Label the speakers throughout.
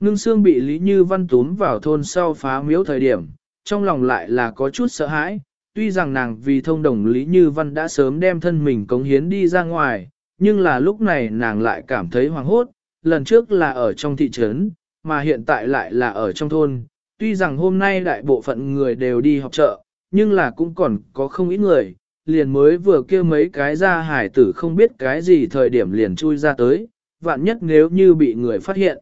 Speaker 1: Ngưng xương bị Lý Như Văn túm vào thôn sau phá miếu thời điểm, trong lòng lại là có chút sợ hãi, tuy rằng nàng vì thông đồng Lý Như Văn đã sớm đem thân mình cống hiến đi ra ngoài, nhưng là lúc này nàng lại cảm thấy hoàng hốt, lần trước là ở trong thị trấn, mà hiện tại lại là ở trong thôn. Tuy rằng hôm nay đại bộ phận người đều đi học chợ, nhưng là cũng còn có không ít người, liền mới vừa kêu mấy cái ra hải tử không biết cái gì thời điểm liền chui ra tới, vạn nhất nếu như bị người phát hiện.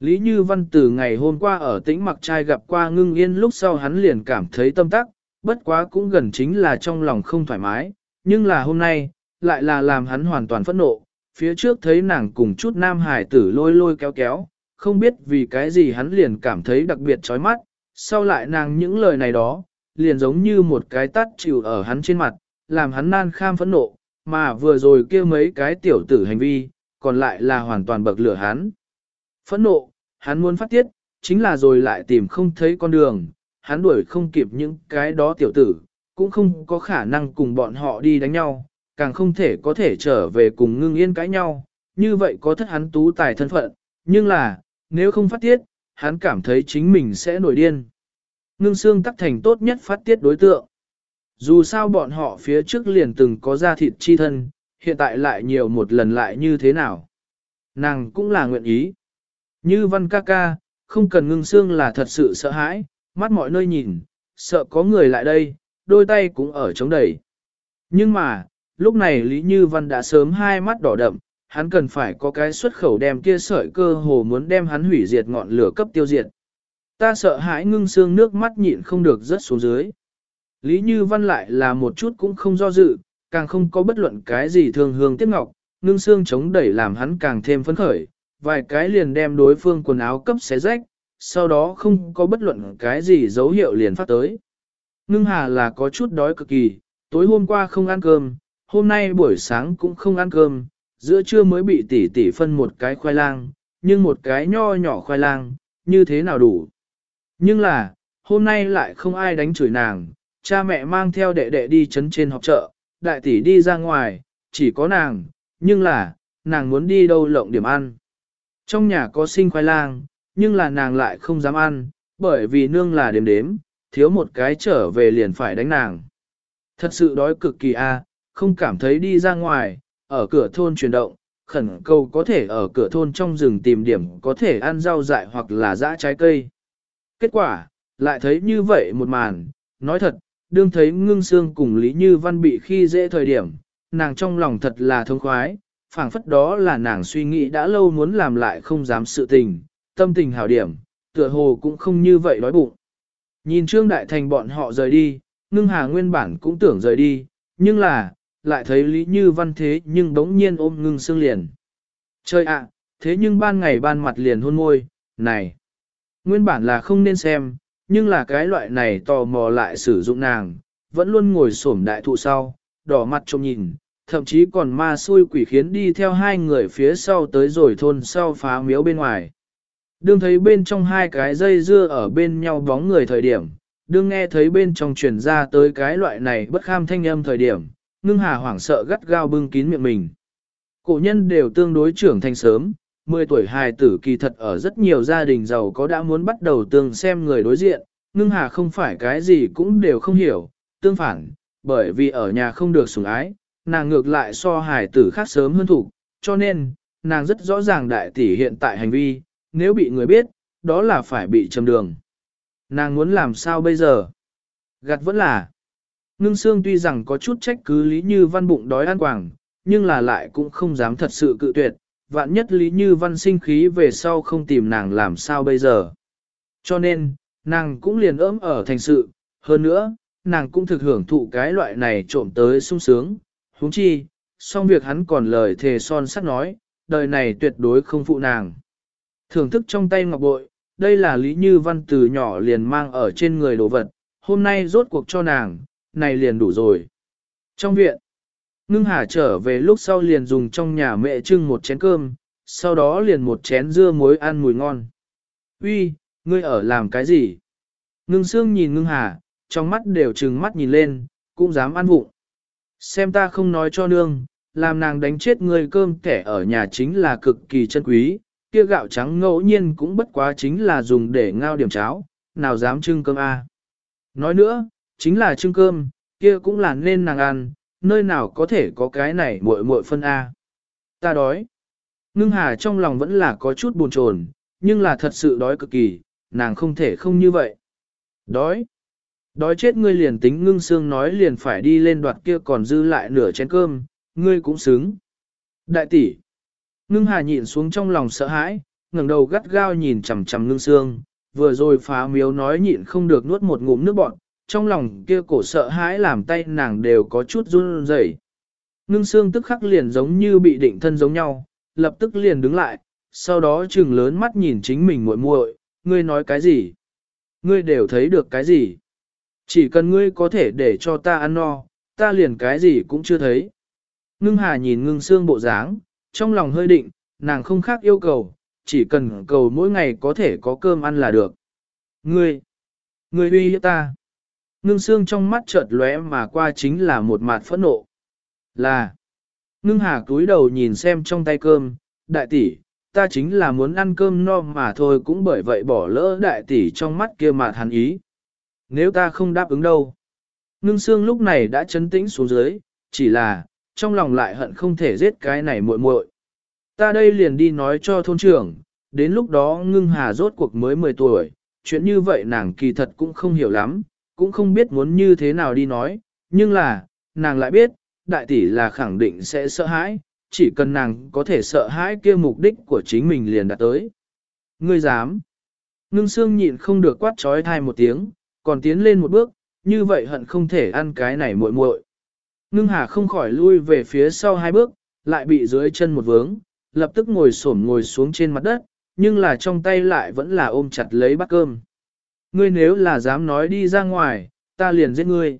Speaker 1: Lý Như Văn từ ngày hôm qua ở tĩnh mặc trai gặp qua ngưng yên lúc sau hắn liền cảm thấy tâm tắc, bất quá cũng gần chính là trong lòng không thoải mái, nhưng là hôm nay, lại là làm hắn hoàn toàn phẫn nộ, phía trước thấy nàng cùng chút nam hải tử lôi lôi kéo kéo, không biết vì cái gì hắn liền cảm thấy đặc biệt chói mắt, sau lại nàng những lời này đó, liền giống như một cái tắt chịu ở hắn trên mặt, làm hắn nan kham phẫn nộ, mà vừa rồi kia mấy cái tiểu tử hành vi, còn lại là hoàn toàn bậc lửa hắn. Phẫn nộ, hắn muốn phát tiết, chính là rồi lại tìm không thấy con đường, hắn đuổi không kịp những cái đó tiểu tử, cũng không có khả năng cùng bọn họ đi đánh nhau, càng không thể có thể trở về cùng ngưng yên cãi nhau, như vậy có thất hắn tú tài thân phận, nhưng là, nếu không phát tiết, hắn cảm thấy chính mình sẽ nổi điên. Ngưng xương tắc thành tốt nhất phát tiết đối tượng. Dù sao bọn họ phía trước liền từng có ra thịt chi thân, hiện tại lại nhiều một lần lại như thế nào. Nàng cũng là nguyện ý. Như văn ca ca, không cần ngưng xương là thật sự sợ hãi, mắt mọi nơi nhìn, sợ có người lại đây, đôi tay cũng ở chống đẩy. Nhưng mà, lúc này Lý Như Văn đã sớm hai mắt đỏ đậm, hắn cần phải có cái xuất khẩu đem kia sợi cơ hồ muốn đem hắn hủy diệt ngọn lửa cấp tiêu diệt. Ta sợ hãi ngưng xương nước mắt nhịn không được rớt xuống dưới. Lý Như Văn lại là một chút cũng không do dự, càng không có bất luận cái gì thường hương tiếc ngọc, ngưng xương chống đẩy làm hắn càng thêm phấn khởi, vài cái liền đem đối phương quần áo cấp xé rách, sau đó không có bất luận cái gì dấu hiệu liền phát tới. Ngưng hà là có chút đói cực kỳ, tối hôm qua không ăn cơm, hôm nay buổi sáng cũng không ăn cơm, giữa trưa mới bị tỷ tỷ phân một cái khoai lang, nhưng một cái nho nhỏ khoai lang, như thế nào đủ. Nhưng là, hôm nay lại không ai đánh chửi nàng, cha mẹ mang theo đệ đệ đi chấn trên học chợ, đại tỷ đi ra ngoài, chỉ có nàng, nhưng là, nàng muốn đi đâu lộng điểm ăn. Trong nhà có sinh khoai lang, nhưng là nàng lại không dám ăn, bởi vì nương là đếm đếm, thiếu một cái trở về liền phải đánh nàng. Thật sự đói cực kỳ a, không cảm thấy đi ra ngoài, ở cửa thôn chuyển động, khẩn cầu có thể ở cửa thôn trong rừng tìm điểm có thể ăn rau dại hoặc là dã trái cây. Kết quả, lại thấy như vậy một màn, nói thật, đương thấy ngưng xương cùng Lý Như Văn bị khi dễ thời điểm, nàng trong lòng thật là thông khoái, phảng phất đó là nàng suy nghĩ đã lâu muốn làm lại không dám sự tình, tâm tình hảo điểm, tựa hồ cũng không như vậy đói bụng. Nhìn Trương Đại Thành bọn họ rời đi, ngưng hà nguyên bản cũng tưởng rời đi, nhưng là, lại thấy Lý Như Văn thế nhưng đống nhiên ôm ngưng xương liền. Trời ạ, thế nhưng ban ngày ban mặt liền hôn môi, này, nguyên bản là không nên xem, nhưng là cái loại này tò mò lại sử dụng nàng, vẫn luôn ngồi xổm đại thụ sau, đỏ mặt trông nhìn, thậm chí còn ma xui quỷ khiến đi theo hai người phía sau tới rồi thôn sau phá miếu bên ngoài. Đương thấy bên trong hai cái dây dưa ở bên nhau bóng người thời điểm, đương nghe thấy bên trong truyền ra tới cái loại này bất kham thanh âm thời điểm, ngưng hà hoảng sợ gắt gao bưng kín miệng mình. Cổ nhân đều tương đối trưởng thành sớm, 10 tuổi hài tử kỳ thật ở rất nhiều gia đình giàu có đã muốn bắt đầu tương xem người đối diện, ngưng hà không phải cái gì cũng đều không hiểu, tương phản, bởi vì ở nhà không được sủng ái, nàng ngược lại so hải tử khác sớm hơn thủ, cho nên, nàng rất rõ ràng đại tỷ hiện tại hành vi, nếu bị người biết, đó là phải bị châm đường. Nàng muốn làm sao bây giờ? Gạt vẫn là. Ngưng xương tuy rằng có chút trách cứ Lý Như Văn bụng đói ăn quảng, nhưng là lại cũng không dám thật sự cự tuyệt, vạn nhất Lý Như Văn sinh khí về sau không tìm nàng làm sao bây giờ. Cho nên, nàng cũng liền ấm ở thành sự, hơn nữa, nàng cũng thực hưởng thụ cái loại này trộm tới sung sướng, huống chi, xong việc hắn còn lời thề son sắt nói, đời này tuyệt đối không phụ nàng. Thưởng thức trong tay ngọc bội, đây là Lý Như Văn từ nhỏ liền mang ở trên người đồ vật, hôm nay rốt cuộc cho nàng, này liền đủ rồi. Trong viện, ngưng hà trở về lúc sau liền dùng trong nhà mẹ trưng một chén cơm, sau đó liền một chén dưa muối ăn mùi ngon. Uy, ngươi ở làm cái gì? Ngưng xương nhìn ngưng hà, trong mắt đều trừng mắt nhìn lên, cũng dám ăn vụng. Xem ta không nói cho nương, làm nàng đánh chết người cơm kẻ ở nhà chính là cực kỳ chân quý, kia gạo trắng ngẫu nhiên cũng bất quá chính là dùng để ngao điểm cháo, nào dám trưng cơm a. Nói nữa, chính là trưng cơm, kia cũng là nên nàng ăn, nơi nào có thể có cái này muội muội phân a. Ta đói. Ngưng hà trong lòng vẫn là có chút buồn chồn, nhưng là thật sự đói cực kỳ, nàng không thể không như vậy. Đói. Đói chết ngươi liền tính ngưng xương nói liền phải đi lên đoạt kia còn dư lại nửa chén cơm, ngươi cũng xứng. Đại tỷ. Ngưng hà nhịn xuống trong lòng sợ hãi, ngẩng đầu gắt gao nhìn chằm chằm ngưng xương, vừa rồi phá miếu nói nhịn không được nuốt một ngụm nước bọt trong lòng kia cổ sợ hãi làm tay nàng đều có chút run rẩy. Ngưng xương tức khắc liền giống như bị định thân giống nhau, lập tức liền đứng lại, sau đó trừng lớn mắt nhìn chính mình muội muội, ngươi nói cái gì? Ngươi đều thấy được cái gì? Chỉ cần ngươi có thể để cho ta ăn no, ta liền cái gì cũng chưa thấy. Ngưng hà nhìn ngưng xương bộ dáng, trong lòng hơi định, nàng không khác yêu cầu, chỉ cần cầu mỗi ngày có thể có cơm ăn là được. Ngươi, ngươi uy hiếp ta. Ngưng xương trong mắt chợt lóe mà qua chính là một mặt phẫn nộ. Là, ngưng hà cúi đầu nhìn xem trong tay cơm, đại tỷ, ta chính là muốn ăn cơm no mà thôi cũng bởi vậy bỏ lỡ đại tỷ trong mắt kia mà hắn ý. Nếu ta không đáp ứng đâu. Ngưng xương lúc này đã chấn tĩnh xuống dưới, chỉ là, trong lòng lại hận không thể giết cái này muội muội. Ta đây liền đi nói cho thôn trưởng, đến lúc đó ngưng hà rốt cuộc mới 10 tuổi, chuyện như vậy nàng kỳ thật cũng không hiểu lắm, cũng không biết muốn như thế nào đi nói, nhưng là, nàng lại biết, đại tỷ là khẳng định sẽ sợ hãi, chỉ cần nàng có thể sợ hãi kia mục đích của chính mình liền đạt tới. Ngươi dám. Ngưng xương nhịn không được quát trói thai một tiếng, còn tiến lên một bước, như vậy hận không thể ăn cái này muội muội. Ngưng hà không khỏi lui về phía sau hai bước, lại bị dưới chân một vướng, lập tức ngồi xổm ngồi xuống trên mặt đất, nhưng là trong tay lại vẫn là ôm chặt lấy bát cơm. Ngươi nếu là dám nói đi ra ngoài, ta liền giết ngươi.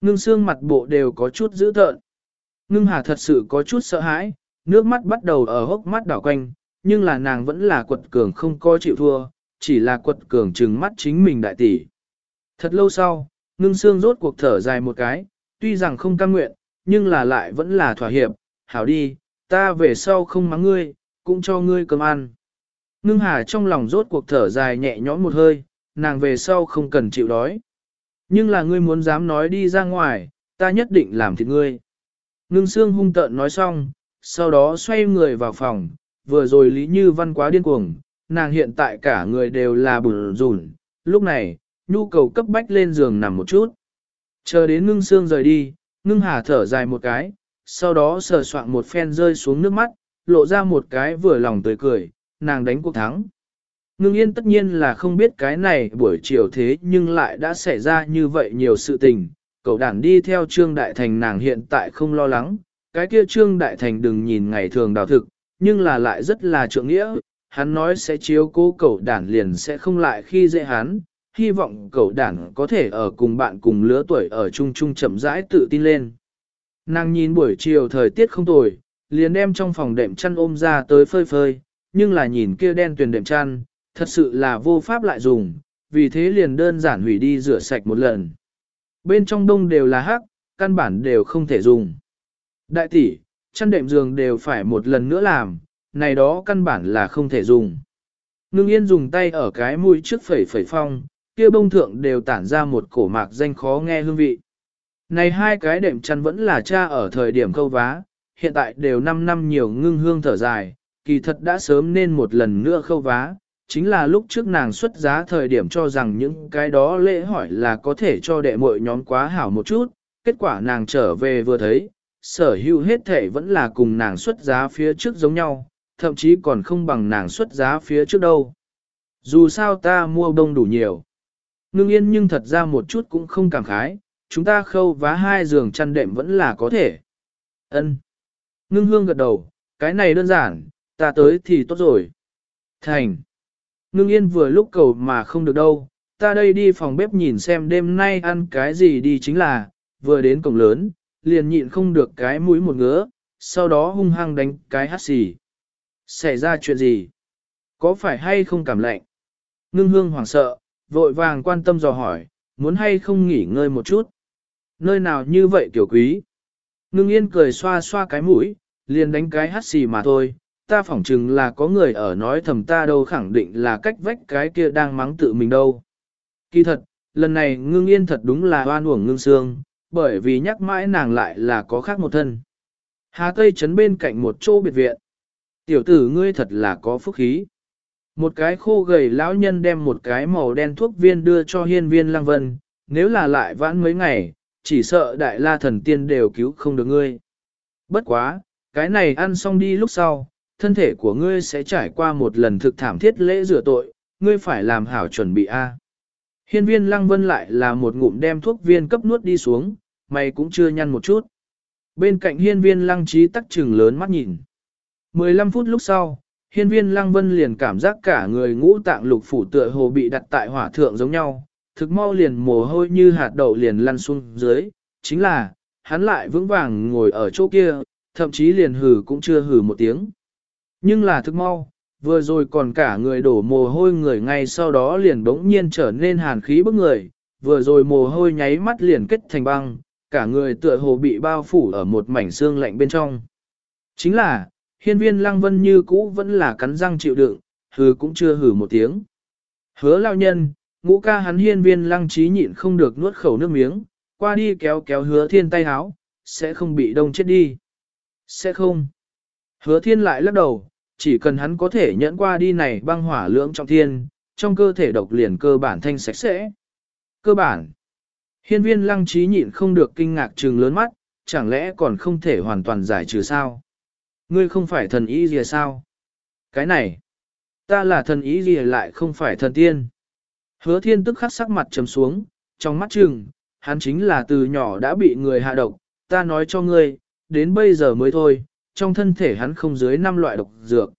Speaker 1: Ngưng xương mặt bộ đều có chút dữ tợn. Ngưng hà thật sự có chút sợ hãi, nước mắt bắt đầu ở hốc mắt đảo quanh, nhưng là nàng vẫn là quật cường không có chịu thua, chỉ là quật cường trừng mắt chính mình đại tỷ. Thật lâu sau, ngưng xương rốt cuộc thở dài một cái, tuy rằng không cam nguyện, nhưng là lại vẫn là thỏa hiệp, hảo đi, ta về sau không mắng ngươi, cũng cho ngươi cơm ăn. Ngưng hà trong lòng rốt cuộc thở dài nhẹ nhõm một hơi, nàng về sau không cần chịu đói. Nhưng là ngươi muốn dám nói đi ra ngoài, ta nhất định làm thịt ngươi. Ngưng xương hung tợn nói xong, sau đó xoay người vào phòng, vừa rồi Lý Như Văn quá điên cuồng, nàng hiện tại cả người đều là bùn rùn, lúc này, nhu cầu cấp bách lên giường nằm một chút. Chờ đến ngưng xương rời đi, ngưng hà thở dài một cái, sau đó sờ soạn một phen rơi xuống nước mắt, lộ ra một cái vừa lòng tươi cười, nàng đánh cuộc thắng. Ngưng yên tất nhiên là không biết cái này buổi chiều thế nhưng lại đã xảy ra như vậy nhiều sự tình. Cậu Đản đi theo Trương Đại Thành nàng hiện tại không lo lắng, cái kia Trương Đại Thành đừng nhìn ngày thường đào thực, nhưng là lại rất là trượng nghĩa, hắn nói sẽ chiếu cố cậu Đản liền sẽ không lại khi dễ hắn, hy vọng cậu đàn có thể ở cùng bạn cùng lứa tuổi ở chung chung chậm rãi tự tin lên. Nàng nhìn buổi chiều thời tiết không tồi, liền đem trong phòng đệm chăn ôm ra tới phơi phơi, nhưng là nhìn kia đen tuyền đệm chăn, thật sự là vô pháp lại dùng, vì thế liền đơn giản hủy đi rửa sạch một lần. Bên trong đông đều là hắc, căn bản đều không thể dùng. Đại tỷ, chăn đệm giường đều phải một lần nữa làm, này đó căn bản là không thể dùng. Ngưng yên dùng tay ở cái mũi trước phẩy phẩy phong, kia bông thượng đều tản ra một cổ mạc danh khó nghe hương vị. Này hai cái đệm chăn vẫn là cha ở thời điểm câu vá, hiện tại đều 5 năm nhiều ngưng hương thở dài, kỳ thật đã sớm nên một lần nữa khâu vá, chính là lúc trước nàng xuất giá thời điểm cho rằng những cái đó lễ hỏi là có thể cho đệ muội nhóm quá hảo một chút, kết quả nàng trở về vừa thấy, sở hữu hết thể vẫn là cùng nàng xuất giá phía trước giống nhau, thậm chí còn không bằng nàng xuất giá phía trước đâu. Dù sao ta mua đông đủ nhiều. Ngưng yên nhưng thật ra một chút cũng không cảm khái, chúng ta khâu vá hai giường chăn đệm vẫn là có thể. Ân. Ngưng hương gật đầu, cái này đơn giản, ta tới thì tốt rồi. Thành. Ngưng yên vừa lúc cầu mà không được đâu, ta đây đi phòng bếp nhìn xem đêm nay ăn cái gì đi chính là, vừa đến cổng lớn, liền nhịn không được cái mũi một ngứa, sau đó hung hăng đánh cái hát xì. Xảy ra chuyện gì? Có phải hay không cảm lạnh? Ngưng hương hoảng sợ, vội vàng quan tâm dò hỏi, muốn hay không nghỉ ngơi một chút? Nơi nào như vậy tiểu quý? Ngưng yên cười xoa xoa cái mũi, liền đánh cái hắt xì mà thôi, ta phỏng chừng là có người ở nói thầm ta đâu khẳng định là cách vách cái kia đang mắng tự mình đâu. Kỳ thật, lần này ngưng yên thật đúng là oan uổng ngưng xương, bởi vì nhắc mãi nàng lại là có khác một thân. Hà Tây trấn bên cạnh một chỗ biệt viện. Tiểu tử ngươi thật là có phúc khí. Một cái khô gầy lão nhân đem một cái màu đen thuốc viên đưa cho hiên viên lăng vân, nếu là lại vãn mấy ngày, chỉ sợ đại la thần tiên đều cứu không được ngươi. Bất quá, cái này ăn xong đi lúc sau, thân thể của ngươi sẽ trải qua một lần thực thảm thiết lễ rửa tội, ngươi phải làm hảo chuẩn bị A. Hiên viên lăng vân lại là một ngụm đem thuốc viên cấp nuốt đi xuống, mày cũng chưa nhăn một chút. Bên cạnh hiên viên lăng trí tắc trừng lớn mắt nhìn. 15 phút lúc sau, hiên viên lăng vân liền cảm giác cả người ngũ tạng lục phủ tựa hồ bị đặt tại hỏa thượng giống nhau, thực mau liền mồ hôi như hạt đậu liền lăn xuống dưới, chính là, hắn lại vững vàng ngồi ở chỗ kia, thậm chí liền hừ cũng chưa hừ một tiếng. Nhưng là thực mau, vừa rồi còn cả người đổ mồ hôi người ngay sau đó liền bỗng nhiên trở nên hàn khí bức người, vừa rồi mồ hôi nháy mắt liền kết thành băng, cả người tựa hồ bị bao phủ ở một mảnh xương lạnh bên trong. Chính là, hiên viên lăng vân như cũ vẫn là cắn răng chịu đựng, hừ cũng chưa hừ một tiếng. Hứa lao nhân, ngũ ca hắn hiên viên lăng trí nhịn không được nuốt khẩu nước miếng, qua đi kéo kéo hứa thiên tay háo, sẽ không bị đông chết đi. Sẽ không. Hứa thiên lại lắc đầu, chỉ cần hắn có thể nhẫn qua đi này băng hỏa lưỡng trong thiên, trong cơ thể độc liền cơ bản thanh sạch sẽ. Cơ bản. Hiên viên lăng trí nhịn không được kinh ngạc trừng lớn mắt, chẳng lẽ còn không thể hoàn toàn giải trừ sao? Ngươi không phải thần ý gì sao? Cái này, ta là thần ý gì lại không phải thần tiên. Hứa thiên tức khắc sắc mặt trầm xuống, trong mắt trừng, hắn chính là từ nhỏ đã bị người hạ độc, ta nói cho ngươi, đến bây giờ mới thôi, trong thân thể hắn không dưới 5 loại độc dược.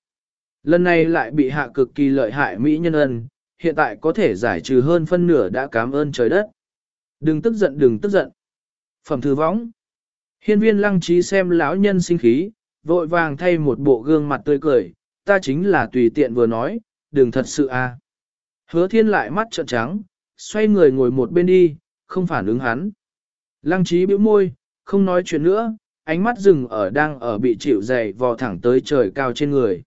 Speaker 1: Lần này lại bị hạ cực kỳ lợi hại Mỹ nhân ân, hiện tại có thể giải trừ hơn phân nửa đã cảm ơn trời đất. Đừng tức giận đừng tức giận. Phẩm thư võng. Hiên viên lăng trí xem lão nhân sinh khí, vội vàng thay một bộ gương mặt tươi cười, ta chính là tùy tiện vừa nói, đừng thật sự à. Hứa thiên lại mắt trợn trắng, xoay người ngồi một bên đi, không phản ứng hắn. Lăng trí bĩu môi, không nói chuyện nữa, ánh mắt dừng ở đang ở bị chịu dày vò thẳng tới trời cao trên người.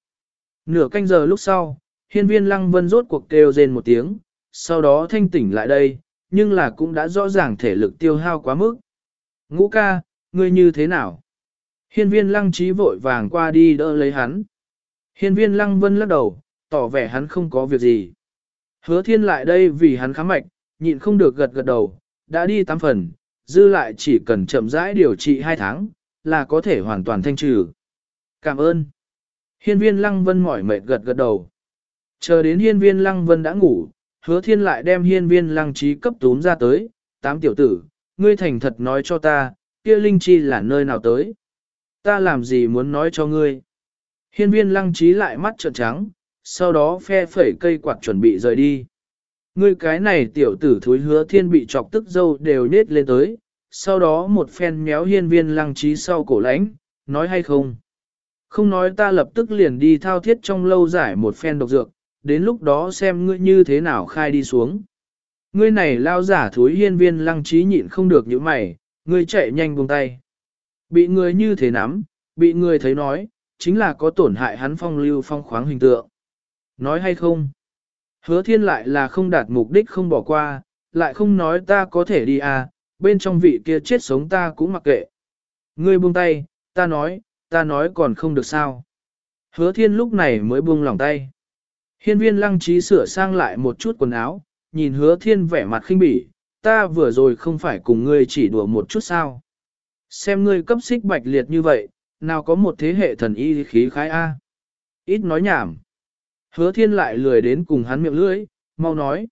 Speaker 1: Nửa canh giờ lúc sau, hiên viên lăng vân rốt cuộc kêu rên một tiếng, sau đó thanh tỉnh lại đây, nhưng là cũng đã rõ ràng thể lực tiêu hao quá mức. Ngũ ca, ngươi như thế nào? Hiên viên lăng trí vội vàng qua đi đỡ lấy hắn. Hiên viên lăng vân lắc đầu, tỏ vẻ hắn không có việc gì. Hứa thiên lại đây vì hắn khám mạch, nhịn không được gật gật đầu, đã đi tám phần, dư lại chỉ cần chậm rãi điều trị hai tháng, là có thể hoàn toàn thanh trừ. Cảm ơn. Hiên viên lăng vân mỏi mệt gật gật đầu. Chờ đến hiên viên lăng vân đã ngủ, hứa thiên lại đem hiên viên lăng trí cấp túm ra tới, tám tiểu tử, ngươi thành thật nói cho ta, kia linh chi là nơi nào tới. Ta làm gì muốn nói cho ngươi. Hiên viên lăng trí lại mắt trợn trắng, sau đó phe phẩy cây quạt chuẩn bị rời đi. Ngươi cái này tiểu tử thúi hứa thiên bị chọc tức dâu đều nết lên tới, sau đó một phen méo hiên viên lăng trí sau cổ lãnh, nói hay không. Không nói ta lập tức liền đi thao thiết trong lâu giải một phen độc dược, đến lúc đó xem ngươi như thế nào khai đi xuống. Ngươi này lao giả thúi hiên viên lăng trí nhịn không được những mày, ngươi chạy nhanh buông tay. Bị người như thế nắm, bị người thấy nói, chính là có tổn hại hắn phong lưu phong khoáng hình tượng. Nói hay không? Hứa thiên lại là không đạt mục đích không bỏ qua, lại không nói ta có thể đi à, bên trong vị kia chết sống ta cũng mặc kệ. Ngươi buông tay, ta nói, ta nói còn không được sao. Hứa thiên lúc này mới buông lòng tay. Hiên viên lăng trí sửa sang lại một chút quần áo, nhìn hứa thiên vẻ mặt khinh bỉ, ta vừa rồi không phải cùng ngươi chỉ đùa một chút sao. Xem ngươi cấp xích bạch liệt như vậy, nào có một thế hệ thần y khí khái A. Ít nói nhảm. Hứa thiên lại lười đến cùng hắn miệng lưỡi, mau nói.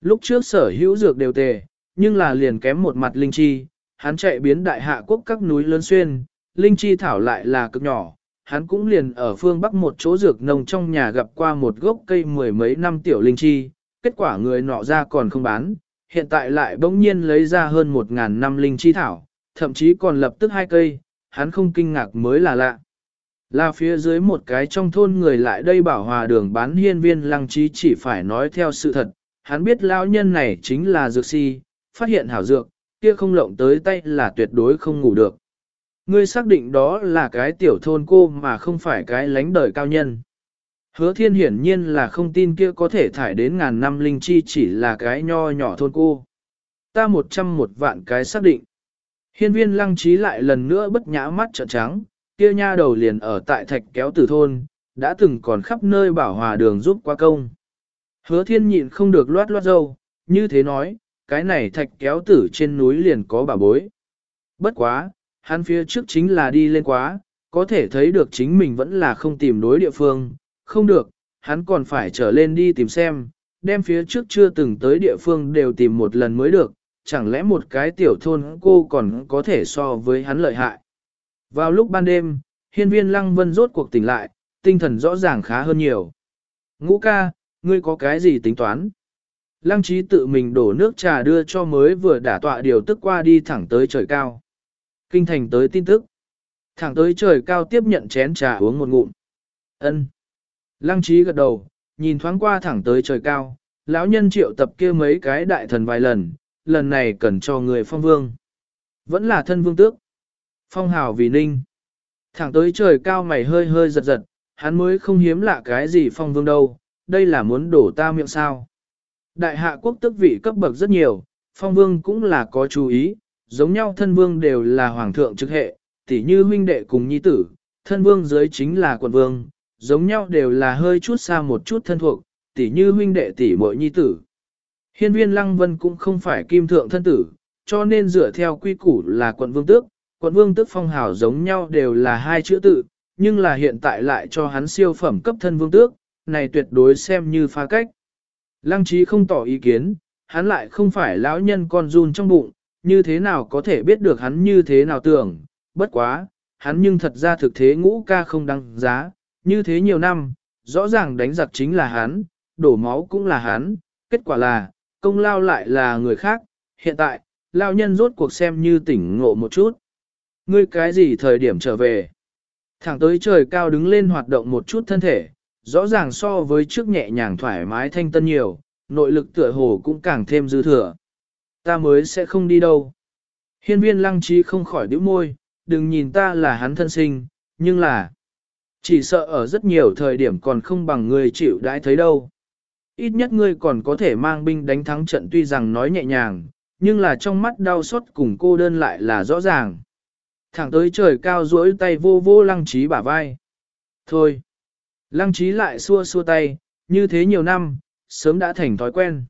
Speaker 1: Lúc trước sở hữu dược đều tề, nhưng là liền kém một mặt linh chi, hắn chạy biến đại hạ quốc các núi lớn xuyên, linh chi thảo lại là cực nhỏ, hắn cũng liền ở phương Bắc một chỗ dược nông trong nhà gặp qua một gốc cây mười mấy năm tiểu linh chi, kết quả người nọ ra còn không bán, hiện tại lại bỗng nhiên lấy ra hơn một ngàn năm linh chi thảo, thậm chí còn lập tức hai cây, hắn không kinh ngạc mới là lạ. Là phía dưới một cái trong thôn người lại đây bảo hòa đường bán hiên viên lăng trí chỉ phải nói theo sự thật, hắn biết lão nhân này chính là dược si, phát hiện hảo dược, kia không lộng tới tay là tuyệt đối không ngủ được. Ngươi xác định đó là cái tiểu thôn cô mà không phải cái lánh đời cao nhân. Hứa thiên hiển nhiên là không tin kia có thể thải đến ngàn năm linh chi chỉ là cái nho nhỏ thôn cô. Ta một trăm một vạn cái xác định. Hiên viên lăng trí lại lần nữa bất nhã mắt trợn trắng, kia nha đầu liền ở tại thạch kéo tử thôn, đã từng còn khắp nơi bảo hòa đường giúp qua công. Hứa thiên nhịn không được loát loát dâu, như thế nói, cái này thạch kéo tử trên núi liền có bà bối. Bất quá, hắn phía trước chính là đi lên quá, có thể thấy được chính mình vẫn là không tìm đối địa phương, không được, hắn còn phải trở lên đi tìm xem, đem phía trước chưa từng tới địa phương đều tìm một lần mới được, chẳng lẽ một cái tiểu thôn cô còn có thể so với hắn lợi hại. Vào lúc ban đêm, hiên viên lăng vân rốt cuộc tỉnh lại, tinh thần rõ ràng khá hơn nhiều. Ngũ ca, ngươi có cái gì tính toán? Lăng trí tự mình đổ nước trà đưa cho mới vừa đả tọa điều tức qua đi thẳng tới trời cao. Kinh thành tới tin tức. Thẳng tới trời cao tiếp nhận chén trà uống một ngụm. ân Lăng trí gật đầu, nhìn thoáng qua thẳng tới trời cao, lão nhân triệu tập kia mấy cái đại thần vài lần, lần này cần cho người phong vương. Vẫn là thân vương tước. Phong hào vì ninh. Thẳng tới trời cao mày hơi hơi giật giật, hắn mới không hiếm lạ cái gì phong vương đâu, đây là muốn đổ ta miệng sao. Đại hạ quốc tức vị cấp bậc rất nhiều, phong vương cũng là có chú ý, giống nhau thân vương đều là hoàng thượng trực hệ, tỉ như huynh đệ cùng nhi tử, thân vương dưới chính là quận vương, giống nhau đều là hơi chút xa một chút thân thuộc, tỉ như huynh đệ tỷ muội nhi tử. Hiên viên lăng vân cũng không phải kim thượng thân tử, cho nên dựa theo quy củ là quận vương tước, quận vương tước phong hào giống nhau đều là hai chữ tự, nhưng là hiện tại lại cho hắn siêu phẩm cấp thân vương tước, này tuyệt đối xem như phá cách. Lăng trí không tỏ ý kiến, hắn lại không phải lão nhân con run trong bụng, như thế nào có thể biết được hắn như thế nào tưởng, bất quá, hắn nhưng thật ra thực thế ngũ ca không đăng giá, như thế nhiều năm, rõ ràng đánh giặc chính là hắn, đổ máu cũng là hắn, kết quả là, công lao lại là người khác, hiện tại, lao nhân rốt cuộc xem như tỉnh ngộ một chút. Ngươi cái gì thời điểm trở về? Thẳng tới trời cao đứng lên hoạt động một chút thân thể, rõ ràng so với trước nhẹ nhàng thoải mái thanh tân nhiều, nội lực tựa hồ cũng càng thêm dư thừa. Ta mới sẽ không đi đâu. Hiên viên lăng trí không khỏi đứa môi, đừng nhìn ta là hắn thân sinh, nhưng là chỉ sợ ở rất nhiều thời điểm còn không bằng người chịu đãi thấy đâu. Ít nhất ngươi còn có thể mang binh đánh thắng trận tuy rằng nói nhẹ nhàng, nhưng là trong mắt đau xót cùng cô đơn lại là rõ ràng. Thẳng tới trời cao duỗi tay vô vô lăng trí bả vai. Thôi. Lăng trí lại xua xua tay, như thế nhiều năm, sớm đã thành thói quen.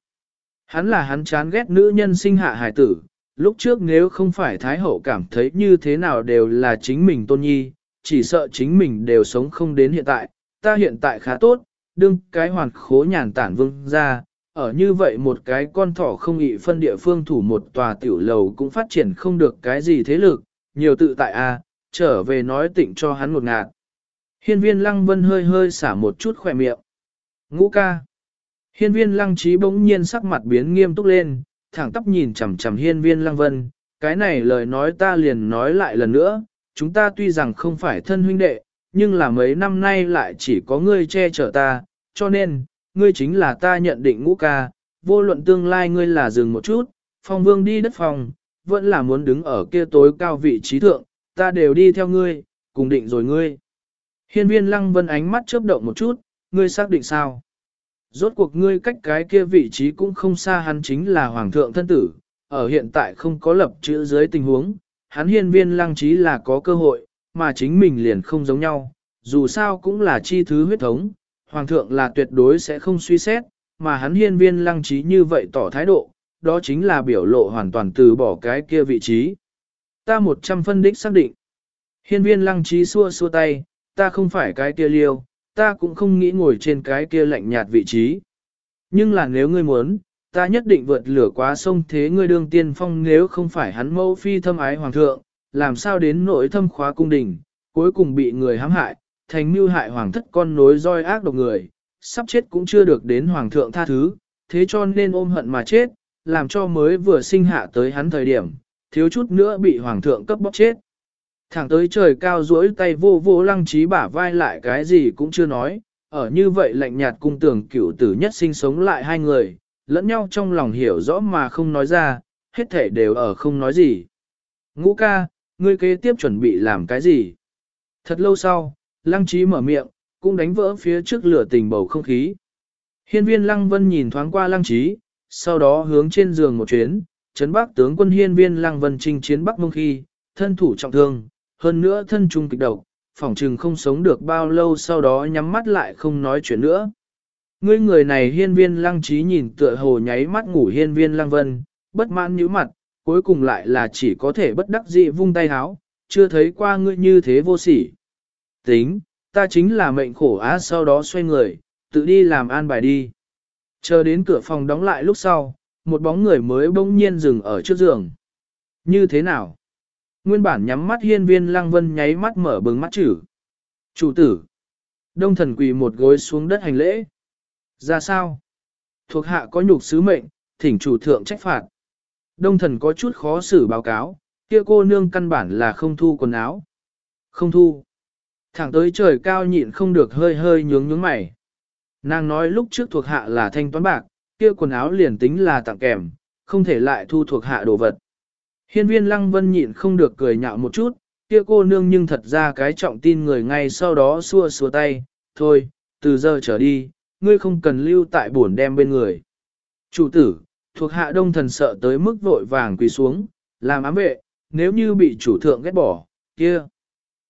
Speaker 1: Hắn là hắn chán ghét nữ nhân sinh hạ hải tử, lúc trước nếu không phải Thái Hậu cảm thấy như thế nào đều là chính mình tôn nhi, chỉ sợ chính mình đều sống không đến hiện tại, ta hiện tại khá tốt, đương cái hoàn khố nhàn tản vương ra, ở như vậy một cái con thỏ không ị phân địa phương thủ một tòa tiểu lầu cũng phát triển không được cái gì thế lực, nhiều tự tại a trở về nói tịnh cho hắn một ngạt. Hiên viên lăng vân hơi hơi xả một chút khỏe miệng. Ngũ ca. Hiên viên lăng trí bỗng nhiên sắc mặt biến nghiêm túc lên, thẳng tóc nhìn chằm chằm hiên viên lăng vân, cái này lời nói ta liền nói lại lần nữa, chúng ta tuy rằng không phải thân huynh đệ, nhưng là mấy năm nay lại chỉ có ngươi che chở ta, cho nên, ngươi chính là ta nhận định ngũ ca, vô luận tương lai ngươi là dừng một chút, phong vương đi đất phòng, vẫn là muốn đứng ở kia tối cao vị trí thượng, ta đều đi theo ngươi, cùng định rồi ngươi. Hiên viên lăng vân ánh mắt chớp động một chút, ngươi xác định sao? Rốt cuộc ngươi cách cái kia vị trí cũng không xa hắn chính là hoàng thượng thân tử, ở hiện tại không có lập chữ dưới tình huống, hắn hiên viên lăng trí là có cơ hội, mà chính mình liền không giống nhau, dù sao cũng là chi thứ huyết thống, hoàng thượng là tuyệt đối sẽ không suy xét, mà hắn hiên viên lăng trí như vậy tỏ thái độ, đó chính là biểu lộ hoàn toàn từ bỏ cái kia vị trí. Ta một trăm phân đích xác định. Hiên viên lăng trí xua xua tay, ta không phải cái kia liêu, ta cũng không nghĩ ngồi trên cái kia lạnh nhạt vị trí. Nhưng là nếu ngươi muốn, ta nhất định vượt lửa quá sông thế ngươi đương tiên phong nếu không phải hắn mẫu phi thâm ái hoàng thượng, làm sao đến nỗi thâm khóa cung đình, cuối cùng bị người hãm hại, thành mưu hại hoàng thất con nối roi ác độc người, sắp chết cũng chưa được đến hoàng thượng tha thứ, thế cho nên ôm hận mà chết, làm cho mới vừa sinh hạ tới hắn thời điểm, thiếu chút nữa bị hoàng thượng cấp bóc chết. Thẳng tới trời cao duỗi tay vô vô lăng trí bả vai lại cái gì cũng chưa nói, ở như vậy lạnh nhạt cung tưởng cửu tử nhất sinh sống lại hai người, lẫn nhau trong lòng hiểu rõ mà không nói ra, hết thể đều ở không nói gì. Ngũ ca, ngươi kế tiếp chuẩn bị làm cái gì? Thật lâu sau, lăng trí mở miệng, cũng đánh vỡ phía trước lửa tình bầu không khí. Hiên viên lăng vân nhìn thoáng qua lăng trí, sau đó hướng trên giường một chuyến, chấn bắc tướng quân hiên viên lăng vân chinh chiến bắc mông khi, thân thủ trọng thương, hơn nữa thân trung kịch độc, phỏng trừng không sống được bao lâu sau đó nhắm mắt lại không nói chuyện nữa. Ngươi người này hiên viên lăng trí nhìn tựa hồ nháy mắt ngủ hiên viên lăng vân, bất mãn nhíu mặt, cuối cùng lại là chỉ có thể bất đắc dĩ vung tay háo, chưa thấy qua ngươi như thế vô sỉ. Tính, ta chính là mệnh khổ á sau đó xoay người, tự đi làm an bài đi. Chờ đến cửa phòng đóng lại lúc sau, một bóng người mới bỗng nhiên dừng ở trước giường. Như thế nào? Nguyên bản nhắm mắt hiên viên lăng vân nháy mắt mở bừng mắt chữ. Chủ tử. Đông thần quỳ một gối xuống đất hành lễ. Ra sao? Thuộc hạ có nhục sứ mệnh, thỉnh chủ thượng trách phạt. Đông thần có chút khó xử báo cáo, kia cô nương căn bản là không thu quần áo. Không thu. Thẳng tới trời cao nhịn không được hơi hơi nhướng nhướng mày. Nàng nói lúc trước thuộc hạ là thanh toán bạc, kia quần áo liền tính là tặng kèm, không thể lại thu thuộc hạ đồ vật. Hiên viên lăng vân nhịn không được cười nhạo một chút, kia cô nương nhưng thật ra cái trọng tin người ngay sau đó xua xua tay, thôi, từ giờ trở đi, ngươi không cần lưu tại bổn đem bên người. Chủ tử, thuộc hạ đông thần sợ tới mức vội vàng quỳ xuống, làm ám vệ, nếu như bị chủ thượng ghét bỏ, kia.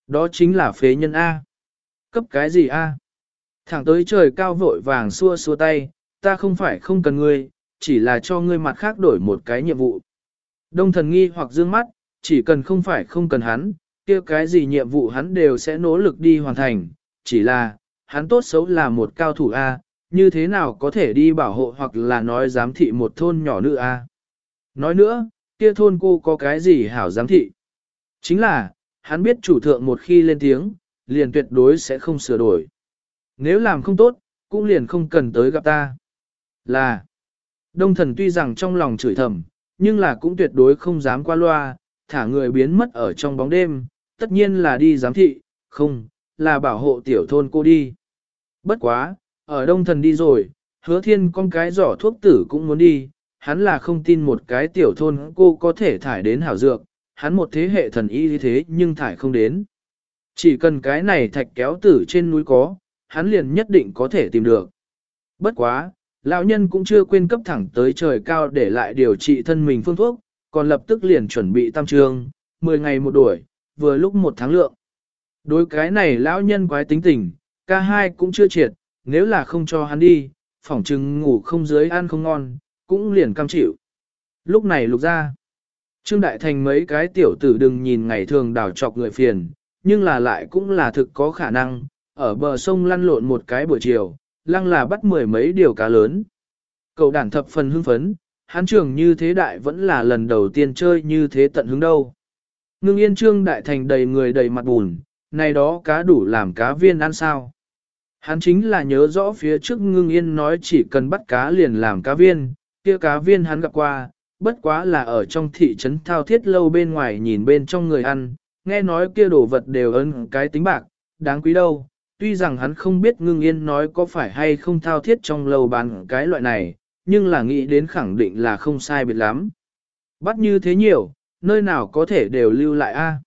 Speaker 1: Đó chính là phế nhân A. Cấp cái gì A? Thẳng tới trời cao vội vàng xua xua tay, ta không phải không cần ngươi, chỉ là cho ngươi mặt khác đổi một cái nhiệm vụ. Đông thần nghi hoặc dương mắt, chỉ cần không phải không cần hắn, kia cái gì nhiệm vụ hắn đều sẽ nỗ lực đi hoàn thành, chỉ là, hắn tốt xấu là một cao thủ A, như thế nào có thể đi bảo hộ hoặc là nói giám thị một thôn nhỏ nữ A. Nói nữa, kia thôn cô có cái gì hảo giám thị? Chính là, hắn biết chủ thượng một khi lên tiếng, liền tuyệt đối sẽ không sửa đổi. Nếu làm không tốt, cũng liền không cần tới gặp ta. Là, đông thần tuy rằng trong lòng chửi thầm, nhưng là cũng tuyệt đối không dám qua loa, thả người biến mất ở trong bóng đêm, tất nhiên là đi giám thị, không, là bảo hộ tiểu thôn cô đi. Bất quá, ở đông thần đi rồi, hứa thiên con cái giỏ thuốc tử cũng muốn đi, hắn là không tin một cái tiểu thôn cô có thể thải đến hảo dược, hắn một thế hệ thần y như thế nhưng thải không đến. Chỉ cần cái này thạch kéo tử trên núi có, hắn liền nhất định có thể tìm được. Bất quá, lão nhân cũng chưa quên cấp thẳng tới trời cao để lại điều trị thân mình phương thuốc, còn lập tức liền chuẩn bị tam trường 10 ngày một đuổi, vừa lúc một tháng lượng. Đối cái này lão nhân quái tính tình, ca hai cũng chưa triệt, nếu là không cho hắn đi, phỏng chừng ngủ không dưới ăn không ngon, cũng liền cam chịu. Lúc này lục ra, Trương Đại Thành mấy cái tiểu tử đừng nhìn ngày thường đảo chọc người phiền, nhưng là lại cũng là thực có khả năng, ở bờ sông lăn lộn một cái buổi chiều, lăng là bắt mười mấy điều cá lớn. Cậu đàn thập phần hưng phấn, hán trường như thế đại vẫn là lần đầu tiên chơi như thế tận hứng đâu. Ngưng yên trương đại thành đầy người đầy mặt bùn, này đó cá đủ làm cá viên ăn sao. Hắn chính là nhớ rõ phía trước ngưng yên nói chỉ cần bắt cá liền làm cá viên, kia cá viên hắn gặp qua, bất quá là ở trong thị trấn thao thiết lâu bên ngoài nhìn bên trong người ăn, nghe nói kia đồ vật đều ân cái tính bạc, đáng quý đâu. Tuy rằng hắn không biết ngưng yên nói có phải hay không thao thiết trong lâu bán cái loại này, nhưng là nghĩ đến khẳng định là không sai biệt lắm. Bắt như thế nhiều, nơi nào có thể đều lưu lại a?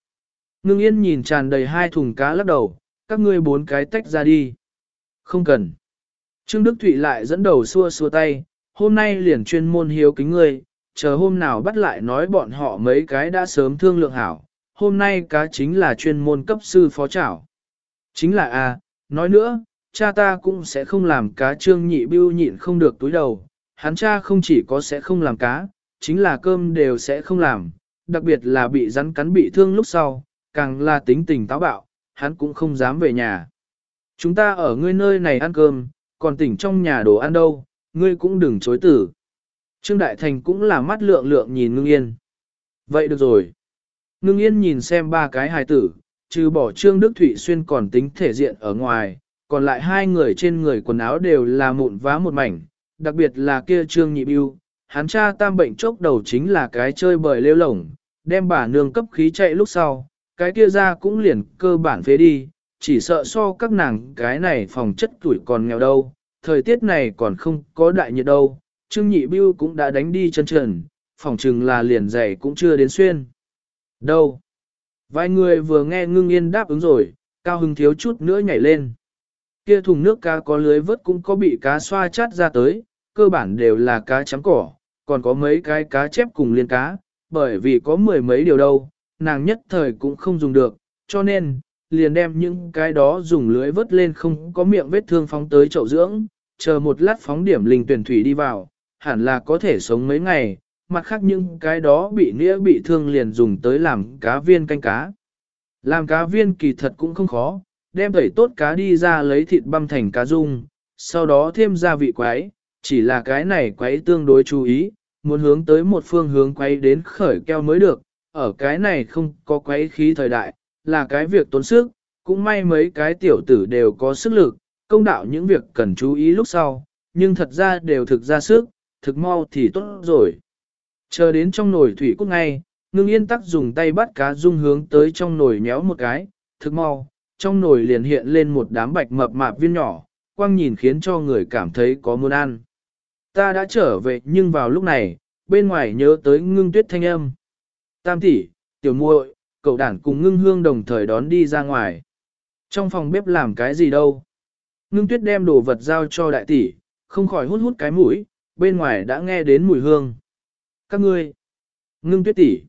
Speaker 1: Ngưng yên nhìn tràn đầy hai thùng cá lắc đầu, các ngươi bốn cái tách ra đi. Không cần. Trương Đức Thụy lại dẫn đầu xua xua tay, hôm nay liền chuyên môn hiếu kính ngươi, chờ hôm nào bắt lại nói bọn họ mấy cái đã sớm thương lượng hảo, hôm nay cá chính là chuyên môn cấp sư phó trảo. Chính là a, nói nữa, cha ta cũng sẽ không làm cá trương nhị bưu nhịn không được túi đầu, hắn cha không chỉ có sẽ không làm cá, chính là cơm đều sẽ không làm, đặc biệt là bị rắn cắn bị thương lúc sau, càng là tính tình táo bạo, hắn cũng không dám về nhà. Chúng ta ở ngươi nơi này ăn cơm, còn tỉnh trong nhà đồ ăn đâu, ngươi cũng đừng chối tử. Trương Đại Thành cũng là mắt lượng lượng nhìn ngưng yên. Vậy được rồi. Ngưng yên nhìn xem ba cái hài tử, trừ bỏ Trương Đức Thụy Xuyên còn tính thể diện ở ngoài, còn lại hai người trên người quần áo đều là mụn vá một mảnh, đặc biệt là kia Trương Nhị Biêu, hắn cha tam bệnh chốc đầu chính là cái chơi bời lêu lổng, đem bà nương cấp khí chạy lúc sau, cái kia ra cũng liền cơ bản phế đi, chỉ sợ so các nàng cái này phòng chất tuổi còn nghèo đâu, thời tiết này còn không có đại nhiệt đâu, Trương Nhị Biêu cũng đã đánh đi chân trần, phòng trừng là liền giày cũng chưa đến xuyên. Đâu? Vài người vừa nghe ngưng yên đáp ứng rồi, cao hưng thiếu chút nữa nhảy lên. Kia thùng nước cá có lưới vớt cũng có bị cá xoa chát ra tới, cơ bản đều là cá chấm cỏ, còn có mấy cái cá chép cùng liên cá, bởi vì có mười mấy điều đâu, nàng nhất thời cũng không dùng được, cho nên, liền đem những cái đó dùng lưới vớt lên không có miệng vết thương phóng tới chậu dưỡng, chờ một lát phóng điểm linh tuyển thủy đi vào, hẳn là có thể sống mấy ngày, mặt khác những cái đó bị nĩa bị thương liền dùng tới làm cá viên canh cá. Làm cá viên kỳ thật cũng không khó, đem tẩy tốt cá đi ra lấy thịt băm thành cá dung, sau đó thêm gia vị quái, chỉ là cái này quái tương đối chú ý, muốn hướng tới một phương hướng quái đến khởi keo mới được, ở cái này không có quái khí thời đại, là cái việc tốn sức, cũng may mấy cái tiểu tử đều có sức lực, công đạo những việc cần chú ý lúc sau, nhưng thật ra đều thực ra sức, thực mau thì tốt rồi. Chờ đến trong nồi thủy cút ngay, ngưng yên tắc dùng tay bắt cá dung hướng tới trong nồi nhéo một cái, thực mau, trong nồi liền hiện lên một đám bạch mập mạp viên nhỏ, quang nhìn khiến cho người cảm thấy có muốn ăn. Ta đã trở về nhưng vào lúc này, bên ngoài nhớ tới ngưng tuyết thanh âm. Tam tỷ, tiểu muội, cậu đản cùng ngưng hương đồng thời đón đi ra ngoài. Trong phòng bếp làm cái gì đâu? Ngưng tuyết đem đồ vật giao cho đại tỷ, không khỏi hút hút cái mũi, bên ngoài đã nghe đến mùi hương. Các ngươi, ngưng tuyết tỷ.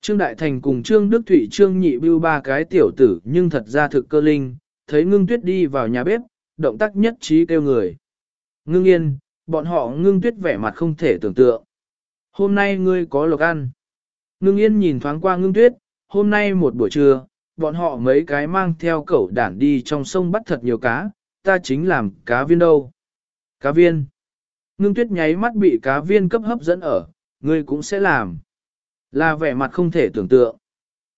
Speaker 1: Trương Đại Thành cùng Trương Đức Thụy Trương Nhị Bưu ba cái tiểu tử nhưng thật ra thực cơ linh, thấy ngưng tuyết đi vào nhà bếp, động tác nhất trí kêu người. Ngưng yên, bọn họ ngưng tuyết vẻ mặt không thể tưởng tượng. Hôm nay ngươi có lộc ăn. Ngưng yên nhìn thoáng qua ngưng tuyết, hôm nay một buổi trưa, bọn họ mấy cái mang theo cẩu đản đi trong sông bắt thật nhiều cá, ta chính làm cá viên đâu. Cá viên. Ngưng tuyết nháy mắt bị cá viên cấp hấp dẫn ở, ngươi cũng sẽ làm. Là vẻ mặt không thể tưởng tượng.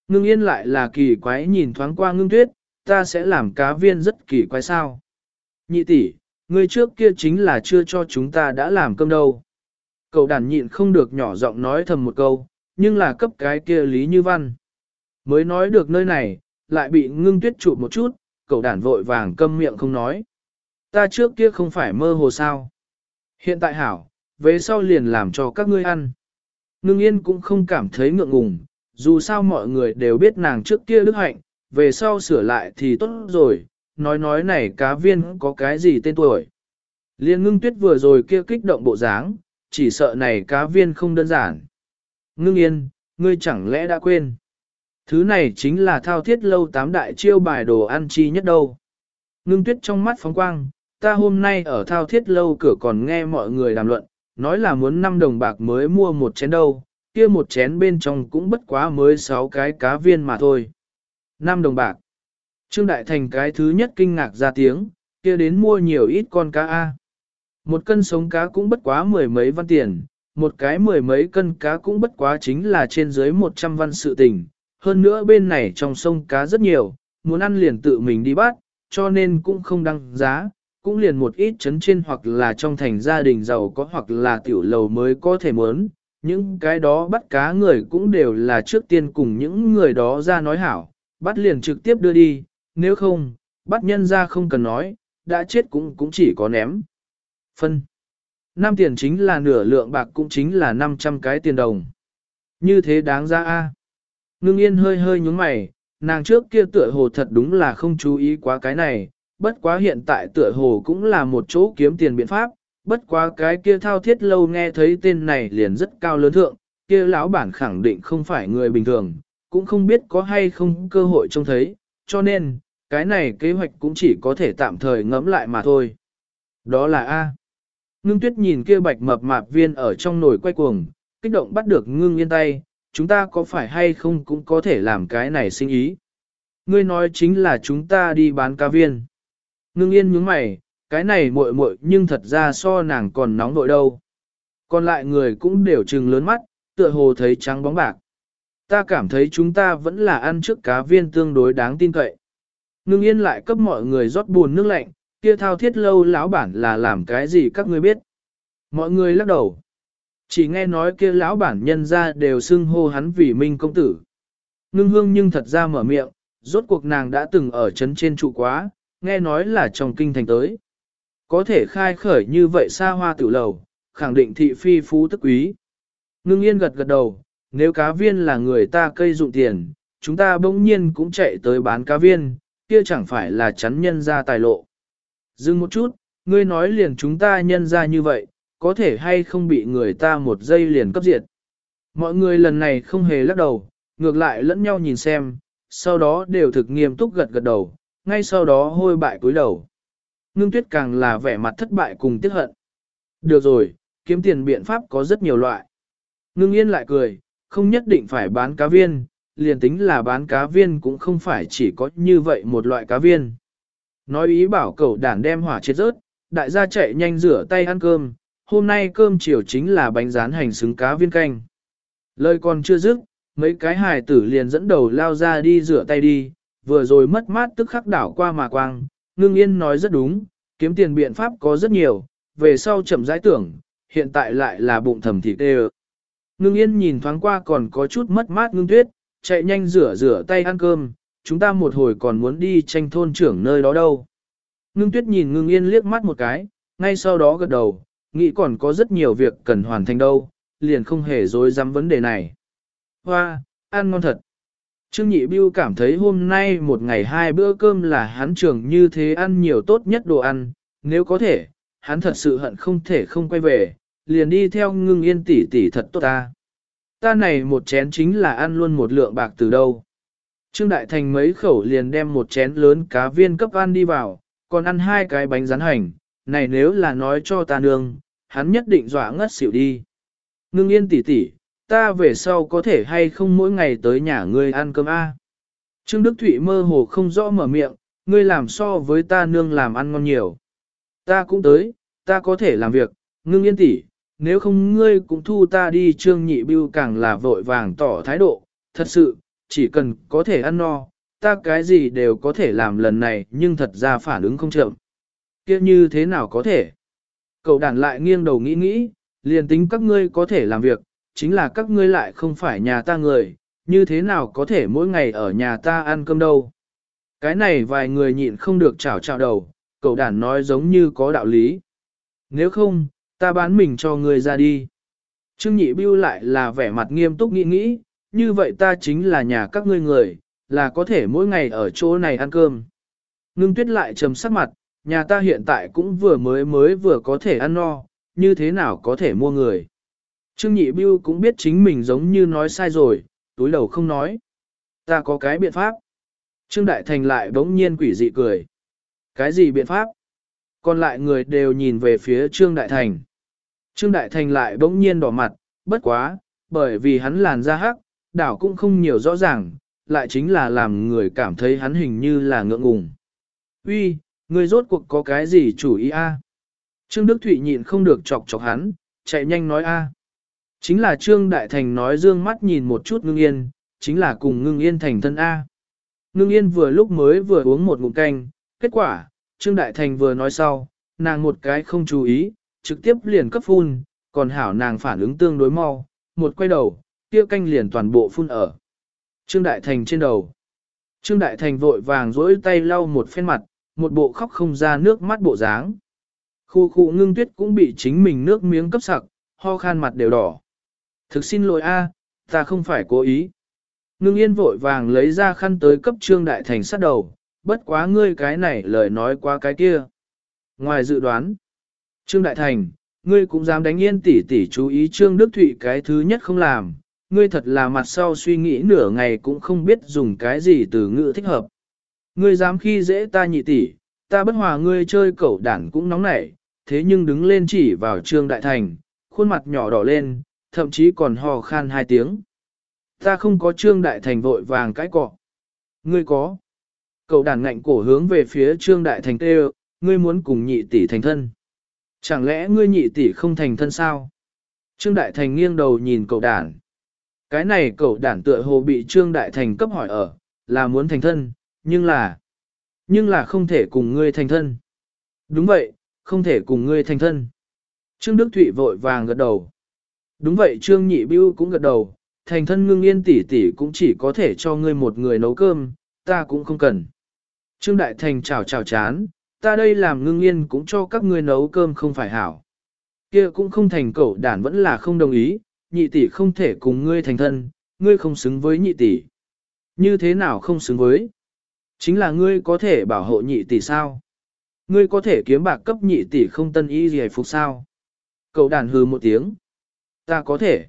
Speaker 1: Ngưng yên lại là kỳ quái nhìn thoáng qua ngưng tuyết, ta sẽ làm cá viên rất kỳ quái sao. Nhị tỷ, ngươi trước kia chính là chưa cho chúng ta đã làm cơm đâu. Cậu đàn nhịn không được nhỏ giọng nói thầm một câu, nhưng là cấp cái kia Lý Như Văn. Mới nói được nơi này, lại bị ngưng tuyết chụp một chút, cậu đàn vội vàng câm miệng không nói. Ta trước kia không phải mơ hồ sao. Hiện tại hảo, về sau liền làm cho các ngươi ăn. Ngưng yên cũng không cảm thấy ngượng ngùng, dù sao mọi người đều biết nàng trước kia đức hạnh, về sau sửa lại thì tốt rồi, nói nói này cá viên có cái gì tên tuổi. Liên ngưng tuyết vừa rồi kia kích động bộ dáng, chỉ sợ này cá viên không đơn giản. Ngưng yên, ngươi chẳng lẽ đã quên. Thứ này chính là thao thiết lâu tám đại chiêu bài đồ ăn chi nhất đâu. Ngưng tuyết trong mắt phóng quang, ta hôm nay ở thao thiết lâu cửa còn nghe mọi người đàm luận, nói là muốn 5 đồng bạc mới mua một chén đâu, kia một chén bên trong cũng bất quá mới 6 cái cá viên mà thôi. 5 đồng bạc. Trương Đại Thành cái thứ nhất kinh ngạc ra tiếng, kia đến mua nhiều ít con cá A. Một cân sống cá cũng bất quá mười mấy văn tiền, một cái mười mấy cân cá cũng bất quá chính là trên dưới 100 văn sự tình. Hơn nữa bên này trong sông cá rất nhiều, muốn ăn liền tự mình đi bắt, cho nên cũng không đăng giá, cũng liền một ít chấn trên hoặc là trong thành gia đình giàu có hoặc là tiểu lầu mới có thể mớn. Những cái đó bắt cá người cũng đều là trước tiên cùng những người đó ra nói hảo, bắt liền trực tiếp đưa đi, nếu không, bắt nhân ra không cần nói, đã chết cũng cũng chỉ có ném. Phân. Năm tiền chính là nửa lượng bạc cũng chính là 500 cái tiền đồng. Như thế đáng ra a. Ngưng yên hơi hơi nhúng mày, nàng trước kia tựa hồ thật đúng là không chú ý quá cái này, bất quá hiện tại tựa hồ cũng là một chỗ kiếm tiền biện pháp, bất quá cái kia thao thiết lâu nghe thấy tên này liền rất cao lớn thượng, kia lão bản khẳng định không phải người bình thường, cũng không biết có hay không cơ hội trông thấy, cho nên, cái này kế hoạch cũng chỉ có thể tạm thời ngẫm lại mà thôi. Đó là A. Ngưng tuyết nhìn kia bạch mập mạp viên ở trong nồi quay cuồng, kích động bắt được ngưng yên tay, chúng ta có phải hay không cũng có thể làm cái này sinh ý. Ngươi nói chính là chúng ta đi bán cá viên. Ngưng yên nhướng mày, cái này muội muội nhưng thật ra so nàng còn nóng nội đâu. Còn lại người cũng đều trừng lớn mắt, tựa hồ thấy trắng bóng bạc. Ta cảm thấy chúng ta vẫn là ăn trước cá viên tương đối đáng tin cậy. Ngưng yên lại cấp mọi người rót buồn nước lạnh, kia thao thiết lâu lão bản là làm cái gì các ngươi biết. Mọi người lắc đầu. Chỉ nghe nói kia lão bản nhân ra đều xưng hô hắn vì minh công tử. Ngưng hương nhưng thật ra mở miệng, rốt cuộc nàng đã từng ở chấn trên trụ quá, nghe nói là trong kinh thành tới. Có thể khai khởi như vậy xa hoa tiểu lầu, khẳng định thị phi phú tức quý. Ngưng yên gật gật đầu, nếu cá viên là người ta cây dụng tiền, chúng ta bỗng nhiên cũng chạy tới bán cá viên, kia chẳng phải là chắn nhân ra tài lộ. Dừng một chút, ngươi nói liền chúng ta nhân ra như vậy, có thể hay không bị người ta một giây liền cấp diệt. Mọi người lần này không hề lắc đầu, ngược lại lẫn nhau nhìn xem, sau đó đều thực nghiêm túc gật gật đầu, ngay sau đó hôi bại cúi đầu. Ngưng tuyết càng là vẻ mặt thất bại cùng tiếc hận. Được rồi, kiếm tiền biện pháp có rất nhiều loại. Ngưng yên lại cười, không nhất định phải bán cá viên, liền tính là bán cá viên cũng không phải chỉ có như vậy một loại cá viên. Nói ý bảo cậu đàn đem hỏa chết rớt, đại gia chạy nhanh rửa tay ăn cơm, hôm nay cơm chiều chính là bánh rán hành xứng cá viên canh. Lời còn chưa dứt, mấy cái hài tử liền dẫn đầu lao ra đi rửa tay đi, vừa rồi mất mát tức khắc đảo qua mà quang, ngưng yên nói rất đúng, kiếm tiền biện pháp có rất nhiều, về sau chậm rãi tưởng, hiện tại lại là bụng thầm thịt đê Ngưng yên nhìn thoáng qua còn có chút mất mát ngưng tuyết, chạy nhanh rửa rửa tay ăn cơm, chúng ta một hồi còn muốn đi tranh thôn trưởng nơi đó đâu. Ngưng tuyết nhìn ngưng yên liếc mắt một cái, ngay sau đó gật đầu, nghĩ còn có rất nhiều việc cần hoàn thành đâu, liền không hề dối dám vấn đề này. Hoa, ăn ngon thật. Trương Nhị Biêu cảm thấy hôm nay một ngày hai bữa cơm là hắn trường như thế ăn nhiều tốt nhất đồ ăn, nếu có thể, hắn thật sự hận không thể không quay về, liền đi theo ngưng yên tỷ tỷ thật tốt ta. Ta này một chén chính là ăn luôn một lượng bạc từ đâu. Trương Đại Thành mấy khẩu liền đem một chén lớn cá viên cấp ăn đi vào, còn ăn hai cái bánh rán hành, này nếu là nói cho ta nương, hắn nhất định dọa ngất xỉu đi. Ngưng yên tỷ tỷ, ta về sau có thể hay không mỗi ngày tới nhà ngươi ăn cơm a? Trương Đức Thụy mơ hồ không rõ mở miệng, ngươi làm so với ta nương làm ăn ngon nhiều. Ta cũng tới, ta có thể làm việc, ngưng yên tỷ, nếu không ngươi cũng thu ta đi trương nhị bưu càng là vội vàng tỏ thái độ, thật sự, chỉ cần có thể ăn no, ta cái gì đều có thể làm lần này nhưng thật ra phản ứng không chậm. Kia như thế nào có thể? Cậu đàn lại nghiêng đầu nghĩ nghĩ, liền tính các ngươi có thể làm việc, chính là các ngươi lại không phải nhà ta người, như thế nào có thể mỗi ngày ở nhà ta ăn cơm đâu. Cái này vài người nhịn không được chảo chảo đầu, cậu đàn nói giống như có đạo lý. Nếu không, ta bán mình cho ngươi ra đi. Trương Nhị Bưu lại là vẻ mặt nghiêm túc nghĩ nghĩ, như vậy ta chính là nhà các ngươi người, là có thể mỗi ngày ở chỗ này ăn cơm. Ngưng tuyết lại trầm sắc mặt, nhà ta hiện tại cũng vừa mới mới vừa có thể ăn no, như thế nào có thể mua người. Trương Nhị Bưu cũng biết chính mình giống như nói sai rồi, túi đầu không nói. Ta có cái biện pháp. Trương Đại Thành lại bỗng nhiên quỷ dị cười. Cái gì biện pháp? Còn lại người đều nhìn về phía Trương Đại Thành. Trương Đại Thành lại bỗng nhiên đỏ mặt, bất quá, bởi vì hắn làn da hắc, đảo cũng không nhiều rõ ràng, lại chính là làm người cảm thấy hắn hình như là ngượng ngùng. Uy, người rốt cuộc có cái gì chủ ý a? Trương Đức Thụy nhịn không được chọc chọc hắn, chạy nhanh nói a. Chính là Trương Đại Thành nói dương mắt nhìn một chút ngưng yên, chính là cùng ngưng yên thành thân A. Ngưng yên vừa lúc mới vừa uống một ngụm canh, kết quả, Trương Đại Thành vừa nói sau, nàng một cái không chú ý, trực tiếp liền cấp phun, còn hảo nàng phản ứng tương đối mau, một quay đầu, kia canh liền toàn bộ phun ở. Trương Đại Thành trên đầu. Trương Đại Thành vội vàng rỗi tay lau một phen mặt, một bộ khóc không ra nước mắt bộ dáng. Khu khu ngưng tuyết cũng bị chính mình nước miếng cấp sặc, ho khan mặt đều đỏ. Thực xin lỗi a, ta không phải cố ý. Ngưng yên vội vàng lấy ra khăn tới cấp Trương Đại Thành sát đầu, bất quá ngươi cái này lời nói qua cái kia. Ngoài dự đoán, Trương Đại Thành, ngươi cũng dám đánh yên tỷ tỷ chú ý Trương Đức Thụy cái thứ nhất không làm, ngươi thật là mặt sau suy nghĩ nửa ngày cũng không biết dùng cái gì từ ngữ thích hợp. Ngươi dám khi dễ ta nhị tỷ, ta bất hòa ngươi chơi cẩu đản cũng nóng nảy, thế nhưng đứng lên chỉ vào Trương Đại Thành, khuôn mặt nhỏ đỏ lên, thậm chí còn hò khan hai tiếng. Ta không có Trương Đại Thành vội vàng cái cọ. Ngươi có. Cậu đàn ngạnh cổ hướng về phía Trương Đại Thành kêu, ngươi muốn cùng nhị tỷ thành thân. Chẳng lẽ ngươi nhị tỷ không thành thân sao? Trương Đại Thành nghiêng đầu nhìn cậu đàn. Cái này cậu đàn tựa hồ bị Trương Đại Thành cấp hỏi ở, là muốn thành thân, nhưng là... Nhưng là không thể cùng ngươi thành thân. Đúng vậy, không thể cùng ngươi thành thân. Trương Đức Thụy vội vàng gật đầu. Đúng vậy Trương Nhị Bưu cũng gật đầu, thành thân ngưng yên tỷ tỷ cũng chỉ có thể cho ngươi một người nấu cơm, ta cũng không cần. Trương Đại Thành chào chào chán, ta đây làm ngưng yên cũng cho các ngươi nấu cơm không phải hảo. Kia cũng không thành cậu đản vẫn là không đồng ý, nhị tỷ không thể cùng ngươi thành thân, ngươi không xứng với nhị tỷ. Như thế nào không xứng với? Chính là ngươi có thể bảo hộ nhị tỷ sao? Ngươi có thể kiếm bạc cấp nhị tỷ không tân y gì phục sao? Cậu đàn hư một tiếng. Ta có thể.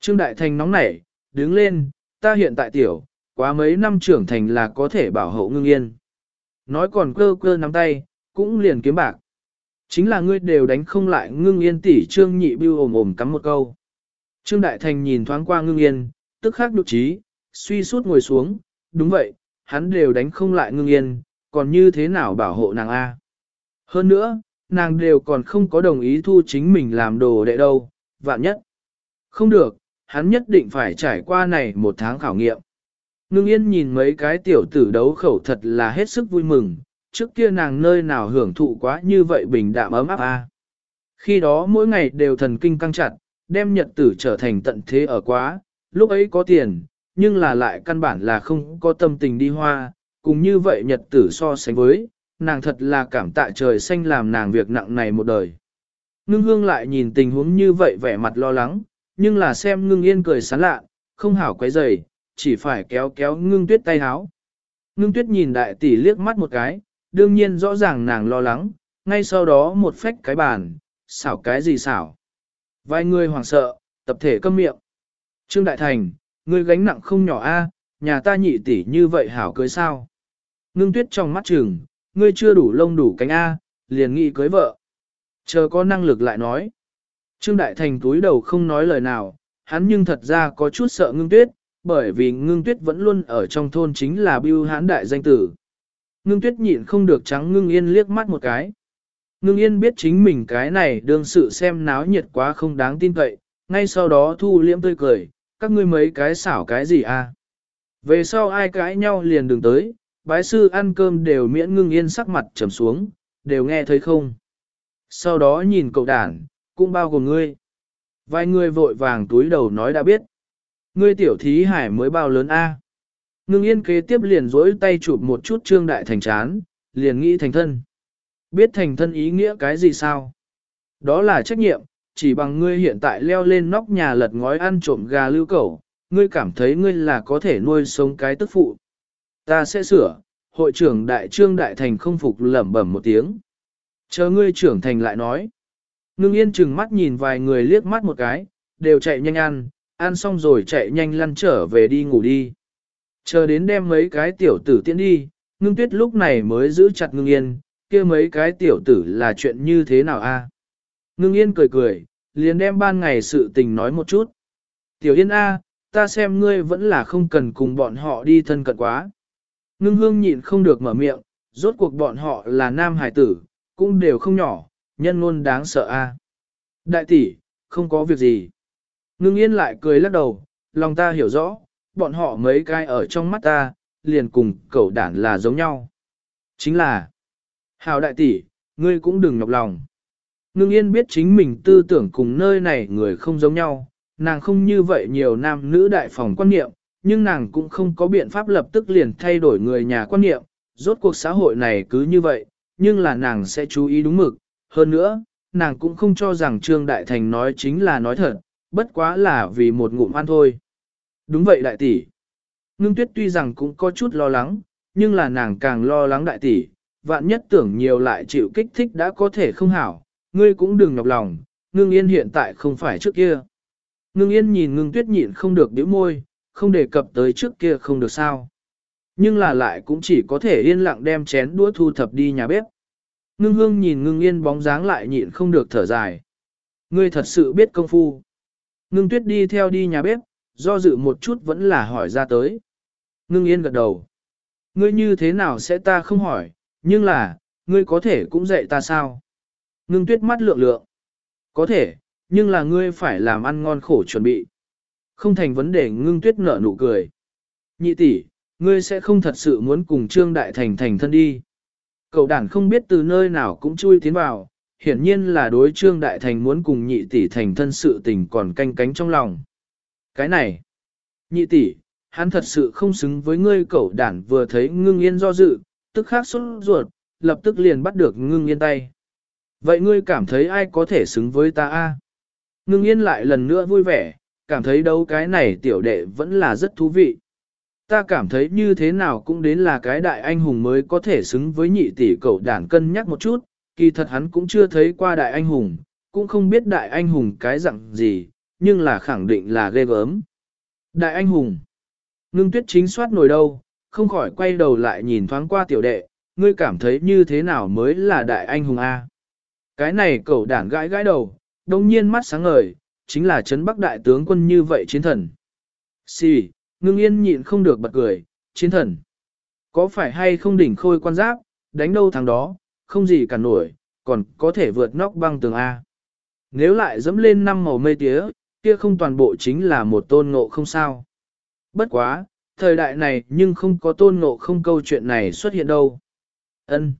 Speaker 1: Trương Đại Thành nóng nảy, đứng lên, ta hiện tại tiểu, quá mấy năm trưởng thành là có thể bảo hộ ngưng yên. Nói còn cơ cơ nắm tay, cũng liền kiếm bạc. Chính là ngươi đều đánh không lại ngưng yên tỷ trương nhị bưu ồm ồm cắm một câu. Trương Đại Thành nhìn thoáng qua ngưng yên, tức khắc nhục trí, suy suốt ngồi xuống, đúng vậy, hắn đều đánh không lại ngưng yên, còn như thế nào bảo hộ nàng A. Hơn nữa, nàng đều còn không có đồng ý thu chính mình làm đồ đệ đâu, vạn nhất. Không được, hắn nhất định phải trải qua này một tháng khảo nghiệm. Ngưng yên nhìn mấy cái tiểu tử đấu khẩu thật là hết sức vui mừng, trước kia nàng nơi nào hưởng thụ quá như vậy bình đạm ấm áp a. Khi đó mỗi ngày đều thần kinh căng chặt, đem nhật tử trở thành tận thế ở quá, lúc ấy có tiền, nhưng là lại căn bản là không có tâm tình đi hoa, cùng như vậy nhật tử so sánh với, nàng thật là cảm tạ trời xanh làm nàng việc nặng này một đời. Ngưng hương lại nhìn tình huống như vậy vẻ mặt lo lắng, nhưng là xem ngưng yên cười sán lạ, không hảo quấy rầy, chỉ phải kéo kéo ngưng tuyết tay háo. Ngưng tuyết nhìn đại tỷ liếc mắt một cái, đương nhiên rõ ràng nàng lo lắng, ngay sau đó một phách cái bàn, xảo cái gì xảo. Vài người hoảng sợ, tập thể câm miệng. Trương Đại Thành, ngươi gánh nặng không nhỏ a, nhà ta nhị tỷ như vậy hảo cưới sao. Ngưng tuyết trong mắt trừng, ngươi chưa đủ lông đủ cánh a, liền nghĩ cưới vợ. Chờ có năng lực lại nói. Trương Đại Thành túi đầu không nói lời nào, hắn nhưng thật ra có chút sợ ngưng tuyết, bởi vì ngưng tuyết vẫn luôn ở trong thôn chính là bưu hán đại danh tử. Ngưng tuyết nhịn không được trắng ngưng yên liếc mắt một cái. Ngưng yên biết chính mình cái này đương sự xem náo nhiệt quá không đáng tin cậy, ngay sau đó thu liễm tươi cười, các ngươi mấy cái xảo cái gì à. Về sau ai cãi nhau liền đừng tới, bái sư ăn cơm đều miễn ngưng yên sắc mặt trầm xuống, đều nghe thấy không. Sau đó nhìn cậu đàn, cũng bao gồm ngươi. Vài người vội vàng túi đầu nói đã biết. Ngươi tiểu thí hải mới bao lớn A. Ngưng yên kế tiếp liền dối tay chụp một chút trương đại thành chán, liền nghĩ thành thân. Biết thành thân ý nghĩa cái gì sao? Đó là trách nhiệm, chỉ bằng ngươi hiện tại leo lên nóc nhà lật ngói ăn trộm gà lưu cẩu, ngươi cảm thấy ngươi là có thể nuôi sống cái tức phụ. Ta sẽ sửa, hội trưởng đại trương đại thành không phục lẩm bẩm một tiếng. Chờ ngươi trưởng thành lại nói. Ngưng yên chừng mắt nhìn vài người liếc mắt một cái, đều chạy nhanh ăn, ăn xong rồi chạy nhanh lăn trở về đi ngủ đi. Chờ đến đem mấy cái tiểu tử tiễn đi, ngưng tuyết lúc này mới giữ chặt ngưng yên, kia mấy cái tiểu tử là chuyện như thế nào a? Ngưng yên cười cười, liền đem ban ngày sự tình nói một chút. Tiểu yên a, ta xem ngươi vẫn là không cần cùng bọn họ đi thân cận quá. Ngưng hương nhịn không được mở miệng, rốt cuộc bọn họ là nam hải tử, cũng đều không nhỏ, nhân luôn đáng sợ a. Đại tỷ, không có việc gì. Ngưng yên lại cười lắc đầu, lòng ta hiểu rõ, bọn họ mấy cái ở trong mắt ta, liền cùng cậu đản là giống nhau. Chính là, hào đại tỷ, ngươi cũng đừng nhọc lòng. Ngưng yên biết chính mình tư tưởng cùng nơi này người không giống nhau, nàng không như vậy nhiều nam nữ đại phòng quan niệm, nhưng nàng cũng không có biện pháp lập tức liền thay đổi người nhà quan niệm, rốt cuộc xã hội này cứ như vậy, nhưng là nàng sẽ chú ý đúng mực. Hơn nữa, nàng cũng không cho rằng Trương Đại Thành nói chính là nói thật, bất quá là vì một ngụm ăn thôi. Đúng vậy đại tỷ. Ngưng tuyết tuy rằng cũng có chút lo lắng, nhưng là nàng càng lo lắng đại tỷ, vạn nhất tưởng nhiều lại chịu kích thích đã có thể không hảo, ngươi cũng đừng nhọc lòng, ngưng yên hiện tại không phải trước kia. Ngưng yên nhìn ngưng tuyết nhịn không được biểu môi, không đề cập tới trước kia không được sao. Nhưng là lại cũng chỉ có thể yên lặng đem chén đũa thu thập đi nhà bếp. Ngưng hương nhìn ngưng yên bóng dáng lại nhịn không được thở dài. Ngươi thật sự biết công phu. Ngưng tuyết đi theo đi nhà bếp, do dự một chút vẫn là hỏi ra tới. Ngưng yên gật đầu. Ngươi như thế nào sẽ ta không hỏi, nhưng là, ngươi có thể cũng dạy ta sao? Ngưng tuyết mắt lượng lượng. Có thể, nhưng là ngươi phải làm ăn ngon khổ chuẩn bị. Không thành vấn đề ngưng tuyết nở nụ cười. Nhị tỷ, ngươi sẽ không thật sự muốn cùng Trương Đại Thành thành thân đi. Cậu đàn không biết từ nơi nào cũng chui tiến vào, hiển nhiên là đối Trương Đại Thành muốn cùng nhị tỷ thành thân sự tình còn canh cánh trong lòng. Cái này, nhị tỷ, hắn thật sự không xứng với ngươi cậu đản vừa thấy ngưng yên do dự, tức khắc xuất ruột, lập tức liền bắt được ngưng yên tay. Vậy ngươi cảm thấy ai có thể xứng với ta a? Ngưng yên lại lần nữa vui vẻ, cảm thấy đâu cái này tiểu đệ vẫn là rất thú vị. Ta cảm thấy như thế nào cũng đến là cái đại anh hùng mới có thể xứng với nhị tỷ cậu đản cân nhắc một chút, kỳ thật hắn cũng chưa thấy qua đại anh hùng, cũng không biết đại anh hùng cái dạng gì, nhưng là khẳng định là ghê gớm. Đại anh hùng. Ngưng tuyết chính soát nổi đâu, không khỏi quay đầu lại nhìn thoáng qua tiểu đệ, ngươi cảm thấy như thế nào mới là đại anh hùng A. Cái này cậu đản gãi gãi đầu, đồng nhiên mắt sáng ngời, chính là chấn bắc đại tướng quân như vậy chiến thần. Xì, ngưng yên nhịn không được bật cười, chiến thần. Có phải hay không đỉnh khôi quan giáp, đánh đâu thằng đó, không gì cả nổi, còn có thể vượt nóc băng tường A. Nếu lại dẫm lên năm màu mây tía, kia không toàn bộ chính là một tôn ngộ không sao. Bất quá, thời đại này nhưng không có tôn ngộ không câu chuyện này xuất hiện đâu. ân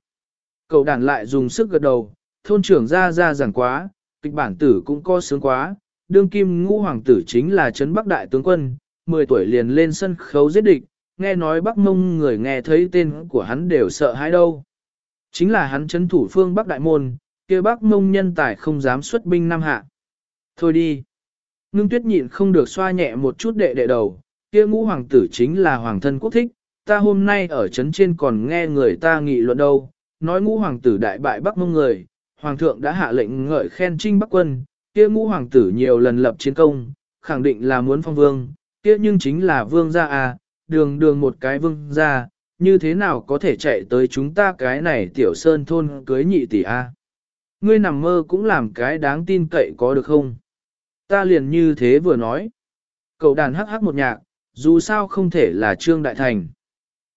Speaker 1: Cậu đàn lại dùng sức gật đầu, thôn trưởng ra ra giảng quá, kịch bản tử cũng có sướng quá, đương kim ngũ hoàng tử chính là Trấn Bắc Đại tướng quân, 10 tuổi liền lên sân khấu giết địch, nghe nói Bắc Mông người nghe thấy tên của hắn đều sợ hãi đâu. Chính là hắn chấn thủ phương Bắc Đại Môn, kia Bắc Mông nhân tài không dám xuất binh Nam Hạ. Thôi đi. Ngưng tuyết nhịn không được xoa nhẹ một chút đệ đệ đầu, kia ngũ hoàng tử chính là hoàng thân quốc thích, ta hôm nay ở trấn trên còn nghe người ta nghị luận đâu, nói ngũ hoàng tử đại bại Bắc Mông người, hoàng thượng đã hạ lệnh ngợi khen trinh Bắc quân, kia ngũ hoàng tử nhiều lần lập chiến công, khẳng định là muốn phong vương, kia nhưng chính là vương gia à, đường đường một cái vương gia, như thế nào có thể chạy tới chúng ta cái này tiểu sơn thôn cưới nhị tỷ a? À? Ngươi nằm mơ cũng làm cái đáng tin cậy có được không? Ta liền như thế vừa nói. Cậu đàn hắc hắc một nhạc, dù sao không thể là Trương Đại Thành.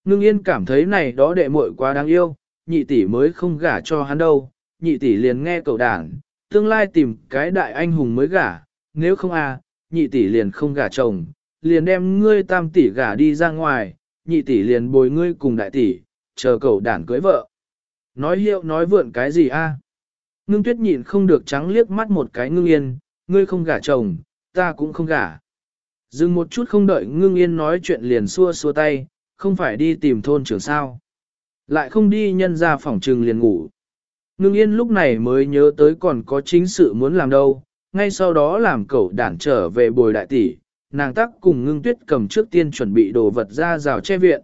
Speaker 1: Ngưng yên cảm thấy này đó đệ muội quá đáng yêu, nhị tỷ mới không gả cho hắn đâu, nhị tỷ liền nghe cậu đàn, tương lai tìm cái đại anh hùng mới gả, nếu không à, nhị tỷ liền không gả chồng, liền đem ngươi tam tỷ gả đi ra ngoài, nhị tỷ liền bồi ngươi cùng đại tỷ, chờ cậu đản cưới vợ. Nói hiệu nói vượn cái gì a? Ngưng tuyết nhịn không được trắng liếc mắt một cái ngưng yên, ngươi không gả chồng, ta cũng không gả. Dừng một chút không đợi ngưng yên nói chuyện liền xua xua tay, không phải đi tìm thôn trưởng sao. Lại không đi nhân ra phòng trừng liền ngủ. Ngưng yên lúc này mới nhớ tới còn có chính sự muốn làm đâu, ngay sau đó làm cậu đản trở về bồi đại tỷ, nàng tắc cùng ngưng tuyết cầm trước tiên chuẩn bị đồ vật ra rào che viện.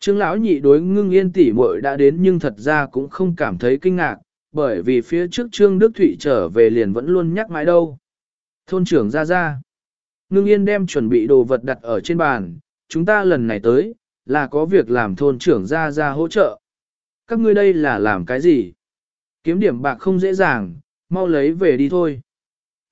Speaker 1: Trương lão nhị đối ngưng yên tỷ muội đã đến nhưng thật ra cũng không cảm thấy kinh ngạc, bởi vì phía trước Trương Đức Thụy trở về liền vẫn luôn nhắc mãi đâu. Thôn trưởng ra ra. Ngưng yên đem chuẩn bị đồ vật đặt ở trên bàn, chúng ta lần này tới, là có việc làm thôn trưởng ra ra hỗ trợ. Các ngươi đây là làm cái gì? Kiếm điểm bạc không dễ dàng, mau lấy về đi thôi.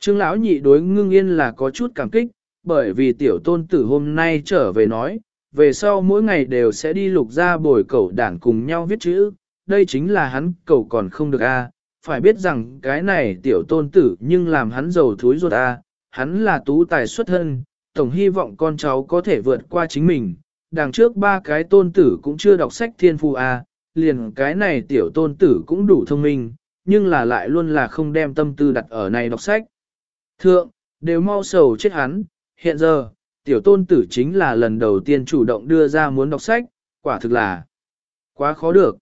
Speaker 1: Trương lão nhị đối ngưng yên là có chút cảm kích, bởi vì tiểu tôn tử hôm nay trở về nói, về sau mỗi ngày đều sẽ đi lục ra bồi cậu đảng cùng nhau viết chữ, đây chính là hắn cậu còn không được a. phải biết rằng cái này tiểu tôn tử nhưng làm hắn giàu thúi ruột a, hắn là tú tài xuất thân, tổng hy vọng con cháu có thể vượt qua chính mình, đằng trước ba cái tôn tử cũng chưa đọc sách thiên phu a, liền cái này tiểu tôn tử cũng đủ thông minh, nhưng là lại luôn là không đem tâm tư đặt ở này đọc sách. Thượng, đều mau sầu chết hắn, hiện giờ, tiểu tôn tử chính là lần đầu tiên chủ động đưa ra muốn đọc sách, quả thực là quá khó được.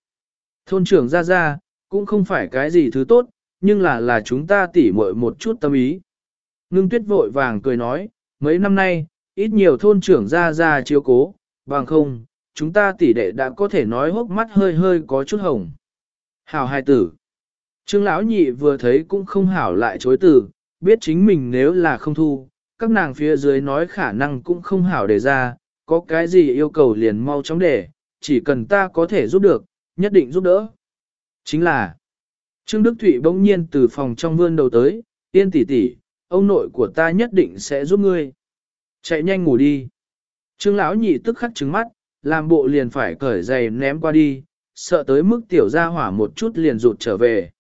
Speaker 1: Thôn trưởng ra ra, cũng không phải cái gì thứ tốt, nhưng là là chúng ta tỉ muội một chút tâm ý. Ngưng tuyết vội vàng cười nói, mấy năm nay, ít nhiều thôn trưởng ra ra chiếu cố, bằng không, chúng ta tỉ đệ đã có thể nói hốc mắt hơi hơi có chút hồng. Hảo hai tử. Trương lão nhị vừa thấy cũng không hảo lại chối từ, biết chính mình nếu là không thu, các nàng phía dưới nói khả năng cũng không hảo để ra, có cái gì yêu cầu liền mau chóng để, chỉ cần ta có thể giúp được, nhất định giúp đỡ. Chính là, Trương Đức Thụy bỗng nhiên từ phòng trong vươn đầu tới, yên tỷ tỷ, ông nội của ta nhất định sẽ giúp ngươi. Chạy nhanh ngủ đi. Trương lão nhị tức khắc trứng mắt, làm bộ liền phải cởi giày ném qua đi, sợ tới mức tiểu gia hỏa một chút liền rụt trở về.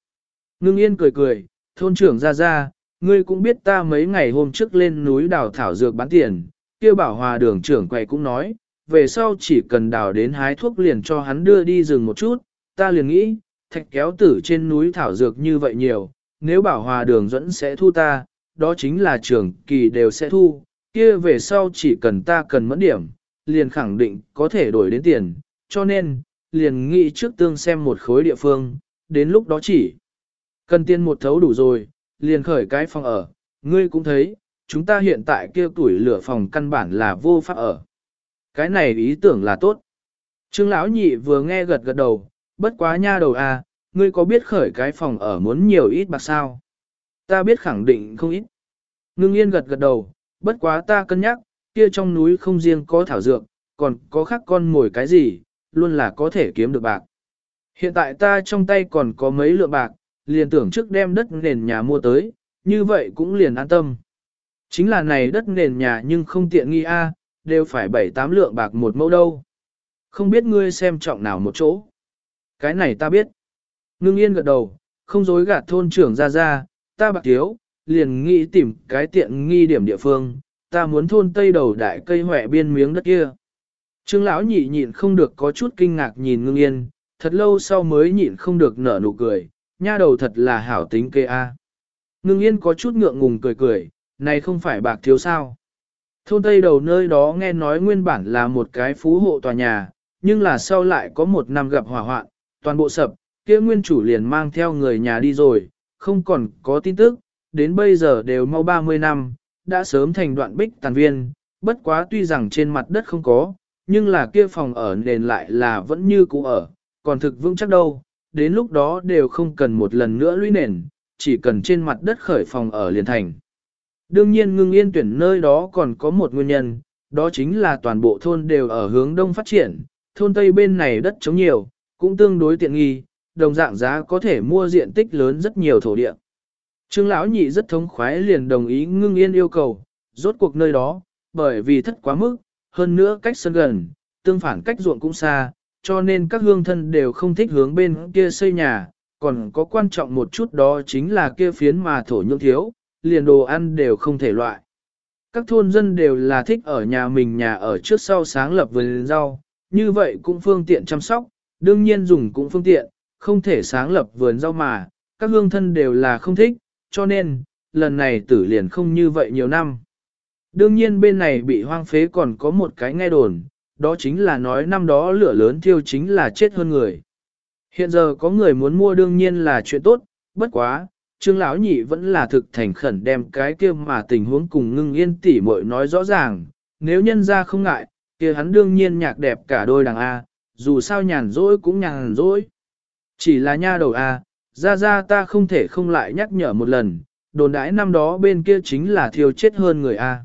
Speaker 1: Ngưng yên cười cười, thôn trưởng ra ra, ngươi cũng biết ta mấy ngày hôm trước lên núi đào thảo dược bán tiền, kia bảo hòa đường trưởng quầy cũng nói, về sau chỉ cần đào đến hái thuốc liền cho hắn đưa đi rừng một chút, ta liền nghĩ, thạch kéo tử trên núi thảo dược như vậy nhiều, nếu bảo hòa đường dẫn sẽ thu ta, đó chính là trưởng kỳ đều sẽ thu, kia về sau chỉ cần ta cần mẫn điểm, liền khẳng định có thể đổi đến tiền, cho nên, liền nghĩ trước tương xem một khối địa phương, đến lúc đó chỉ cần tiền một thấu đủ rồi, liền khởi cái phòng ở, ngươi cũng thấy, chúng ta hiện tại kia tuổi lửa phòng căn bản là vô pháp ở. Cái này ý tưởng là tốt. Trương lão nhị vừa nghe gật gật đầu, bất quá nha đầu à, ngươi có biết khởi cái phòng ở muốn nhiều ít bạc sao? Ta biết khẳng định không ít. Ngưng yên gật gật đầu, bất quá ta cân nhắc, kia trong núi không riêng có thảo dược, còn có khác con mồi cái gì, luôn là có thể kiếm được bạc. Hiện tại ta trong tay còn có mấy lượng bạc, liền tưởng trước đem đất nền nhà mua tới, như vậy cũng liền an tâm. Chính là này đất nền nhà nhưng không tiện nghi a, đều phải bảy tám lượng bạc một mẫu đâu. Không biết ngươi xem trọng nào một chỗ. Cái này ta biết. Ngưng yên gật đầu, không dối gạt thôn trưởng ra ra, ta bạc thiếu, liền nghĩ tìm cái tiện nghi điểm địa phương, ta muốn thôn tây đầu đại cây hỏe biên miếng đất kia. Trương lão nhị nhịn không được có chút kinh ngạc nhìn ngưng yên, thật lâu sau mới nhịn không được nở nụ cười, nha đầu thật là hảo tính kê a. Ngưng yên có chút ngượng ngùng cười cười, này không phải bạc thiếu sao. Thôn Tây đầu nơi đó nghe nói nguyên bản là một cái phú hộ tòa nhà, nhưng là sau lại có một năm gặp hỏa hoạn, toàn bộ sập, kia nguyên chủ liền mang theo người nhà đi rồi, không còn có tin tức, đến bây giờ đều mau 30 năm, đã sớm thành đoạn bích tàn viên, bất quá tuy rằng trên mặt đất không có, nhưng là kia phòng ở nền lại là vẫn như cũ ở, còn thực vững chắc đâu, đến lúc đó đều không cần một lần nữa lũy nền, chỉ cần trên mặt đất khởi phòng ở liền thành. Đương nhiên ngưng yên tuyển nơi đó còn có một nguyên nhân, đó chính là toàn bộ thôn đều ở hướng đông phát triển, thôn tây bên này đất trống nhiều, cũng tương đối tiện nghi, đồng dạng giá có thể mua diện tích lớn rất nhiều thổ địa. Trương lão nhị rất thống khoái liền đồng ý ngưng yên yêu cầu, rốt cuộc nơi đó, bởi vì thất quá mức, hơn nữa cách sân gần, tương phản cách ruộng cũng xa, cho nên các hương thân đều không thích hướng bên kia xây nhà, còn có quan trọng một chút đó chính là kia phiến mà thổ nhưỡng thiếu, liền đồ ăn đều không thể loại. Các thôn dân đều là thích ở nhà mình nhà ở trước sau sáng lập vườn rau, như vậy cũng phương tiện chăm sóc, đương nhiên dùng cũng phương tiện, không thể sáng lập vườn rau mà, các hương thân đều là không thích, cho nên, lần này tử liền không như vậy nhiều năm. Đương nhiên bên này bị hoang phế còn có một cái nghe đồn, đó chính là nói năm đó lửa lớn thiêu chính là chết hơn người. Hiện giờ có người muốn mua đương nhiên là chuyện tốt, bất quá, Trương lão nhị vẫn là thực thành khẩn đem cái kia mà tình huống cùng ngưng yên tỉ muội nói rõ ràng, nếu nhân ra không ngại, kia hắn đương nhiên nhạc đẹp cả đôi đằng A, dù sao nhàn rỗi cũng nhàn rỗi. Chỉ là nha đầu A, ra ra ta không thể không lại nhắc nhở một lần, đồn đãi năm đó bên kia chính là thiêu chết hơn người A.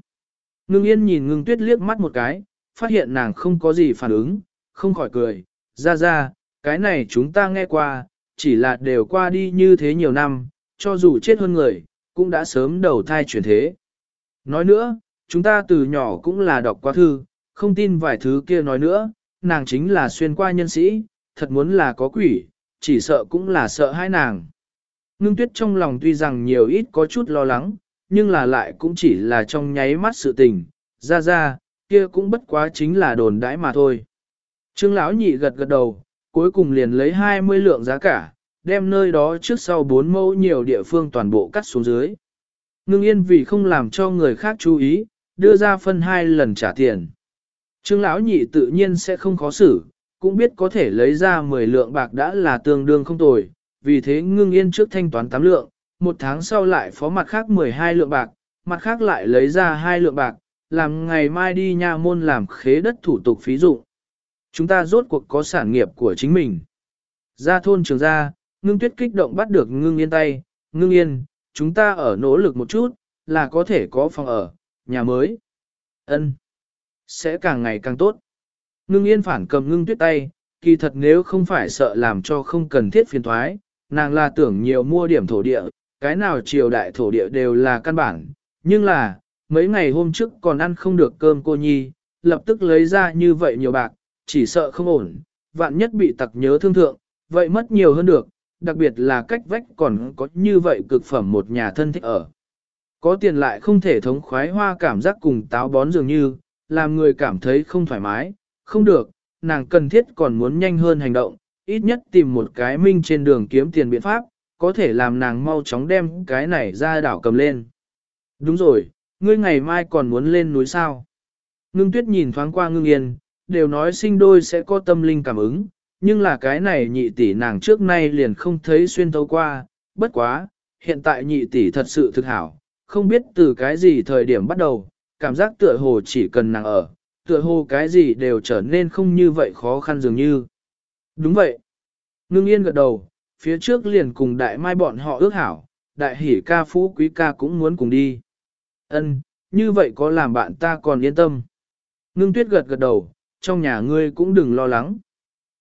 Speaker 1: Ngưng yên nhìn ngưng tuyết liếc mắt một cái, phát hiện nàng không có gì phản ứng, không khỏi cười, ra ra, cái này chúng ta nghe qua, chỉ là đều qua đi như thế nhiều năm, cho dù chết hơn người, cũng đã sớm đầu thai chuyển thế. Nói nữa, chúng ta từ nhỏ cũng là đọc qua thư, không tin vài thứ kia nói nữa, nàng chính là xuyên qua nhân sĩ, thật muốn là có quỷ, chỉ sợ cũng là sợ hai nàng. Ngưng tuyết trong lòng tuy rằng nhiều ít có chút lo lắng, nhưng là lại cũng chỉ là trong nháy mắt sự tình, ra ra, kia cũng bất quá chính là đồn đãi mà thôi. Trương lão nhị gật gật đầu, cuối cùng liền lấy 20 lượng giá cả, đem nơi đó trước sau bốn mẫu nhiều địa phương toàn bộ cắt xuống dưới. Ngưng yên vì không làm cho người khác chú ý, đưa ra phân hai lần trả tiền. Trương lão nhị tự nhiên sẽ không khó xử, cũng biết có thể lấy ra 10 lượng bạc đã là tương đương không tồi, vì thế ngưng yên trước thanh toán 8 lượng, một tháng sau lại phó mặt khác 12 lượng bạc, mặt khác lại lấy ra 2 lượng bạc, làm ngày mai đi nha môn làm khế đất thủ tục phí dụng. Chúng ta rốt cuộc có sản nghiệp của chính mình. Ra thôn trường gia, ngưng tuyết kích động bắt được ngưng yên tay, ngưng yên, chúng ta ở nỗ lực một chút, là có thể có phòng ở, nhà mới. ân Sẽ càng ngày càng tốt. Ngưng yên phản cầm ngưng tuyết tay, kỳ thật nếu không phải sợ làm cho không cần thiết phiền thoái, nàng là tưởng nhiều mua điểm thổ địa, cái nào triều đại thổ địa đều là căn bản, nhưng là, mấy ngày hôm trước còn ăn không được cơm cô nhi, lập tức lấy ra như vậy nhiều bạc, chỉ sợ không ổn, vạn nhất bị tặc nhớ thương thượng, vậy mất nhiều hơn được, đặc biệt là cách vách còn có như vậy cực phẩm một nhà thân thích ở. Có tiền lại không thể thống khoái hoa cảm giác cùng táo bón dường như, làm người cảm thấy không thoải mái, không được, nàng cần thiết còn muốn nhanh hơn hành động, ít nhất tìm một cái minh trên đường kiếm tiền biện pháp, có thể làm nàng mau chóng đem cái này ra đảo cầm lên. Đúng rồi, ngươi ngày mai còn muốn lên núi sao? Ngưng tuyết nhìn thoáng qua ngưng yên, đều nói sinh đôi sẽ có tâm linh cảm ứng, nhưng là cái này nhị tỷ nàng trước nay liền không thấy xuyên thấu qua, bất quá, hiện tại nhị tỷ thật sự thực hảo, không biết từ cái gì thời điểm bắt đầu, cảm giác tựa hồ chỉ cần nàng ở, tựa hồ cái gì đều trở nên không như vậy khó khăn dường như. Đúng vậy. Ngưng yên gật đầu, phía trước liền cùng đại mai bọn họ ước hảo, đại hỉ ca phú quý ca cũng muốn cùng đi. Ân, như vậy có làm bạn ta còn yên tâm. Ngưng tuyết gật gật đầu, trong nhà ngươi cũng đừng lo lắng.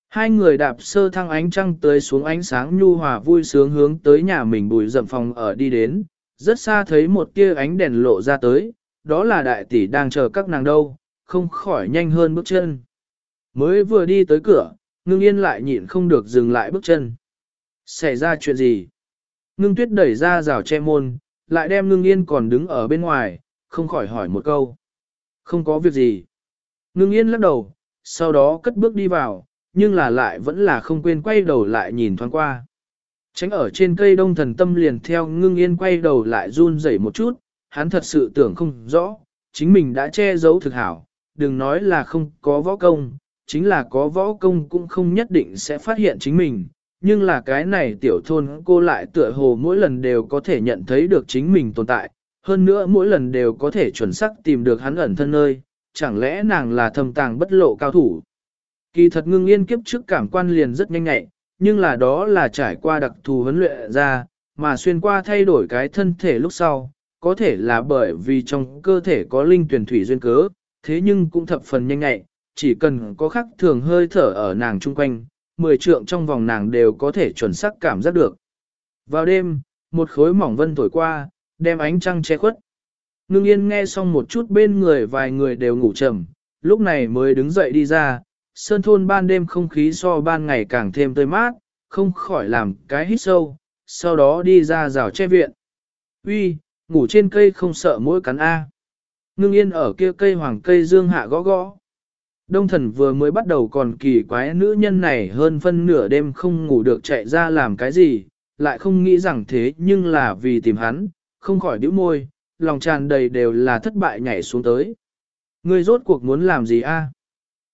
Speaker 1: Hai người đạp sơ thăng ánh trăng tới xuống ánh sáng nhu hòa vui sướng hướng tới nhà mình bùi rậm phòng ở đi đến, rất xa thấy một tia ánh đèn lộ ra tới, đó là đại tỷ đang chờ các nàng đâu, không khỏi nhanh hơn bước chân. Mới vừa đi tới cửa, ngưng yên lại nhịn không được dừng lại bước chân. Xảy ra chuyện gì? Ngưng tuyết đẩy ra rào che môn, lại đem ngưng yên còn đứng ở bên ngoài, không khỏi hỏi một câu. Không có việc gì. Ngưng yên lắc đầu, sau đó cất bước đi vào, nhưng là lại vẫn là không quên quay đầu lại nhìn thoáng qua. Tránh ở trên cây đông thần tâm liền theo ngưng yên quay đầu lại run rẩy một chút, hắn thật sự tưởng không rõ, chính mình đã che giấu thực hảo, đừng nói là không có võ công, chính là có võ công cũng không nhất định sẽ phát hiện chính mình, nhưng là cái này tiểu thôn cô lại tựa hồ mỗi lần đều có thể nhận thấy được chính mình tồn tại, hơn nữa mỗi lần đều có thể chuẩn xác tìm được hắn ẩn thân nơi, chẳng lẽ nàng là thầm tàng bất lộ cao thủ. Kỳ thật ngưng yên kiếp trước cảm quan liền rất nhanh nhạy, nhưng là đó là trải qua đặc thù huấn luyện ra, mà xuyên qua thay đổi cái thân thể lúc sau, có thể là bởi vì trong cơ thể có linh tuyển thủy duyên cớ, thế nhưng cũng thập phần nhanh nhạy, chỉ cần có khắc thường hơi thở ở nàng chung quanh, mười trượng trong vòng nàng đều có thể chuẩn xác cảm giác được. Vào đêm, một khối mỏng vân thổi qua, đem ánh trăng che khuất. Ngưng yên nghe xong một chút bên người vài người đều ngủ trầm, lúc này mới đứng dậy đi ra, sơn thôn ban đêm không khí so ban ngày càng thêm tươi mát, không khỏi làm cái hít sâu, sau đó đi ra rào che viện. Uy, ngủ trên cây không sợ mỗi cắn A. Ngưng yên ở kia cây hoàng cây dương hạ gõ gõ. Đông thần vừa mới bắt đầu còn kỳ quái nữ nhân này hơn phân nửa đêm không ngủ được chạy ra làm cái gì, lại không nghĩ rằng thế nhưng là vì tìm hắn, không khỏi đĩu môi, lòng tràn đầy đều là thất bại nhảy xuống tới. Ngươi rốt cuộc muốn làm gì a?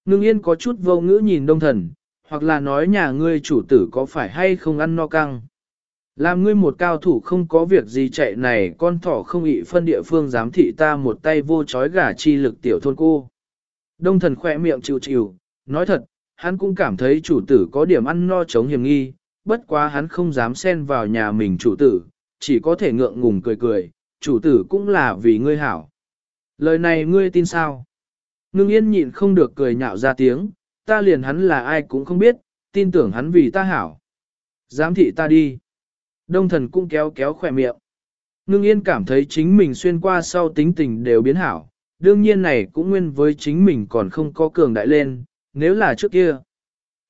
Speaker 1: Ngưng yên có chút vô ngữ nhìn đông thần, hoặc là nói nhà ngươi chủ tử có phải hay không ăn no căng. Làm ngươi một cao thủ không có việc gì chạy này con thỏ không ị phân địa phương giám thị ta một tay vô chói gà chi lực tiểu thôn cô. Đông thần khỏe miệng chịu chịu, nói thật, hắn cũng cảm thấy chủ tử có điểm ăn no chống hiểm nghi, bất quá hắn không dám xen vào nhà mình chủ tử, chỉ có thể ngượng ngùng cười cười, chủ tử cũng là vì ngươi hảo. Lời này ngươi tin sao? Ngưng yên nhịn không được cười nhạo ra tiếng, ta liền hắn là ai cũng không biết, tin tưởng hắn vì ta hảo. Giám thị ta đi. Đông thần cũng kéo kéo khỏe miệng. Ngưng yên cảm thấy chính mình xuyên qua sau tính tình đều biến hảo, đương nhiên này cũng nguyên với chính mình còn không có cường đại lên, nếu là trước kia.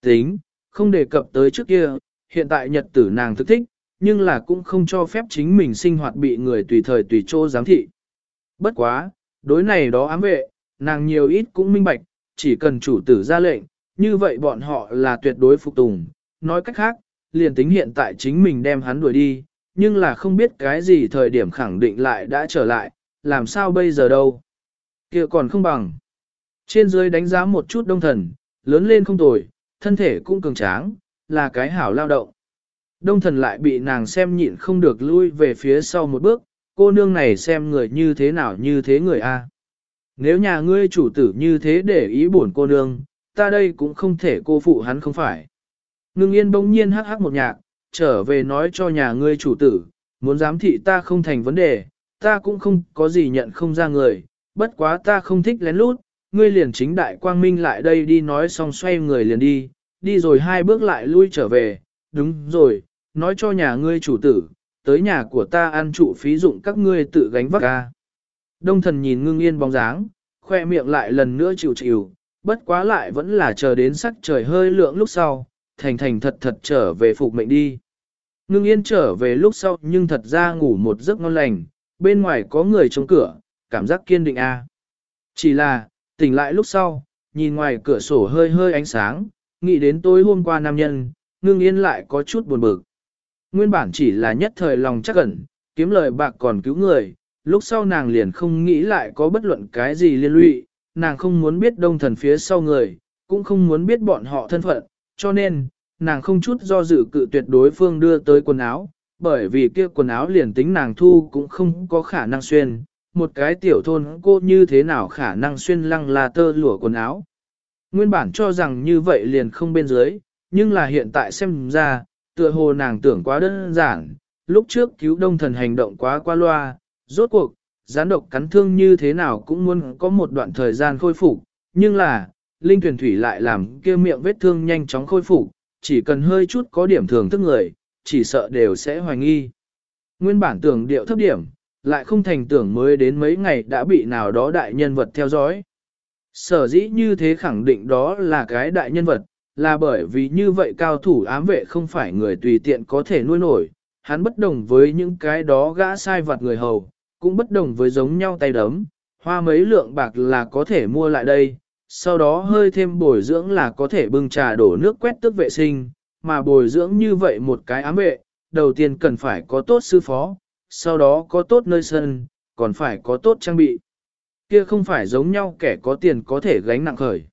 Speaker 1: Tính, không đề cập tới trước kia, hiện tại nhật tử nàng thức thích, nhưng là cũng không cho phép chính mình sinh hoạt bị người tùy thời tùy chỗ giám thị. Bất quá, đối này đó ám vệ, nàng nhiều ít cũng minh bạch, chỉ cần chủ tử ra lệnh, như vậy bọn họ là tuyệt đối phục tùng. Nói cách khác, liền tính hiện tại chính mình đem hắn đuổi đi, nhưng là không biết cái gì thời điểm khẳng định lại đã trở lại, làm sao bây giờ đâu kia còn không bằng. Trên dưới đánh giá một chút đông thần, lớn lên không tồi, thân thể cũng cường tráng, là cái hảo lao động. Đông thần lại bị nàng xem nhịn không được lui về phía sau một bước, cô nương này xem người như thế nào như thế người a. Nếu nhà ngươi chủ tử như thế để ý buồn cô nương, ta đây cũng không thể cô phụ hắn không phải. Ngưng yên bỗng nhiên hắc hắc một nhạc, trở về nói cho nhà ngươi chủ tử, muốn giám thị ta không thành vấn đề, ta cũng không có gì nhận không ra người, bất quá ta không thích lén lút, ngươi liền chính đại quang minh lại đây đi nói xong xoay người liền đi, đi rồi hai bước lại lui trở về, đúng rồi, nói cho nhà ngươi chủ tử, tới nhà của ta ăn trụ phí dụng các ngươi tự gánh vác ca. Đông thần nhìn ngưng yên bóng dáng, khoe miệng lại lần nữa chịu chịu, bất quá lại vẫn là chờ đến sắc trời hơi lượng lúc sau, thành thành thật thật trở về phục mệnh đi. Ngưng yên trở về lúc sau nhưng thật ra ngủ một giấc ngon lành, bên ngoài có người chống cửa, cảm giác kiên định a. Chỉ là, tỉnh lại lúc sau, nhìn ngoài cửa sổ hơi hơi ánh sáng, nghĩ đến tối hôm qua nam nhân, ngưng yên lại có chút buồn bực. Nguyên bản chỉ là nhất thời lòng chắc ẩn, kiếm lời bạc còn cứu người, lúc sau nàng liền không nghĩ lại có bất luận cái gì liên lụy, nàng không muốn biết đông thần phía sau người, cũng không muốn biết bọn họ thân phận, cho nên, nàng không chút do dự cự tuyệt đối phương đưa tới quần áo, bởi vì kia quần áo liền tính nàng thu cũng không có khả năng xuyên, một cái tiểu thôn cô như thế nào khả năng xuyên lăng là tơ lụa quần áo. Nguyên bản cho rằng như vậy liền không bên dưới, nhưng là hiện tại xem ra, tựa hồ nàng tưởng quá đơn giản, lúc trước cứu đông thần hành động quá qua loa, rốt cuộc, gián độc cắn thương như thế nào cũng muốn có một đoạn thời gian khôi phục, nhưng là, linh tuyển thủy lại làm kia miệng vết thương nhanh chóng khôi phục, chỉ cần hơi chút có điểm thường thức người, chỉ sợ đều sẽ hoài nghi. Nguyên bản tưởng điệu thấp điểm, lại không thành tưởng mới đến mấy ngày đã bị nào đó đại nhân vật theo dõi. Sở dĩ như thế khẳng định đó là cái đại nhân vật, là bởi vì như vậy cao thủ ám vệ không phải người tùy tiện có thể nuôi nổi, hắn bất đồng với những cái đó gã sai vặt người hầu, cũng bất đồng với giống nhau tay đấm, hoa mấy lượng bạc là có thể mua lại đây, sau đó hơi thêm bồi dưỡng là có thể bưng trà đổ nước quét tức vệ sinh, mà bồi dưỡng như vậy một cái ám vệ, đầu tiên cần phải có tốt sư phó, sau đó có tốt nơi sân, còn phải có tốt trang bị. Kia không phải giống nhau kẻ có tiền có thể gánh nặng khởi.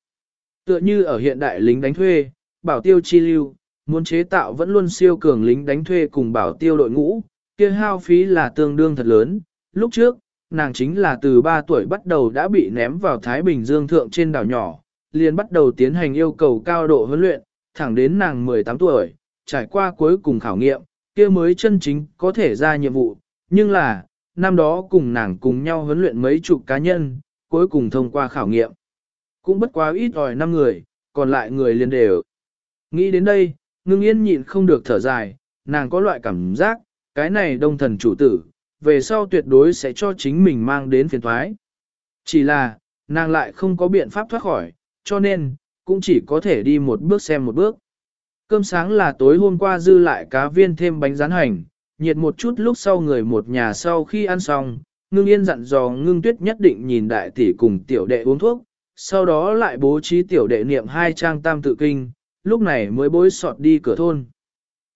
Speaker 1: Tựa như ở hiện đại lính đánh thuê, bảo tiêu chi lưu, muốn chế tạo vẫn luôn siêu cường lính đánh thuê cùng bảo tiêu đội ngũ, kia hao phí là tương đương thật lớn. Lúc trước, nàng chính là từ 3 tuổi bắt đầu đã bị ném vào Thái Bình Dương thượng trên đảo nhỏ, liền bắt đầu tiến hành yêu cầu cao độ huấn luyện, thẳng đến nàng 18 tuổi, trải qua cuối cùng khảo nghiệm, kia mới chân chính có thể ra nhiệm vụ, nhưng là, năm đó cùng nàng cùng nhau huấn luyện mấy chục cá nhân, cuối cùng thông qua khảo nghiệm. Cũng bất quá ít ỏi năm người, còn lại người liền đều. Nghĩ đến đây, ngưng yên nhịn không được thở dài, nàng có loại cảm giác, cái này đông thần chủ tử, về sau tuyệt đối sẽ cho chính mình mang đến phiền thoái. Chỉ là, nàng lại không có biện pháp thoát khỏi, cho nên, cũng chỉ có thể đi một bước xem một bước. Cơm sáng là tối hôm qua dư lại cá viên thêm bánh rán hành, nhiệt một chút lúc sau người một nhà sau khi ăn xong, ngưng yên dặn dò ngưng tuyết nhất định nhìn đại tỷ cùng tiểu đệ uống thuốc, sau đó lại bố trí tiểu đệ niệm hai trang tam tự kinh, lúc này mới bối sọt đi cửa thôn.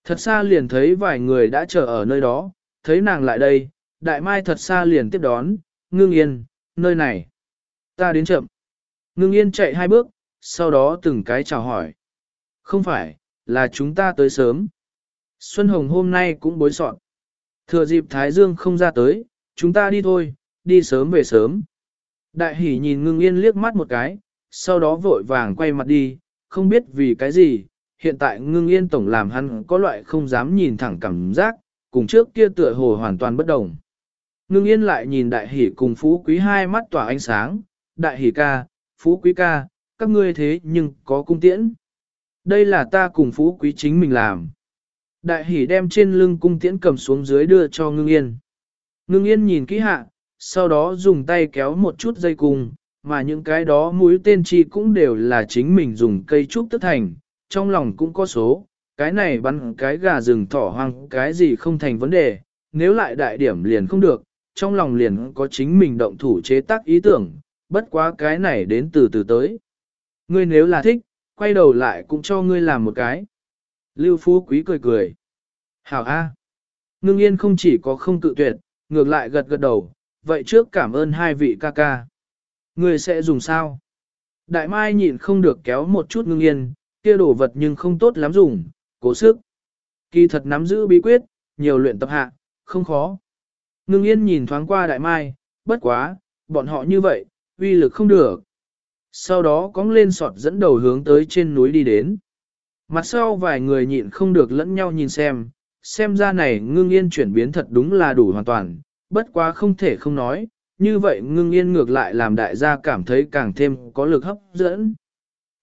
Speaker 1: Thật xa liền thấy vài người đã chờ ở nơi đó, thấy nàng lại đây, đại mai thật xa liền tiếp đón, ngưng yên, nơi này. Ta đến chậm. Ngưng yên chạy hai bước, sau đó từng cái chào hỏi. Không phải, là chúng ta tới sớm. Xuân Hồng hôm nay cũng bối soạn. Thừa dịp Thái Dương không ra tới, chúng ta đi thôi, đi sớm về sớm. Đại hỷ nhìn ngưng yên liếc mắt một cái, sau đó vội vàng quay mặt đi, không biết vì cái gì, hiện tại ngưng yên tổng làm hắn có loại không dám nhìn thẳng cảm giác, cùng trước kia tựa hồ hoàn toàn bất đồng. Ngưng yên lại nhìn đại hỷ cùng phú quý hai mắt tỏa ánh sáng, đại hỷ ca, phú quý ca, các ngươi thế nhưng có cung tiễn. Đây là ta cùng phú quý chính mình làm. Đại Hỉ đem trên lưng cung tiễn cầm xuống dưới đưa cho ngưng yên. Ngưng yên nhìn kỹ hạ, sau đó dùng tay kéo một chút dây cung, mà những cái đó mũi tên chi cũng đều là chính mình dùng cây trúc tức thành, trong lòng cũng có số, cái này bắn cái gà rừng thỏ hoang cái gì không thành vấn đề, nếu lại đại điểm liền không được, trong lòng liền có chính mình động thủ chế tác ý tưởng, bất quá cái này đến từ từ tới. Ngươi nếu là thích, quay đầu lại cũng cho ngươi làm một cái. Lưu Phú Quý cười cười. Hảo A. Ngưng yên không chỉ có không cự tuyệt, ngược lại gật gật đầu, vậy trước cảm ơn hai vị ca ca. người sẽ dùng sao? Đại Mai nhịn không được kéo một chút ngưng yên, kia đồ vật nhưng không tốt lắm dùng, cố sức. Kỳ thật nắm giữ bí quyết, nhiều luyện tập hạ, không khó. Ngưng yên nhìn thoáng qua Đại Mai, bất quá, bọn họ như vậy, uy lực không được. Sau đó cóng lên sọt dẫn đầu hướng tới trên núi đi đến. Mặt sau vài người nhịn không được lẫn nhau nhìn xem, xem ra này ngưng yên chuyển biến thật đúng là đủ hoàn toàn, bất quá không thể không nói, như vậy ngưng yên ngược lại làm đại gia cảm thấy càng thêm có lực hấp dẫn.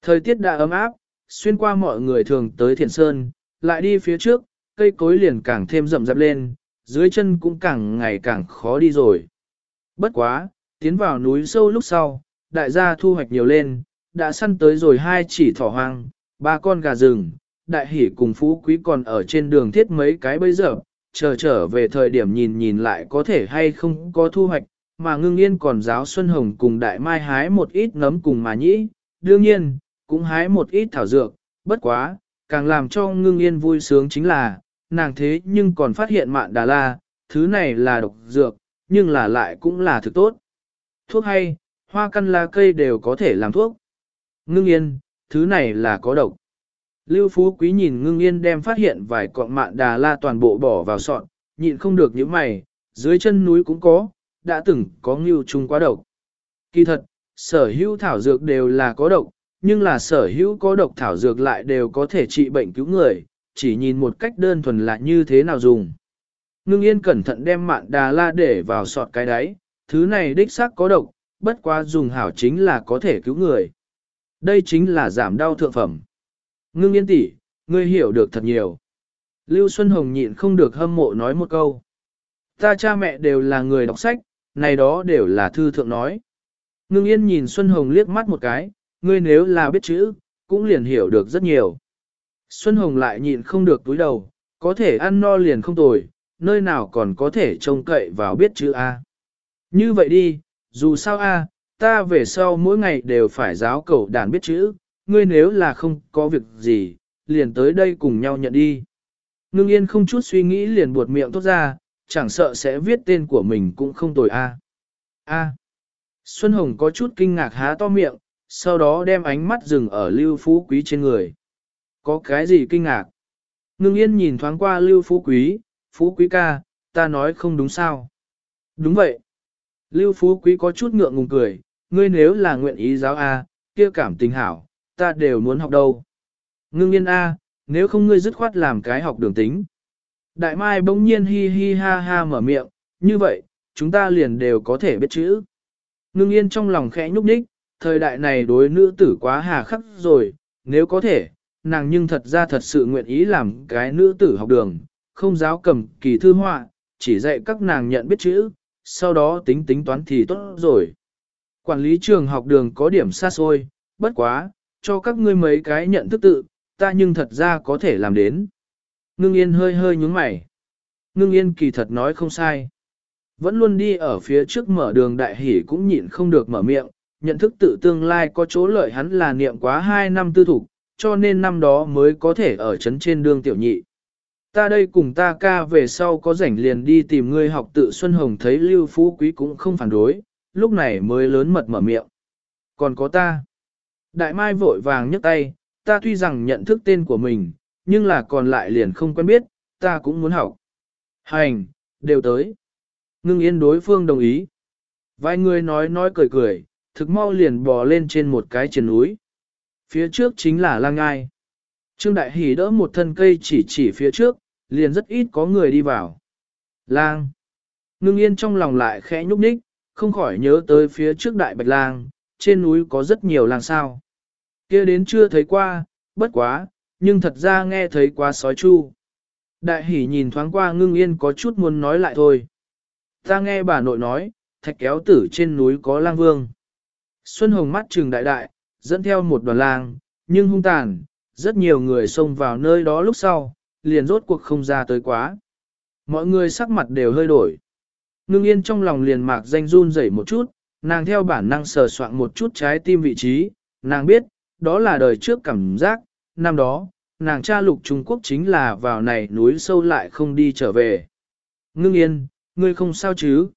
Speaker 1: Thời tiết đã ấm áp, xuyên qua mọi người thường tới thiền sơn, lại đi phía trước, cây cối liền càng thêm rậm rạp lên, dưới chân cũng càng ngày càng khó đi rồi. Bất quá, tiến vào núi sâu lúc sau, đại gia thu hoạch nhiều lên, đã săn tới rồi hai chỉ thỏ hoang, ba con gà rừng, đại hỉ cùng phú quý còn ở trên đường thiết mấy cái bây giờ, chờ trở về thời điểm nhìn nhìn lại có thể hay không có thu hoạch, mà ngưng yên còn giáo Xuân Hồng cùng đại mai hái một ít nấm cùng mà nhĩ, đương nhiên, cũng hái một ít thảo dược, bất quá, càng làm cho ngưng yên vui sướng chính là, nàng thế nhưng còn phát hiện mạn đà la, thứ này là độc dược, nhưng là lại cũng là thực tốt. Thuốc hay, hoa căn lá cây đều có thể làm thuốc. Ngưng yên, thứ này là có độc. Lưu Phú Quý nhìn ngưng yên đem phát hiện vài cọng mạn đà la toàn bộ bỏ vào sọn, nhịn không được những mày, dưới chân núi cũng có, đã từng có ngưu trùng quá độc. Kỳ thật, sở hữu thảo dược đều là có độc, nhưng là sở hữu có độc thảo dược lại đều có thể trị bệnh cứu người, chỉ nhìn một cách đơn thuần là như thế nào dùng. Ngưng yên cẩn thận đem mạn đà la để vào sọt cái đáy, thứ này đích xác có độc, bất quá dùng hảo chính là có thể cứu người. Đây chính là giảm đau thượng phẩm. Ngưng yên tỷ, ngươi hiểu được thật nhiều. Lưu Xuân Hồng nhịn không được hâm mộ nói một câu. Ta cha mẹ đều là người đọc sách, này đó đều là thư thượng nói. Ngưng yên nhìn Xuân Hồng liếc mắt một cái, ngươi nếu là biết chữ, cũng liền hiểu được rất nhiều. Xuân Hồng lại nhịn không được túi đầu, có thể ăn no liền không tồi, nơi nào còn có thể trông cậy vào biết chữ A. Như vậy đi, dù sao A, ta về sau mỗi ngày đều phải giáo cầu đàn biết chữ, ngươi nếu là không có việc gì, liền tới đây cùng nhau nhận đi. Ngưng yên không chút suy nghĩ liền buột miệng tốt ra, chẳng sợ sẽ viết tên của mình cũng không tồi A. A. Xuân Hồng có chút kinh ngạc há to miệng, sau đó đem ánh mắt dừng ở Lưu Phú Quý trên người. Có cái gì kinh ngạc? Ngưng yên nhìn thoáng qua Lưu Phú Quý, Phú Quý ca, ta nói không đúng sao? Đúng vậy. Lưu Phú Quý có chút ngượng ngùng cười, ngươi nếu là nguyện ý giáo A, kia cảm tình hảo, ta đều muốn học đâu. Ngưng yên A, nếu không ngươi dứt khoát làm cái học đường tính. Đại Mai bỗng nhiên hi hi ha ha mở miệng, như vậy, chúng ta liền đều có thể biết chữ. Ngưng yên trong lòng khẽ nhúc nhích, thời đại này đối nữ tử quá hà khắc rồi, nếu có thể, nàng nhưng thật ra thật sự nguyện ý làm cái nữ tử học đường, không giáo cầm kỳ thư họa, chỉ dạy các nàng nhận biết chữ, sau đó tính tính toán thì tốt rồi. Quản lý trường học đường có điểm xa xôi, bất quá, cho các ngươi mấy cái nhận thức tự, ta nhưng thật ra có thể làm đến. Ngưng yên hơi hơi nhúng mày. Ngưng yên kỳ thật nói không sai. Vẫn luôn đi ở phía trước mở đường đại hỷ cũng nhịn không được mở miệng, nhận thức tự tương lai có chỗ lợi hắn là niệm quá 2 năm tư thủ, cho nên năm đó mới có thể ở chấn trên đường tiểu nhị. Ta đây cùng ta ca về sau có rảnh liền đi tìm ngươi học tự Xuân Hồng thấy Lưu Phú Quý cũng không phản đối, lúc này mới lớn mật mở miệng. Còn có ta. Đại Mai vội vàng nhấc tay, ta tuy rằng nhận thức tên của mình, nhưng là còn lại liền không quen biết, ta cũng muốn học. Hành, đều tới. Ngưng yên đối phương đồng ý. Vài người nói nói cười cười, thực mau liền bò lên trên một cái trên núi. Phía trước chính là lang ngai. Trương Đại Hỷ đỡ một thân cây chỉ chỉ phía trước, liền rất ít có người đi vào. Lang. Ngưng yên trong lòng lại khẽ nhúc nhích, không khỏi nhớ tới phía trước Đại Bạch Lang, trên núi có rất nhiều lang sao. kia đến chưa thấy qua, bất quá, nhưng thật ra nghe thấy qua sói chu. Đại Hỉ nhìn thoáng qua ngưng yên có chút muốn nói lại thôi. Ta nghe bà nội nói, thạch kéo tử trên núi có lang vương. Xuân Hồng mắt trừng đại đại, dẫn theo một đoàn lang, nhưng hung tàn, rất nhiều người xông vào nơi đó lúc sau, liền rốt cuộc không ra tới quá. Mọi người sắc mặt đều hơi đổi. Ngưng yên trong lòng liền mạc danh run rẩy một chút, nàng theo bản năng sờ soạn một chút trái tim vị trí, nàng biết, đó là đời trước cảm giác, năm đó, nàng cha lục Trung Quốc chính là vào này núi sâu lại không đi trở về. Ngưng yên, ngươi không sao chứ?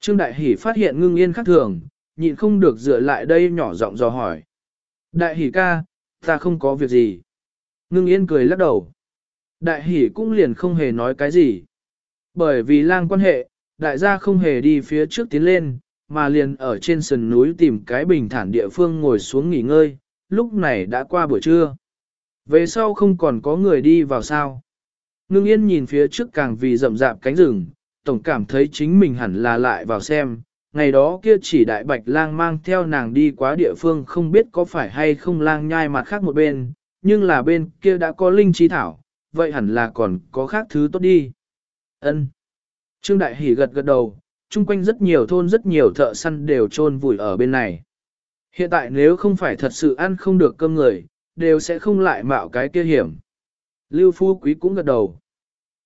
Speaker 1: Trương Đại Hỷ phát hiện ngưng yên khác thường, nhịn không được dựa lại đây nhỏ giọng dò hỏi. Đại Hỷ ca, ta không có việc gì. Ngưng yên cười lắc đầu. Đại Hỷ cũng liền không hề nói cái gì. Bởi vì lang quan hệ, đại gia không hề đi phía trước tiến lên, mà liền ở trên sườn núi tìm cái bình thản địa phương ngồi xuống nghỉ ngơi, lúc này đã qua buổi trưa. Về sau không còn có người đi vào sao. Ngưng yên nhìn phía trước càng vì rậm rạp cánh rừng, tổng cảm thấy chính mình hẳn là lại vào xem. Ngày đó kia chỉ đại bạch lang mang theo nàng đi quá địa phương không biết có phải hay không lang nhai mặt khác một bên, nhưng là bên kia đã có linh trí thảo, vậy hẳn là còn có khác thứ tốt đi. Ân. Trương Đại Hỷ gật gật đầu, chung quanh rất nhiều thôn rất nhiều thợ săn đều chôn vùi ở bên này. Hiện tại nếu không phải thật sự ăn không được cơm người, đều sẽ không lại mạo cái kia hiểm. Lưu Phu Quý cũng gật đầu.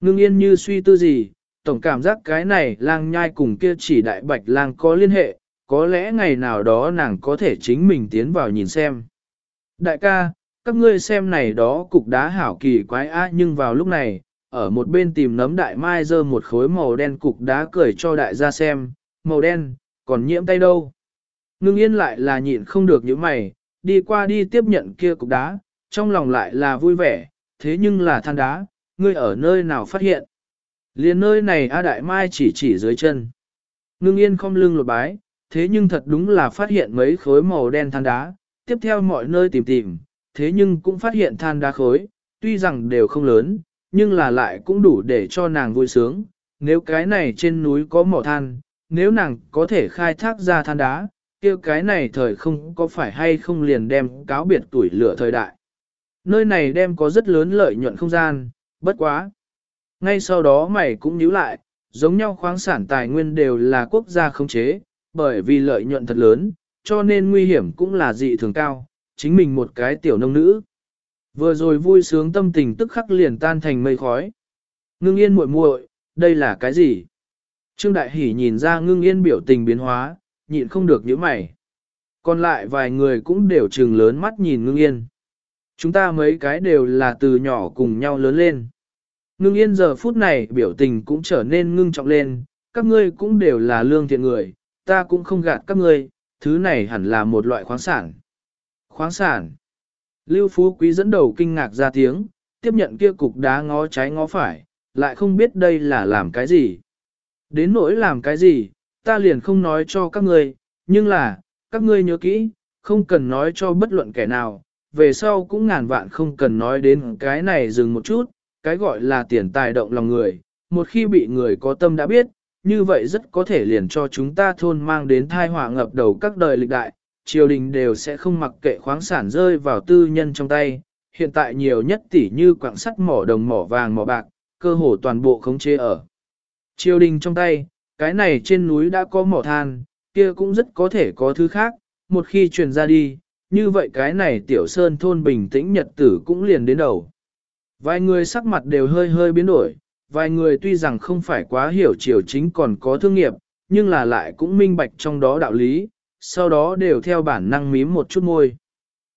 Speaker 1: Ngưng yên như suy tư gì, tổng cảm giác cái này lang nhai cùng kia chỉ đại bạch lang có liên hệ, có lẽ ngày nào đó nàng có thể chính mình tiến vào nhìn xem. Đại ca, các ngươi xem này đó cục đá hảo kỳ quái á nhưng vào lúc này, ở một bên tìm nấm đại mai dơ một khối màu đen cục đá cười cho đại gia xem, màu đen, còn nhiễm tay đâu. Ngưng yên lại là nhịn không được những mày, đi qua đi tiếp nhận kia cục đá, trong lòng lại là vui vẻ, thế nhưng là than đá, ngươi ở nơi nào phát hiện. Liền nơi này A Đại Mai chỉ chỉ dưới chân. Ngưng yên không lưng lột bái, thế nhưng thật đúng là phát hiện mấy khối màu đen than đá, tiếp theo mọi nơi tìm tìm, thế nhưng cũng phát hiện than đá khối, tuy rằng đều không lớn, nhưng là lại cũng đủ để cho nàng vui sướng. Nếu cái này trên núi có mỏ than, nếu nàng có thể khai thác ra than đá, kia cái này thời không có phải hay không liền đem cáo biệt tuổi lửa thời đại. Nơi này đem có rất lớn lợi nhuận không gian, bất quá. Ngay sau đó mày cũng nhíu lại, giống nhau khoáng sản tài nguyên đều là quốc gia khống chế, bởi vì lợi nhuận thật lớn, cho nên nguy hiểm cũng là dị thường cao, chính mình một cái tiểu nông nữ. Vừa rồi vui sướng tâm tình tức khắc liền tan thành mây khói. Ngưng yên muội muội, đây là cái gì? Trương Đại Hỷ nhìn ra ngưng yên biểu tình biến hóa, nhịn không được những mày. Còn lại vài người cũng đều trừng lớn mắt nhìn ngưng yên. Chúng ta mấy cái đều là từ nhỏ cùng nhau lớn lên. Ngưng yên giờ phút này biểu tình cũng trở nên ngưng trọng lên, các ngươi cũng đều là lương thiện người, ta cũng không gạt các ngươi, thứ này hẳn là một loại khoáng sản. Khoáng sản. Lưu Phú Quý dẫn đầu kinh ngạc ra tiếng, tiếp nhận kia cục đá ngó trái ngó phải, lại không biết đây là làm cái gì. Đến nỗi làm cái gì, ta liền không nói cho các ngươi, nhưng là, các ngươi nhớ kỹ, không cần nói cho bất luận kẻ nào, về sau cũng ngàn vạn không cần nói đến cái này dừng một chút, cái gọi là tiền tài động lòng người, một khi bị người có tâm đã biết, như vậy rất có thể liền cho chúng ta thôn mang đến thai họa ngập đầu các đời lịch đại, triều đình đều sẽ không mặc kệ khoáng sản rơi vào tư nhân trong tay, hiện tại nhiều nhất tỷ như quặng sắt mỏ đồng mỏ vàng mỏ bạc, cơ hồ toàn bộ khống chế ở. Triều đình trong tay, cái này trên núi đã có mỏ than, kia cũng rất có thể có thứ khác, một khi truyền ra đi, như vậy cái này tiểu sơn thôn bình tĩnh nhật tử cũng liền đến đầu. Vài người sắc mặt đều hơi hơi biến đổi, vài người tuy rằng không phải quá hiểu triều chính còn có thương nghiệp, nhưng là lại cũng minh bạch trong đó đạo lý, sau đó đều theo bản năng mím một chút môi.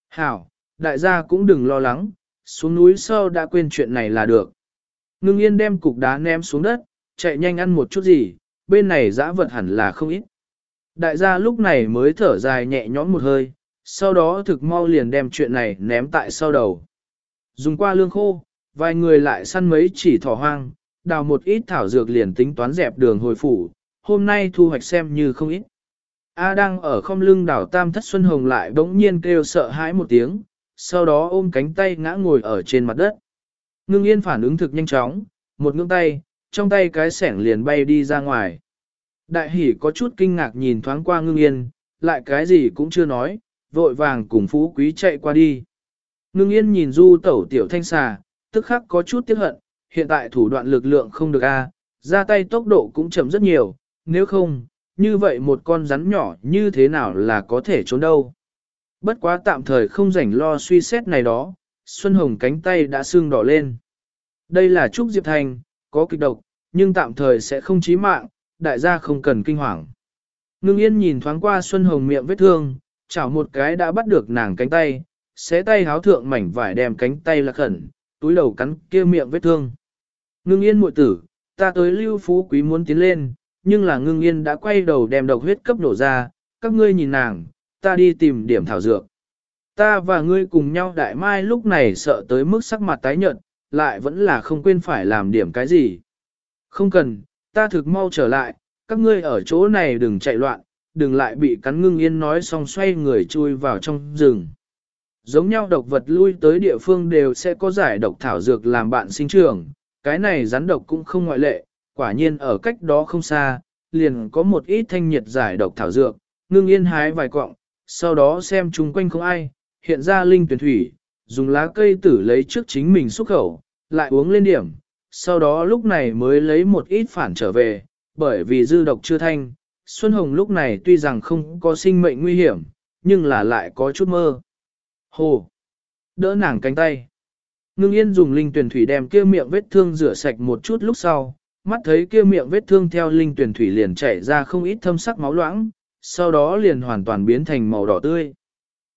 Speaker 1: Hảo, đại gia cũng đừng lo lắng, xuống núi sau đã quên chuyện này là được. Ngưng yên đem cục đá ném xuống đất, chạy nhanh ăn một chút gì, bên này dã vật hẳn là không ít. Đại gia lúc này mới thở dài nhẹ nhõm một hơi, sau đó thực mau liền đem chuyện này ném tại sau đầu. Dùng qua lương khô, vài người lại săn mấy chỉ thỏ hoang, đào một ít thảo dược liền tính toán dẹp đường hồi phủ, hôm nay thu hoạch xem như không ít. A đang ở không lưng đảo tam thất xuân hồng lại bỗng nhiên kêu sợ hãi một tiếng, sau đó ôm cánh tay ngã ngồi ở trên mặt đất. Ngưng yên phản ứng thực nhanh chóng, một ngưỡng tay, trong tay cái sẻng liền bay đi ra ngoài. Đại Hỉ có chút kinh ngạc nhìn thoáng qua ngưng yên, lại cái gì cũng chưa nói, vội vàng cùng phú quý chạy qua đi. Ngưng yên nhìn du tẩu tiểu thanh xà, tức khắc có chút tiếc hận, hiện tại thủ đoạn lực lượng không được a, ra tay tốc độ cũng chậm rất nhiều, nếu không, như vậy một con rắn nhỏ như thế nào là có thể trốn đâu. Bất quá tạm thời không rảnh lo suy xét này đó, Xuân Hồng cánh tay đã sưng đỏ lên. Đây là Trúc Diệp Thành, có kịch độc, nhưng tạm thời sẽ không chí mạng, đại gia không cần kinh hoàng. Ngưng yên nhìn thoáng qua Xuân Hồng miệng vết thương, chảo một cái đã bắt được nàng cánh tay, xé tay háo thượng mảnh vải đem cánh tay là khẩn, túi đầu cắn kia miệng vết thương. Ngưng yên muội tử, ta tới lưu phú quý muốn tiến lên, nhưng là ngưng yên đã quay đầu đem độc huyết cấp đổ ra, các ngươi nhìn nàng, ta đi tìm điểm thảo dược. Ta và ngươi cùng nhau đại mai lúc này sợ tới mức sắc mặt tái nhợt, lại vẫn là không quên phải làm điểm cái gì. Không cần, ta thực mau trở lại, các ngươi ở chỗ này đừng chạy loạn, đừng lại bị cắn ngưng yên nói xong xoay người chui vào trong rừng. Giống nhau độc vật lui tới địa phương đều sẽ có giải độc thảo dược làm bạn sinh trưởng, cái này rắn độc cũng không ngoại lệ, quả nhiên ở cách đó không xa, liền có một ít thanh nhiệt giải độc thảo dược, ngưng yên hái vài cọng, sau đó xem chung quanh không ai, hiện ra linh tuyển thủy, dùng lá cây tử lấy trước chính mình xúc khẩu, lại uống lên điểm, sau đó lúc này mới lấy một ít phản trở về, bởi vì dư độc chưa thanh, Xuân Hồng lúc này tuy rằng không có sinh mệnh nguy hiểm, nhưng là lại có chút mơ. Hồ! Đỡ nàng cánh tay. Ngưng yên dùng linh tuyển thủy đem kia miệng vết thương rửa sạch một chút lúc sau, mắt thấy kia miệng vết thương theo linh tuyển thủy liền chảy ra không ít thâm sắc máu loãng, sau đó liền hoàn toàn biến thành màu đỏ tươi.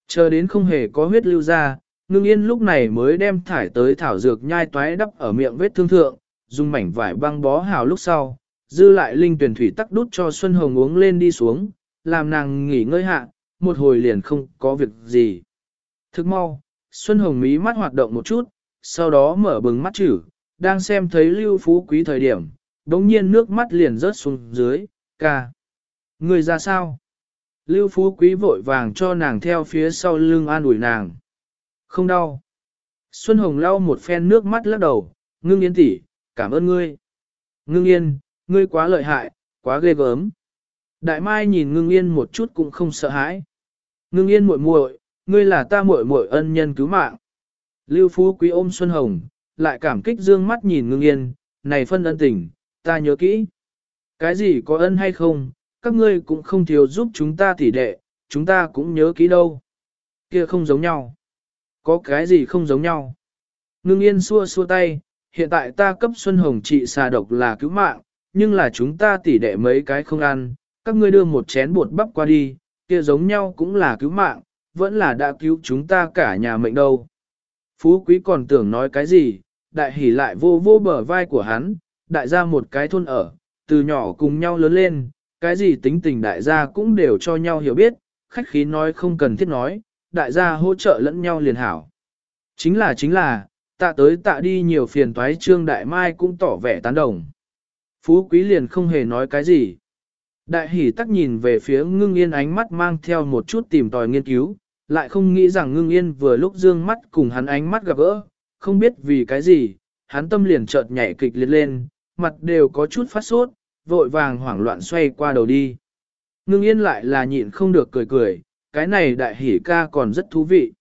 Speaker 1: Chờ đến không hề có huyết lưu ra, ngưng yên lúc này mới đem thải tới thảo dược nhai toái đắp ở miệng vết thương thượng, dùng mảnh vải băng bó hào lúc sau, dư lại linh tuyển thủy tắc đút cho Xuân Hồng uống lên đi xuống, làm nàng nghỉ ngơi hạ, một hồi liền không có việc gì. Thức mau, Xuân Hồng mí mắt hoạt động một chút, sau đó mở bừng mắt chữ, đang xem thấy lưu phú quý thời điểm, đống nhiên nước mắt liền rớt xuống dưới, ca. Người ra sao? Lưu Phú Quý vội vàng cho nàng theo phía sau lưng an ủi nàng. Không đau. Xuân Hồng lau một phen nước mắt lắc đầu, ngưng yên tỷ, cảm ơn ngươi. Ngưng yên, ngươi quá lợi hại, quá ghê gớm. Đại Mai nhìn ngưng yên một chút cũng không sợ hãi. Ngưng yên muội muội, ngươi là ta muội muội ân nhân cứu mạng. Lưu Phú Quý ôm Xuân Hồng, lại cảm kích dương mắt nhìn ngưng yên, này phân ân tình, ta nhớ kỹ. Cái gì có ân hay không, các ngươi cũng không thiếu giúp chúng ta tỉ đệ, chúng ta cũng nhớ kỹ đâu. Kia không giống nhau. Có cái gì không giống nhau? Ngưng yên xua xua tay, hiện tại ta cấp Xuân Hồng trị xà độc là cứu mạng, nhưng là chúng ta tỉ đệ mấy cái không ăn, các ngươi đưa một chén bột bắp qua đi, kia giống nhau cũng là cứu mạng, vẫn là đã cứu chúng ta cả nhà mệnh đâu. Phú quý còn tưởng nói cái gì, đại hỉ lại vô vô bờ vai của hắn, đại gia một cái thôn ở, từ nhỏ cùng nhau lớn lên, cái gì tính tình đại gia cũng đều cho nhau hiểu biết, khách khí nói không cần thiết nói, đại gia hỗ trợ lẫn nhau liền hảo. Chính là chính là, tạ tới tạ đi nhiều phiền toái trương đại mai cũng tỏ vẻ tán đồng. Phú quý liền không hề nói cái gì. Đại hỷ tắc nhìn về phía ngưng yên ánh mắt mang theo một chút tìm tòi nghiên cứu, lại không nghĩ rằng ngưng yên vừa lúc dương mắt cùng hắn ánh mắt gặp gỡ, không biết vì cái gì, hắn tâm liền chợt nhảy kịch liệt lên, mặt đều có chút phát sốt, vội vàng hoảng loạn xoay qua đầu đi. Ngưng yên lại là nhịn không được cười cười, cái này đại hỉ ca còn rất thú vị.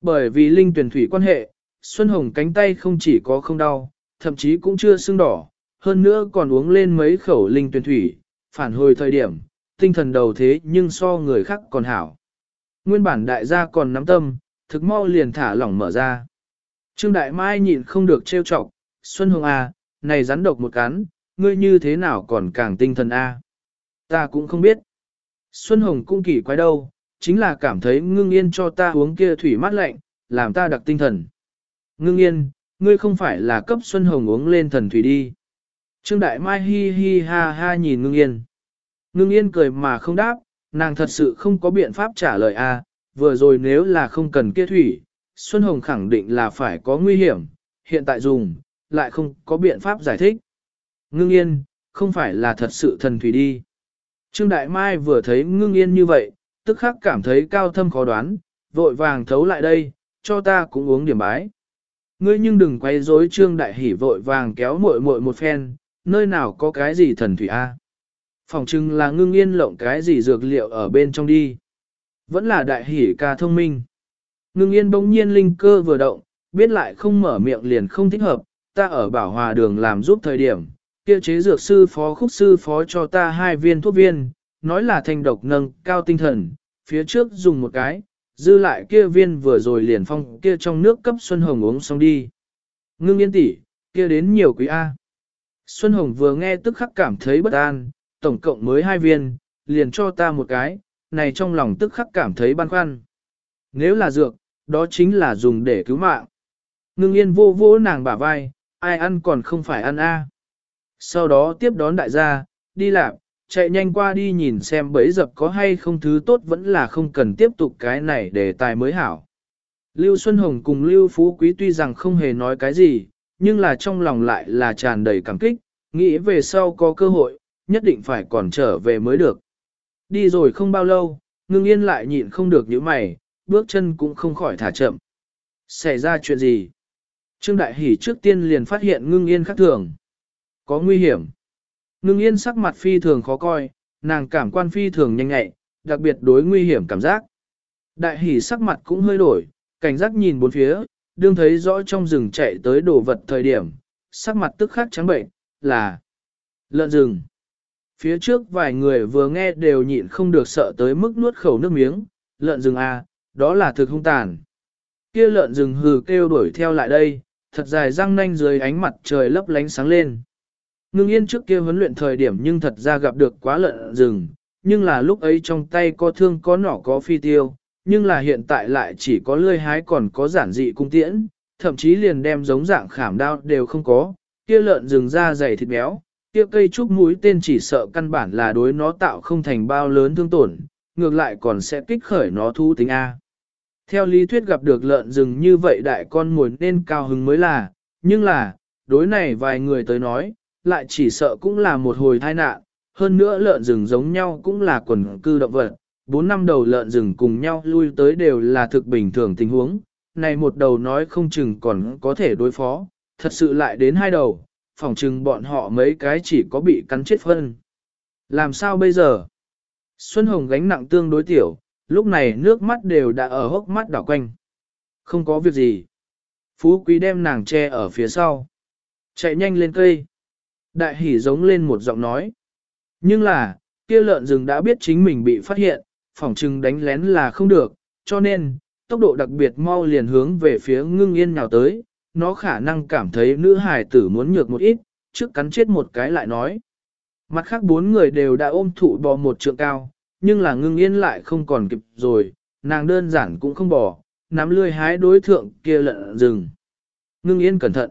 Speaker 1: Bởi vì linh tuyển thủy quan hệ, Xuân Hồng cánh tay không chỉ có không đau, thậm chí cũng chưa sưng đỏ, hơn nữa còn uống lên mấy khẩu linh tuyển thủy, phản hồi thời điểm, tinh thần đầu thế nhưng so người khác còn hảo. Nguyên bản đại gia còn nắm tâm, thực mau liền thả lỏng mở ra. Trương Đại Mai nhịn không được trêu chọc, Xuân Hồng à, này rắn độc một cắn, ngươi như thế nào còn càng tinh thần a? À? Ta cũng không biết. Xuân Hồng cũng kỳ quái đâu, chính là cảm thấy ngưng yên cho ta uống kia thủy mát lạnh, làm ta đặc tinh thần. Ngưng yên, ngươi không phải là cấp Xuân Hồng uống lên thần thủy đi. Trương Đại Mai hi hi ha ha nhìn ngưng yên. Ngưng yên cười mà không đáp, nàng thật sự không có biện pháp trả lời a. vừa rồi nếu là không cần kia thủy, Xuân Hồng khẳng định là phải có nguy hiểm, hiện tại dùng, lại không có biện pháp giải thích. Ngưng yên, không phải là thật sự thần thủy đi. Trương Đại Mai vừa thấy ngưng yên như vậy, tức khắc cảm thấy cao thâm khó đoán, vội vàng thấu lại đây, cho ta cũng uống điểm bái. Ngươi nhưng đừng quay rối Trương Đại Hỉ vội vàng kéo muội muội một phen, nơi nào có cái gì thần thủy a? À? Phòng trưng là ngưng yên lộng cái gì dược liệu ở bên trong đi. Vẫn là Đại Hỉ ca thông minh. Ngưng yên bỗng nhiên linh cơ vừa động, biết lại không mở miệng liền không thích hợp, ta ở bảo hòa đường làm giúp thời điểm, kia chế dược sư phó khúc sư phó cho ta hai viên thuốc viên, nói là thanh độc nâng cao tinh thần, phía trước dùng một cái, dư lại kia viên vừa rồi liền phong kia trong nước cấp Xuân Hồng uống xong đi. Ngưng yên tỷ, kia đến nhiều quý A. Xuân Hồng vừa nghe tức khắc cảm thấy bất an, tổng cộng mới hai viên, liền cho ta một cái, này trong lòng tức khắc cảm thấy băn khoăn. Nếu là dược, đó chính là dùng để cứu mạng. Ngưng yên vô vô nàng bả vai, ai ăn còn không phải ăn a. Sau đó tiếp đón đại gia, đi làm, chạy nhanh qua đi nhìn xem bấy dập có hay không thứ tốt vẫn là không cần tiếp tục cái này để tài mới hảo. Lưu Xuân Hồng cùng Lưu Phú Quý tuy rằng không hề nói cái gì, nhưng là trong lòng lại là tràn đầy cảm kích, nghĩ về sau có cơ hội, nhất định phải còn trở về mới được. Đi rồi không bao lâu, ngưng yên lại nhịn không được những mày, bước chân cũng không khỏi thả chậm. Xảy ra chuyện gì? Trương Đại Hỷ trước tiên liền phát hiện ngưng yên khác thường. Có nguy hiểm. Ngưng yên sắc mặt phi thường khó coi, nàng cảm quan phi thường nhanh nhẹ, đặc biệt đối nguy hiểm cảm giác. Đại Hỷ sắc mặt cũng hơi đổi, cảnh giác nhìn bốn phía, đương thấy rõ trong rừng chạy tới đồ vật thời điểm, sắc mặt tức khắc trắng bệnh, là lợn rừng. Phía trước vài người vừa nghe đều nhịn không được sợ tới mức nuốt khẩu nước miếng, lợn rừng à, đó là thực hung tàn. Kia lợn rừng hừ kêu đuổi theo lại đây, thật dài răng nanh dưới ánh mặt trời lấp lánh sáng lên. Ngưng yên trước kia huấn luyện thời điểm nhưng thật ra gặp được quá lợn rừng, nhưng là lúc ấy trong tay có thương có nỏ có phi tiêu, nhưng là hiện tại lại chỉ có lươi hái còn có giản dị cung tiễn, thậm chí liền đem giống dạng khảm đao đều không có, kia lợn rừng ra dày thịt béo, kia cây trúc mũi tên chỉ sợ căn bản là đối nó tạo không thành bao lớn thương tổn, ngược lại còn sẽ kích khởi nó thu tính A. Theo lý thuyết gặp được lợn rừng như vậy đại con mồi nên cao hứng mới là, nhưng là, đối này vài người tới nói, lại chỉ sợ cũng là một hồi tai nạn, hơn nữa lợn rừng giống nhau cũng là quần cư động vật, bốn năm đầu lợn rừng cùng nhau lui tới đều là thực bình thường tình huống, này một đầu nói không chừng còn có thể đối phó, thật sự lại đến hai đầu, phỏng chừng bọn họ mấy cái chỉ có bị cắn chết phân. Làm sao bây giờ? Xuân Hồng gánh nặng tương đối tiểu, lúc này nước mắt đều đã ở hốc mắt đảo quanh. Không có việc gì. Phú Quý đem nàng che ở phía sau. Chạy nhanh lên cây. Đại hỉ giống lên một giọng nói. Nhưng là, kia lợn rừng đã biết chính mình bị phát hiện, phỏng chừng đánh lén là không được, cho nên, tốc độ đặc biệt mau liền hướng về phía ngưng yên nào tới, nó khả năng cảm thấy nữ hài tử muốn nhược một ít, trước cắn chết một cái lại nói. Mặt khác bốn người đều đã ôm thụ bò một trượng cao, nhưng là ngưng yên lại không còn kịp rồi, nàng đơn giản cũng không bỏ, nắm lươi hái đối thượng kia lợn rừng. Ngưng yên cẩn thận.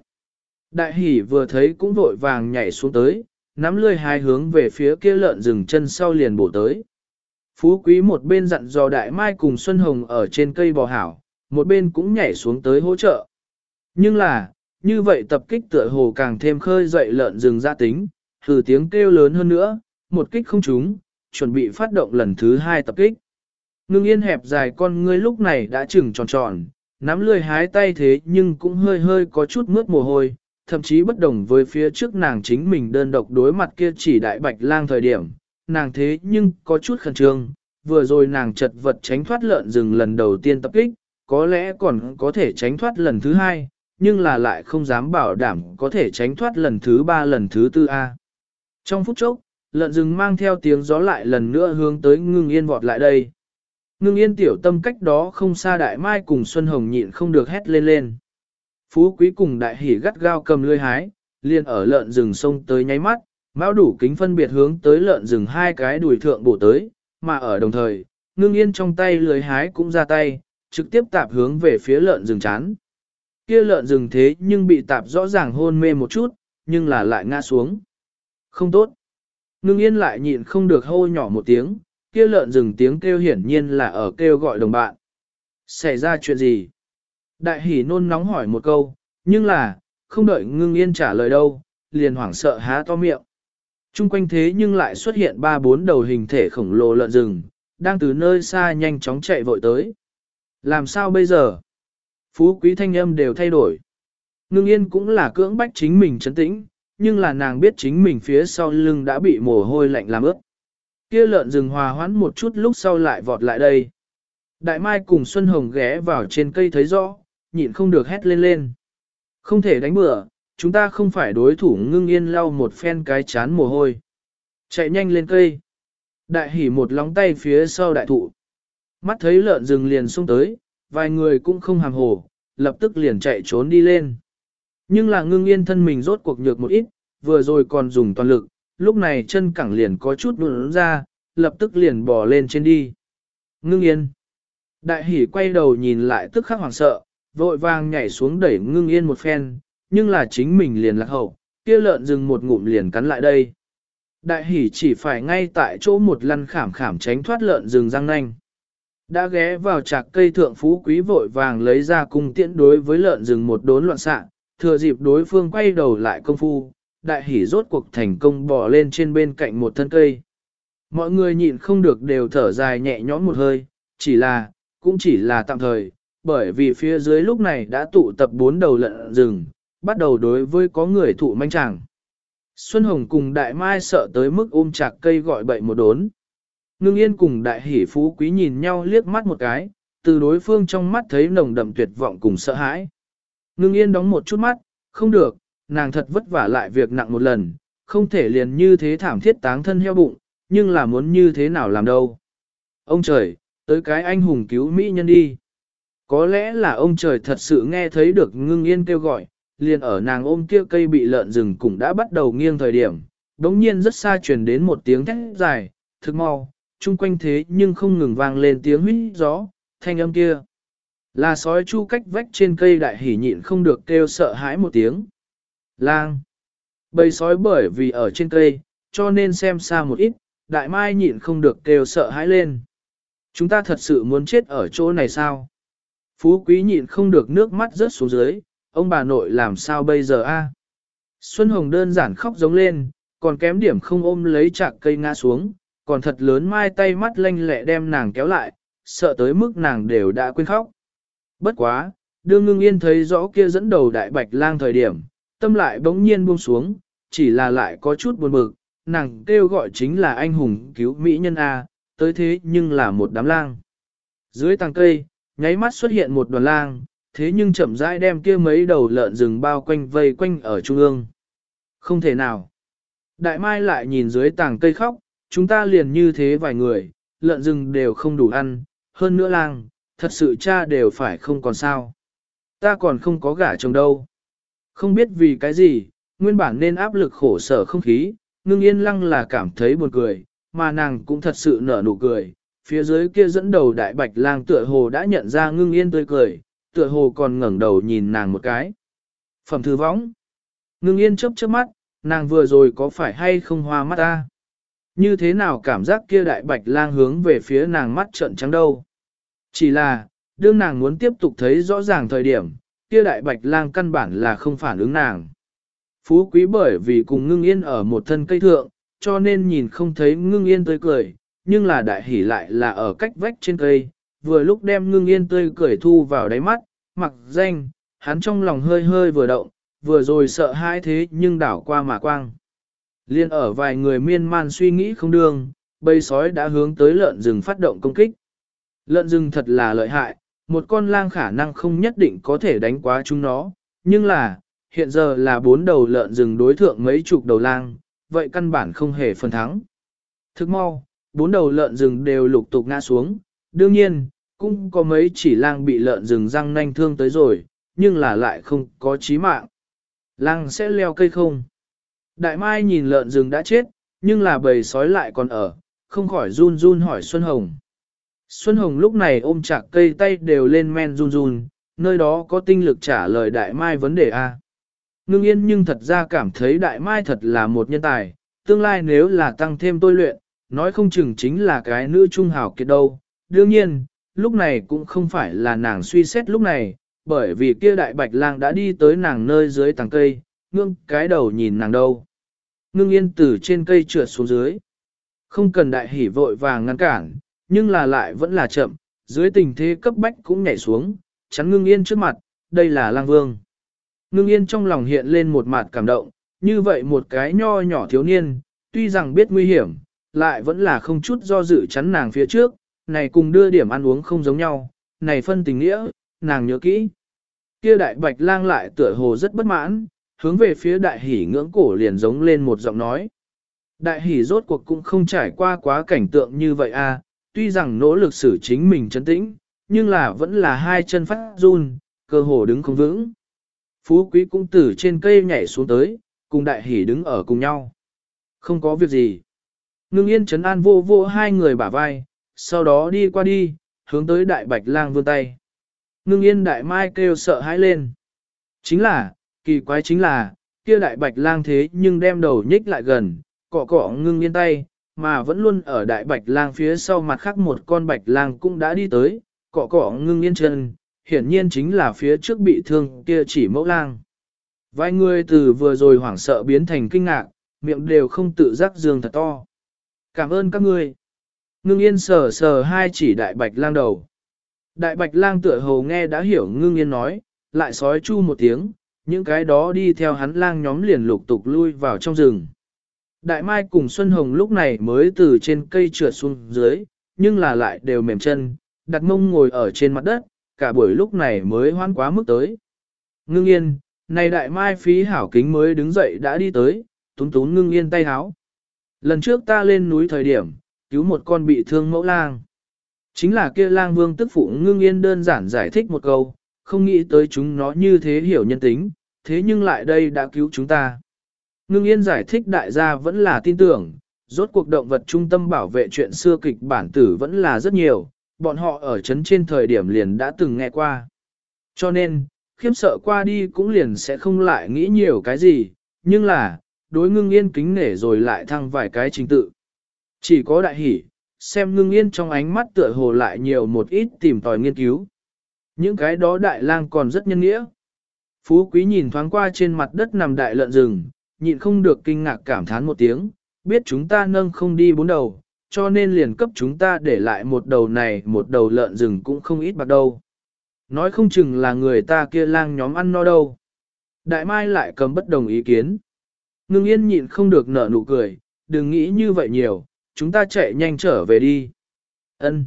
Speaker 1: Đại hỉ vừa thấy cũng vội vàng nhảy xuống tới, nắm lươi hái hướng về phía kia lợn rừng chân sau liền bổ tới. Phú quý một bên dặn dò đại mai cùng Xuân Hồng ở trên cây bò hảo, một bên cũng nhảy xuống tới hỗ trợ. Nhưng là, như vậy tập kích tựa hồ càng thêm khơi dậy lợn rừng ra tính, thử tiếng kêu lớn hơn nữa, một kích không trúng, chuẩn bị phát động lần thứ hai tập kích. Ngưng yên hẹp dài con ngươi lúc này đã trừng tròn tròn, nắm lười hái tay thế nhưng cũng hơi hơi có chút mướt mồ hôi, thậm chí bất đồng với phía trước nàng chính mình đơn độc đối mặt kia chỉ đại bạch lang thời điểm, nàng thế nhưng có chút khẩn trương, vừa rồi nàng chật vật tránh thoát lợn rừng lần đầu tiên tập kích, có lẽ còn có thể tránh thoát lần thứ hai, nhưng là lại không dám bảo đảm có thể tránh thoát lần thứ ba lần thứ tư A. Trong phút chốc, lợn rừng mang theo tiếng gió lại lần nữa hướng tới ngưng yên vọt lại đây. Ngưng yên tiểu tâm cách đó không xa đại mai cùng Xuân Hồng nhịn không được hét lên lên. Phú quý cùng đại hỉ gắt gao cầm lươi hái, liền ở lợn rừng sông tới nháy mắt, mão đủ kính phân biệt hướng tới lợn rừng hai cái đùi thượng bổ tới, mà ở đồng thời, ngưng yên trong tay lưới hái cũng ra tay, trực tiếp tạp hướng về phía lợn rừng chán. Kia lợn rừng thế nhưng bị tạp rõ ràng hôn mê một chút, nhưng là lại ngã xuống. Không tốt. Ngưng yên lại nhịn không được hô nhỏ một tiếng, kia lợn rừng tiếng kêu hiển nhiên là ở kêu gọi đồng bạn. Xảy ra chuyện gì? Đại hỉ nôn nóng hỏi một câu, nhưng là, không đợi ngưng yên trả lời đâu, liền hoảng sợ há to miệng. Trung quanh thế nhưng lại xuất hiện ba bốn đầu hình thể khổng lồ lợn rừng, đang từ nơi xa nhanh chóng chạy vội tới. Làm sao bây giờ? Phú quý thanh âm đều thay đổi. Ngưng yên cũng là cưỡng bách chính mình chấn tĩnh, nhưng là nàng biết chính mình phía sau lưng đã bị mồ hôi lạnh làm ướt. Kia lợn rừng hòa hoãn một chút lúc sau lại vọt lại đây. Đại Mai cùng Xuân Hồng ghé vào trên cây thấy rõ, nhịn không được hét lên lên. Không thể đánh bừa, chúng ta không phải đối thủ ngưng yên lau một phen cái chán mồ hôi. Chạy nhanh lên cây. Đại hỉ một lóng tay phía sau đại thụ. Mắt thấy lợn rừng liền xông tới, vài người cũng không hàm hồ, lập tức liền chạy trốn đi lên. Nhưng là ngưng yên thân mình rốt cuộc nhược một ít, vừa rồi còn dùng toàn lực, lúc này chân cẳng liền có chút nụn ra, lập tức liền bò lên trên đi. Ngưng yên. Đại hỉ quay đầu nhìn lại tức khắc hoảng sợ, vội vàng nhảy xuống đẩy ngưng yên một phen, nhưng là chính mình liền lạc hậu, kia lợn rừng một ngụm liền cắn lại đây. Đại hỉ chỉ phải ngay tại chỗ một lăn khảm khảm tránh thoát lợn rừng răng nanh. Đã ghé vào chạc cây thượng phú quý vội vàng lấy ra cung tiễn đối với lợn rừng một đốn loạn xạ, thừa dịp đối phương quay đầu lại công phu, đại hỉ rốt cuộc thành công bò lên trên bên cạnh một thân cây. Mọi người nhịn không được đều thở dài nhẹ nhõm một hơi, chỉ là, cũng chỉ là tạm thời, bởi vì phía dưới lúc này đã tụ tập bốn đầu lợn rừng, bắt đầu đối với có người thụ manh chẳng. Xuân Hồng cùng Đại Mai sợ tới mức ôm chặt cây gọi bậy một đốn. Ngưng yên cùng Đại Hỷ Phú Quý nhìn nhau liếc mắt một cái, từ đối phương trong mắt thấy nồng đậm tuyệt vọng cùng sợ hãi. Ngưng yên đóng một chút mắt, không được, nàng thật vất vả lại việc nặng một lần, không thể liền như thế thảm thiết táng thân heo bụng, nhưng là muốn như thế nào làm đâu. Ông trời, tới cái anh hùng cứu Mỹ nhân đi. Có lẽ là ông trời thật sự nghe thấy được ngưng yên kêu gọi, liền ở nàng ôm kia cây bị lợn rừng cũng đã bắt đầu nghiêng thời điểm, đống nhiên rất xa truyền đến một tiếng thét dài, thực mau, chung quanh thế nhưng không ngừng vang lên tiếng huyết gió, thanh âm kia. Là sói chu cách vách trên cây đại hỉ nhịn không được kêu sợ hãi một tiếng. Lang. Bầy sói bởi vì ở trên cây, cho nên xem xa một ít, đại mai nhịn không được kêu sợ hãi lên. Chúng ta thật sự muốn chết ở chỗ này sao? Phú quý nhịn không được nước mắt rớt xuống dưới, ông bà nội làm sao bây giờ a? Xuân Hồng đơn giản khóc giống lên, còn kém điểm không ôm lấy chạc cây ngã xuống, còn thật lớn mai tay mắt lanh lẹ đem nàng kéo lại, sợ tới mức nàng đều đã quên khóc. Bất quá, đương ngưng yên thấy rõ kia dẫn đầu đại bạch lang thời điểm, tâm lại bỗng nhiên buông xuống, chỉ là lại có chút buồn bực, nàng kêu gọi chính là anh hùng cứu mỹ nhân A, tới thế nhưng là một đám lang. Dưới tàng cây, nháy mắt xuất hiện một đoàn lang, thế nhưng chậm rãi đem kia mấy đầu lợn rừng bao quanh vây quanh ở trung ương. Không thể nào. Đại Mai lại nhìn dưới tàng cây khóc, chúng ta liền như thế vài người, lợn rừng đều không đủ ăn, hơn nữa lang, thật sự cha đều phải không còn sao. Ta còn không có gả chồng đâu. Không biết vì cái gì, nguyên bản nên áp lực khổ sở không khí, ngưng yên lăng là cảm thấy buồn cười, mà nàng cũng thật sự nở nụ cười. Phía dưới kia dẫn đầu đại bạch lang tựa hồ đã nhận ra ngưng yên tươi cười, tựa hồ còn ngẩng đầu nhìn nàng một cái. Phẩm thư võng. Ngưng yên chớp chớp mắt, nàng vừa rồi có phải hay không hoa mắt ta? Như thế nào cảm giác kia đại bạch lang hướng về phía nàng mắt trợn trắng đâu? Chỉ là, đương nàng muốn tiếp tục thấy rõ ràng thời điểm, kia đại bạch lang căn bản là không phản ứng nàng. Phú quý bởi vì cùng ngưng yên ở một thân cây thượng, cho nên nhìn không thấy ngưng yên tươi cười, nhưng là đại hỉ lại là ở cách vách trên cây, vừa lúc đem ngưng yên tươi cười thu vào đáy mắt, mặc danh, hắn trong lòng hơi hơi vừa động, vừa rồi sợ hãi thế nhưng đảo qua mà quang. Liên ở vài người miên man suy nghĩ không đương, bầy sói đã hướng tới lợn rừng phát động công kích. Lợn rừng thật là lợi hại, một con lang khả năng không nhất định có thể đánh quá chúng nó, nhưng là, hiện giờ là bốn đầu lợn rừng đối thượng mấy chục đầu lang, vậy căn bản không hề phần thắng. Thức mau, bốn đầu lợn rừng đều lục tục ngã xuống, đương nhiên, cũng có mấy chỉ lang bị lợn rừng răng nanh thương tới rồi, nhưng là lại không có chí mạng. Lang sẽ leo cây không? Đại Mai nhìn lợn rừng đã chết, nhưng là bầy sói lại còn ở, không khỏi run run hỏi Xuân Hồng. Xuân Hồng lúc này ôm chặt cây tay đều lên men run run, nơi đó có tinh lực trả lời Đại Mai vấn đề A. Ngưng yên nhưng thật ra cảm thấy Đại Mai thật là một nhân tài, tương lai nếu là tăng thêm tôi luyện, nói không chừng chính là cái nữ trung hào kiệt đâu. Đương nhiên, lúc này cũng không phải là nàng suy xét lúc này, bởi vì kia đại bạch lang đã đi tới nàng nơi dưới tàng cây, ngưng cái đầu nhìn nàng đâu. Ngưng yên từ trên cây trượt xuống dưới. Không cần đại hỉ vội vàng ngăn cản, nhưng là lại vẫn là chậm, dưới tình thế cấp bách cũng nhảy xuống, chắn ngưng yên trước mặt, đây là lang vương. Ngưng yên trong lòng hiện lên một mặt cảm động, như vậy một cái nho nhỏ thiếu niên, tuy rằng biết nguy hiểm, lại vẫn là không chút do dự chắn nàng phía trước, này cùng đưa điểm ăn uống không giống nhau, này phân tình nghĩa, nàng nhớ kỹ. Kia đại bạch lang lại tựa hồ rất bất mãn, hướng về phía đại hỉ ngưỡng cổ liền giống lên một giọng nói. Đại hỉ rốt cuộc cũng không trải qua quá cảnh tượng như vậy a, à, tuy rằng nỗ lực xử chính mình chấn tĩnh, nhưng là vẫn là hai chân phát run, cơ hồ đứng không vững. Phú quý cũng từ trên cây nhảy xuống tới, cùng đại hỉ đứng ở cùng nhau. Không có việc gì. Ngưng yên chấn an vô vô hai người bả vai, sau đó đi qua đi, hướng tới đại bạch lang vươn tay. Ngưng yên đại mai kêu sợ hãi lên. Chính là, kỳ quái chính là, kia đại bạch lang thế nhưng đem đầu nhích lại gần, cọ cọ ngưng yên tay, mà vẫn luôn ở đại bạch lang phía sau mặt khác một con bạch lang cũng đã đi tới, cọ cọ ngưng yên chân, hiển nhiên chính là phía trước bị thương kia chỉ mẫu lang. Vài người từ vừa rồi hoảng sợ biến thành kinh ngạc, miệng đều không tự giác dương thật to. Cảm ơn các ngươi. Ngưng yên sờ sờ hai chỉ đại bạch lang đầu. Đại bạch lang tựa hồ nghe đã hiểu ngưng yên nói, lại sói chu một tiếng, những cái đó đi theo hắn lang nhóm liền lục tục lui vào trong rừng. Đại Mai cùng Xuân Hồng lúc này mới từ trên cây trượt xuống dưới, nhưng là lại đều mềm chân, đặt mông ngồi ở trên mặt đất, cả buổi lúc này mới hoan quá mức tới. Ngưng yên, này đại mai phí hảo kính mới đứng dậy đã đi tới, tún tún ngưng yên tay háo. Lần trước ta lên núi thời điểm, cứu một con bị thương mẫu lang. Chính là kia lang vương tức phụ ngưng yên đơn giản giải thích một câu, không nghĩ tới chúng nó như thế hiểu nhân tính, thế nhưng lại đây đã cứu chúng ta. Ngưng yên giải thích đại gia vẫn là tin tưởng, rốt cuộc động vật trung tâm bảo vệ chuyện xưa kịch bản tử vẫn là rất nhiều, bọn họ ở chấn trên thời điểm liền đã từng nghe qua. Cho nên, khiếm sợ qua đi cũng liền sẽ không lại nghĩ nhiều cái gì, nhưng là, đối ngưng yên kính nể rồi lại thăng vài cái trình tự. Chỉ có đại hỷ, xem ngưng yên trong ánh mắt tựa hồ lại nhiều một ít tìm tòi nghiên cứu. Những cái đó đại lang còn rất nhân nghĩa. Phú quý nhìn thoáng qua trên mặt đất nằm đại lợn rừng, nhịn không được kinh ngạc cảm thán một tiếng, biết chúng ta nâng không đi bốn đầu, cho nên liền cấp chúng ta để lại một đầu này một đầu lợn rừng cũng không ít bạc đâu. Nói không chừng là người ta kia lang nhóm ăn no đâu. Đại Mai lại cầm bất đồng ý kiến. Ngưng yên nhịn không được nở nụ cười, đừng nghĩ như vậy nhiều, chúng ta chạy nhanh trở về đi. Ân.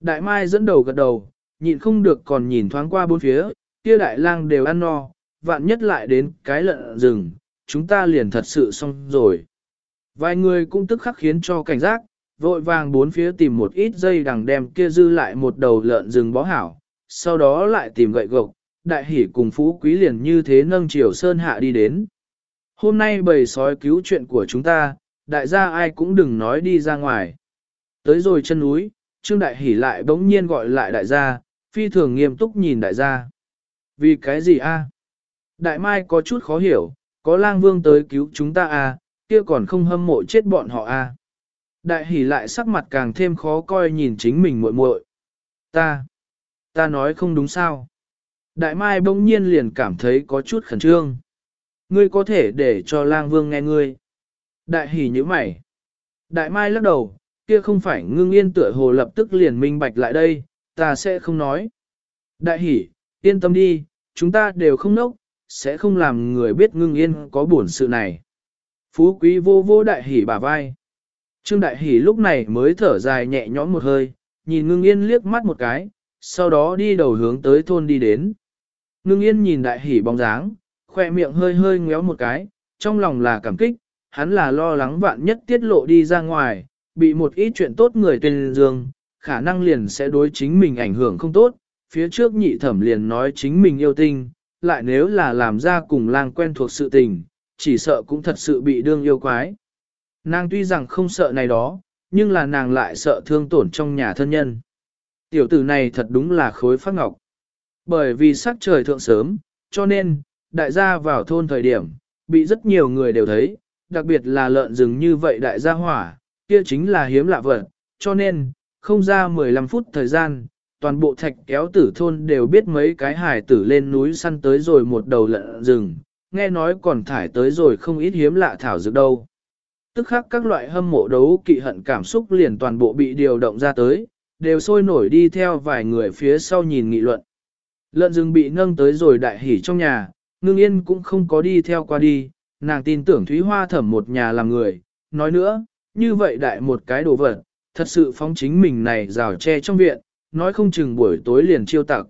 Speaker 1: Đại Mai dẫn đầu gật đầu, nhịn không được còn nhìn thoáng qua bốn phía, kia đại lang đều ăn no, vạn nhất lại đến cái lợn rừng, chúng ta liền thật sự xong rồi. Vài người cũng tức khắc khiến cho cảnh giác, vội vàng bốn phía tìm một ít dây đằng đem kia dư lại một đầu lợn rừng bó hảo, sau đó lại tìm gậy gộc, đại hỉ cùng phú quý liền như thế nâng chiều sơn hạ đi đến. Hôm nay bầy sói cứu chuyện của chúng ta, đại gia ai cũng đừng nói đi ra ngoài. Tới rồi chân núi, Trương Đại Hỉ lại bỗng nhiên gọi lại đại gia, phi thường nghiêm túc nhìn đại gia. Vì cái gì a? Đại Mai có chút khó hiểu, có lang vương tới cứu chúng ta à? kia còn không hâm mộ chết bọn họ à? Đại Hỉ lại sắc mặt càng thêm khó coi nhìn chính mình muội muội. Ta, ta nói không đúng sao? Đại Mai bỗng nhiên liền cảm thấy có chút khẩn trương. Ngươi có thể để cho lang vương nghe ngươi. Đại hỉ như mày. Đại Mai lắc đầu, kia không phải ngưng yên tựa hồ lập tức liền minh bạch lại đây, ta sẽ không nói. Đại hỉ, yên tâm đi, chúng ta đều không nốc, sẽ không làm người biết ngưng yên có buồn sự này. Phú quý vô vô đại hỉ bả vai. Trương đại hỉ lúc này mới thở dài nhẹ nhõm một hơi, nhìn ngưng yên liếc mắt một cái, sau đó đi đầu hướng tới thôn đi đến. Ngưng yên nhìn đại hỉ bóng dáng, khoe miệng hơi hơi ngéo một cái, trong lòng là cảm kích, hắn là lo lắng vạn nhất tiết lộ đi ra ngoài, bị một ít chuyện tốt người tuyên dương, khả năng liền sẽ đối chính mình ảnh hưởng không tốt, phía trước nhị thẩm liền nói chính mình yêu tinh, lại nếu là làm ra cùng lang quen thuộc sự tình, chỉ sợ cũng thật sự bị đương yêu quái. Nàng tuy rằng không sợ này đó, nhưng là nàng lại sợ thương tổn trong nhà thân nhân. Tiểu tử này thật đúng là khối phát ngọc. Bởi vì sắc trời thượng sớm, cho nên, đại gia vào thôn thời điểm, bị rất nhiều người đều thấy, đặc biệt là lợn rừng như vậy đại gia hỏa, kia chính là hiếm lạ vật, cho nên, không ra 15 phút thời gian, toàn bộ thạch kéo tử thôn đều biết mấy cái hải tử lên núi săn tới rồi một đầu lợn rừng, nghe nói còn thải tới rồi không ít hiếm lạ thảo dược đâu. Tức khắc các loại hâm mộ đấu kỵ hận cảm xúc liền toàn bộ bị điều động ra tới, đều sôi nổi đi theo vài người phía sau nhìn nghị luận. Lợn rừng bị nâng tới rồi đại hỉ trong nhà, ngưng yên cũng không có đi theo qua đi, nàng tin tưởng Thúy Hoa thẩm một nhà làm người, nói nữa, như vậy đại một cái đồ vật, thật sự phóng chính mình này rào che trong viện, nói không chừng buổi tối liền chiêu tặc.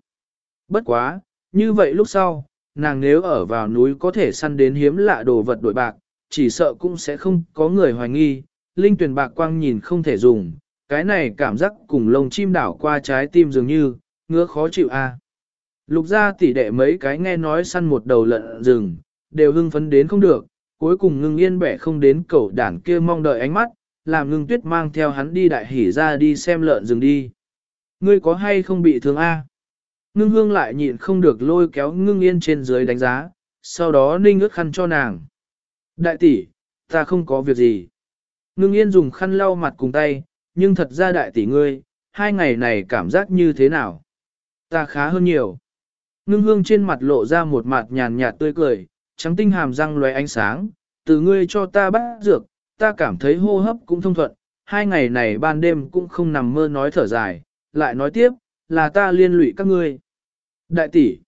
Speaker 1: Bất quá, như vậy lúc sau, nàng nếu ở vào núi có thể săn đến hiếm lạ đồ vật đổi bạc, chỉ sợ cũng sẽ không có người hoài nghi, linh tuyển bạc quang nhìn không thể dùng, cái này cảm giác cùng lông chim đảo qua trái tim dường như, ngứa khó chịu a. Lục ra tỉ đệ mấy cái nghe nói săn một đầu lợn rừng, đều hưng phấn đến không được, cuối cùng ngưng yên bẻ không đến cẩu đản kia mong đợi ánh mắt, làm ngưng tuyết mang theo hắn đi đại hỉ ra đi xem lợn rừng đi. Ngươi có hay không bị thương a? Ngưng hương lại nhịn không được lôi kéo ngưng yên trên dưới đánh giá, sau đó ninh ước khăn cho nàng. Đại tỷ, ta không có việc gì. Ngưng yên dùng khăn lau mặt cùng tay, nhưng thật ra đại tỷ ngươi, hai ngày này cảm giác như thế nào? Ta khá hơn nhiều. Ngưng hương trên mặt lộ ra một mặt nhàn nhạt tươi cười, trắng tinh hàm răng lóe ánh sáng, từ ngươi cho ta bắt dược, ta cảm thấy hô hấp cũng thông thuận, hai ngày này ban đêm cũng không nằm mơ nói thở dài, lại nói tiếp, là ta liên lụy các ngươi. Đại tỷ,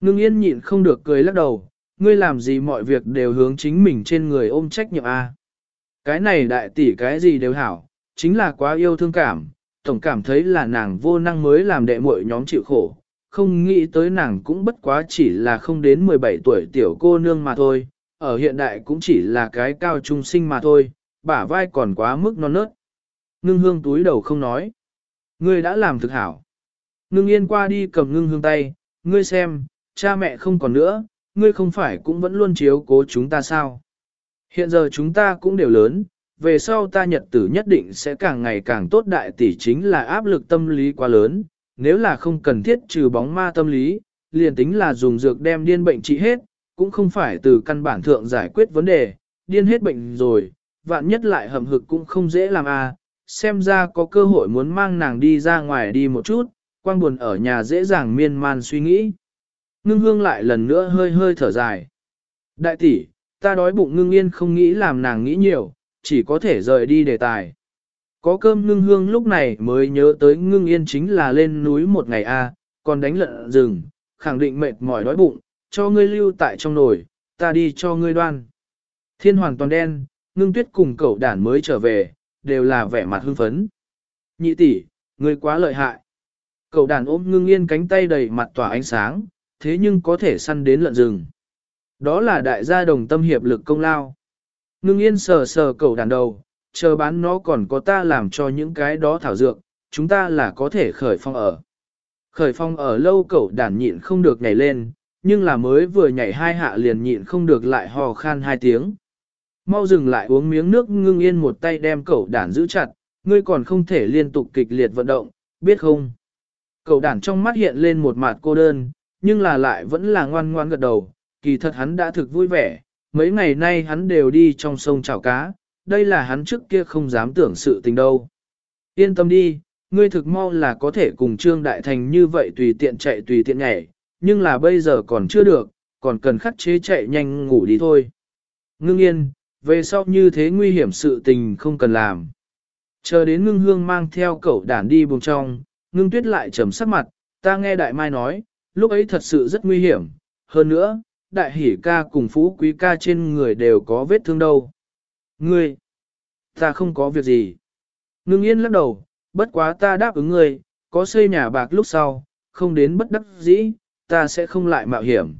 Speaker 1: ngưng yên nhịn không được cười lắc đầu, ngươi làm gì mọi việc đều hướng chính mình trên người ôm trách nhiệm A. Cái này đại tỷ cái gì đều hảo, chính là quá yêu thương cảm, tổng cảm thấy là nàng vô năng mới làm đệ muội nhóm chịu khổ, không nghĩ tới nàng cũng bất quá chỉ là không đến 17 tuổi tiểu cô nương mà thôi, ở hiện đại cũng chỉ là cái cao trung sinh mà thôi, bả vai còn quá mức non nớt. Ngưng hương túi đầu không nói. Ngươi đã làm thực hảo. Ngưng yên qua đi cầm ngưng hương tay, ngươi xem, cha mẹ không còn nữa, ngươi không phải cũng vẫn luôn chiếu cố chúng ta sao. Hiện giờ chúng ta cũng đều lớn, về sau ta nhật tử nhất định sẽ càng ngày càng tốt đại tỷ chính là áp lực tâm lý quá lớn, nếu là không cần thiết trừ bóng ma tâm lý, liền tính là dùng dược đem điên bệnh trị hết, cũng không phải từ căn bản thượng giải quyết vấn đề, điên hết bệnh rồi, vạn nhất lại hầm hực cũng không dễ làm à, xem ra có cơ hội muốn mang nàng đi ra ngoài đi một chút, quang buồn ở nhà dễ dàng miên man suy nghĩ. Ngưng hương lại lần nữa hơi hơi thở dài. Đại tỷ, ta đói bụng ngưng yên không nghĩ làm nàng nghĩ nhiều, chỉ có thể rời đi đề tài. Có cơm ngưng hương lúc này mới nhớ tới ngưng yên chính là lên núi một ngày a, còn đánh lợn rừng, khẳng định mệt mỏi đói bụng, cho ngươi lưu tại trong nồi, ta đi cho ngươi đoan. Thiên hoàn toàn đen, ngưng tuyết cùng cậu đản mới trở về, đều là vẻ mặt hưng phấn. Nhị tỷ, ngươi quá lợi hại. Cậu đàn ôm ngưng yên cánh tay đầy mặt tỏa ánh sáng, thế nhưng có thể săn đến lợn rừng. Đó là đại gia đồng tâm hiệp lực công lao. Ngưng yên sờ sờ cậu đàn đầu, chờ bán nó còn có ta làm cho những cái đó thảo dược, chúng ta là có thể khởi phong ở. Khởi phong ở lâu cậu đàn nhịn không được nhảy lên, nhưng là mới vừa nhảy hai hạ liền nhịn không được lại hò khan hai tiếng. Mau dừng lại uống miếng nước ngưng yên một tay đem cậu đản giữ chặt, ngươi còn không thể liên tục kịch liệt vận động, biết không? Cậu đản trong mắt hiện lên một mặt cô đơn, nhưng là lại vẫn là ngoan ngoan gật đầu, kỳ thật hắn đã thực vui vẻ, mấy ngày nay hắn đều đi trong sông chảo cá, đây là hắn trước kia không dám tưởng sự tình đâu. Yên tâm đi, ngươi thực mau là có thể cùng Trương Đại Thành như vậy tùy tiện chạy tùy tiện nhảy, nhưng là bây giờ còn chưa được, còn cần khắc chế chạy nhanh ngủ đi thôi. Ngưng yên, về sau như thế nguy hiểm sự tình không cần làm. Chờ đến ngưng hương mang theo cậu đàn đi buồng trong, ngưng tuyết lại trầm sắc mặt, ta nghe đại mai nói, lúc ấy thật sự rất nguy hiểm, hơn nữa, đại hỉ ca cùng phú quý ca trên người đều có vết thương đâu. Ngươi, ta không có việc gì. Ngưng yên lắc đầu, bất quá ta đáp ứng ngươi, có xây nhà bạc lúc sau, không đến bất đắc dĩ, ta sẽ không lại mạo hiểm.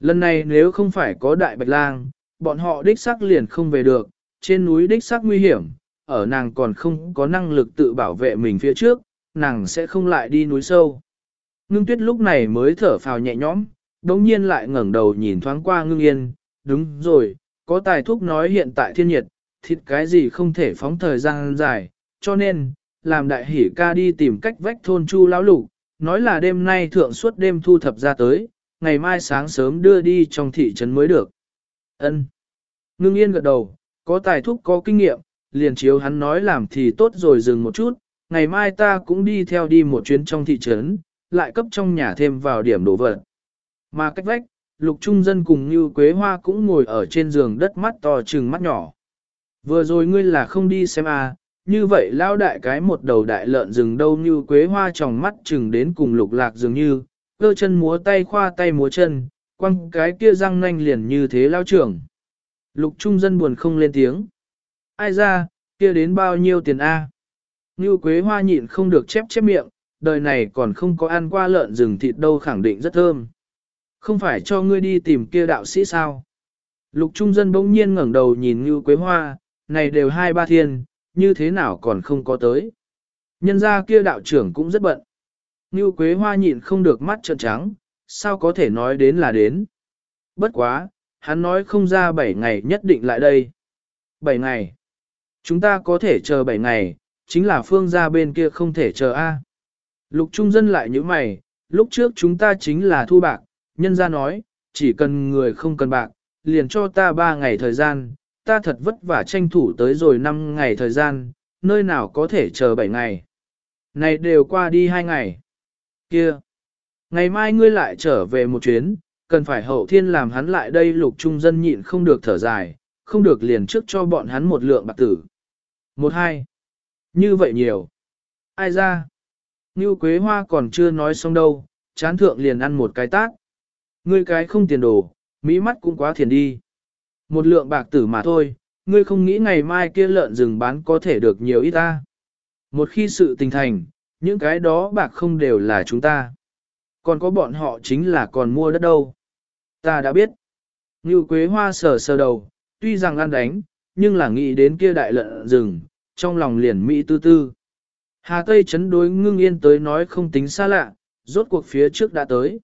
Speaker 1: Lần này nếu không phải có đại bạch lang, bọn họ đích xác liền không về được, trên núi đích xác nguy hiểm, ở nàng còn không có năng lực tự bảo vệ mình phía trước, nàng sẽ không lại đi núi sâu. Ngưng tuyết lúc này mới thở phào nhẹ nhõm, đống nhiên lại ngẩng đầu nhìn thoáng qua ngưng yên, đúng rồi, có tài thuốc nói hiện tại thiên nhiệt, thịt cái gì không thể phóng thời gian dài, cho nên, làm đại hỉ ca đi tìm cách vách thôn chu lão lục, nói là đêm nay thượng suốt đêm thu thập ra tới, ngày mai sáng sớm đưa đi trong thị trấn mới được. Ân. Ngưng yên gật đầu, có tài thúc có kinh nghiệm, liền chiếu hắn nói làm thì tốt rồi dừng một chút, ngày mai ta cũng đi theo đi một chuyến trong thị trấn, lại cấp trong nhà thêm vào điểm đồ vật. Mà cách vách, lục trung dân cùng như quế hoa cũng ngồi ở trên giường đất mắt to trừng mắt nhỏ. Vừa rồi ngươi là không đi xem à, như vậy lao đại cái một đầu đại lợn rừng đâu như quế hoa tròng mắt chừng đến cùng lục lạc dường như, cơ chân múa tay khoa tay múa chân, quăng cái kia răng nanh liền như thế lao trưởng. Lục trung dân buồn không lên tiếng. Ai ra, kia đến bao nhiêu tiền a? Như quế hoa nhịn không được chép chép miệng, đời này còn không có ăn qua lợn rừng thịt đâu khẳng định rất thơm. Không phải cho ngươi đi tìm kia đạo sĩ sao? Lục trung dân bỗng nhiên ngẩng đầu nhìn như quế hoa, này đều hai ba thiên, như thế nào còn không có tới. Nhân ra kia đạo trưởng cũng rất bận. Như quế hoa nhịn không được mắt trợn trắng, sao có thể nói đến là đến. Bất quá, hắn nói không ra bảy ngày nhất định lại đây. Bảy ngày. Chúng ta có thể chờ bảy ngày, chính là phương gia bên kia không thể chờ A. Lục trung dân lại như mày, lúc trước chúng ta chính là thu bạc, nhân ra nói, chỉ cần người không cần bạc, liền cho ta ba ngày thời gian, ta thật vất vả tranh thủ tới rồi năm ngày thời gian, nơi nào có thể chờ bảy ngày. Này đều qua đi hai ngày. Kia! Ngày mai ngươi lại trở về một chuyến, cần phải hậu thiên làm hắn lại đây lục trung dân nhịn không được thở dài, không được liền trước cho bọn hắn một lượng bạc tử. Một hai. Như vậy nhiều. Ai ra? Như Quế Hoa còn chưa nói xong đâu, chán thượng liền ăn một cái tác. Ngươi cái không tiền đồ, mỹ mắt cũng quá thiền đi. Một lượng bạc tử mà thôi, ngươi không nghĩ ngày mai kia lợn rừng bán có thể được nhiều ít ta. Một khi sự tình thành, những cái đó bạc không đều là chúng ta. Còn có bọn họ chính là còn mua đất đâu. Ta đã biết. Như Quế Hoa sờ sờ đầu, tuy rằng ăn đánh, nhưng là nghĩ đến kia đại lợn rừng, trong lòng liền Mỹ tư tư. Hà Tây chấn đối ngưng yên tới nói không tính xa lạ, rốt cuộc phía trước đã tới.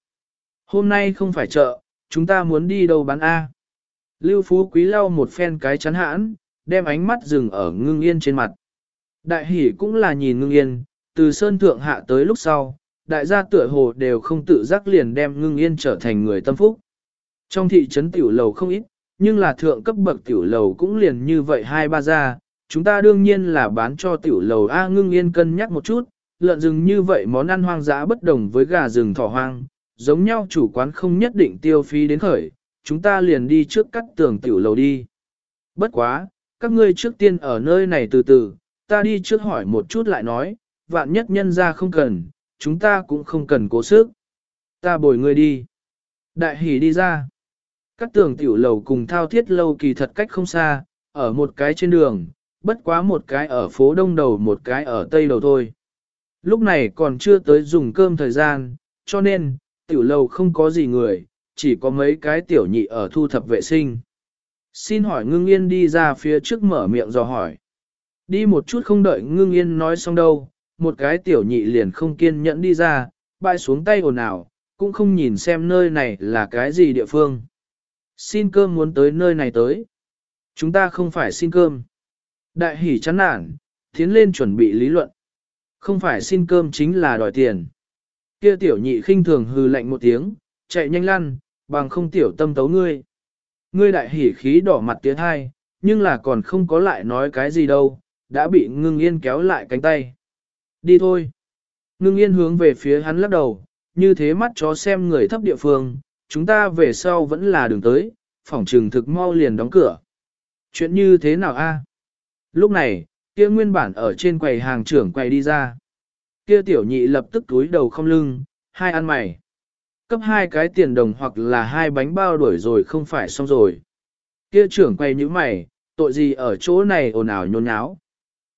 Speaker 1: Hôm nay không phải chợ, chúng ta muốn đi đâu bán A. Lưu Phú Quý lau một phen cái chắn hãn, đem ánh mắt dừng ở ngưng yên trên mặt. Đại hỷ cũng là nhìn ngưng yên, từ sơn thượng hạ tới lúc sau, đại gia tựa hồ đều không tự giác liền đem ngưng yên trở thành người tâm phúc. Trong thị trấn tiểu lầu không ít, nhưng là thượng cấp bậc tiểu lầu cũng liền như vậy hai ba gia, chúng ta đương nhiên là bán cho tiểu lầu A ngưng yên cân nhắc một chút, lợn rừng như vậy món ăn hoang dã bất đồng với gà rừng thỏ hoang, giống nhau chủ quán không nhất định tiêu phí đến khởi, chúng ta liền đi trước cắt tường tiểu lầu đi. Bất quá, các ngươi trước tiên ở nơi này từ từ, ta đi trước hỏi một chút lại nói, vạn nhất nhân ra không cần, chúng ta cũng không cần cố sức. Ta bồi ngươi đi. Đại hỉ đi ra. Các tường tiểu lầu cùng thao thiết lâu kỳ thật cách không xa, ở một cái trên đường, bất quá một cái ở phố đông đầu một cái ở tây đầu thôi. Lúc này còn chưa tới dùng cơm thời gian, cho nên, tiểu lầu không có gì người, chỉ có mấy cái tiểu nhị ở thu thập vệ sinh. Xin hỏi ngưng yên đi ra phía trước mở miệng dò hỏi. Đi một chút không đợi ngưng yên nói xong đâu, một cái tiểu nhị liền không kiên nhẫn đi ra, bại xuống tay ồn ào, cũng không nhìn xem nơi này là cái gì địa phương. Xin cơm muốn tới nơi này tới. Chúng ta không phải xin cơm. Đại hỉ chán nản, tiến lên chuẩn bị lý luận. Không phải xin cơm chính là đòi tiền. Kia tiểu nhị khinh thường hừ lạnh một tiếng, chạy nhanh lăn, bằng không tiểu tâm tấu ngươi. Ngươi đại hỉ khí đỏ mặt tiếng hai, nhưng là còn không có lại nói cái gì đâu, đã bị ngưng yên kéo lại cánh tay. Đi thôi. Ngưng yên hướng về phía hắn lắc đầu, như thế mắt chó xem người thấp địa phương, chúng ta về sau vẫn là đường tới, phòng trừng thực mau liền đóng cửa. Chuyện như thế nào a? Lúc này, kia nguyên bản ở trên quầy hàng trưởng quầy đi ra. Kia tiểu nhị lập tức túi đầu không lưng, hai ăn mày. Cấp hai cái tiền đồng hoặc là hai bánh bao đuổi rồi không phải xong rồi. Kia trưởng quầy như mày, tội gì ở chỗ này ồn ào nhôn nháo.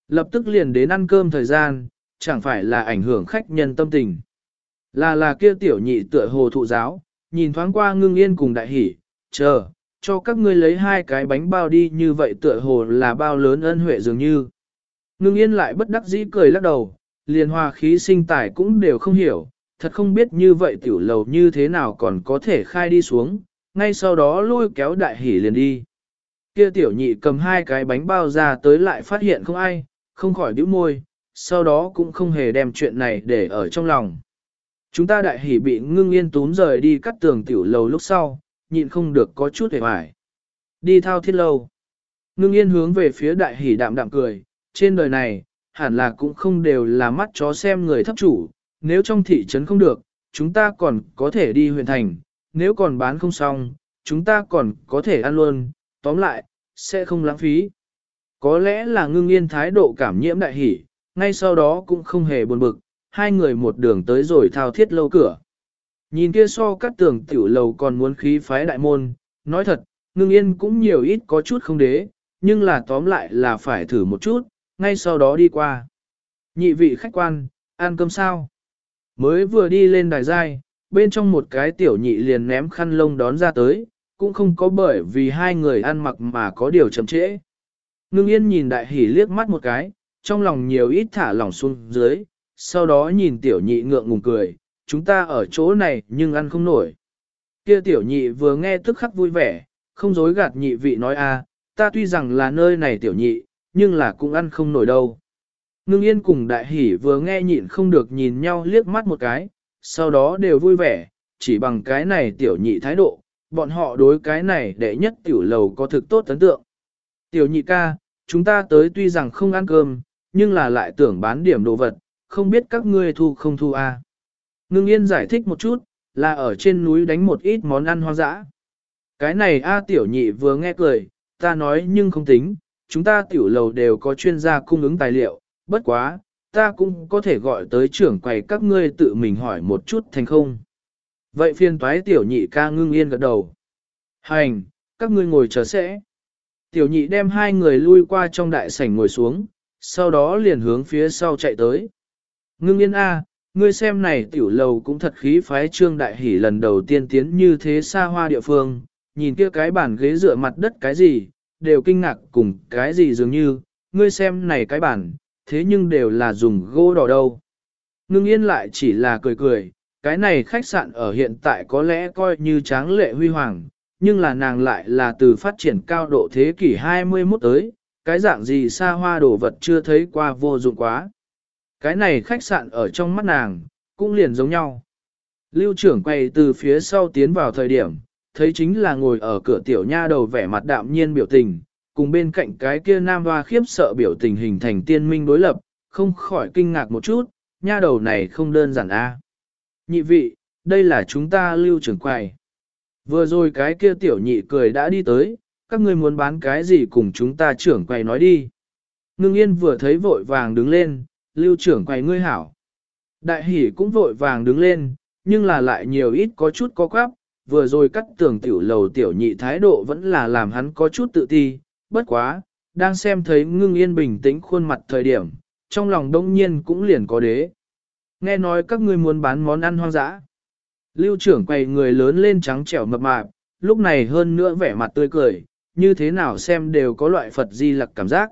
Speaker 1: Lập tức liền đến ăn cơm thời gian, chẳng phải là ảnh hưởng khách nhân tâm tình. Là là kia tiểu nhị tựa hồ thụ giáo, nhìn thoáng qua ngưng yên cùng đại hỉ, chờ, cho các ngươi lấy hai cái bánh bao đi như vậy tựa hồ là bao lớn ân huệ dường như. Ngưng yên lại bất đắc dĩ cười lắc đầu, liền hòa khí sinh tài cũng đều không hiểu, thật không biết như vậy tiểu lầu như thế nào còn có thể khai đi xuống, ngay sau đó lôi kéo đại hỉ liền đi. Kia tiểu nhị cầm hai cái bánh bao ra tới lại phát hiện không ai, không khỏi đĩu môi, sau đó cũng không hề đem chuyện này để ở trong lòng. Chúng ta đại hỉ bị ngưng yên tún rời đi cắt tường tiểu lầu lúc sau, nhịn không được có chút hề hoài. Đi thao thiết lâu. Ngưng yên hướng về phía đại hỉ đạm đạm cười, trên đời này, hẳn là cũng không đều là mắt chó xem người thấp chủ, nếu trong thị trấn không được, chúng ta còn có thể đi huyện thành, nếu còn bán không xong, chúng ta còn có thể ăn luôn, tóm lại, sẽ không lãng phí. Có lẽ là ngưng yên thái độ cảm nhiễm đại hỉ, ngay sau đó cũng không hề buồn bực, hai người một đường tới rồi thao thiết lâu cửa. Nhìn kia so các tường tiểu lầu còn muốn khí phái đại môn, nói thật, ngưng yên cũng nhiều ít có chút không đế, nhưng là tóm lại là phải thử một chút, ngay sau đó đi qua. Nhị vị khách quan, ăn cơm sao? Mới vừa đi lên đài giai, bên trong một cái tiểu nhị liền ném khăn lông đón ra tới, cũng không có bởi vì hai người ăn mặc mà có điều chậm trễ. Ngưng yên nhìn đại hỉ liếc mắt một cái, trong lòng nhiều ít thả lỏng xuống dưới, sau đó nhìn tiểu nhị ngượng ngùng cười, chúng ta ở chỗ này nhưng ăn không nổi. Kia tiểu nhị vừa nghe tức khắc vui vẻ, không dối gạt nhị vị nói a, ta tuy rằng là nơi này tiểu nhị, nhưng là cũng ăn không nổi đâu. Ngưng yên cùng đại hỉ vừa nghe nhịn không được nhìn nhau liếc mắt một cái, sau đó đều vui vẻ, chỉ bằng cái này tiểu nhị thái độ, bọn họ đối cái này đệ nhất tiểu lầu có thực tốt ấn tượng. Tiểu nhị ca, chúng ta tới tuy rằng không ăn cơm, nhưng là lại tưởng bán điểm đồ vật, không biết các ngươi thu không thu a? À. Ngưng yên giải thích một chút, là ở trên núi đánh một ít món ăn hoang dã. Cái này A tiểu nhị vừa nghe cười, ta nói nhưng không tính, chúng ta tiểu lầu đều có chuyên gia cung ứng tài liệu, bất quá, ta cũng có thể gọi tới trưởng quầy các ngươi tự mình hỏi một chút thành không. Vậy phiên toái tiểu nhị ca ngưng yên gật đầu. Hành, các ngươi ngồi chờ sẽ. Tiểu nhị đem hai người lui qua trong đại sảnh ngồi xuống, sau đó liền hướng phía sau chạy tới. Ngưng yên A, ngươi xem này tiểu lầu cũng thật khí phái trương đại hỉ lần đầu tiên tiến như thế xa hoa địa phương, nhìn kia cái bàn ghế dựa mặt đất cái gì, đều kinh ngạc cùng cái gì dường như, ngươi xem này cái bàn, thế nhưng đều là dùng gỗ đỏ đâu. Ngưng yên lại chỉ là cười cười, cái này khách sạn ở hiện tại có lẽ coi như tráng lệ huy hoàng, nhưng là nàng lại là từ phát triển cao độ thế kỷ 21 tới, cái dạng gì xa hoa đồ vật chưa thấy qua vô dụng quá. Cái này khách sạn ở trong mắt nàng, cũng liền giống nhau. Lưu trưởng quay từ phía sau tiến vào thời điểm, thấy chính là ngồi ở cửa tiểu nha đầu vẻ mặt đạm nhiên biểu tình, cùng bên cạnh cái kia nam hoa khiếp sợ biểu tình hình thành tiên minh đối lập, không khỏi kinh ngạc một chút, nha đầu này không đơn giản a. Nhị vị, đây là chúng ta lưu trưởng quầy. Vừa rồi cái kia tiểu nhị cười đã đi tới, các ngươi muốn bán cái gì cùng chúng ta trưởng quầy nói đi. Ngưng yên vừa thấy vội vàng đứng lên, lưu trưởng quầy ngươi hảo. Đại hỉ cũng vội vàng đứng lên, nhưng là lại nhiều ít có chút có quáp, vừa rồi cắt tường tiểu lầu tiểu nhị thái độ vẫn là làm hắn có chút tự ti, bất quá, đang xem thấy ngưng yên bình tĩnh khuôn mặt thời điểm, trong lòng đông nhiên cũng liền có đế. Nghe nói các ngươi muốn bán món ăn hoang dã. Lưu trưởng quầy người lớn lên trắng trẻo mập mạp, lúc này hơn nữa vẻ mặt tươi cười, như thế nào xem đều có loại Phật di lặc cảm giác.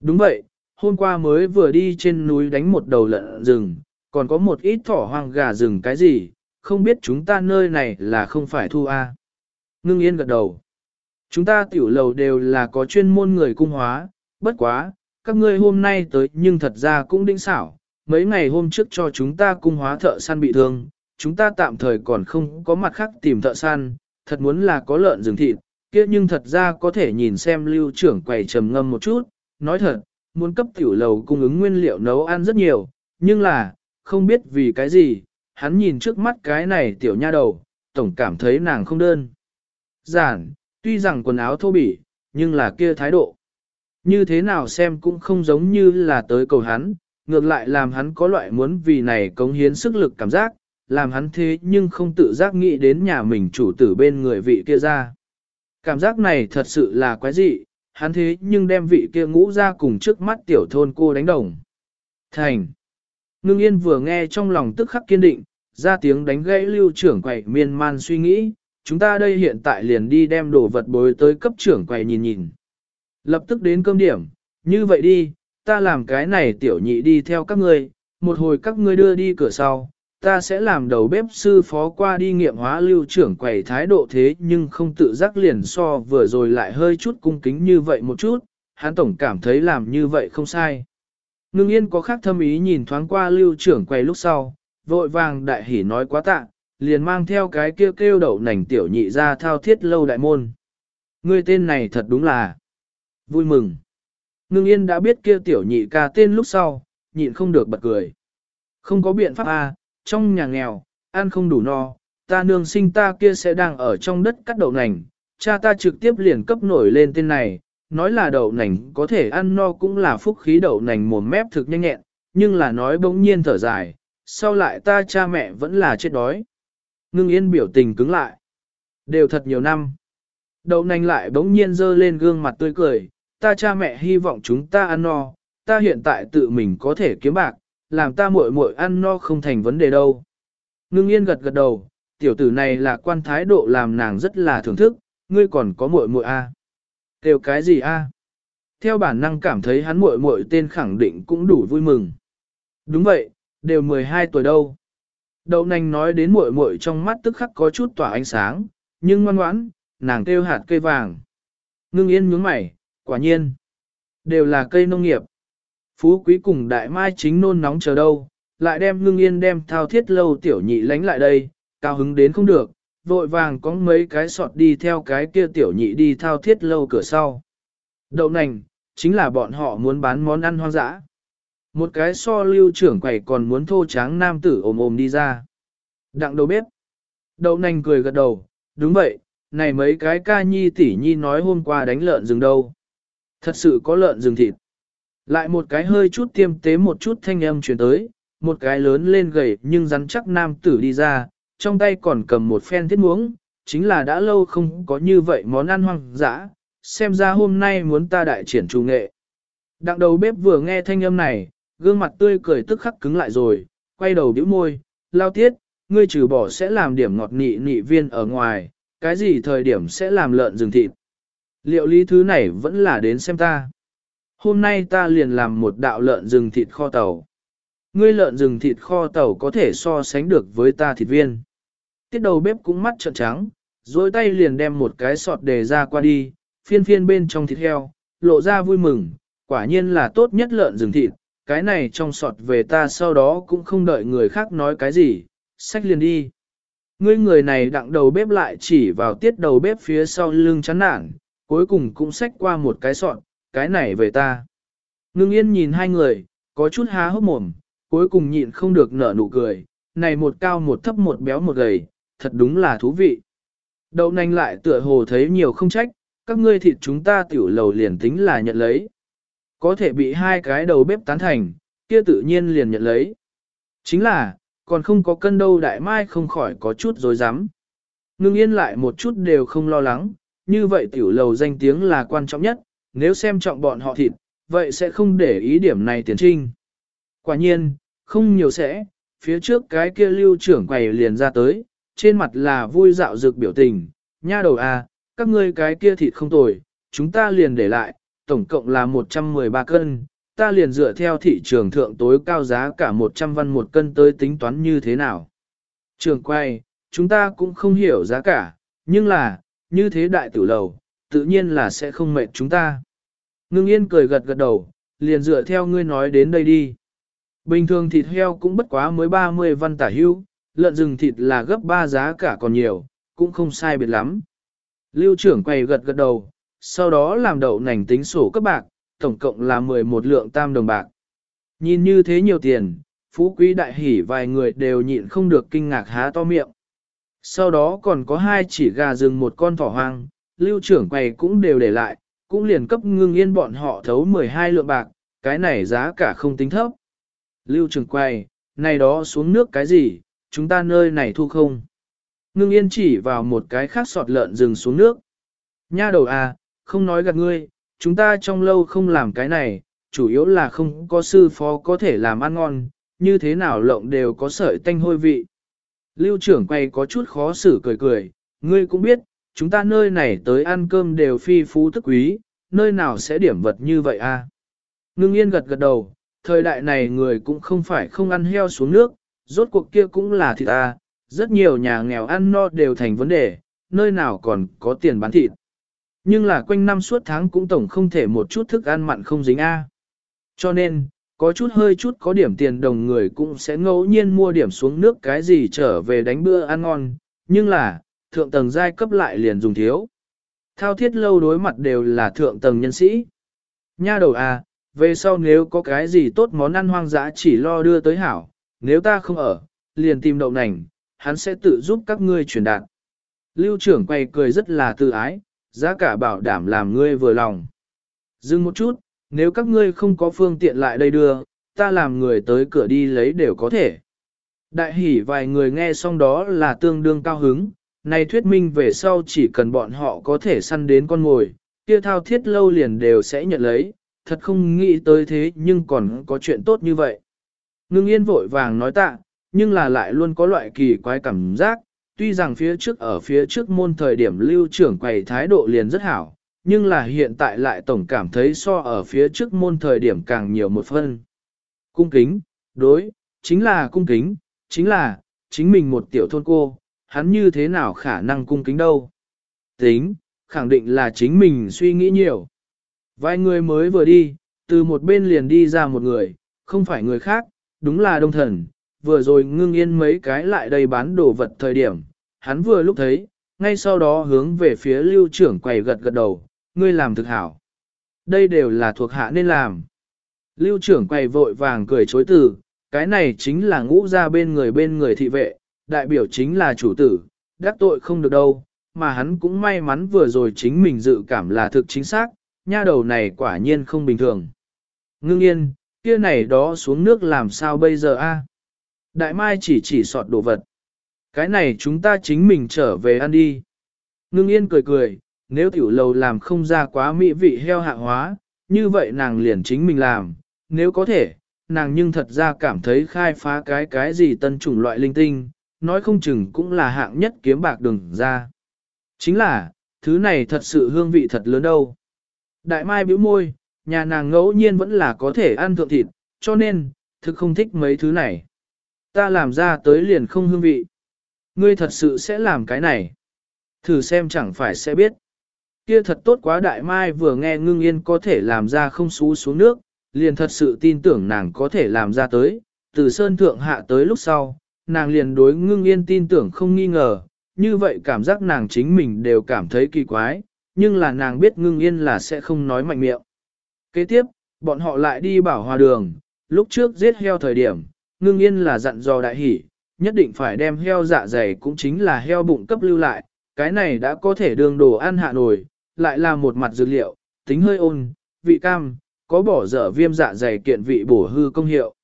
Speaker 1: Đúng vậy, hôm qua mới vừa đi trên núi đánh một đầu lợn rừng, còn có một ít thỏ hoang gà rừng cái gì, không biết chúng ta nơi này là không phải thu A. Ngưng yên gật đầu. Chúng ta tiểu lầu đều là có chuyên môn người cung hóa, bất quá, các ngươi hôm nay tới nhưng thật ra cũng đinh xảo, mấy ngày hôm trước cho chúng ta cung hóa thợ săn bị thương, chúng ta tạm thời còn không có mặt khác tìm thợ săn, thật muốn là có lợn rừng thịt, kia nhưng thật ra có thể nhìn xem lưu trưởng quầy trầm ngâm một chút, nói thật, muốn cấp tiểu lầu cung ứng nguyên liệu nấu ăn rất nhiều, nhưng là, không biết vì cái gì, hắn nhìn trước mắt cái này tiểu nha đầu, tổng cảm thấy nàng không đơn. Giản, tuy rằng quần áo thô bỉ, nhưng là kia thái độ. Như thế nào xem cũng không giống như là tới cầu hắn, ngược lại làm hắn có loại muốn vì này cống hiến sức lực cảm giác, làm hắn thế nhưng không tự giác nghĩ đến nhà mình chủ tử bên người vị kia ra. Cảm giác này thật sự là quái dị, hắn thế nhưng đem vị kia ngũ ra cùng trước mắt tiểu thôn cô đánh đồng. Thành. Ngưng yên vừa nghe trong lòng tức khắc kiên định, ra tiếng đánh gãy lưu trưởng quầy miên man suy nghĩ, chúng ta đây hiện tại liền đi đem đồ vật bối tới cấp trưởng quầy nhìn nhìn. Lập tức đến cơm điểm, như vậy đi, ta làm cái này tiểu nhị đi theo các ngươi, một hồi các ngươi đưa đi cửa sau, ta sẽ làm đầu bếp sư phó qua đi nghiệm hóa lưu trưởng quầy thái độ thế nhưng không tự giác liền so vừa rồi lại hơi chút cung kính như vậy một chút, hắn tổng cảm thấy làm như vậy không sai. Ngưng yên có khác thâm ý nhìn thoáng qua lưu trưởng quầy lúc sau, vội vàng đại hỉ nói quá tạ, liền mang theo cái kêu kêu đậu nành tiểu nhị ra thao thiết lâu đại môn. Ngươi tên này thật đúng là vui mừng. Ngưng yên đã biết kia tiểu nhị ca tên lúc sau, nhịn không được bật cười. Không có biện pháp à, trong nhà nghèo, ăn không đủ no, ta nương sinh ta kia sẽ đang ở trong đất cắt đậu nành, cha ta trực tiếp liền cấp nổi lên tên này, nói là đậu nành có thể ăn no cũng là phúc khí đậu nành mồm mép thực nhanh nhẹn, nhưng là nói bỗng nhiên thở dài, sau lại ta cha mẹ vẫn là chết đói. Ngưng yên biểu tình cứng lại. Đều thật nhiều năm. Đậu nành lại bỗng nhiên dơ lên gương mặt tươi cười, ta cha mẹ hy vọng chúng ta ăn no, ta hiện tại tự mình có thể kiếm bạc, làm ta muội muội ăn no không thành vấn đề đâu. Ngưng yên gật gật đầu, tiểu tử này là quan thái độ làm nàng rất là thưởng thức, ngươi còn có muội muội a? À? Kêu cái gì a? Theo bản năng cảm thấy hắn muội muội tên khẳng định cũng đủ vui mừng. Đúng vậy, đều 12 tuổi đâu. Đậu nành nói đến muội muội trong mắt tức khắc có chút tỏa ánh sáng, nhưng ngoan ngoãn, nàng kêu hạt cây vàng. Ngưng yên nhướng mày, quả nhiên, đều là cây nông nghiệp. Phú quý cùng đại mai chính nôn nóng chờ đâu, lại đem ngưng yên đem thao thiết lâu tiểu nhị lánh lại đây, cao hứng đến không được, vội vàng có mấy cái sọt đi theo cái kia tiểu nhị đi thao thiết lâu cửa sau. Đậu nành, chính là bọn họ muốn bán món ăn hoang dã. Một cái so lưu trưởng quầy còn muốn thô tráng nam tử ồm ồm đi ra. Đặng đầu bếp. Đậu nành cười gật đầu, đúng vậy, này mấy cái ca nhi tỷ nhi nói hôm qua đánh lợn rừng đâu. Thật sự có lợn rừng thịt. Lại một cái hơi chút tiêm tế một chút thanh âm truyền tới, một cái lớn lên gầy nhưng rắn chắc nam tử đi ra, trong tay còn cầm một phen thiết muống, chính là đã lâu không có như vậy món ăn hoang dã, xem ra hôm nay muốn ta đại triển trù nghệ. Đặng đầu bếp vừa nghe thanh âm này, gương mặt tươi cười tức khắc cứng lại rồi, quay đầu bĩu môi, lao tiết, ngươi trừ bỏ sẽ làm điểm ngọt nị nị viên ở ngoài, cái gì thời điểm sẽ làm lợn rừng thịt. Liệu lý thứ này vẫn là đến xem ta. Hôm nay ta liền làm một đạo lợn rừng thịt kho tàu. Ngươi lợn rừng thịt kho tàu có thể so sánh được với ta thịt viên. Tiết đầu bếp cũng mắt trợn trắng, dối tay liền đem một cái sọt đề ra qua đi, phiên phiên bên trong thịt heo, lộ ra vui mừng, quả nhiên là tốt nhất lợn rừng thịt, cái này trong sọt về ta sau đó cũng không đợi người khác nói cái gì, xách liền đi. Ngươi người này đặng đầu bếp lại chỉ vào tiết đầu bếp phía sau lưng chán nản, cuối cùng cũng xách qua một cái sọt, cái này về ta. Ngưng yên nhìn hai người, có chút há hốc mồm, cuối cùng nhịn không được nở nụ cười, này một cao một thấp một béo một gầy, thật đúng là thú vị. Đậu nành lại tựa hồ thấy nhiều không trách, các ngươi thịt chúng ta tiểu lầu liền tính là nhận lấy. Có thể bị hai cái đầu bếp tán thành, kia tự nhiên liền nhận lấy. Chính là, còn không có cân đâu đại mai không khỏi có chút dối rắm Ngưng yên lại một chút đều không lo lắng, như vậy tiểu lầu danh tiếng là quan trọng nhất, nếu xem trọng bọn họ thịt, vậy sẽ không để ý điểm này tiền trinh. Quả nhiên, không nhiều sẽ, phía trước cái kia lưu trưởng quầy liền ra tới, trên mặt là vui dạo dược biểu tình, nha đầu à, các ngươi cái kia thịt không tồi, chúng ta liền để lại, tổng cộng là 113 cân, ta liền dựa theo thị trường thượng tối cao giá cả 100 văn một cân tới tính toán như thế nào. Trường quay, chúng ta cũng không hiểu giá cả, nhưng là, như thế đại tử lầu, tự nhiên là sẽ không mệt chúng ta. Ngưng yên cười gật gật đầu, liền dựa theo ngươi nói đến đây đi. Bình thường thịt heo cũng bất quá mới 30 văn tả hưu, lợn rừng thịt là gấp 3 giá cả còn nhiều, cũng không sai biệt lắm. Lưu trưởng quay gật gật đầu, sau đó làm đậu nành tính sổ các bạc, tổng cộng là 11 lượng tam đồng bạc. Nhìn như thế nhiều tiền, phú quý đại hỉ vài người đều nhịn không được kinh ngạc há to miệng. Sau đó còn có hai chỉ gà rừng một con thỏ hoang, lưu trưởng quầy cũng đều để lại, cũng liền cấp ngưng yên bọn họ thấu 12 lượng bạc, cái này giá cả không tính thấp. Lưu trưởng quầy, này đó xuống nước cái gì, chúng ta nơi này thu không? Ngưng yên chỉ vào một cái khác sọt lợn rừng xuống nước. Nha đầu à, không nói gạt ngươi, chúng ta trong lâu không làm cái này, chủ yếu là không có sư phó có thể làm ăn ngon, như thế nào lộng đều có sợi tanh hôi vị. Lưu trưởng quay có chút khó xử cười cười, ngươi cũng biết, chúng ta nơi này tới ăn cơm đều phi phú thức quý, nơi nào sẽ điểm vật như vậy a? À? Ngưng yên gật gật đầu, thời đại này người cũng không phải không ăn heo xuống nước, rốt cuộc kia cũng là thịt a, à. rất nhiều nhà nghèo ăn no đều thành vấn đề, nơi nào còn có tiền bán thịt. Nhưng là quanh năm suốt tháng cũng tổng không thể một chút thức ăn mặn không dính A. Cho nên, có chút hơi chút có điểm tiền đồng người cũng sẽ ngẫu nhiên mua điểm xuống nước cái gì trở về đánh bữa ăn ngon, nhưng là, thượng tầng giai cấp lại liền dùng thiếu. Thao thiết lâu đối mặt đều là thượng tầng nhân sĩ. Nha đầu à, về sau nếu có cái gì tốt món ăn hoang dã chỉ lo đưa tới hảo, nếu ta không ở, liền tìm đậu nành, hắn sẽ tự giúp các ngươi truyền đạt. Lưu trưởng quay cười rất là tự ái, giá cả bảo đảm làm ngươi vừa lòng. Dừng một chút, nếu các ngươi không có phương tiện lại đây đưa, ta làm người tới cửa đi lấy đều có thể. Đại hỉ vài người nghe xong đó là tương đương cao hứng, này thuyết minh về sau chỉ cần bọn họ có thể săn đến con mồi, kia thao thiết lâu liền đều sẽ nhận lấy, thật không nghĩ tới thế nhưng còn có chuyện tốt như vậy. Ngưng yên vội vàng nói tạ, nhưng là lại luôn có loại kỳ quái cảm giác, tuy rằng phía trước ở phía trước môn thời điểm lưu trưởng quầy thái độ liền rất hảo, nhưng là hiện tại lại tổng cảm thấy so ở phía trước môn thời điểm càng nhiều một phân. Cung kính, đối, chính là cung kính, chính là, chính mình một tiểu thôn cô, hắn như thế nào khả năng cung kính đâu. Tính, khẳng định là chính mình suy nghĩ nhiều. Vài người mới vừa đi, từ một bên liền đi ra một người, không phải người khác, đúng là đông thần, vừa rồi ngưng yên mấy cái lại đây bán đồ vật thời điểm, hắn vừa lúc thấy, ngay sau đó hướng về phía lưu trưởng quầy gật gật đầu, ngươi làm thực hảo. Đây đều là thuộc hạ nên làm. Lưu trưởng quầy vội vàng cười chối từ, cái này chính là ngũ ra bên người bên người thị vệ, đại biểu chính là chủ tử, đắc tội không được đâu, mà hắn cũng may mắn vừa rồi chính mình dự cảm là thực chính xác, nha đầu này quả nhiên không bình thường. Ngưng yên, kia này đó xuống nước làm sao bây giờ a? Đại Mai chỉ chỉ sọt đồ vật. Cái này chúng ta chính mình trở về ăn đi. Ngưng yên cười cười, nếu tiểu lầu làm không ra quá mỹ vị heo hạ hóa, như vậy nàng liền chính mình làm, nếu có thể, nàng nhưng thật ra cảm thấy khai phá cái cái gì tân chủng loại linh tinh, nói không chừng cũng là hạng nhất kiếm bạc đừng ra. Chính là, thứ này thật sự hương vị thật lớn đâu. Đại mai bĩu môi, nhà nàng ngẫu nhiên vẫn là có thể ăn thượng thịt, cho nên, thực không thích mấy thứ này ta làm ra tới liền không hương vị. Ngươi thật sự sẽ làm cái này. Thử xem chẳng phải sẽ biết. Kia thật tốt quá đại mai vừa nghe ngưng yên có thể làm ra không xú xuống nước, liền thật sự tin tưởng nàng có thể làm ra tới, từ sơn thượng hạ tới lúc sau, nàng liền đối ngưng yên tin tưởng không nghi ngờ, như vậy cảm giác nàng chính mình đều cảm thấy kỳ quái, nhưng là nàng biết ngưng yên là sẽ không nói mạnh miệng. Kế tiếp, bọn họ lại đi bảo hòa đường, lúc trước giết heo thời điểm, ngưng yên là dặn dò đại hỷ, nhất định phải đem heo dạ dày cũng chính là heo bụng cấp lưu lại, cái này đã có thể đường đồ ăn hạ nổi, lại là một mặt dược liệu, tính hơi ôn, vị cam, có bỏ dở viêm dạ dày kiện vị bổ hư công hiệu.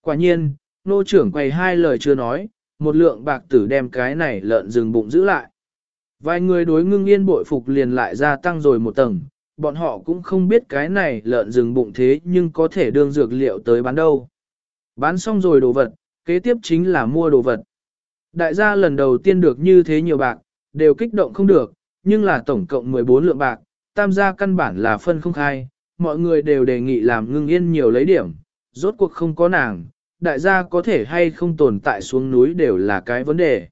Speaker 1: Quả nhiên, nô trưởng quay hai lời chưa nói, một lượng bạc tử đem cái này lợn rừng bụng giữ lại. Vài người đối ngưng yên bội phục liền lại gia tăng rồi một tầng, bọn họ cũng không biết cái này lợn rừng bụng thế nhưng có thể đương dược liệu tới bán đâu. Bán xong rồi đồ vật, kế tiếp chính là mua đồ vật. Đại gia lần đầu tiên được như thế nhiều bạc, đều kích động không được, nhưng là tổng cộng 14 lượng bạc, tam gia căn bản là phân không khai, mọi người đều đề nghị làm ngưng yên nhiều lấy điểm, rốt cuộc không có nàng, đại gia có thể hay không tồn tại xuống núi đều là cái vấn đề.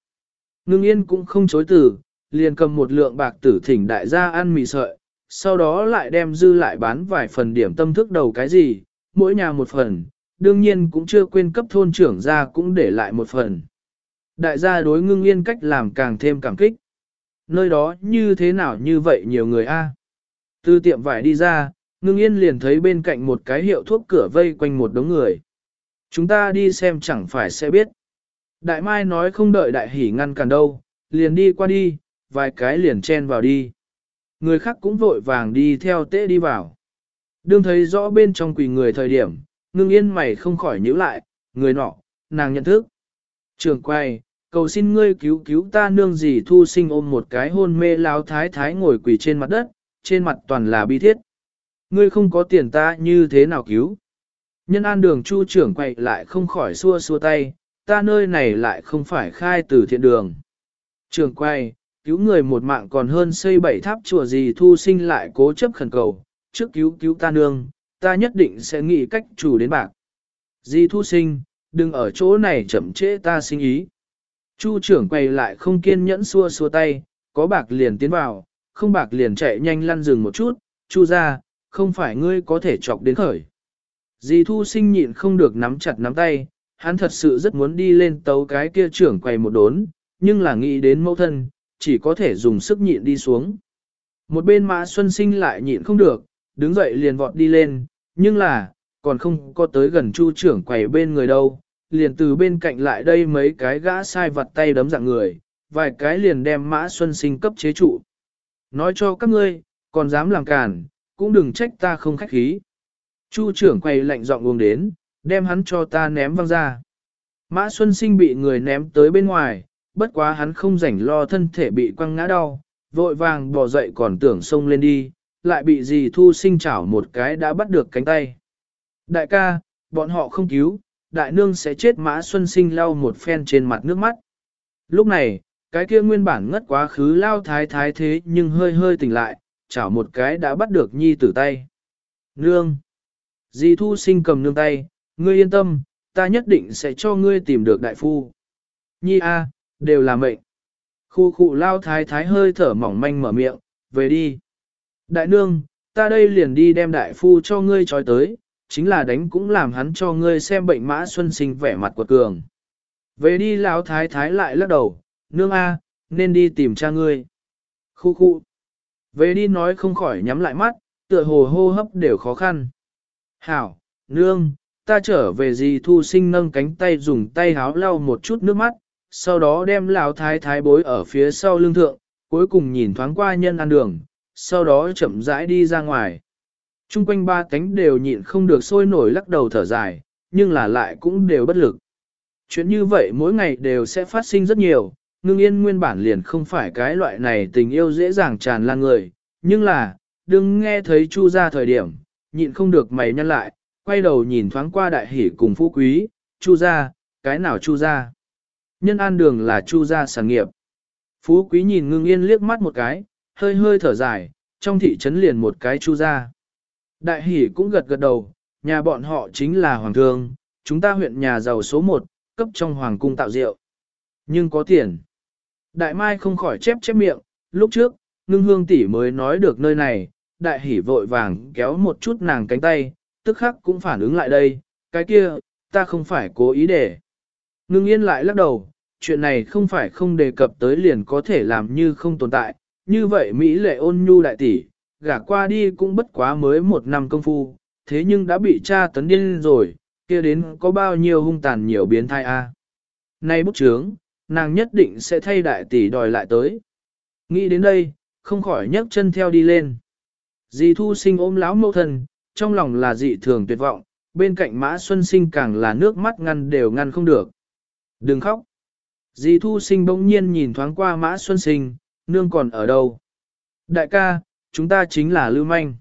Speaker 1: Ngưng yên cũng không chối từ, liền cầm một lượng bạc tử thỉnh đại gia ăn mì sợi, sau đó lại đem dư lại bán vài phần điểm tâm thức đầu cái gì, mỗi nhà một phần, đương nhiên cũng chưa quên cấp thôn trưởng ra cũng để lại một phần. Đại gia đối ngưng yên cách làm càng thêm cảm kích. Nơi đó như thế nào như vậy nhiều người a? Từ tiệm vải đi ra, ngưng yên liền thấy bên cạnh một cái hiệu thuốc cửa vây quanh một đống người. Chúng ta đi xem chẳng phải sẽ biết. Đại Mai nói không đợi đại hỉ ngăn cản đâu, liền đi qua đi, vài cái liền chen vào đi. Người khác cũng vội vàng đi theo tế đi vào. Đương thấy rõ bên trong quỳ người thời điểm, ngưng yên mày không khỏi nhíu lại, người nọ, nàng nhận thức. Trường quay, cầu xin ngươi cứu cứu ta nương gì thu sinh ôm một cái hôn mê lao thái thái ngồi quỳ trên mặt đất, trên mặt toàn là bi thiết. Ngươi không có tiền ta như thế nào cứu? Nhân an đường chu trưởng quay lại không khỏi xua xua tay, ta nơi này lại không phải khai từ thiện đường. Trường quay, cứu người một mạng còn hơn xây bảy tháp chùa gì thu sinh lại cố chấp khẩn cầu, trước cứu cứu ta nương, ta nhất định sẽ nghĩ cách chủ đến bạc. Di thu sinh, đừng ở chỗ này chậm trễ ta sinh ý. Chu trưởng quay lại không kiên nhẫn xua xua tay, có bạc liền tiến vào, không bạc liền chạy nhanh lăn rừng một chút, chu ra, không phải ngươi có thể chọc đến khởi. Dì thu sinh nhịn không được nắm chặt nắm tay, hắn thật sự rất muốn đi lên tấu cái kia trưởng quầy một đốn, nhưng là nghĩ đến mẫu thân, chỉ có thể dùng sức nhịn đi xuống. Một bên mã xuân sinh lại nhịn không được, đứng dậy liền vọt đi lên, nhưng là, còn không có tới gần chu trưởng quầy bên người đâu, liền từ bên cạnh lại đây mấy cái gã sai vặt tay đấm dạng người, vài cái liền đem mã xuân sinh cấp chế trụ. Nói cho các ngươi, còn dám làm cản, cũng đừng trách ta không khách khí. Chu trưởng quầy lạnh giọng uống đến, đem hắn cho ta ném văng ra. Mã Xuân Sinh bị người ném tới bên ngoài, bất quá hắn không rảnh lo thân thể bị quăng ngã đau, vội vàng bỏ dậy còn tưởng xông lên đi, lại bị dì thu sinh chảo một cái đã bắt được cánh tay. Đại ca, bọn họ không cứu, đại nương sẽ chết mã xuân sinh lau một phen trên mặt nước mắt. Lúc này, cái kia nguyên bản ngất quá khứ lao thái thái thế nhưng hơi hơi tỉnh lại, chảo một cái đã bắt được nhi tử tay. Nương! Dì thu sinh cầm nương tay, ngươi yên tâm, ta nhất định sẽ cho ngươi tìm được đại phu. Nhi a, đều là mệnh. Khu khu lao thái thái hơi thở mỏng manh mở miệng, về đi. Đại nương, ta đây liền đi đem đại phu cho ngươi trói tới, chính là đánh cũng làm hắn cho ngươi xem bệnh mã xuân sinh vẻ mặt của cường. Về đi lão thái thái lại lắc đầu, nương a, nên đi tìm cha ngươi. Khu khu. Về đi nói không khỏi nhắm lại mắt, tựa hồ hô hấp đều khó khăn. Hảo, nương, ta trở về gì thu sinh nâng cánh tay dùng tay háo lau một chút nước mắt, sau đó đem lão thái thái bối ở phía sau lưng thượng, cuối cùng nhìn thoáng qua nhân ăn đường, sau đó chậm rãi đi ra ngoài. Trung quanh ba cánh đều nhịn không được sôi nổi lắc đầu thở dài, nhưng là lại cũng đều bất lực. Chuyện như vậy mỗi ngày đều sẽ phát sinh rất nhiều, ngưng yên nguyên bản liền không phải cái loại này tình yêu dễ dàng tràn lan người, nhưng là, đừng nghe thấy chu ra thời điểm, nhịn không được mày nhăn lại, quay đầu nhìn thoáng qua đại hỷ cùng phú quý, chu ra, cái nào chu ra. Nhân an đường là chu ra sản nghiệp. Phú quý nhìn ngưng yên liếc mắt một cái, hơi hơi thở dài, trong thị trấn liền một cái chu ra. Đại hỷ cũng gật gật đầu, nhà bọn họ chính là hoàng thương, chúng ta huyện nhà giàu số 1, cấp trong hoàng cung tạo rượu. Nhưng có tiền. Đại mai không khỏi chép chép miệng, lúc trước, ngưng hương tỷ mới nói được nơi này, đại hỷ vội vàng kéo một chút nàng cánh tay, tức khắc cũng phản ứng lại đây, cái kia, ta không phải cố ý để. Ngưng yên lại lắc đầu, chuyện này không phải không đề cập tới liền có thể làm như không tồn tại, như vậy Mỹ lệ ôn nhu đại tỷ, gả qua đi cũng bất quá mới một năm công phu, thế nhưng đã bị cha tấn điên rồi, kia đến có bao nhiêu hung tàn nhiều biến thai a. Nay bút trướng, nàng nhất định sẽ thay đại tỷ đòi lại tới. Nghĩ đến đây, không khỏi nhấc chân theo đi lên. Dì thu sinh ôm lão mẫu thân, trong lòng là dị thường tuyệt vọng, bên cạnh mã xuân sinh càng là nước mắt ngăn đều ngăn không được. Đừng khóc. Dì thu sinh bỗng nhiên nhìn thoáng qua mã xuân sinh, nương còn ở đâu? Đại ca, chúng ta chính là lưu manh.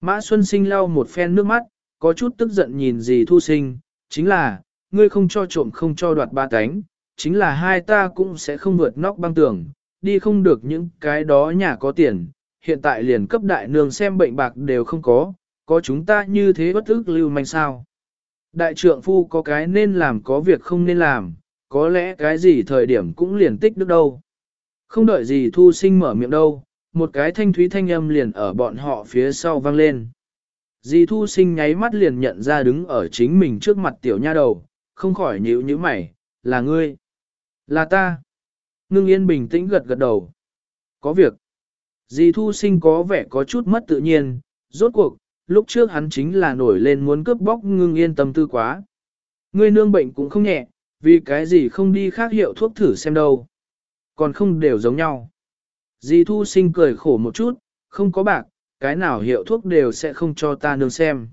Speaker 1: Mã xuân sinh lau một phen nước mắt, có chút tức giận nhìn dì thu sinh, chính là, ngươi không cho trộm không cho đoạt ba cánh, chính là hai ta cũng sẽ không vượt nóc băng tường, đi không được những cái đó nhà có tiền, hiện tại liền cấp đại nương xem bệnh bạc đều không có, có chúng ta như thế bất ức lưu manh sao. Đại trượng phu có cái nên làm có việc không nên làm, có lẽ cái gì thời điểm cũng liền tích được đâu. Không đợi gì thu sinh mở miệng đâu, một cái thanh thúy thanh âm liền ở bọn họ phía sau vang lên. Dì thu sinh nháy mắt liền nhận ra đứng ở chính mình trước mặt tiểu nha đầu, không khỏi nhíu nhíu mày, là ngươi. Là ta. Ngưng yên bình tĩnh gật gật đầu. Có việc. Dì thu sinh có vẻ có chút mất tự nhiên, rốt cuộc, lúc trước hắn chính là nổi lên muốn cướp bóc ngưng yên tâm tư quá. Ngươi nương bệnh cũng không nhẹ, vì cái gì không đi khác hiệu thuốc thử xem đâu. Còn không đều giống nhau. Dì thu sinh cười khổ một chút, không có bạc, cái nào hiệu thuốc đều sẽ không cho ta nương xem.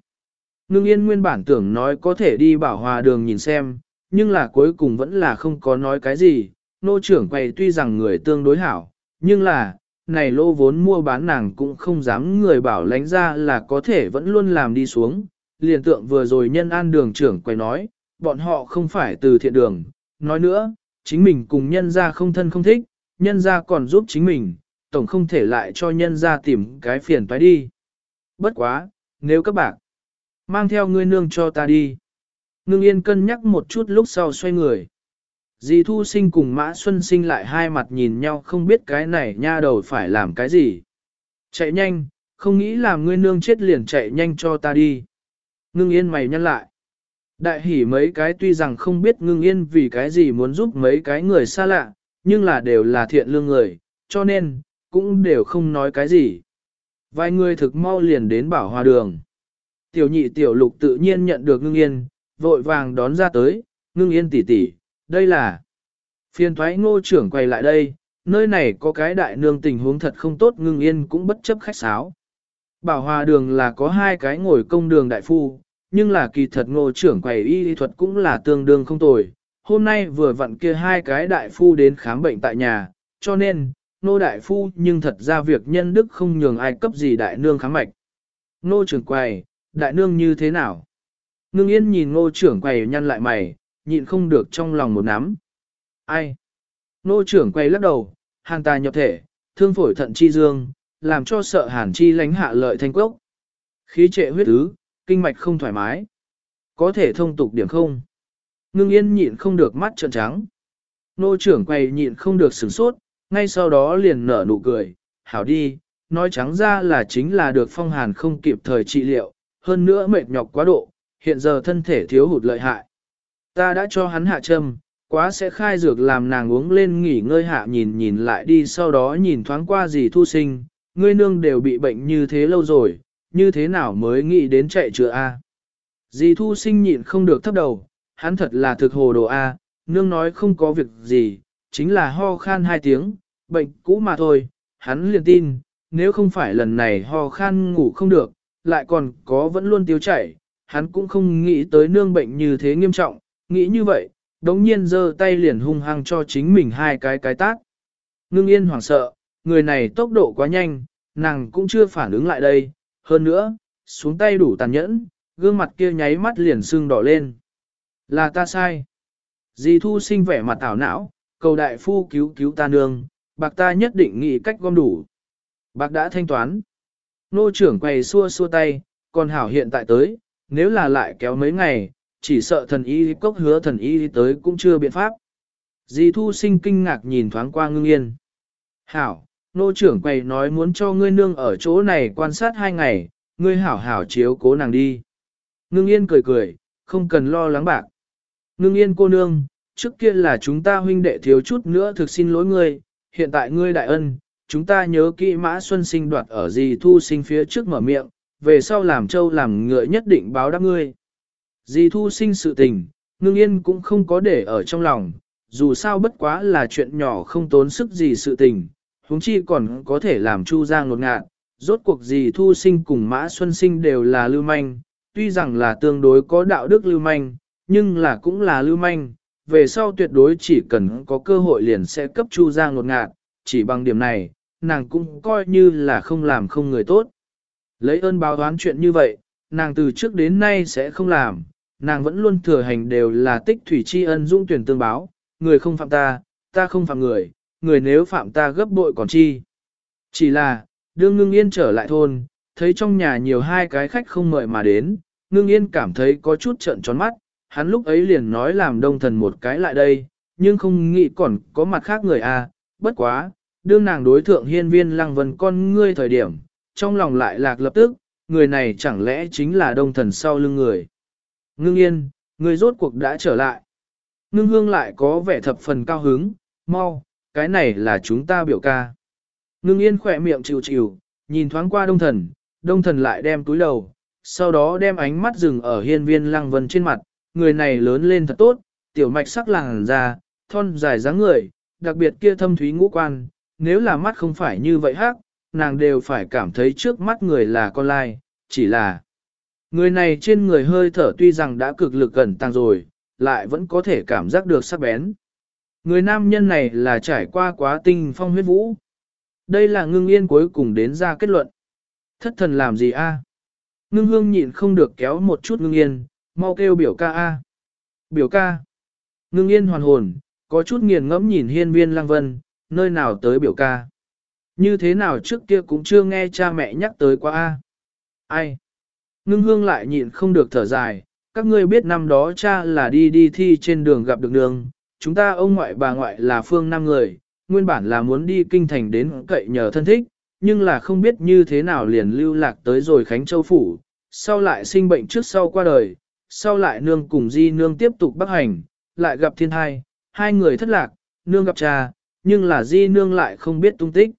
Speaker 1: Ngưng yên nguyên bản tưởng nói có thể đi bảo hòa đường nhìn xem, nhưng là cuối cùng vẫn là không có nói cái gì. Nô trưởng quầy tuy rằng người tương đối hảo, nhưng là, này lô vốn mua bán nàng cũng không dám người bảo lánh ra là có thể vẫn luôn làm đi xuống. Liền tượng vừa rồi nhân an đường trưởng quay nói, bọn họ không phải từ thiện đường. Nói nữa, chính mình cùng nhân ra không thân không thích, nhân ra còn giúp chính mình, tổng không thể lại cho nhân ra tìm cái phiền toái đi. Bất quá, nếu các bạn mang theo ngươi nương cho ta đi. Ngưng yên cân nhắc một chút lúc sau xoay người. Dì Thu Sinh cùng Mã Xuân Sinh lại hai mặt nhìn nhau không biết cái này nha đầu phải làm cái gì. Chạy nhanh, không nghĩ làm ngươi nương chết liền chạy nhanh cho ta đi. Ngưng yên mày nhăn lại. Đại hỉ mấy cái tuy rằng không biết ngưng yên vì cái gì muốn giúp mấy cái người xa lạ, nhưng là đều là thiện lương người, cho nên, cũng đều không nói cái gì. Vài người thực mau liền đến bảo hòa đường. Tiểu nhị tiểu lục tự nhiên nhận được ngưng yên, vội vàng đón ra tới, ngưng yên tỷ tỷ, đây là phiền thoái ngô trưởng quay lại đây, nơi này có cái đại nương tình huống thật không tốt ngưng yên cũng bất chấp khách sáo. Bảo hòa đường là có hai cái ngồi công đường đại phu, nhưng là kỳ thật ngô trưởng quầy y thuật cũng là tương đương không tồi. Hôm nay vừa vặn kia hai cái đại phu đến khám bệnh tại nhà, cho nên, nô đại phu nhưng thật ra việc nhân đức không nhường ai cấp gì đại nương khám mạch. Nô trưởng quầy, đại nương như thế nào? Ngưng yên nhìn ngô trưởng quầy nhăn lại mày, nhịn không được trong lòng một nắm. Ai? Nô trưởng quay lắc đầu, hàn tài nhập thể, thương phổi thận chi dương, làm cho sợ hàn chi lánh hạ lợi thanh quốc. Khí trệ huyết ứ, kinh mạch không thoải mái. Có thể thông tục điểm không? Ngưng yên nhịn không được mắt trợn trắng. Nô trưởng quay nhịn không được sửng sốt, ngay sau đó liền nở nụ cười, hảo đi, nói trắng ra là chính là được phong hàn không kịp thời trị liệu, hơn nữa mệt nhọc quá độ, hiện giờ thân thể thiếu hụt lợi hại. Ta đã cho hắn hạ châm, quá sẽ khai dược làm nàng uống lên nghỉ ngơi hạ nhìn nhìn lại đi sau đó nhìn thoáng qua gì thu sinh, ngươi nương đều bị bệnh như thế lâu rồi, như thế nào mới nghĩ đến chạy chữa A. Dì thu sinh nhịn không được thấp đầu, hắn thật là thực hồ đồ A, nương nói không có việc gì, chính là ho khan hai tiếng, bệnh cũ mà thôi, hắn liền tin, nếu không phải lần này ho khan ngủ không được, lại còn có vẫn luôn tiêu chảy, hắn cũng không nghĩ tới nương bệnh như thế nghiêm trọng, nghĩ như vậy, đống nhiên giơ tay liền hung hăng cho chính mình hai cái cái tát. Ngưng yên hoảng sợ, người này tốc độ quá nhanh, nàng cũng chưa phản ứng lại đây, hơn nữa, xuống tay đủ tàn nhẫn, gương mặt kia nháy mắt liền sưng đỏ lên. Là ta sai. Dì thu sinh vẻ mặt tảo não, cầu đại phu cứu cứu ta nương, bạc ta nhất định nghĩ cách gom đủ. Bạc đã thanh toán. Nô trưởng quầy xua xua tay, còn hảo hiện tại tới, nếu là lại kéo mấy ngày, chỉ sợ thần y cốc hứa thần y tới cũng chưa biện pháp. Dì thu sinh kinh ngạc nhìn thoáng qua ngưng yên. Hảo, nô trưởng quầy nói muốn cho ngươi nương ở chỗ này quan sát hai ngày, ngươi hảo hảo chiếu cố nàng đi. Ngưng yên cười cười, không cần lo lắng bạc. Ngưng yên cô nương, trước kia là chúng ta huynh đệ thiếu chút nữa thực xin lỗi ngươi, hiện tại ngươi đại ân, chúng ta nhớ kỹ mã xuân sinh đoạt ở di thu sinh phía trước mở miệng, về sau làm châu làm ngựa nhất định báo đáp ngươi. Dì thu sinh sự tình, ngưng yên cũng không có để ở trong lòng, dù sao bất quá là chuyện nhỏ không tốn sức gì sự tình, huống chi còn có thể làm Chu Giang ngột ngạt, rốt cuộc Dì thu sinh cùng mã xuân sinh đều là lưu manh, tuy rằng là tương đối có đạo đức lưu manh, nhưng là cũng là lưu manh, về sau tuyệt đối chỉ cần có cơ hội liền sẽ cấp Chu Giang ngột ngạt, chỉ bằng điểm này, nàng cũng coi như là không làm không người tốt. Lấy ơn báo đoán chuyện như vậy, nàng từ trước đến nay sẽ không làm, nàng vẫn luôn thừa hành đều là tích thủy tri ân dung tuyển tương báo, người không phạm ta, ta không phạm người, người nếu phạm ta gấp bội còn chi. Chỉ là, đương ngưng yên trở lại thôn, thấy trong nhà nhiều hai cái khách không mời mà đến, ngưng yên cảm thấy có chút trợn tròn mắt, hắn lúc ấy liền nói làm đông thần một cái lại đây, nhưng không nghĩ còn có mặt khác người à, bất quá, đương nàng đối thượng hiên viên lăng vân con ngươi thời điểm, trong lòng lại lạc lập tức, người này chẳng lẽ chính là đông thần sau lưng người. Ngưng yên, người rốt cuộc đã trở lại. Ngưng hương lại có vẻ thập phần cao hứng, mau, cái này là chúng ta biểu ca. Ngưng yên khỏe miệng chịu chịu, nhìn thoáng qua đông thần, đông thần lại đem túi đầu, sau đó đem ánh mắt dừng ở hiên viên lăng vân trên mặt, người này lớn lên thật tốt, tiểu mạch sắc làng ra, thon dài dáng người, đặc biệt kia thâm thúy ngũ quan, nếu là mắt không phải như vậy hát, nàng đều phải cảm thấy trước mắt người là con lai, chỉ là người này trên người hơi thở tuy rằng đã cực lực gần tăng rồi, lại vẫn có thể cảm giác được sắc bén. Người nam nhân này là trải qua quá tinh phong huyết vũ. Đây là ngưng yên cuối cùng đến ra kết luận. Thất thần làm gì a? Ngưng hương nhịn không được kéo một chút ngưng yên, mau kêu biểu ca a. Biểu ca. Ngưng yên hoàn hồn, có chút nghiền ngẫm nhìn hiên viên lang vân, nơi nào tới biểu ca. Như thế nào trước kia cũng chưa nghe cha mẹ nhắc tới quá a. Ai? Ngưng hương lại nhịn không được thở dài, các ngươi biết năm đó cha là đi đi thi trên đường gặp được đường, chúng ta ông ngoại bà ngoại là phương năm người, nguyên bản là muốn đi kinh thành đến cậy nhờ thân thích, nhưng là không biết như thế nào liền lưu lạc tới rồi Khánh Châu Phủ, sau lại sinh bệnh trước sau qua đời, sau lại nương cùng di nương tiếp tục bắc hành, lại gặp thiên hai, hai người thất lạc, nương gặp cha, nhưng là di nương lại không biết tung tích.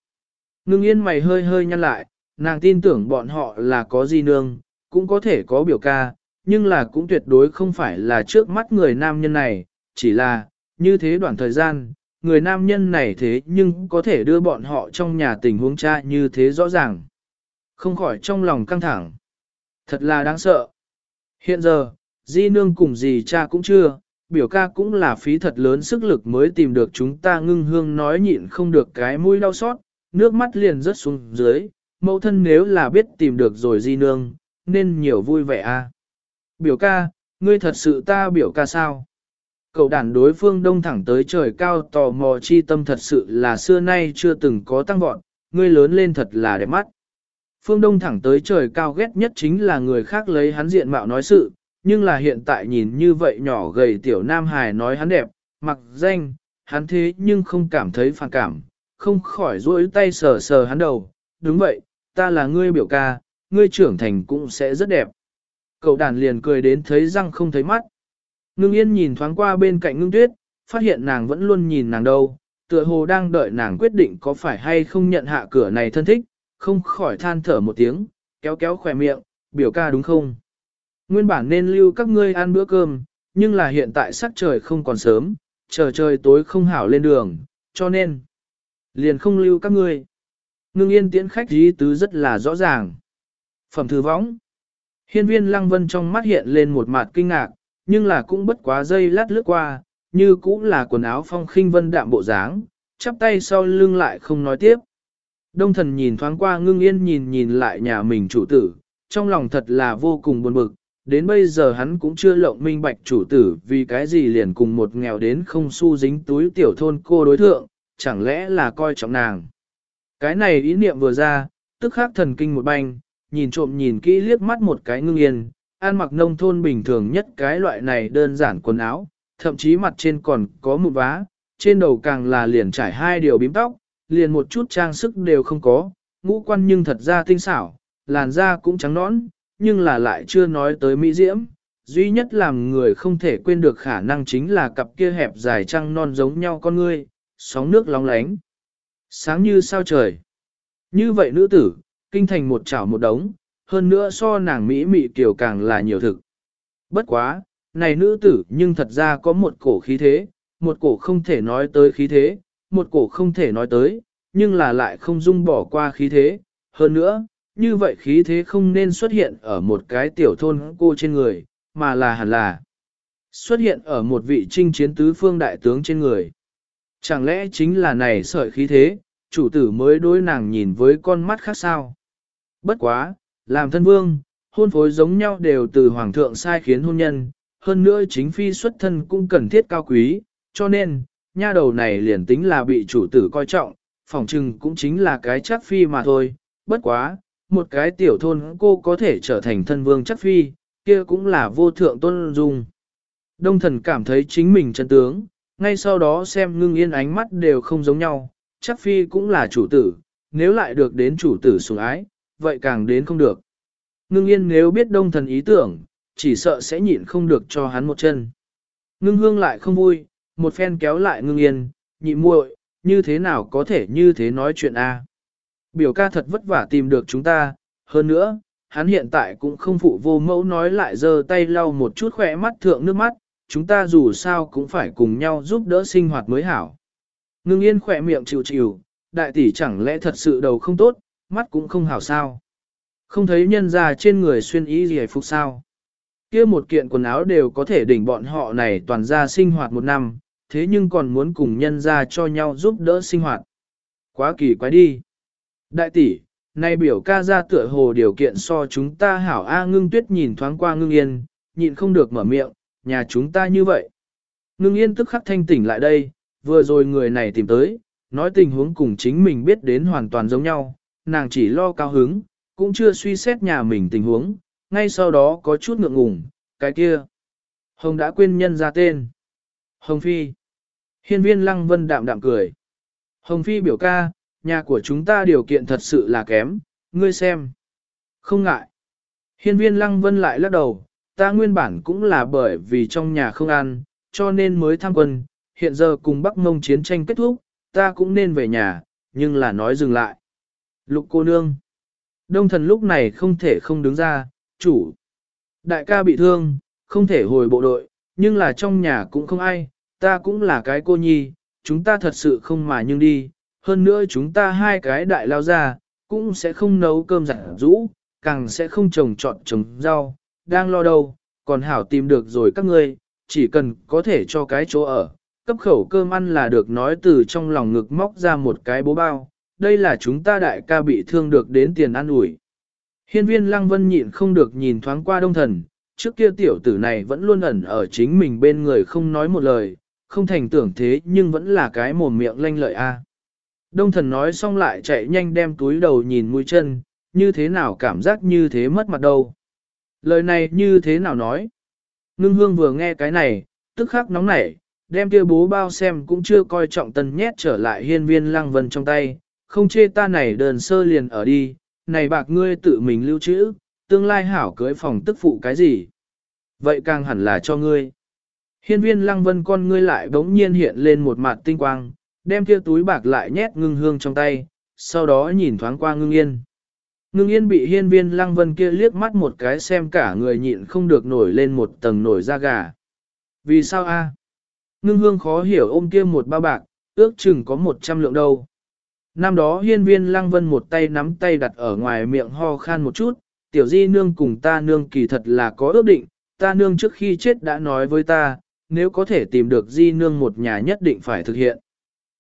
Speaker 1: Nương yên mày hơi hơi nhăn lại, nàng tin tưởng bọn họ là có di nương, cũng có thể có biểu ca, nhưng là cũng tuyệt đối không phải là trước mắt người nam nhân này, chỉ là, như thế đoạn thời gian, người nam nhân này thế nhưng có thể đưa bọn họ trong nhà tình huống cha như thế rõ ràng. Không khỏi trong lòng căng thẳng. Thật là đáng sợ. Hiện giờ, di nương cùng gì cha cũng chưa, biểu ca cũng là phí thật lớn sức lực mới tìm được chúng ta ngưng hương nói nhịn không được cái mũi đau xót, nước mắt liền rớt xuống dưới, mẫu thân nếu là biết tìm được rồi di nương, nên nhiều vui vẻ a. À. Biểu ca, ngươi thật sự ta biểu ca sao? Cậu đàn đối phương đông thẳng tới trời cao tò mò chi tâm thật sự là xưa nay chưa từng có tăng vọt, ngươi lớn lên thật là đẹp mắt. Phương Đông thẳng tới trời cao ghét nhất chính là người khác lấy hắn diện mạo nói sự, nhưng là hiện tại nhìn như vậy nhỏ gầy tiểu nam hài nói hắn đẹp, mặc danh, hắn thế nhưng không cảm thấy phản cảm, không khỏi duỗi tay sờ sờ hắn đầu, đúng vậy, ta là ngươi biểu ca, ngươi trưởng thành cũng sẽ rất đẹp. Cậu đàn liền cười đến thấy răng không thấy mắt. Ngưng yên nhìn thoáng qua bên cạnh ngưng tuyết, phát hiện nàng vẫn luôn nhìn nàng đâu, tựa hồ đang đợi nàng quyết định có phải hay không nhận hạ cửa này thân thích, không khỏi than thở một tiếng, kéo kéo khỏe miệng, biểu ca đúng không? Nguyên bản nên lưu các ngươi ăn bữa cơm, nhưng là hiện tại sắc trời không còn sớm, chờ trời tối không hảo lên đường, cho nên liền không lưu các ngươi. Ngưng yên tiễn khách ý tứ rất là rõ ràng. Phẩm thư võng. Hiên viên lăng vân trong mắt hiện lên một mặt kinh ngạc, nhưng là cũng bất quá dây lát lướt qua, như cũng là quần áo phong khinh vân đạm bộ dáng, chắp tay sau lưng lại không nói tiếp. Đông thần nhìn thoáng qua ngưng yên nhìn nhìn lại nhà mình chủ tử, trong lòng thật là vô cùng buồn bực, đến bây giờ hắn cũng chưa lộng minh bạch chủ tử vì cái gì liền cùng một nghèo đến không xu dính túi tiểu thôn cô đối thượng, chẳng lẽ là coi trọng nàng. Cái này ý niệm vừa ra, tức khắc thần kinh một banh, nhìn trộm nhìn kỹ liếc mắt một cái ngưng yên, ăn mặc nông thôn bình thường nhất cái loại này đơn giản quần áo, thậm chí mặt trên còn có một vá, trên đầu càng là liền trải hai điều bím tóc, liền một chút trang sức đều không có, ngũ quan nhưng thật ra tinh xảo, làn da cũng trắng nõn, nhưng là lại chưa nói tới mỹ diễm. Duy nhất làm người không thể quên được khả năng chính là cặp kia hẹp dài trăng non giống nhau con ngươi, sóng nước lóng lánh. Sáng như sao trời. Như vậy nữ tử, kinh thành một chảo một đống, hơn nữa so nàng Mỹ mị kiểu càng là nhiều thực. Bất quá, này nữ tử nhưng thật ra có một cổ khí thế, một cổ không thể nói tới khí thế, một cổ không thể nói tới, nhưng là lại không dung bỏ qua khí thế. Hơn nữa, như vậy khí thế không nên xuất hiện ở một cái tiểu thôn cô trên người, mà là hẳn là xuất hiện ở một vị trinh chiến tứ phương đại tướng trên người. Chẳng lẽ chính là này sợi khí thế, chủ tử mới đối nàng nhìn với con mắt khác sao? Bất quá, làm thân vương, hôn phối giống nhau đều từ hoàng thượng sai khiến hôn nhân, hơn nữa chính phi xuất thân cũng cần thiết cao quý, cho nên, nha đầu này liền tính là bị chủ tử coi trọng, phỏng chừng cũng chính là cái chắc phi mà thôi, bất quá, một cái tiểu thôn cô có thể trở thành thân vương chắc phi, kia cũng là vô thượng tôn dung. Đông thần cảm thấy chính mình chân tướng, ngay sau đó xem ngưng yên ánh mắt đều không giống nhau, chắc phi cũng là chủ tử, nếu lại được đến chủ tử sủng ái, vậy càng đến không được. Ngưng yên nếu biết đông thần ý tưởng, chỉ sợ sẽ nhịn không được cho hắn một chân. Ngưng hương lại không vui, một phen kéo lại ngưng yên, nhị muội, như thế nào có thể như thế nói chuyện a? Biểu ca thật vất vả tìm được chúng ta, hơn nữa, hắn hiện tại cũng không phụ vô mẫu nói lại giơ tay lau một chút khỏe mắt thượng nước mắt, chúng ta dù sao cũng phải cùng nhau giúp đỡ sinh hoạt mới hảo. Ngưng yên khỏe miệng chịu chịu, đại tỷ chẳng lẽ thật sự đầu không tốt, mắt cũng không hảo sao. Không thấy nhân ra trên người xuyên ý gì phục sao. kia một kiện quần áo đều có thể đỉnh bọn họ này toàn ra sinh hoạt một năm, thế nhưng còn muốn cùng nhân ra cho nhau giúp đỡ sinh hoạt. Quá kỳ quái đi. Đại tỷ, nay biểu ca ra tựa hồ điều kiện so chúng ta hảo A ngưng tuyết nhìn thoáng qua ngưng yên, nhịn không được mở miệng, nhà chúng ta như vậy. Ngưng yên tức khắc thanh tỉnh lại đây, vừa rồi người này tìm tới, nói tình huống cùng chính mình biết đến hoàn toàn giống nhau, nàng chỉ lo cao hứng, cũng chưa suy xét nhà mình tình huống, ngay sau đó có chút ngượng ngùng, cái kia. Hồng đã quên nhân ra tên. Hồng Phi. Hiên viên lăng vân đạm đạm cười. Hồng Phi biểu ca, nhà của chúng ta điều kiện thật sự là kém, ngươi xem. Không ngại. Hiên viên lăng vân lại lắc đầu, ta nguyên bản cũng là bởi vì trong nhà không ăn, cho nên mới tham quân, hiện giờ cùng Bắc Mông chiến tranh kết thúc, ta cũng nên về nhà, nhưng là nói dừng lại. Lục cô nương. Đông thần lúc này không thể không đứng ra, chủ. Đại ca bị thương, không thể hồi bộ đội, nhưng là trong nhà cũng không ai, ta cũng là cái cô nhi, chúng ta thật sự không mà nhưng đi, hơn nữa chúng ta hai cái đại lao ra, cũng sẽ không nấu cơm giặt rũ, càng sẽ không trồng trọt trồng rau, đang lo đâu, còn hảo tìm được rồi các ngươi, chỉ cần có thể cho cái chỗ ở, cấp khẩu cơm ăn là được nói từ trong lòng ngực móc ra một cái bố bao, đây là chúng ta đại ca bị thương được đến tiền ăn ủi. Hiên viên lăng vân nhịn không được nhìn thoáng qua đông thần, trước kia tiểu tử này vẫn luôn ẩn ở chính mình bên người không nói một lời, không thành tưởng thế nhưng vẫn là cái mồm miệng lanh lợi a. Đông thần nói xong lại chạy nhanh đem túi đầu nhìn mũi chân, như thế nào cảm giác như thế mất mặt đâu. Lời này như thế nào nói? Ngưng hương vừa nghe cái này, tức khắc nóng nảy, đem kia bố bao xem cũng chưa coi trọng tân nhét trở lại hiên viên lăng vân trong tay, không chê ta này đơn sơ liền ở đi, này bạc ngươi tự mình lưu trữ, tương lai hảo cưới phòng tức phụ cái gì. Vậy càng hẳn là cho ngươi. Hiên viên lăng vân con ngươi lại bỗng nhiên hiện lên một mặt tinh quang, đem kia túi bạc lại nhét ngưng hương trong tay, sau đó nhìn thoáng qua ngưng yên. Ngưng yên bị hiên viên lăng vân kia liếc mắt một cái xem cả người nhịn không được nổi lên một tầng nổi da gà. Vì sao a? Ngưng hương khó hiểu ôm kia một bao bạc, ước chừng có một trăm lượng đâu. Năm đó hiên viên lăng vân một tay nắm tay đặt ở ngoài miệng ho khan một chút, tiểu di nương cùng ta nương kỳ thật là có ước định, ta nương trước khi chết đã nói với ta, nếu có thể tìm được di nương một nhà nhất định phải thực hiện.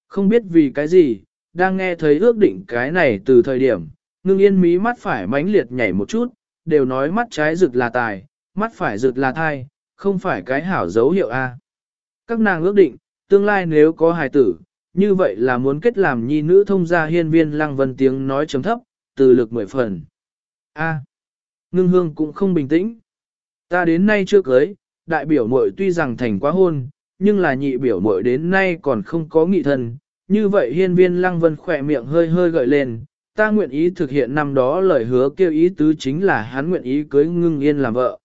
Speaker 1: Không biết vì cái gì, đang nghe thấy ước định cái này từ thời điểm, ngưng yên mí mắt phải mãnh liệt nhảy một chút, đều nói mắt trái rực là tài, mắt phải rực là thai, không phải cái hảo dấu hiệu A. Các nàng ước định, tương lai nếu có hài tử, như vậy là muốn kết làm nhi nữ thông gia hiên viên lăng vân tiếng nói chấm thấp, từ lực mười phần. A. ngưng hương cũng không bình tĩnh. Ta đến nay chưa cưới, đại biểu muội tuy rằng thành quá hôn, nhưng là nhị biểu muội đến nay còn không có nghị thân. Như vậy hiên viên lăng vân khỏe miệng hơi hơi gợi lên, ta nguyện ý thực hiện năm đó lời hứa kêu ý tứ chính là hắn nguyện ý cưới ngưng yên làm vợ.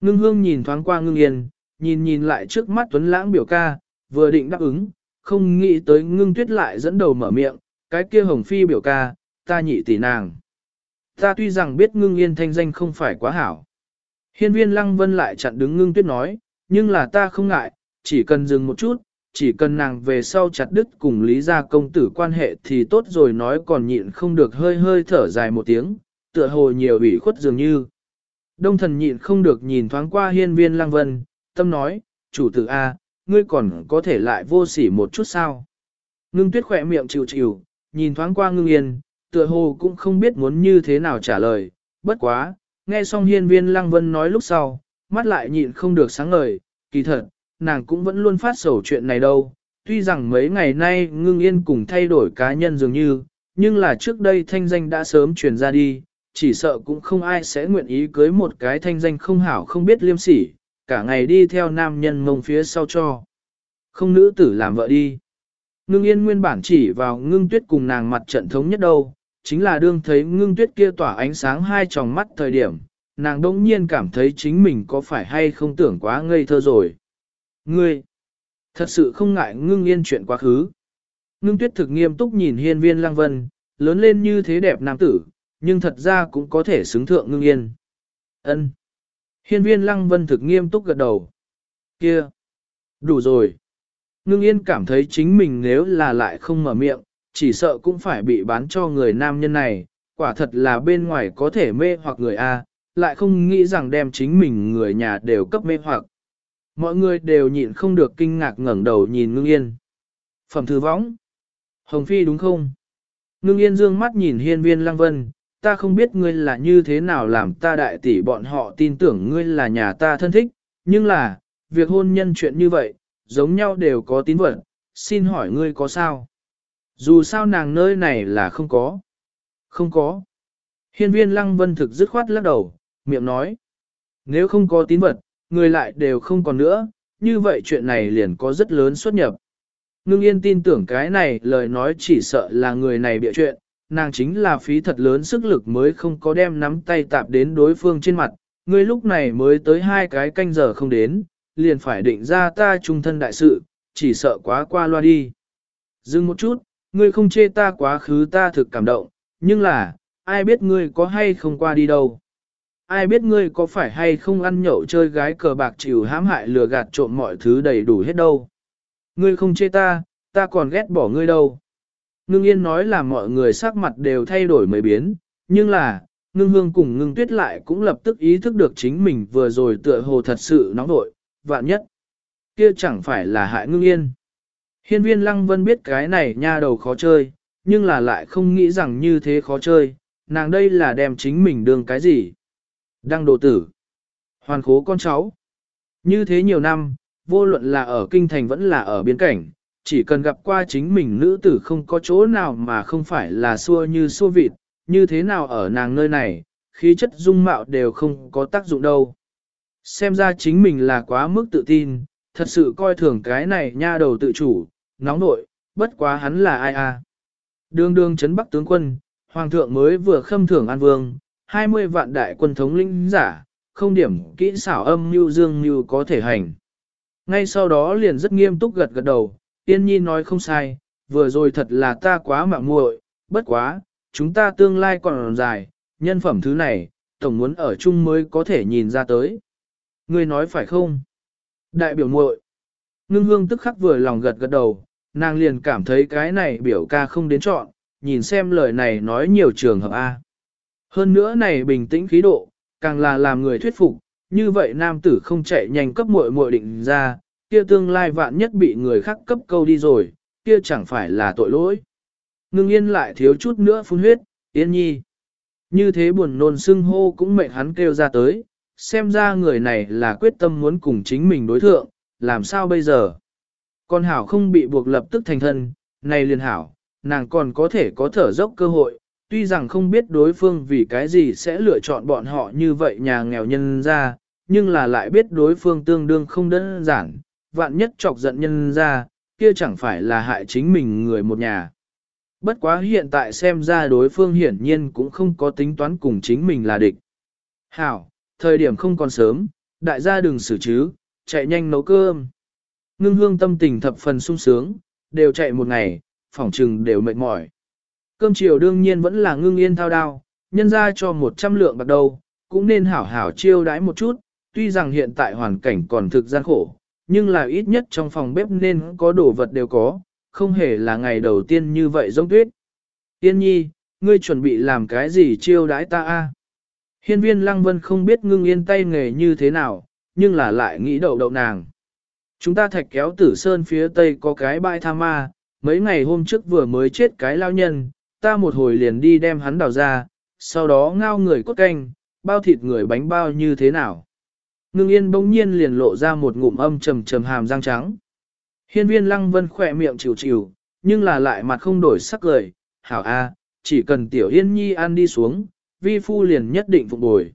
Speaker 1: Ngưng hương nhìn thoáng qua ngưng yên, nhìn nhìn lại trước mắt tuấn lãng biểu ca, vừa định đáp ứng, không nghĩ tới ngưng tuyết lại dẫn đầu mở miệng, cái kia hồng phi biểu ca, ta nhị tỷ nàng. Ta tuy rằng biết ngưng yên thanh danh không phải quá hảo. Hiên viên lăng vân lại chặn đứng ngưng tuyết nói, nhưng là ta không ngại, chỉ cần dừng một chút, chỉ cần nàng về sau chặt đứt cùng Lý gia công tử quan hệ thì tốt rồi nói còn nhịn không được hơi hơi thở dài một tiếng, tựa hồ nhiều ủy khuất dường như. Đông thần nhịn không được nhìn thoáng qua hiên viên lang vân, tâm nói, chủ tử A, ngươi còn có thể lại vô sỉ một chút sao. Ngưng tuyết khỏe miệng chịu chịu, nhìn thoáng qua ngưng yên, tựa hồ cũng không biết muốn như thế nào trả lời, bất quá, nghe xong hiên viên lăng vân nói lúc sau, mắt lại nhịn không được sáng ngời, kỳ thật, nàng cũng vẫn luôn phát sầu chuyện này đâu, tuy rằng mấy ngày nay ngưng yên cùng thay đổi cá nhân dường như, nhưng là trước đây thanh danh đã sớm truyền ra đi, chỉ sợ cũng không ai sẽ nguyện ý cưới một cái thanh danh không hảo không biết liêm sỉ, cả ngày đi theo nam nhân mông phía sau cho. Không nữ tử làm vợ đi. Ngưng yên nguyên bản chỉ vào ngưng tuyết cùng nàng mặt trận thống nhất đâu, chính là đương thấy ngưng tuyết kia tỏa ánh sáng hai tròng mắt thời điểm, nàng đông nhiên cảm thấy chính mình có phải hay không tưởng quá ngây thơ rồi. Ngươi, thật sự không ngại ngưng yên chuyện quá khứ. Ngưng tuyết thực nghiêm túc nhìn hiên viên lăng vân, lớn lên như thế đẹp nam tử, nhưng thật ra cũng có thể xứng thượng ngưng yên. ân Hiên viên lăng vân thực nghiêm túc gật đầu. Kia! Đủ rồi! Ngưng yên cảm thấy chính mình nếu là lại không mở miệng, chỉ sợ cũng phải bị bán cho người nam nhân này, quả thật là bên ngoài có thể mê hoặc người A, lại không nghĩ rằng đem chính mình người nhà đều cấp mê hoặc. Mọi người đều nhịn không được kinh ngạc ngẩng đầu nhìn ngưng yên. Phẩm thư võng. Hồng Phi đúng không? Ngưng yên dương mắt nhìn hiên viên lăng vân, ta không biết ngươi là như thế nào làm ta đại tỷ bọn họ tin tưởng ngươi là nhà ta thân thích, nhưng là, việc hôn nhân chuyện như vậy, giống nhau đều có tín vật, xin hỏi ngươi có sao? Dù sao nàng nơi này là không có. Không có. Hiên viên lăng vân thực dứt khoát lắc đầu, miệng nói. Nếu không có tín vật, người lại đều không còn nữa, như vậy chuyện này liền có rất lớn xuất nhập. Ngưng yên tin tưởng cái này lời nói chỉ sợ là người này bịa chuyện, nàng chính là phí thật lớn sức lực mới không có đem nắm tay tạp đến đối phương trên mặt, ngươi lúc này mới tới hai cái canh giờ không đến, liền phải định ra ta trung thân đại sự, chỉ sợ quá qua loa đi. Dừng một chút, ngươi không chê ta quá khứ ta thực cảm động, nhưng là, ai biết ngươi có hay không qua đi đâu. Ai biết ngươi có phải hay không ăn nhậu chơi gái cờ bạc chịu hãm hại lừa gạt trộm mọi thứ đầy đủ hết đâu. Ngươi không chê ta, ta còn ghét bỏ ngươi đâu. Ngưng yên nói là mọi người sắc mặt đều thay đổi mới biến, nhưng là, ngưng hương cùng ngưng tuyết lại cũng lập tức ý thức được chính mình vừa rồi tựa hồ thật sự nóng nội, vạn nhất. Kia chẳng phải là hại ngưng yên. Hiên viên lăng vân biết cái này nha đầu khó chơi, nhưng là lại không nghĩ rằng như thế khó chơi, nàng đây là đem chính mình đương cái gì. Đăng đồ tử. Hoàn khố con cháu. Như thế nhiều năm, vô luận là ở kinh thành vẫn là ở biên cảnh, chỉ cần gặp qua chính mình nữ tử không có chỗ nào mà không phải là xua như xua vịt, như thế nào ở nàng nơi này, khí chất dung mạo đều không có tác dụng đâu. Xem ra chính mình là quá mức tự tin, thật sự coi thường cái này nha đầu tự chủ, nóng nội, bất quá hắn là ai à. Đường đường chấn bắc tướng quân, hoàng thượng mới vừa khâm thưởng an vương, 20 vạn đại quân thống lĩnh giả, không điểm kỹ xảo âm như dương như có thể hành. Ngay sau đó liền rất nghiêm túc gật gật đầu, Yên Nhi nói không sai, vừa rồi thật là ta quá mạo muội, bất quá, chúng ta tương lai còn dài, nhân phẩm thứ này, tổng muốn ở chung mới có thể nhìn ra tới. Ngươi nói phải không? Đại biểu muội. Ngưng hương tức khắc vừa lòng gật gật đầu, nàng liền cảm thấy cái này biểu ca không đến chọn, nhìn xem lời này nói nhiều trường hợp A. Hơn nữa này bình tĩnh khí độ, càng là làm người thuyết phục, như vậy nam tử không chạy nhanh cấp muội muội định ra, kia tương lai vạn nhất bị người khác cấp câu đi rồi, kia chẳng phải là tội lỗi. Ngưng yên lại thiếu chút nữa phun huyết, yên nhi. Như thế buồn nôn sưng hô cũng mệnh hắn kêu ra tới, xem ra người này là quyết tâm muốn cùng chính mình đối thượng, làm sao bây giờ? Con hảo không bị buộc lập tức thành thân, này liền hảo, nàng còn có thể có thở dốc cơ hội, tuy rằng không biết đối phương vì cái gì sẽ lựa chọn bọn họ như vậy nhà nghèo nhân ra, nhưng là lại biết đối phương tương đương không đơn giản, vạn nhất chọc giận nhân ra, kia chẳng phải là hại chính mình người một nhà. Bất quá hiện tại xem ra đối phương hiển nhiên cũng không có tính toán cùng chính mình là địch. Hảo, thời điểm không còn sớm, đại gia đừng xử chứ, chạy nhanh nấu cơm. Ngưng hương tâm tình thập phần sung sướng, đều chạy một ngày, phỏng trừng đều mệt mỏi. Cơm chiều đương nhiên vẫn là ngưng yên thao đao, nhân ra cho 100 lượng bạc đầu, cũng nên hảo hảo chiêu đãi một chút, tuy rằng hiện tại hoàn cảnh còn thực gian khổ, nhưng là ít nhất trong phòng bếp nên có đồ vật đều có, không hề là ngày đầu tiên như vậy giống tuyết. Tiên nhi, ngươi chuẩn bị làm cái gì chiêu đãi ta a? Hiên viên lăng vân không biết ngưng yên tay nghề như thế nào, nhưng là lại nghĩ đậu đậu nàng. Chúng ta thạch kéo tử sơn phía tây có cái bãi tha ma, mấy ngày hôm trước vừa mới chết cái lao nhân, ta một hồi liền đi đem hắn đào ra, sau đó ngao người cốt canh, bao thịt người bánh bao như thế nào. Ngưng yên bỗng nhiên liền lộ ra một ngụm âm trầm trầm hàm răng trắng. Hiên viên lăng vân khỏe miệng chịu chịu, nhưng là lại mặt không đổi sắc cười, hảo a, chỉ cần tiểu yên nhi ăn đi xuống, vi phu liền nhất định phục bồi.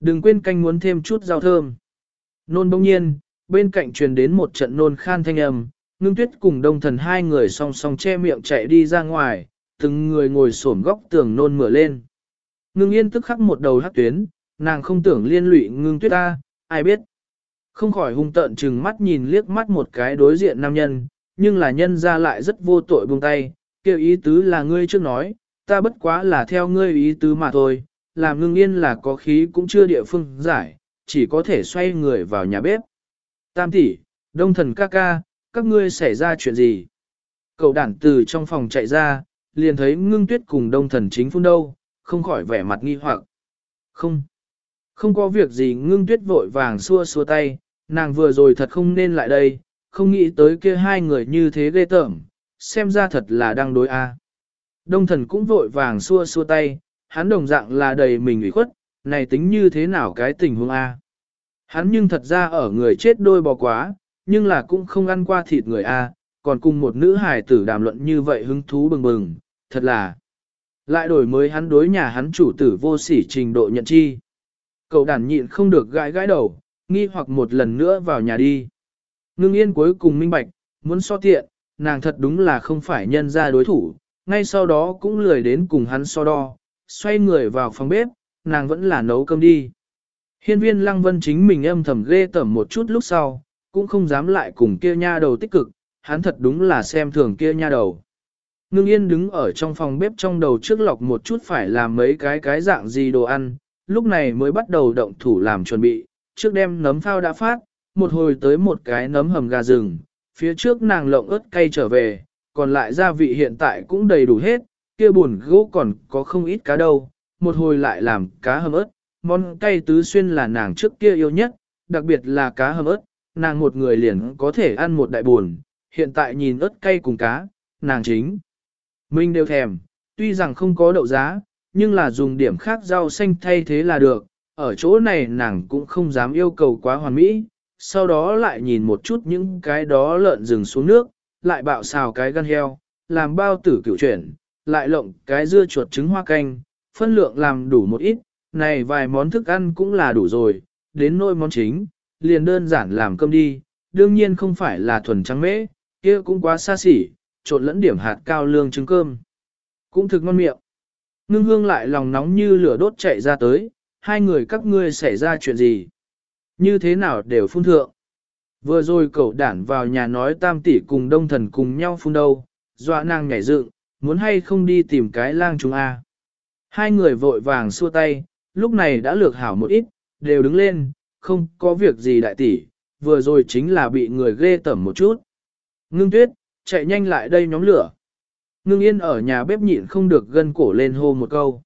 Speaker 1: Đừng quên canh muốn thêm chút rau thơm. Nôn bỗng nhiên, bên cạnh truyền đến một trận nôn khan thanh âm, ngưng tuyết cùng đông thần hai người song song che miệng chạy đi ra ngoài, từng người ngồi xổm góc tường nôn mửa lên. Ngưng yên tức khắc một đầu hắc tuyến, nàng không tưởng liên lụy ngưng tuyết ta, ai biết. Không khỏi hung tợn chừng mắt nhìn liếc mắt một cái đối diện nam nhân, nhưng là nhân ra lại rất vô tội buông tay, kêu ý tứ là ngươi trước nói, ta bất quá là theo ngươi ý tứ mà thôi, làm ngưng yên là có khí cũng chưa địa phương giải, chỉ có thể xoay người vào nhà bếp. Tam tỷ, đông thần ca ca, các ngươi xảy ra chuyện gì? Cậu đản từ trong phòng chạy ra, liền thấy ngưng tuyết cùng đông thần chính phun đâu, không khỏi vẻ mặt nghi hoặc. Không, không có việc gì ngưng tuyết vội vàng xua xua tay, nàng vừa rồi thật không nên lại đây, không nghĩ tới kia hai người như thế ghê tởm, xem ra thật là đang đối a. Đông thần cũng vội vàng xua xua tay, hắn đồng dạng là đầy mình ủy khuất, này tính như thế nào cái tình huống a? Hắn nhưng thật ra ở người chết đôi bò quá, nhưng là cũng không ăn qua thịt người a, còn cùng một nữ hài tử đàm luận như vậy hứng thú bừng bừng, thật là. Lại đổi mới hắn đối nhà hắn chủ tử vô sỉ trình độ nhận chi. Cậu đàn nhịn không được gãi gãi đầu, nghi hoặc một lần nữa vào nhà đi. Ngưng yên cuối cùng minh bạch, muốn so tiện, nàng thật đúng là không phải nhân ra đối thủ, ngay sau đó cũng lười đến cùng hắn so đo, xoay người vào phòng bếp, nàng vẫn là nấu cơm đi. Hiên viên lăng vân chính mình âm thầm ghê tởm một chút lúc sau, cũng không dám lại cùng kia nha đầu tích cực, hắn thật đúng là xem thường kia nha đầu. Ngưng yên đứng ở trong phòng bếp trong đầu trước lọc một chút phải làm mấy cái cái dạng gì đồ ăn, lúc này mới bắt đầu động thủ làm chuẩn bị, trước đem nấm phao đã phát, một hồi tới một cái nấm hầm gà rừng, phía trước nàng lộng ớt cay trở về, còn lại gia vị hiện tại cũng đầy đủ hết, kia buồn gỗ còn có không ít cá đâu, một hồi lại làm cá hầm ớt, món cay tứ xuyên là nàng trước kia yêu nhất, đặc biệt là cá hầm ớt, nàng một người liền có thể ăn một đại buồn, hiện tại nhìn ớt cay cùng cá, nàng chính. Mình đều thèm, tuy rằng không có đậu giá, nhưng là dùng điểm khác rau xanh thay thế là được, ở chỗ này nàng cũng không dám yêu cầu quá hoàn mỹ, sau đó lại nhìn một chút những cái đó lợn rừng xuống nước, lại bạo xào cái gan heo, làm bao tử cựu chuyển, lại lộng cái dưa chuột trứng hoa canh, phân lượng làm đủ một ít, này vài món thức ăn cũng là đủ rồi, đến nôi món chính, liền đơn giản làm cơm đi, đương nhiên không phải là thuần trắng mễ, kia cũng quá xa xỉ, trộn lẫn điểm hạt cao lương trứng cơm. Cũng thực ngon miệng. Ngưng hương lại lòng nóng như lửa đốt chạy ra tới, hai người các ngươi xảy ra chuyện gì? Như thế nào đều phun thượng? Vừa rồi cậu đản vào nhà nói tam tỷ cùng đông thần cùng nhau phun đâu, dọa nàng nhảy dựng, muốn hay không đi tìm cái lang chúng A. Hai người vội vàng xua tay, lúc này đã lược hảo một ít, đều đứng lên, không có việc gì đại tỷ, vừa rồi chính là bị người ghê tẩm một chút. Ngưng tuyết, chạy nhanh lại đây nhóm lửa. Ngưng yên ở nhà bếp nhịn không được gân cổ lên hô một câu.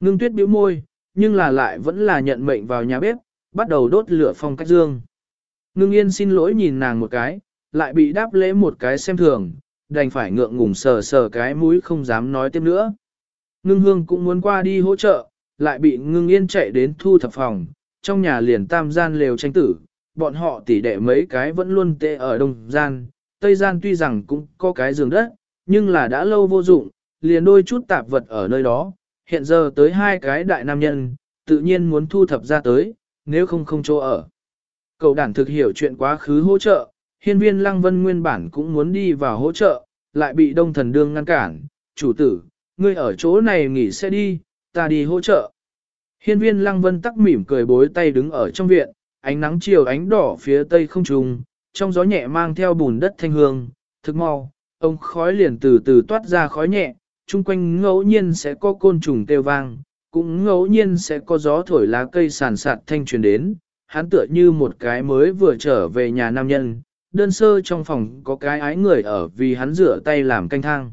Speaker 1: Ngưng tuyết bĩu môi, nhưng là lại vẫn là nhận mệnh vào nhà bếp, bắt đầu đốt lửa phong cách dương. Ngưng yên xin lỗi nhìn nàng một cái, lại bị đáp lễ một cái xem thường, đành phải ngượng ngùng sờ sờ cái mũi không dám nói tiếp nữa. Ngưng hương cũng muốn qua đi hỗ trợ, lại bị ngưng yên chạy đến thu thập phòng, trong nhà liền tam gian lều tranh tử, bọn họ tỉ đệ mấy cái vẫn luôn tệ ở đông gian, tây gian tuy rằng cũng có cái giường đất, nhưng là đã lâu vô dụng, liền đôi chút tạp vật ở nơi đó, hiện giờ tới hai cái đại nam nhân, tự nhiên muốn thu thập ra tới, nếu không không chỗ ở. Cậu đản thực hiểu chuyện quá khứ hỗ trợ, hiên viên lăng vân nguyên bản cũng muốn đi vào hỗ trợ, lại bị đông thần đương ngăn cản, chủ tử, ngươi ở chỗ này nghỉ xe đi, ta đi hỗ trợ. Hiên viên lăng vân tắc mỉm cười bối tay đứng ở trong viện, ánh nắng chiều ánh đỏ phía tây không trùng, trong gió nhẹ mang theo bùn đất thanh hương, thực mau, ông khói liền từ từ toát ra khói nhẹ, chung quanh ngẫu nhiên sẽ có côn trùng kêu vang, cũng ngẫu nhiên sẽ có gió thổi lá cây sàn sạt thanh truyền đến, hắn tựa như một cái mới vừa trở về nhà nam nhân, đơn sơ trong phòng có cái ái người ở vì hắn rửa tay làm canh thang.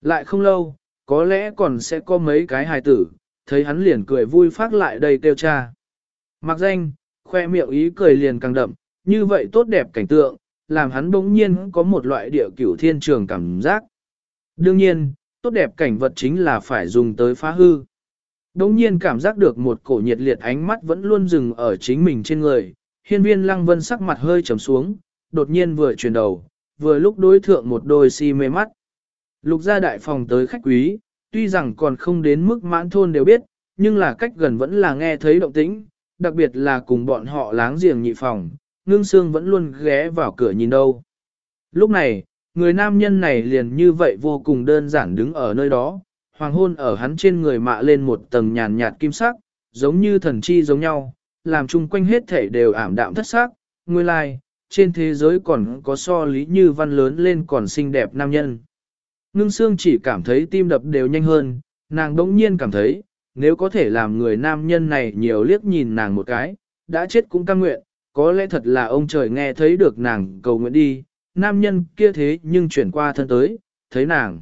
Speaker 1: Lại không lâu, có lẽ còn sẽ có mấy cái hài tử, thấy hắn liền cười vui phát lại đây kêu cha. Mặc danh, khoe miệng ý cười liền càng đậm, như vậy tốt đẹp cảnh tượng, làm hắn bỗng nhiên có một loại địa cửu thiên trường cảm giác. Đương nhiên, tốt đẹp cảnh vật chính là phải dùng tới phá hư. Đống nhiên cảm giác được một cổ nhiệt liệt ánh mắt vẫn luôn dừng ở chính mình trên người, hiên viên lăng vân sắc mặt hơi trầm xuống, đột nhiên vừa chuyển đầu, vừa lúc đối thượng một đôi si mê mắt. Lục gia đại phòng tới khách quý, tuy rằng còn không đến mức mãn thôn đều biết, nhưng là cách gần vẫn là nghe thấy động tĩnh, đặc biệt là cùng bọn họ láng giềng nhị phòng, ngưng xương vẫn luôn ghé vào cửa nhìn đâu. Lúc này, người nam nhân này liền như vậy vô cùng đơn giản đứng ở nơi đó, hoàng hôn ở hắn trên người mạ lên một tầng nhàn nhạt kim sắc, giống như thần chi giống nhau, làm chung quanh hết thể đều ảm đạm thất sắc, nguyên lai, like, trên thế giới còn có so lý như văn lớn lên còn xinh đẹp nam nhân. Ngưng xương chỉ cảm thấy tim đập đều nhanh hơn, nàng đống nhiên cảm thấy, nếu có thể làm người nam nhân này nhiều liếc nhìn nàng một cái, đã chết cũng căng nguyện, có lẽ thật là ông trời nghe thấy được nàng cầu nguyện đi, nam nhân kia thế nhưng chuyển qua thân tới, thấy nàng.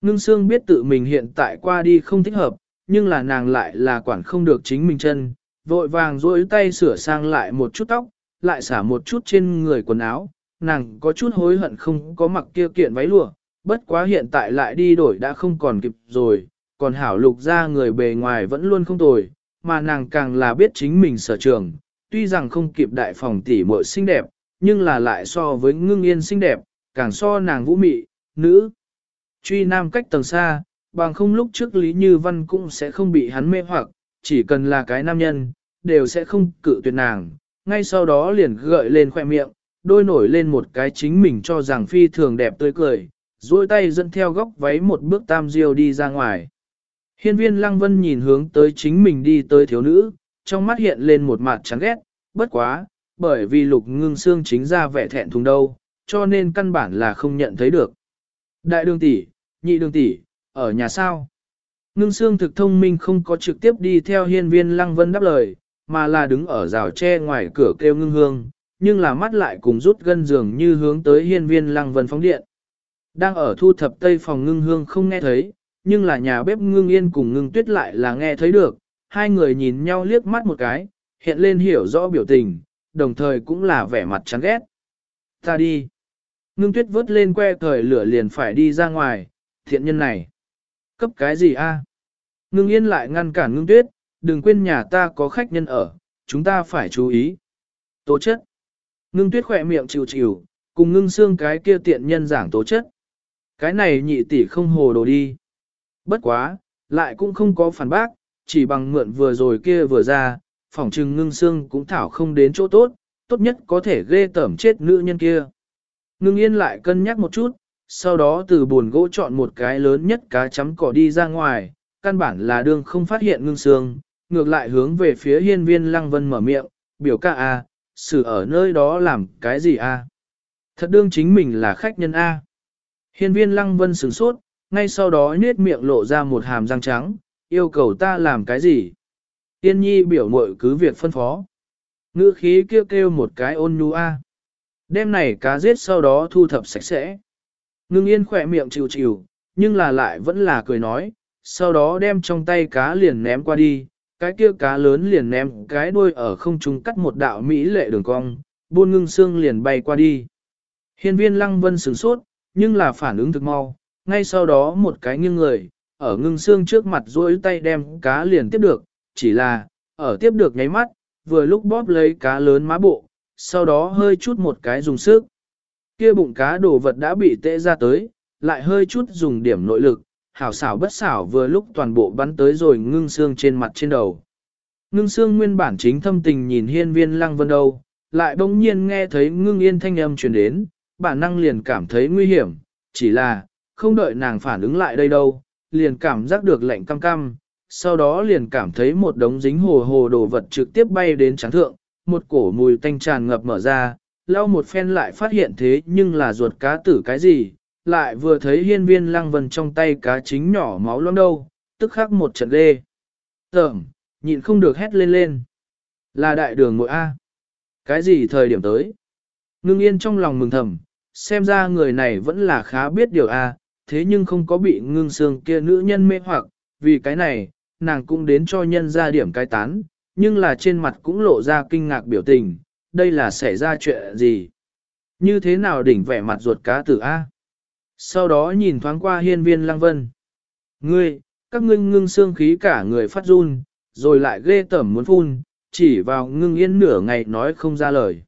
Speaker 1: Ngưng xương biết tự mình hiện tại qua đi không thích hợp, nhưng là nàng lại là quản không được chính mình chân, vội vàng duỗi tay sửa sang lại một chút tóc, lại xả một chút trên người quần áo, nàng có chút hối hận không có mặc kia kiện váy lụa, bất quá hiện tại lại đi đổi đã không còn kịp rồi, còn hảo lục ra người bề ngoài vẫn luôn không tồi, mà nàng càng là biết chính mình sở trường, tuy rằng không kịp đại phòng tỷ muội xinh đẹp, nhưng là lại so với ngưng yên xinh đẹp, càng so nàng vũ mị, nữ. Truy nam cách tầng xa, bằng không lúc trước Lý Như Văn cũng sẽ không bị hắn mê hoặc, chỉ cần là cái nam nhân, đều sẽ không cự tuyệt nàng, ngay sau đó liền gợi lên khoe miệng, đôi nổi lên một cái chính mình cho rằng phi thường đẹp tươi cười, duỗi tay dẫn theo góc váy một bước tam diêu đi ra ngoài. Hiên viên lăng vân nhìn hướng tới chính mình đi tới thiếu nữ, trong mắt hiện lên một mặt chán ghét, bất quá, bởi vì lục ngưng xương chính ra vẻ thẹn thùng đâu, cho nên căn bản là không nhận thấy được. Đại đường tỷ, nhị đường tỷ, ở nhà sao? Ngưng xương thực thông minh không có trực tiếp đi theo hiên viên lăng vân đáp lời, mà là đứng ở rào tre ngoài cửa kêu ngưng hương, nhưng là mắt lại cùng rút gân giường như hướng tới hiên viên lăng vân phóng điện. Đang ở thu thập tây phòng ngưng hương không nghe thấy, nhưng là nhà bếp ngưng yên cùng ngưng tuyết lại là nghe thấy được, hai người nhìn nhau liếc mắt một cái, hiện lên hiểu rõ biểu tình, đồng thời cũng là vẻ mặt chán ghét. Ta đi. Ngưng tuyết vớt lên que thời lửa liền phải đi ra ngoài, thiện nhân này. Cấp cái gì a? Ngưng yên lại ngăn cản ngưng tuyết, đừng quên nhà ta có khách nhân ở, chúng ta phải chú ý. Tố chất. Ngưng tuyết khỏe miệng chịu chịu, cùng ngưng xương cái kia tiện nhân giảng tố chất. Cái này nhị tỷ không hồ đồ đi. Bất quá, lại cũng không có phản bác, chỉ bằng mượn vừa rồi kia vừa ra, phỏng trừng ngưng xương cũng thảo không đến chỗ tốt, tốt nhất có thể ghê tẩm chết nữ nhân kia. Ngưng yên lại cân nhắc một chút, sau đó từ buồn gỗ chọn một cái lớn nhất cá chấm cỏ đi ra ngoài, căn bản là đương không phát hiện ngưng xương, ngược lại hướng về phía hiên viên lăng vân mở miệng, biểu ca a, xử ở nơi đó làm cái gì a? Thật đương chính mình là khách nhân a. Hiên viên lăng vân sửng sốt, ngay sau đó nết miệng lộ ra một hàm răng trắng, yêu cầu ta làm cái gì? Tiên nhi biểu mội cứ việc phân phó. Ngữ khí kêu kêu một cái ôn nhu a. Đêm này cá giết sau đó thu thập sạch sẽ. Ngưng yên khỏe miệng chịu chịu, nhưng là lại vẫn là cười nói, sau đó đem trong tay cá liền ném qua đi, cái kia cá lớn liền ném cái đuôi ở không trung cắt một đạo mỹ lệ đường cong, buôn ngưng xương liền bay qua đi. Hiên viên lăng vân sửng sốt, nhưng là phản ứng thực mau, ngay sau đó một cái nghiêng người, ở ngưng xương trước mặt duỗi tay đem cá liền tiếp được, chỉ là, ở tiếp được nháy mắt, vừa lúc bóp lấy cá lớn má bộ, sau đó hơi chút một cái dùng sức. Kia bụng cá đồ vật đã bị tệ ra tới, lại hơi chút dùng điểm nội lực, hảo xảo bất xảo vừa lúc toàn bộ bắn tới rồi ngưng xương trên mặt trên đầu. Ngưng xương nguyên bản chính thâm tình nhìn hiên viên lăng vân đâu, lại bỗng nhiên nghe thấy ngưng yên thanh âm truyền đến, bản năng liền cảm thấy nguy hiểm, chỉ là, không đợi nàng phản ứng lại đây đâu, liền cảm giác được lạnh cam cam, sau đó liền cảm thấy một đống dính hồ hồ đồ vật trực tiếp bay đến trắng thượng, một cổ mùi tanh tràn ngập mở ra, lau một phen lại phát hiện thế nhưng là ruột cá tử cái gì, lại vừa thấy hiên viên lăng vân trong tay cá chính nhỏ máu loang đâu, tức khắc một trận lê, Tởm, nhịn không được hét lên lên. Là đại đường muội A. Cái gì thời điểm tới? Ngưng yên trong lòng mừng thầm, xem ra người này vẫn là khá biết điều A, thế nhưng không có bị ngưng xương kia nữ nhân mê hoặc, vì cái này, nàng cũng đến cho nhân ra điểm cái tán, nhưng là trên mặt cũng lộ ra kinh ngạc biểu tình, đây là xảy ra chuyện gì? Như thế nào đỉnh vẻ mặt ruột cá tử A? Sau đó nhìn thoáng qua hiên viên lăng vân. Ngươi, các ngươi ngưng xương khí cả người phát run, rồi lại ghê tẩm muốn phun, chỉ vào ngưng yên nửa ngày nói không ra lời.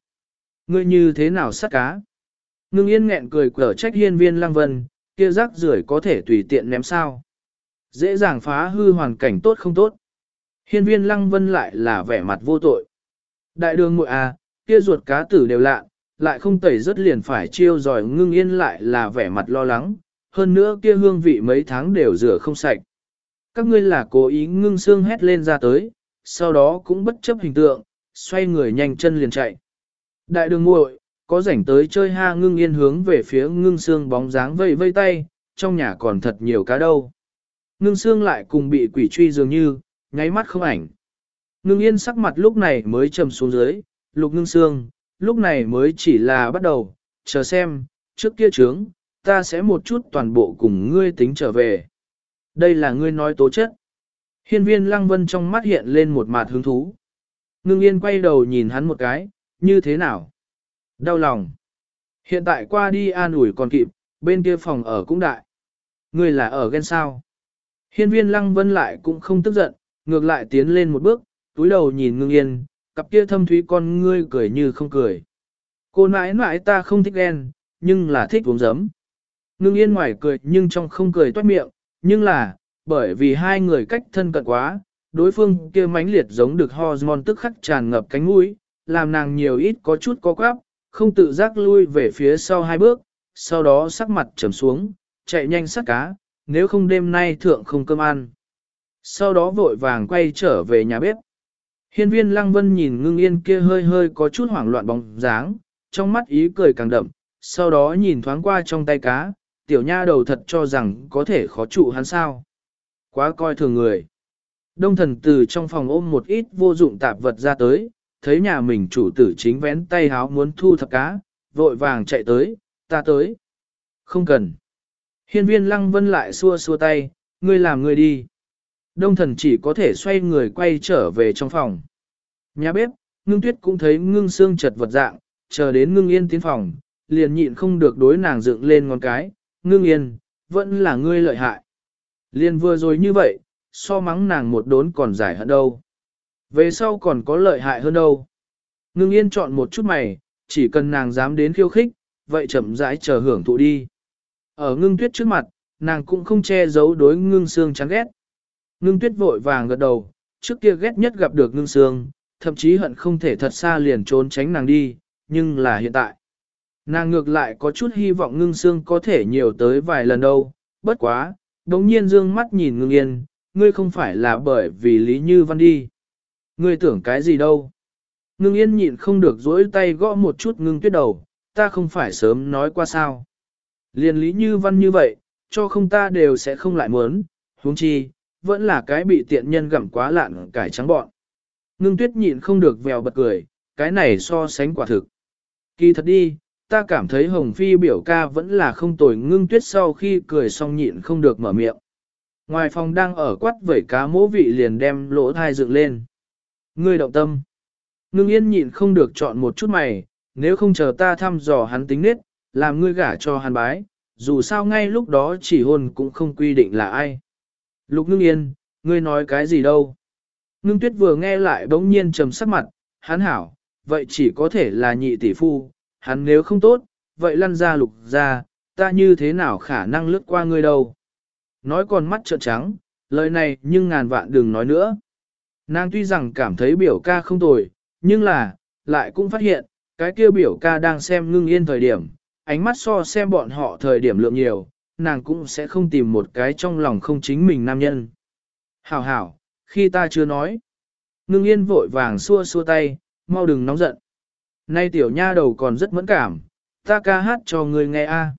Speaker 1: Ngươi như thế nào sát cá? Ngưng yên nghẹn cười cở trách hiên viên lăng vân, kia rác rưởi có thể tùy tiện ném sao. Dễ dàng phá hư hoàn cảnh tốt không tốt. Hiên viên lăng vân lại là vẻ mặt vô tội. Đại đường muội à, kia ruột cá tử đều lạ, lại không tẩy rất liền phải chiêu giỏi ngưng yên lại là vẻ mặt lo lắng, hơn nữa kia hương vị mấy tháng đều rửa không sạch. Các ngươi là cố ý ngưng xương hét lên ra tới, sau đó cũng bất chấp hình tượng, xoay người nhanh chân liền chạy. Đại đường muội có rảnh tới chơi ha ngưng yên hướng về phía ngưng xương bóng dáng vây vây tay, trong nhà còn thật nhiều cá đâu. Ngưng xương lại cùng bị quỷ truy dường như, nháy mắt không ảnh. Ngưng yên sắc mặt lúc này mới trầm xuống dưới, lục ngưng xương, lúc này mới chỉ là bắt đầu, chờ xem, trước kia trướng, ta sẽ một chút toàn bộ cùng ngươi tính trở về. Đây là ngươi nói tố chất. Hiên viên lăng vân trong mắt hiện lên một mặt hứng thú. Ngưng yên quay đầu nhìn hắn một cái, như thế nào? Đau lòng. Hiện tại qua đi an ủi còn kịp, bên kia phòng ở cũng đại. Ngươi là ở ghen sao? Hiên viên lăng vân lại cũng không tức giận, ngược lại tiến lên một bước, túi đầu nhìn ngưng yên, cặp kia thâm thúy con ngươi cười như không cười. Cô nãi nãi ta không thích ghen, nhưng là thích uống giấm. Ngưng yên ngoài cười nhưng trong không cười toát miệng, nhưng là, bởi vì hai người cách thân cận quá, đối phương kia mãnh liệt giống được hormone tức khắc tràn ngập cánh mũi, làm nàng nhiều ít có chút có quáp, không tự giác lui về phía sau hai bước, sau đó sắc mặt trầm xuống, chạy nhanh sát cá, nếu không đêm nay thượng không cơm ăn. Sau đó vội vàng quay trở về nhà bếp. Hiên viên lăng vân nhìn ngưng yên kia hơi hơi có chút hoảng loạn bóng dáng, trong mắt ý cười càng đậm, sau đó nhìn thoáng qua trong tay cá, tiểu nha đầu thật cho rằng có thể khó trụ hắn sao. Quá coi thường người. Đông thần từ trong phòng ôm một ít vô dụng tạp vật ra tới, thấy nhà mình chủ tử chính vén tay háo muốn thu thập cá, vội vàng chạy tới, ta tới. Không cần. Hiên viên lăng vân lại xua xua tay, ngươi làm ngươi đi. Đông thần chỉ có thể xoay người quay trở về trong phòng. Nhà bếp, ngưng tuyết cũng thấy ngưng xương chật vật dạng, chờ đến ngưng yên tiến phòng, liền nhịn không được đối nàng dựng lên ngón cái, ngưng yên, vẫn là ngươi lợi hại. Liền vừa rồi như vậy, so mắng nàng một đốn còn giải hận đâu. Về sau còn có lợi hại hơn đâu. Ngưng yên chọn một chút mày, chỉ cần nàng dám đến khiêu khích, vậy chậm rãi chờ hưởng thụ đi. Ở ngưng tuyết trước mặt, nàng cũng không che giấu đối ngưng xương chán ghét. Ngưng tuyết vội vàng gật đầu, trước kia ghét nhất gặp được ngưng xương, thậm chí hận không thể thật xa liền trốn tránh nàng đi, nhưng là hiện tại. Nàng ngược lại có chút hy vọng ngưng xương có thể nhiều tới vài lần đâu, bất quá, đống nhiên dương mắt nhìn ngưng yên, ngươi không phải là bởi vì Lý Như Văn đi. Ngươi tưởng cái gì đâu. Ngưng yên nhịn không được dỗi tay gõ một chút ngưng tuyết đầu, ta không phải sớm nói qua sao. Liên Lý Như Văn như vậy, cho không ta đều sẽ không lại muốn, huống chi, vẫn là cái bị tiện nhân gặm quá lạn cải trắng bọn. Ngưng tuyết nhịn không được vèo bật cười, cái này so sánh quả thực. Kỳ thật đi, ta cảm thấy Hồng Phi biểu ca vẫn là không tồi ngưng tuyết sau khi cười xong nhịn không được mở miệng. Ngoài phòng đang ở quát vẩy cá mỗ vị liền đem lỗ thai dựng lên. Ngươi động tâm. Ngưng yên nhịn không được chọn một chút mày, nếu không chờ ta thăm dò hắn tính nết, làm ngươi gả cho hắn bái, dù sao ngay lúc đó chỉ hôn cũng không quy định là ai. Lục ngưng yên, ngươi nói cái gì đâu? Ngưng tuyết vừa nghe lại bỗng nhiên trầm sắc mặt, hắn hảo, vậy chỉ có thể là nhị tỷ phu, hắn nếu không tốt, vậy lăn ra lục ra, ta như thế nào khả năng lướt qua ngươi đâu. Nói còn mắt trợn trắng, lời này nhưng ngàn vạn đừng nói nữa. Nàng tuy rằng cảm thấy biểu ca không tồi, nhưng là, lại cũng phát hiện, cái kia biểu ca đang xem ngưng yên thời điểm, ánh mắt so xem bọn họ thời điểm lượng nhiều, nàng cũng sẽ không tìm một cái trong lòng không chính mình nam nhân. Hảo hảo, khi ta chưa nói, ngưng yên vội vàng xua xua tay, mau đừng nóng giận. Nay tiểu nha đầu còn rất mẫn cảm, ta ca hát cho người nghe a.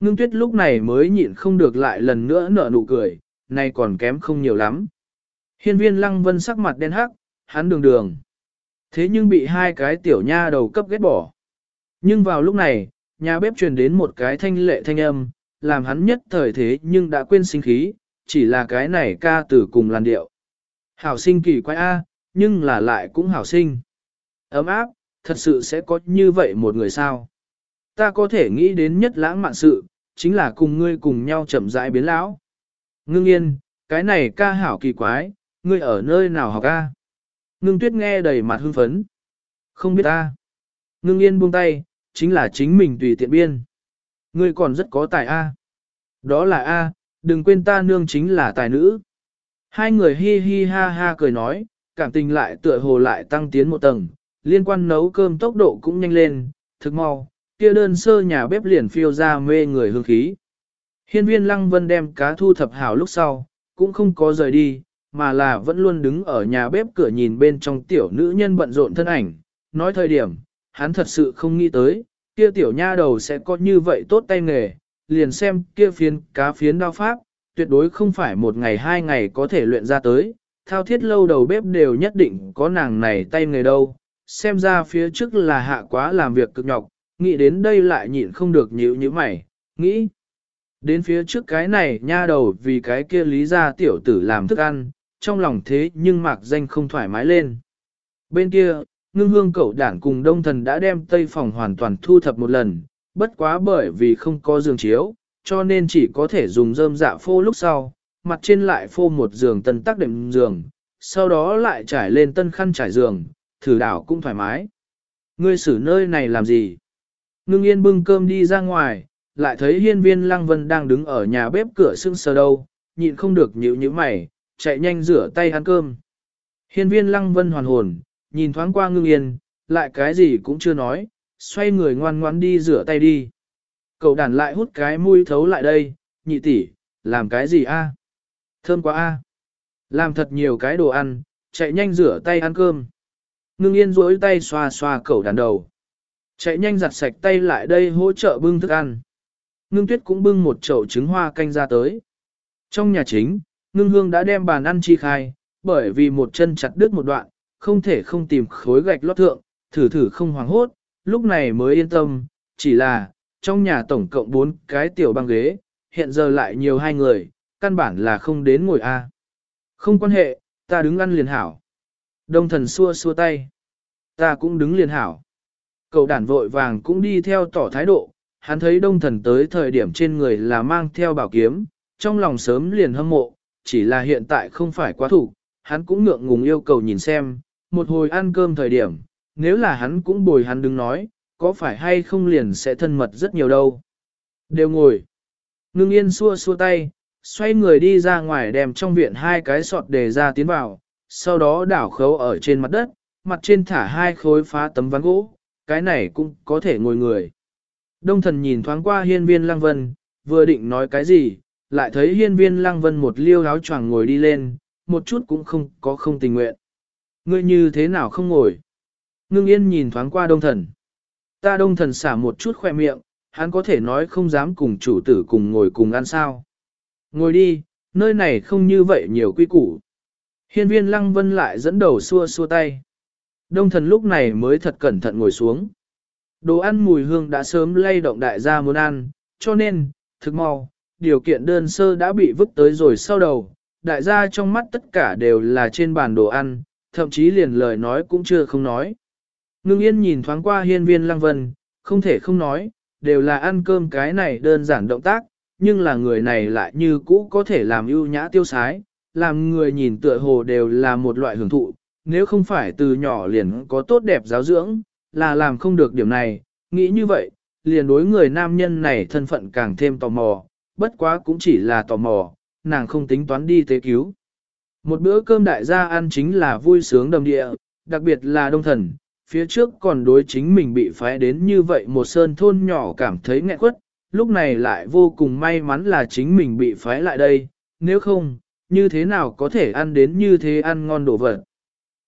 Speaker 1: Ngưng tuyết lúc này mới nhịn không được lại lần nữa nở nụ cười, nay còn kém không nhiều lắm. Hiên viên lăng vân sắc mặt đen hắc, hắn đường đường. Thế nhưng bị hai cái tiểu nha đầu cấp ghét bỏ. Nhưng vào lúc này, nhà bếp truyền đến một cái thanh lệ thanh âm, làm hắn nhất thời thế nhưng đã quên sinh khí, chỉ là cái này ca từ cùng làn điệu. Hảo sinh kỳ quái A, nhưng là lại cũng hảo sinh. Ấm áp, thật sự sẽ có như vậy một người sao. Ta có thể nghĩ đến nhất lãng mạn sự, chính là cùng ngươi cùng nhau chậm rãi biến lão. Ngưng yên, cái này ca hảo kỳ quái, ngươi ở nơi nào học a? Ngưng tuyết nghe đầy mặt hưng phấn. Không biết ta. Ngưng yên buông tay, chính là chính mình tùy tiện biên. Ngươi còn rất có tài A. Đó là A, đừng quên ta nương chính là tài nữ. Hai người hi hi ha ha cười nói, cảm tình lại tựa hồ lại tăng tiến một tầng, liên quan nấu cơm tốc độ cũng nhanh lên, thực mau, kia đơn sơ nhà bếp liền phiêu ra mê người hương khí. Hiên viên lăng vân đem cá thu thập hảo lúc sau, cũng không có rời đi, mà là vẫn luôn đứng ở nhà bếp cửa nhìn bên trong tiểu nữ nhân bận rộn thân ảnh. Nói thời điểm, hắn thật sự không nghĩ tới, kia tiểu nha đầu sẽ có như vậy tốt tay nghề, liền xem kia phiến cá phiến đao pháp, tuyệt đối không phải một ngày hai ngày có thể luyện ra tới, thao thiết lâu đầu bếp đều nhất định có nàng này tay nghề đâu, xem ra phía trước là hạ quá làm việc cực nhọc, nghĩ đến đây lại nhịn không được nhíu như mày, nghĩ. Đến phía trước cái này nha đầu vì cái kia lý ra tiểu tử làm thức ăn, trong lòng thế nhưng mạc danh không thoải mái lên. Bên kia, ngưng hương cậu đản cùng đông thần đã đem tây phòng hoàn toàn thu thập một lần, bất quá bởi vì không có giường chiếu, cho nên chỉ có thể dùng rơm dạ phô lúc sau, mặt trên lại phô một giường tân tắc đệm giường, sau đó lại trải lên tân khăn trải giường, thử đảo cũng thoải mái. Ngươi xử nơi này làm gì? Ngưng yên bưng cơm đi ra ngoài, lại thấy hiên viên lăng vân đang đứng ở nhà bếp cửa sưng sờ đâu, nhịn không được nhịu như mày, chạy nhanh rửa tay ăn cơm. Hiên viên lăng vân hoàn hồn, nhìn thoáng qua ngưng yên, lại cái gì cũng chưa nói, xoay người ngoan ngoan đi rửa tay đi. Cậu đàn lại hút cái mũi thấu lại đây, nhị tỷ, làm cái gì a? Thơm quá a. Làm thật nhiều cái đồ ăn, chạy nhanh rửa tay ăn cơm. Ngưng yên duỗi tay xoa xoa cậu đàn đầu. Chạy nhanh giặt sạch tay lại đây hỗ trợ bưng thức ăn. Ngưng tuyết cũng bưng một chậu trứng hoa canh ra tới. Trong nhà chính, ngưng hương đã đem bàn ăn chi khai, bởi vì một chân chặt đứt một đoạn, không thể không tìm khối gạch lót thượng, thử thử không hoảng hốt, lúc này mới yên tâm, chỉ là, trong nhà tổng cộng 4 cái tiểu băng ghế, hiện giờ lại nhiều hai người, căn bản là không đến ngồi A. Không quan hệ, ta đứng ăn liền hảo. Đông thần xua xua tay. Ta cũng đứng liền hảo. Cậu đản vội vàng cũng đi theo tỏ thái độ, hắn thấy đông thần tới thời điểm trên người là mang theo bảo kiếm, trong lòng sớm liền hâm mộ, chỉ là hiện tại không phải quá thủ, hắn cũng ngượng ngùng yêu cầu nhìn xem, một hồi ăn cơm thời điểm, nếu là hắn cũng bồi hắn đứng nói, có phải hay không liền sẽ thân mật rất nhiều đâu. Đều ngồi. Ngưng yên xua xua tay, xoay người đi ra ngoài đem trong viện hai cái sọt để ra tiến vào, sau đó đảo khấu ở trên mặt đất, mặt trên thả hai khối phá tấm ván gỗ, cái này cũng có thể ngồi người. Đông thần nhìn thoáng qua hiên viên lăng vân, vừa định nói cái gì, lại thấy hiên viên lăng vân một liêu áo choàng ngồi đi lên, một chút cũng không có không tình nguyện. Ngươi như thế nào không ngồi? Ngưng yên nhìn thoáng qua đông thần. Ta đông thần xả một chút khoe miệng, hắn có thể nói không dám cùng chủ tử cùng ngồi cùng ăn sao. Ngồi đi, nơi này không như vậy nhiều quy củ. Hiên viên lăng vân lại dẫn đầu xua xua tay. Đông thần lúc này mới thật cẩn thận ngồi xuống. Đồ ăn mùi hương đã sớm lay động đại gia muốn ăn, cho nên, thực mau, điều kiện đơn sơ đã bị vứt tới rồi sau đầu. Đại gia trong mắt tất cả đều là trên bàn đồ ăn, thậm chí liền lời nói cũng chưa không nói. Ngưng yên nhìn thoáng qua hiên viên lăng vân, không thể không nói, đều là ăn cơm cái này đơn giản động tác, nhưng là người này lại như cũ có thể làm ưu nhã tiêu sái, làm người nhìn tựa hồ đều là một loại hưởng thụ, nếu không phải từ nhỏ liền có tốt đẹp giáo dưỡng, là làm không được điểm này, nghĩ như vậy, liền đối người nam nhân này thân phận càng thêm tò mò, bất quá cũng chỉ là tò mò, nàng không tính toán đi tế cứu. Một bữa cơm đại gia ăn chính là vui sướng đầm địa, đặc biệt là đông thần, phía trước còn đối chính mình bị phái đến như vậy một sơn thôn nhỏ cảm thấy nghẹn quất, lúc này lại vô cùng may mắn là chính mình bị phái lại đây, nếu không, như thế nào có thể ăn đến như thế ăn ngon đồ vật.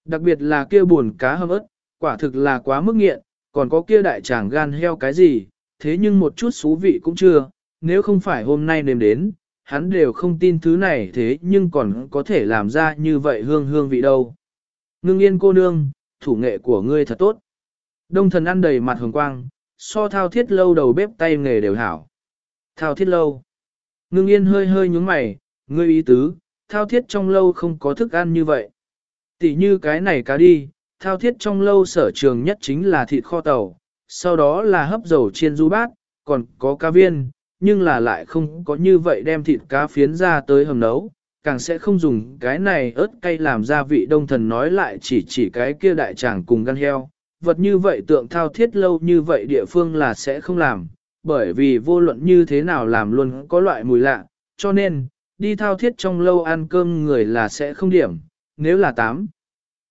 Speaker 1: Đặc biệt là kia buồn cá hâm ớt, quả thực là quá mức nghiện, còn có kia đại tràng gan heo cái gì, thế nhưng một chút xú vị cũng chưa, nếu không phải hôm nay nếm đến, hắn đều không tin thứ này thế nhưng còn có thể làm ra như vậy hương hương vị đâu. Ngưng yên cô nương, thủ nghệ của ngươi thật tốt. Đông thần ăn đầy mặt hồng quang, so thao thiết lâu đầu bếp tay nghề đều hảo. Thao thiết lâu. Ngưng yên hơi hơi nhúng mày, ngươi ý tứ, thao thiết trong lâu không có thức ăn như vậy. Tỷ như cái này cá đi, thao thiết trong lâu sở trường nhất chính là thịt kho tàu, sau đó là hấp dầu chiên du bát, còn có cá viên, nhưng là lại không có như vậy đem thịt cá phiến ra tới hầm nấu, càng sẽ không dùng cái này ớt cay làm gia vị đông thần nói lại chỉ chỉ cái kia đại tràng cùng gan heo. Vật như vậy tượng thao thiết lâu như vậy địa phương là sẽ không làm, bởi vì vô luận như thế nào làm luôn có loại mùi lạ, cho nên, đi thao thiết trong lâu ăn cơm người là sẽ không điểm, nếu là tám.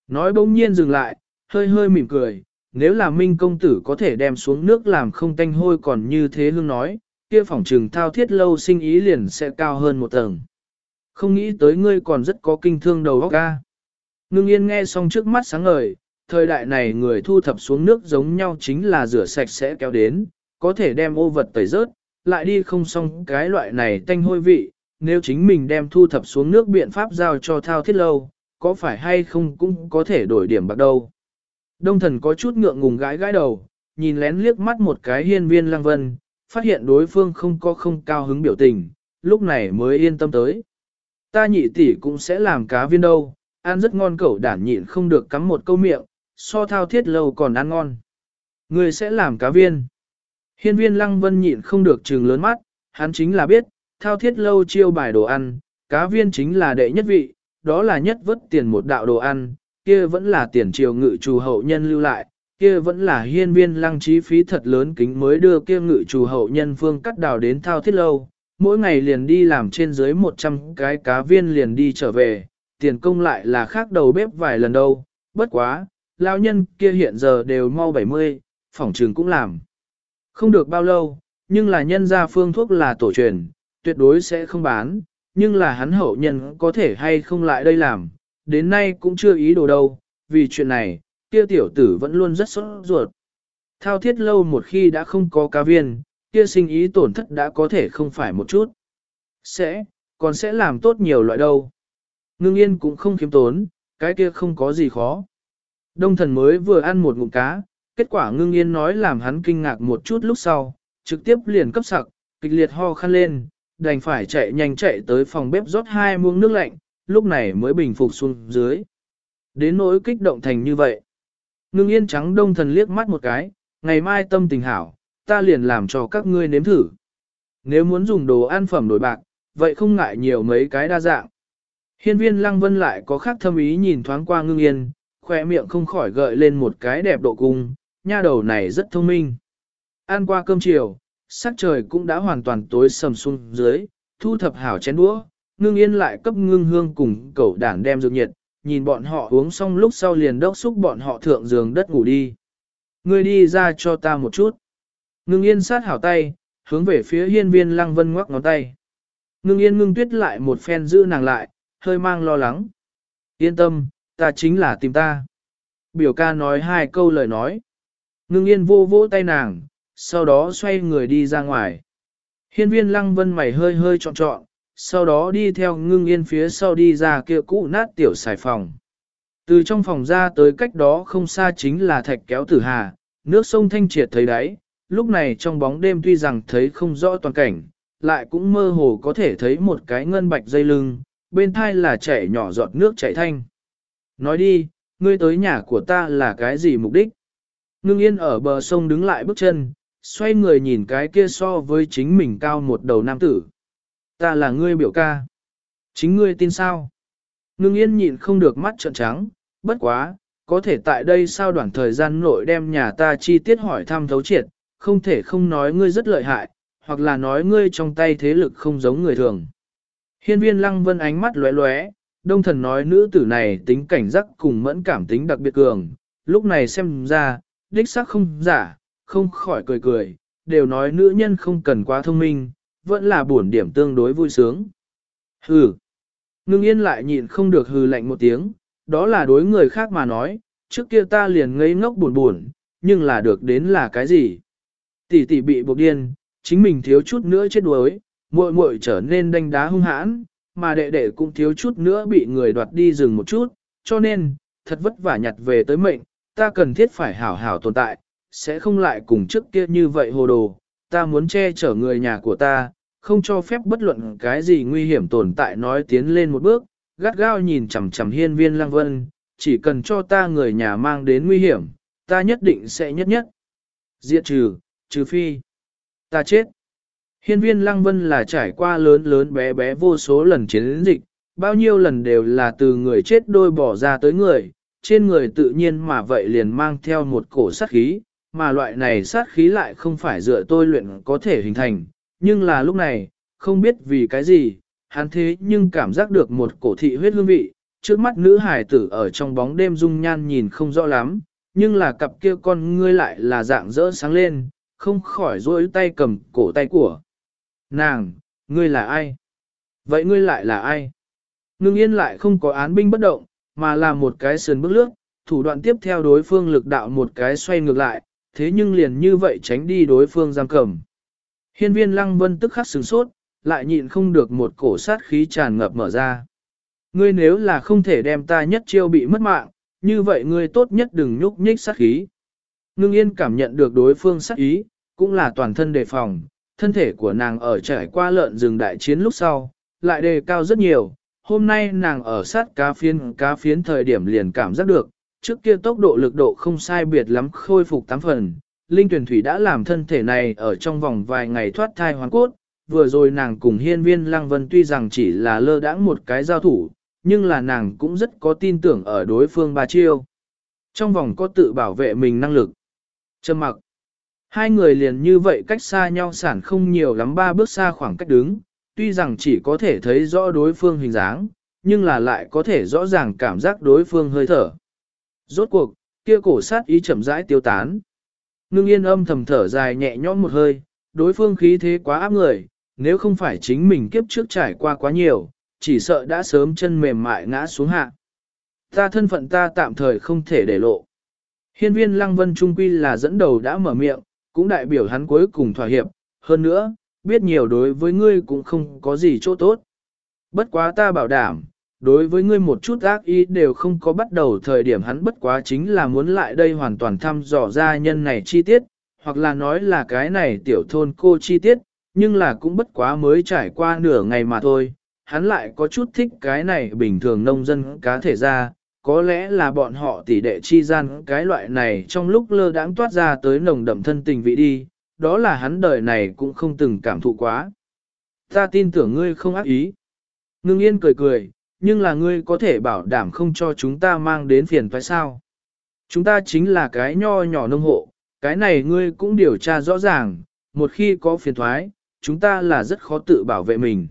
Speaker 1: Nói bỗng nhiên dừng lại, hơi hơi mỉm cười, nếu là minh công tử có thể đem xuống nước làm không tanh hôi còn như thế hương nói, kia phỏng trừng thao thiết lâu sinh ý liền sẽ cao hơn một tầng. Không nghĩ tới ngươi còn rất có kinh thương đầu óc ca. Ngưng yên nghe xong trước mắt sáng ngời, thời đại này người thu thập xuống nước giống nhau chính là rửa sạch sẽ kéo đến, có thể đem ô vật tẩy rớt, lại đi không xong cái loại này tanh hôi vị, nếu chính mình đem thu thập xuống nước biện pháp giao cho thao thiết lâu, có phải hay không cũng có thể đổi điểm bạc đâu. Đông thần có chút ngượng ngùng gãi gãi đầu, nhìn lén liếc mắt một cái hiên viên lăng vân, phát hiện đối phương không có không cao hứng biểu tình, lúc này mới yên tâm tới. Ta nhị tỷ cũng sẽ làm cá viên đâu, ăn rất ngon cẩu đản nhịn không được cắm một câu miệng, so thao thiết lâu còn ăn ngon. Người sẽ làm cá viên. Hiên viên lăng vân nhịn không được trừng lớn mắt, hắn chính là biết, thao thiết lâu chiêu bài đồ ăn, cá viên chính là đệ nhất vị, đó là nhất vất tiền một đạo đồ ăn, kia vẫn là tiền triều ngự trù hậu nhân lưu lại, kia vẫn là hiên viên lăng trí phí thật lớn kính mới đưa kia ngự chủ hậu nhân phương cắt đào đến thao thiết lâu, mỗi ngày liền đi làm trên dưới 100 cái cá viên liền đi trở về, tiền công lại là khác đầu bếp vài lần đâu, bất quá, lao nhân kia hiện giờ đều mau 70, phỏng trường cũng làm. Không được bao lâu, nhưng là nhân gia phương thuốc là tổ truyền, tuyệt đối sẽ không bán, nhưng là hắn hậu nhân có thể hay không lại đây làm, đến nay cũng chưa ý đồ đâu, vì chuyện này, kia tiểu tử vẫn luôn rất sốt ruột. Thao thiết lâu một khi đã không có cá viên, kia sinh ý tổn thất đã có thể không phải một chút. Sẽ, còn sẽ làm tốt nhiều loại đâu. Ngưng yên cũng không kiếm tốn, cái kia không có gì khó. Đông thần mới vừa ăn một ngụm cá, kết quả ngưng yên nói làm hắn kinh ngạc một chút lúc sau, trực tiếp liền cấp sặc, kịch liệt ho khăn lên, đành phải chạy nhanh chạy tới phòng bếp rót hai muỗng nước lạnh, lúc này mới bình phục xuống dưới. Đến nỗi kích động thành như vậy. Ngưng yên trắng đông thần liếc mắt một cái, ngày mai tâm tình hảo, ta liền làm cho các ngươi nếm thử. Nếu muốn dùng đồ ăn phẩm đổi bạc, vậy không ngại nhiều mấy cái đa dạng. Hiên viên lăng vân lại có khác thâm ý nhìn thoáng qua ngưng yên, khỏe miệng không khỏi gợi lên một cái đẹp độ cung, nha đầu này rất thông minh. Ăn qua cơm chiều, sắc trời cũng đã hoàn toàn tối sầm xuống dưới, thu thập hảo chén đũa, ngưng yên lại cấp ngưng hương cùng cậu đảng đem dược nhiệt, nhìn bọn họ uống xong lúc sau liền đốc xúc bọn họ thượng giường đất ngủ đi. Ngươi đi ra cho ta một chút. Ngưng yên sát hảo tay, hướng về phía hiên viên lăng vân ngoắc ngón tay. Ngưng yên ngưng tuyết lại một phen giữ nàng lại, hơi mang lo lắng. Yên tâm, ta chính là tìm ta. Biểu ca nói hai câu lời nói. Ngưng yên vô vỗ tay nàng, sau đó xoay người đi ra ngoài. Hiên viên lăng vân mày hơi hơi trọn trọn, sau đó đi theo ngưng yên phía sau đi ra kia cũ nát tiểu xài phòng. Từ trong phòng ra tới cách đó không xa chính là thạch kéo tử hà, nước sông thanh triệt thấy đáy, lúc này trong bóng đêm tuy rằng thấy không rõ toàn cảnh, lại cũng mơ hồ có thể thấy một cái ngân bạch dây lưng, bên thai là chảy nhỏ giọt nước chảy thanh. Nói đi, ngươi tới nhà của ta là cái gì mục đích? Ngưng yên ở bờ sông đứng lại bước chân, xoay người nhìn cái kia so với chính mình cao một đầu nam tử. Ta là ngươi biểu ca. Chính ngươi tin sao? Ngưng yên nhịn không được mắt trợn trắng, bất quá, có thể tại đây sao đoạn thời gian nội đem nhà ta chi tiết hỏi thăm thấu triệt, không thể không nói ngươi rất lợi hại, hoặc là nói ngươi trong tay thế lực không giống người thường. Hiên viên lăng vân ánh mắt lóe lóe, đông thần nói nữ tử này tính cảnh giác cùng mẫn cảm tính đặc biệt cường, lúc này xem ra, đích xác không giả, không khỏi cười cười, đều nói nữ nhân không cần quá thông minh, vẫn là buồn điểm tương đối vui sướng. Hừ. Ngưng yên lại nhịn không được hừ lạnh một tiếng, đó là đối người khác mà nói, trước kia ta liền ngây ngốc buồn buồn, nhưng là được đến là cái gì? Tỷ tỷ bị buộc điên, chính mình thiếu chút nữa chết đuối, muội muội trở nên đanh đá hung hãn, mà đệ đệ cũng thiếu chút nữa bị người đoạt đi dừng một chút, cho nên, thật vất vả nhặt về tới mệnh, ta cần thiết phải hảo hảo tồn tại, sẽ không lại cùng trước kia như vậy hồ đồ, ta muốn che chở người nhà của ta, không cho phép bất luận cái gì nguy hiểm tồn tại nói tiến lên một bước, gắt gao nhìn chằm chằm hiên viên lăng vân, chỉ cần cho ta người nhà mang đến nguy hiểm, ta nhất định sẽ nhất nhất. Diệt trừ, trừ phi, ta chết. Hiên viên lăng vân là trải qua lớn lớn bé bé vô số lần chiến dịch, bao nhiêu lần đều là từ người chết đôi bỏ ra tới người, trên người tự nhiên mà vậy liền mang theo một cổ sát khí, mà loại này sát khí lại không phải dựa tôi luyện có thể hình thành, nhưng là lúc này, không biết vì cái gì, hắn thế nhưng cảm giác được một cổ thị huyết hương vị, trước mắt nữ hải tử ở trong bóng đêm dung nhan nhìn không rõ lắm, nhưng là cặp kia con ngươi lại là dạng rỡ sáng lên, không khỏi rối tay cầm cổ tay của. Nàng, ngươi là ai? Vậy ngươi lại là ai? Ngưng yên lại không có án binh bất động, mà là một cái sườn bước lướt, thủ đoạn tiếp theo đối phương lực đạo một cái xoay ngược lại, thế nhưng liền như vậy tránh đi đối phương giam cầm. Hiên viên lăng vân tức khắc sửng sốt, lại nhịn không được một cổ sát khí tràn ngập mở ra. Ngươi nếu là không thể đem ta nhất chiêu bị mất mạng, như vậy ngươi tốt nhất đừng nhúc nhích sát khí. Ngưng yên cảm nhận được đối phương sát ý, cũng là toàn thân đề phòng, thân thể của nàng ở trải qua lợn rừng đại chiến lúc sau, lại đề cao rất nhiều. Hôm nay nàng ở sát cá phiến cá phiến thời điểm liền cảm giác được, trước kia tốc độ lực độ không sai biệt lắm khôi phục tám phần. Linh tuyển thủy đã làm thân thể này ở trong vòng vài ngày thoát thai hoàn cốt, vừa rồi nàng cùng hiên viên lăng vân tuy rằng chỉ là lơ đãng một cái giao thủ, nhưng là nàng cũng rất có tin tưởng ở đối phương ba chiêu. Trong vòng có tự bảo vệ mình năng lực. Trầm mặc. Hai người liền như vậy cách xa nhau sản không nhiều lắm ba bước xa khoảng cách đứng, tuy rằng chỉ có thể thấy rõ đối phương hình dáng, nhưng là lại có thể rõ ràng cảm giác đối phương hơi thở. Rốt cuộc, kia cổ sát ý chậm rãi tiêu tán. Ngưng yên âm thầm thở dài nhẹ nhõm một hơi, đối phương khí thế quá áp người, nếu không phải chính mình kiếp trước trải qua quá nhiều, chỉ sợ đã sớm chân mềm mại ngã xuống hạ. Ta thân phận ta tạm thời không thể để lộ. Hiên viên lăng vân trung quy là dẫn đầu đã mở miệng, cũng đại biểu hắn cuối cùng thỏa hiệp, hơn nữa, biết nhiều đối với ngươi cũng không có gì chỗ tốt. Bất quá ta bảo đảm, đối với ngươi một chút ác ý đều không có bắt đầu thời điểm hắn bất quá chính là muốn lại đây hoàn toàn thăm dò ra nhân này chi tiết, hoặc là nói là cái này tiểu thôn cô chi tiết, nhưng là cũng bất quá mới trải qua nửa ngày mà thôi, hắn lại có chút thích cái này bình thường nông dân cá thể ra, có lẽ là bọn họ tỷ đệ chi gian cái loại này trong lúc lơ đãng toát ra tới nồng đậm thân tình vị đi, đó là hắn đời này cũng không từng cảm thụ quá. Ta tin tưởng ngươi không ác ý. Ngưng yên cười cười, nhưng là ngươi có thể bảo đảm không cho chúng ta mang đến phiền phải sao. Chúng ta chính là cái nho nhỏ nông hộ, cái này ngươi cũng điều tra rõ ràng, một khi có phiền thoái, chúng ta là rất khó tự bảo vệ mình.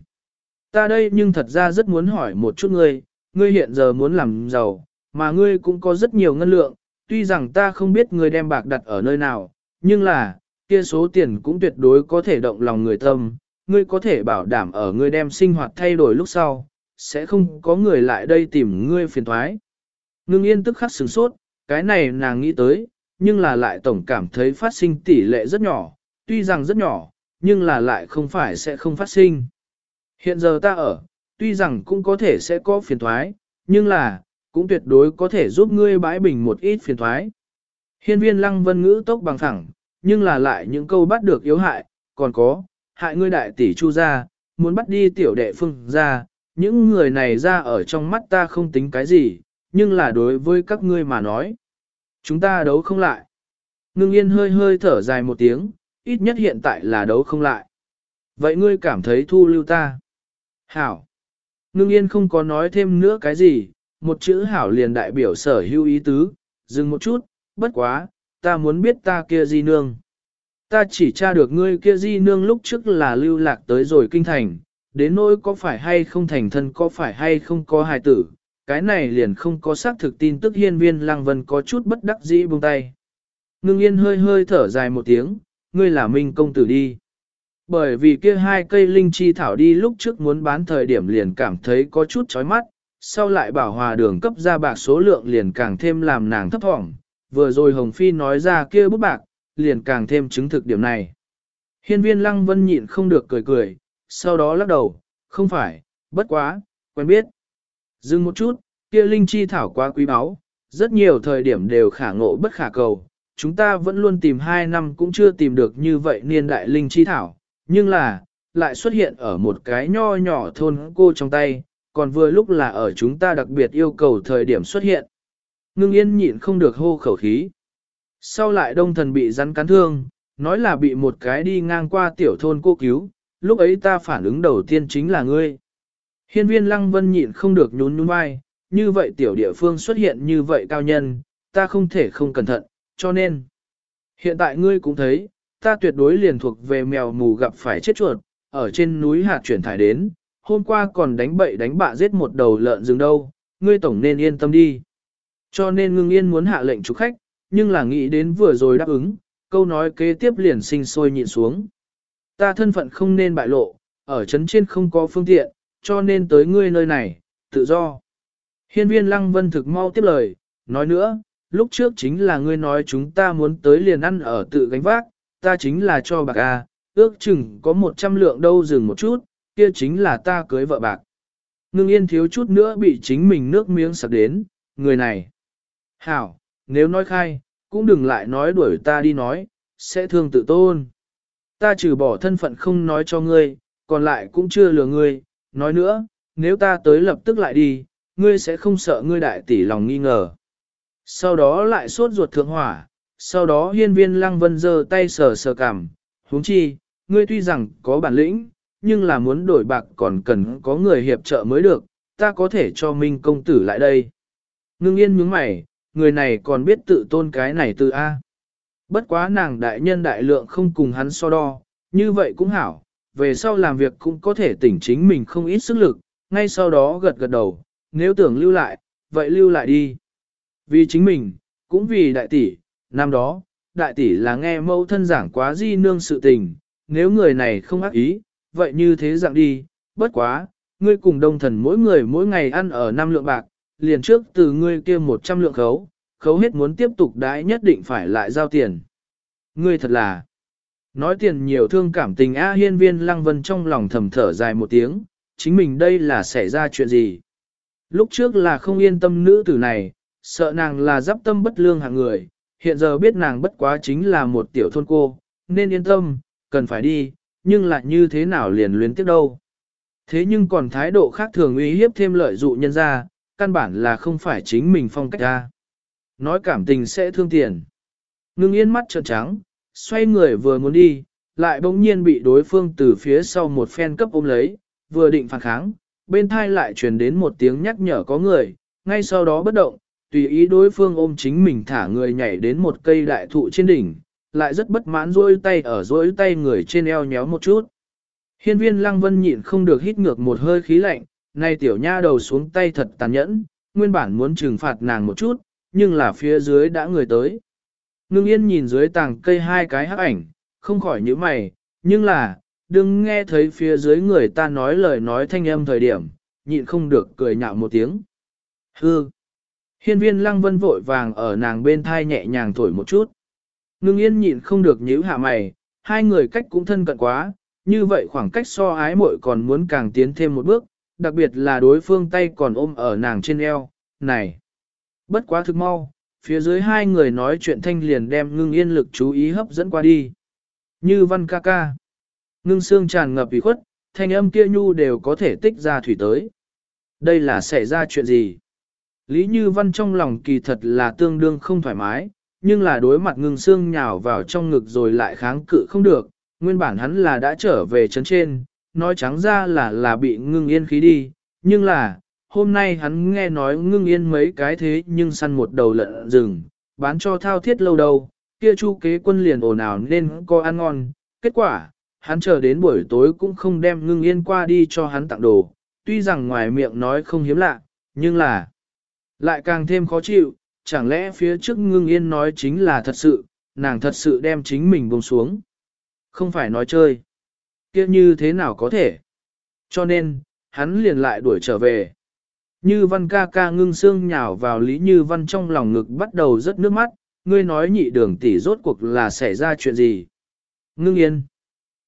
Speaker 1: Ta đây nhưng thật ra rất muốn hỏi một chút ngươi, ngươi hiện giờ muốn làm giàu, mà ngươi cũng có rất nhiều ngân lượng, tuy rằng ta không biết ngươi đem bạc đặt ở nơi nào, nhưng là, kia số tiền cũng tuyệt đối có thể động lòng người tâm, ngươi có thể bảo đảm ở ngươi đem sinh hoạt thay đổi lúc sau, sẽ không có người lại đây tìm ngươi phiền thoái. Ngưng yên tức khắc sửng sốt, cái này nàng nghĩ tới, nhưng là lại tổng cảm thấy phát sinh tỷ lệ rất nhỏ, tuy rằng rất nhỏ, nhưng là lại không phải sẽ không phát sinh. Hiện giờ ta ở, tuy rằng cũng có thể sẽ có phiền thoái, nhưng là, cũng tuyệt đối có thể giúp ngươi bãi bình một ít phiền thoái. Hiên viên lăng vân ngữ tốc bằng thẳng, nhưng là lại những câu bắt được yếu hại, còn có, hại ngươi đại tỷ chu ra, muốn bắt đi tiểu đệ phương ra, những người này ra ở trong mắt ta không tính cái gì, nhưng là đối với các ngươi mà nói. Chúng ta đấu không lại. Ngưng yên hơi hơi thở dài một tiếng, ít nhất hiện tại là đấu không lại. Vậy ngươi cảm thấy thu lưu ta? Hảo. Ngưng yên không có nói thêm nữa cái gì, một chữ hảo liền đại biểu sở hữu ý tứ, dừng một chút, bất quá, ta muốn biết ta kia di nương. Ta chỉ tra được ngươi kia di nương lúc trước là lưu lạc tới rồi kinh thành, đến nỗi có phải hay không thành thân có phải hay không có hài tử, cái này liền không có xác thực tin tức hiên viên lăng vân có chút bất đắc dĩ buông tay. Ngưng yên hơi hơi thở dài một tiếng, ngươi là minh công tử đi. Bởi vì kia hai cây linh chi thảo đi lúc trước muốn bán thời điểm liền cảm thấy có chút chói mắt, sau lại bảo hòa đường cấp ra bạc số lượng liền càng thêm làm nàng thấp thỏng, vừa rồi Hồng Phi nói ra kia bút bạc, liền càng thêm chứng thực điểm này. Hiên viên lăng vân nhịn không được cười cười, sau đó lắc đầu, không phải, bất quá, quen biết. Dừng một chút, kia linh chi thảo quá quý báu, rất nhiều thời điểm đều khả ngộ bất khả cầu. Chúng ta vẫn luôn tìm hai năm cũng chưa tìm được như vậy niên đại linh chi thảo, nhưng là, lại xuất hiện ở một cái nho nhỏ thôn cô trong tay, còn vừa lúc là ở chúng ta đặc biệt yêu cầu thời điểm xuất hiện. Ngưng yên nhịn không được hô khẩu khí. Sau lại đông thần bị rắn cắn thương, nói là bị một cái đi ngang qua tiểu thôn cô cứu, lúc ấy ta phản ứng đầu tiên chính là ngươi. Hiên viên lăng vân nhịn không được nhún nhún vai, như vậy tiểu địa phương xuất hiện như vậy cao nhân, ta không thể không cẩn thận, cho nên. Hiện tại ngươi cũng thấy, ta tuyệt đối liền thuộc về mèo mù gặp phải chết chuột, ở trên núi hạt chuyển thải đến, hôm qua còn đánh bậy đánh bạ giết một đầu lợn rừng đâu, ngươi tổng nên yên tâm đi. Cho nên ngưng yên muốn hạ lệnh chủ khách, nhưng là nghĩ đến vừa rồi đáp ứng, câu nói kế tiếp liền sinh sôi nhịn xuống. Ta thân phận không nên bại lộ, ở trấn trên không có phương tiện, cho nên tới ngươi nơi này, tự do. Hiên viên lăng vân thực mau tiếp lời, nói nữa, lúc trước chính là ngươi nói chúng ta muốn tới liền ăn ở tự gánh vác, ta chính là cho bạc A, ước chừng có một trăm lượng đâu dừng một chút, kia chính là ta cưới vợ bạc. Ngưng yên thiếu chút nữa bị chính mình nước miếng sặc đến, người này. Hảo, nếu nói khai, cũng đừng lại nói đuổi ta đi nói, sẽ thương tự tôn. Ta trừ bỏ thân phận không nói cho ngươi, còn lại cũng chưa lừa ngươi, nói nữa, nếu ta tới lập tức lại đi, ngươi sẽ không sợ ngươi đại tỷ lòng nghi ngờ. Sau đó lại sốt ruột thượng hỏa, sau đó hiên viên lăng vân giơ tay sờ sờ cằm, huống chi, ngươi tuy rằng có bản lĩnh, nhưng là muốn đổi bạc còn cần có người hiệp trợ mới được, ta có thể cho Minh công tử lại đây. Ngưng yên nhướng mày, người này còn biết tự tôn cái này từ A. Bất quá nàng đại nhân đại lượng không cùng hắn so đo, như vậy cũng hảo, về sau làm việc cũng có thể tỉnh chính mình không ít sức lực, ngay sau đó gật gật đầu, nếu tưởng lưu lại, vậy lưu lại đi. Vì chính mình, cũng vì đại tỷ, năm đó, đại tỷ là nghe mẫu thân giảng quá di nương sự tình, nếu người này không ác ý, vậy như thế dạng đi, bất quá, ngươi cùng đông thần mỗi người mỗi ngày ăn ở năm lượng bạc, liền trước từ ngươi kia 100 lượng khấu, khấu hết muốn tiếp tục đãi nhất định phải lại giao tiền. Ngươi thật là, nói tiền nhiều thương cảm tình A hiên viên lăng vân trong lòng thầm thở dài một tiếng, chính mình đây là xảy ra chuyện gì. Lúc trước là không yên tâm nữ tử này, sợ nàng là giáp tâm bất lương hạng người, hiện giờ biết nàng bất quá chính là một tiểu thôn cô, nên yên tâm, cần phải đi, nhưng lại như thế nào liền luyến tiếp đâu. Thế nhưng còn thái độ khác thường uy hiếp thêm lợi dụ nhân ra, căn bản là không phải chính mình phong cách ra. Nói cảm tình sẽ thương tiền. Ngưng yên mắt trợn trắng, xoay người vừa muốn đi, lại bỗng nhiên bị đối phương từ phía sau một phen cấp ôm lấy, vừa định phản kháng, bên thai lại truyền đến một tiếng nhắc nhở có người, ngay sau đó bất động, tùy ý đối phương ôm chính mình thả người nhảy đến một cây đại thụ trên đỉnh, lại rất bất mãn rôi tay ở rôi tay người trên eo nhéo một chút. Hiên viên lăng vân nhịn không được hít ngược một hơi khí lạnh, nay tiểu nha đầu xuống tay thật tàn nhẫn, nguyên bản muốn trừng phạt nàng một chút, nhưng là phía dưới đã người tới. Ngưng yên nhìn dưới tàng cây hai cái hắc ảnh, không khỏi nhíu mày, nhưng là, đừng nghe thấy phía dưới người ta nói lời nói thanh âm thời điểm, nhịn không được cười nhạo một tiếng. Hư! Hiên viên lăng vân vội vàng ở nàng bên thai nhẹ nhàng thổi một chút. Ngưng yên nhịn không được nhíu hạ mày, hai người cách cũng thân cận quá, như vậy khoảng cách so ái muội còn muốn càng tiến thêm một bước, đặc biệt là đối phương tay còn ôm ở nàng trên eo, này. Bất quá thực mau, phía dưới hai người nói chuyện thanh liền đem ngưng yên lực chú ý hấp dẫn qua đi. Như văn ca ca. Ngưng xương tràn ngập ý khuất, thanh âm kia nhu đều có thể tích ra thủy tới. Đây là xảy ra chuyện gì? Lý Như Văn trong lòng kỳ thật là tương đương không thoải mái, nhưng là đối mặt ngưng xương nhào vào trong ngực rồi lại kháng cự không được, nguyên bản hắn là đã trở về chấn trên, nói trắng ra là là bị ngưng yên khí đi, nhưng là, hôm nay hắn nghe nói ngưng yên mấy cái thế nhưng săn một đầu lợn rừng, bán cho thao thiết lâu đâu, kia chu kế quân liền ồn ào nên có ăn ngon, kết quả, hắn chờ đến buổi tối cũng không đem ngưng yên qua đi cho hắn tặng đồ, tuy rằng ngoài miệng nói không hiếm lạ, nhưng là, lại càng thêm khó chịu, chẳng lẽ phía trước ngưng yên nói chính là thật sự, nàng thật sự đem chính mình buông xuống. Không phải nói chơi. kia như thế nào có thể. Cho nên, hắn liền lại đuổi trở về. Như văn ca ca ngưng xương nhào vào Lý Như văn trong lòng ngực bắt đầu rất nước mắt, ngươi nói nhị đường tỷ rốt cuộc là xảy ra chuyện gì. Ngưng yên.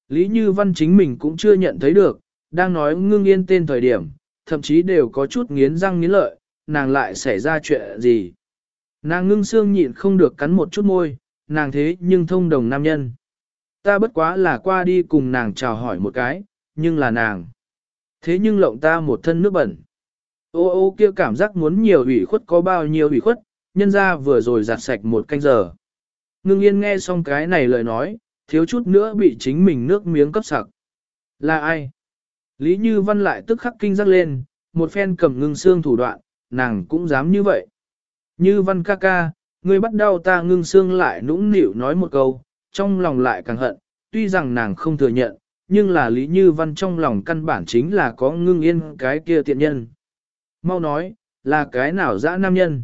Speaker 1: Lý Như văn chính mình cũng chưa nhận thấy được, đang nói ngưng yên tên thời điểm, thậm chí đều có chút nghiến răng nghiến lợi, nàng lại xảy ra chuyện gì. Nàng ngưng xương nhịn không được cắn một chút môi, nàng thế nhưng thông đồng nam nhân. Ta bất quá là qua đi cùng nàng chào hỏi một cái, nhưng là nàng. Thế nhưng lộng ta một thân nước bẩn. Ô ô kia cảm giác muốn nhiều ủy khuất có bao nhiêu ủy khuất, nhân ra vừa rồi giặt sạch một canh giờ. Ngưng yên nghe xong cái này lời nói, thiếu chút nữa bị chính mình nước miếng cấp sặc. Là ai? Lý Như Văn lại tức khắc kinh giác lên, một phen cầm ngưng xương thủ đoạn, nàng cũng dám như vậy. Như Văn ca ca, ngươi bắt đau ta ngưng xương lại nũng nịu nói một câu, trong lòng lại càng hận, tuy rằng nàng không thừa nhận, nhưng là Lý Như Văn trong lòng căn bản chính là có ngưng yên cái kia tiện nhân. Mau nói, là cái nào dã nam nhân?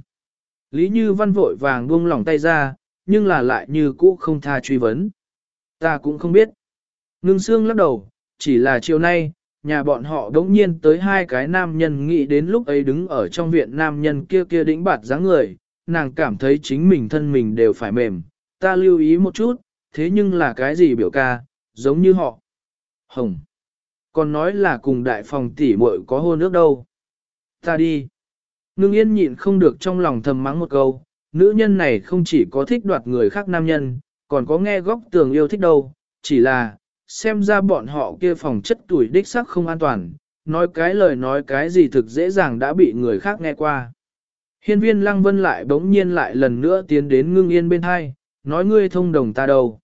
Speaker 1: Lý Như Văn vội vàng buông lỏng tay ra, nhưng là lại như cũ không tha truy vấn. Ta cũng không biết. Ngưng xương lắc đầu, chỉ là chiều nay, nhà bọn họ đống nhiên tới hai cái nam nhân nghĩ đến lúc ấy đứng ở trong viện nam nhân kia kia đĩnh bạt dáng người, nàng cảm thấy chính mình thân mình đều phải mềm, ta lưu ý một chút, thế nhưng là cái gì biểu ca, giống như họ. Hồng. Còn nói là cùng đại phòng tỷ muội có hôn ước đâu. Ta đi. Ngưng yên nhịn không được trong lòng thầm mắng một câu, nữ nhân này không chỉ có thích đoạt người khác nam nhân, còn có nghe góc tường yêu thích đâu, chỉ là, xem ra bọn họ kia phòng chất tuổi đích sắc không an toàn, nói cái lời nói cái gì thực dễ dàng đã bị người khác nghe qua. Hiên viên lăng vân lại bỗng nhiên lại lần nữa tiến đến ngưng yên bên hai, nói ngươi thông đồng ta đâu.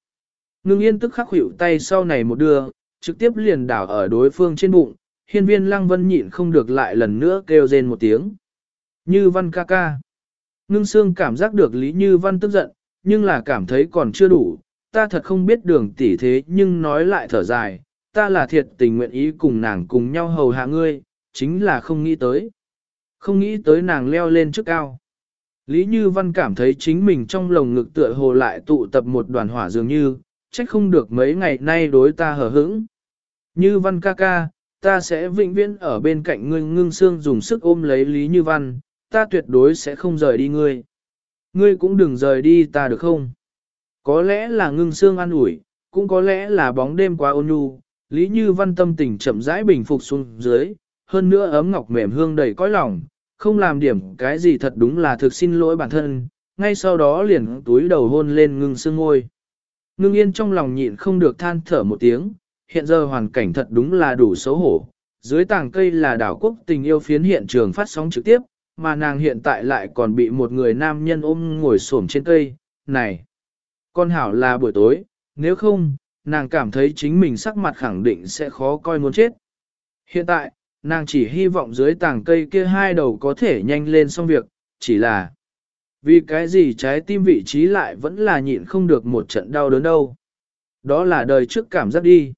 Speaker 1: Ngưng yên tức khắc hữu tay sau này một đưa, trực tiếp liền đảo ở đối phương trên bụng, hiên viên lăng vân nhịn không được lại lần nữa kêu rên một tiếng. Như văn ca ca. Ngưng xương cảm giác được Lý Như Văn tức giận, nhưng là cảm thấy còn chưa đủ, ta thật không biết đường tỷ thế nhưng nói lại thở dài, ta là thiệt tình nguyện ý cùng nàng cùng nhau hầu hạ ngươi, chính là không nghĩ tới. Không nghĩ tới nàng leo lên trước cao. Lý Như Văn cảm thấy chính mình trong lồng ngực tựa hồ lại tụ tập một đoàn hỏa dường như, trách không được mấy ngày nay đối ta hở hững. Như Văn ca ca, ta sẽ vĩnh viễn ở bên cạnh ngươi ngưng xương dùng sức ôm lấy Lý Như Văn, ta tuyệt đối sẽ không rời đi ngươi. Ngươi cũng đừng rời đi ta được không? Có lẽ là ngưng xương an ủi, cũng có lẽ là bóng đêm quá ôn nhu, Lý Như Văn tâm tình chậm rãi bình phục xuống dưới, hơn nữa ấm ngọc mềm hương đầy cõi lòng, không làm điểm cái gì thật đúng là thực xin lỗi bản thân, ngay sau đó liền túi đầu hôn lên ngưng xương ngôi. Ngưng yên trong lòng nhịn không được than thở một tiếng, hiện giờ hoàn cảnh thật đúng là đủ xấu hổ. Dưới tàng cây là đảo quốc tình yêu phiến hiện trường phát sóng trực tiếp, mà nàng hiện tại lại còn bị một người nam nhân ôm ngồi xổm trên cây. Này! Con hảo là buổi tối, nếu không, nàng cảm thấy chính mình sắc mặt khẳng định sẽ khó coi muốn chết. Hiện tại, nàng chỉ hy vọng dưới tàng cây kia hai đầu có thể nhanh lên xong việc, chỉ là vì cái gì trái tim vị trí lại vẫn là nhịn không được một trận đau đớn đâu. Đó là đời trước cảm giác đi.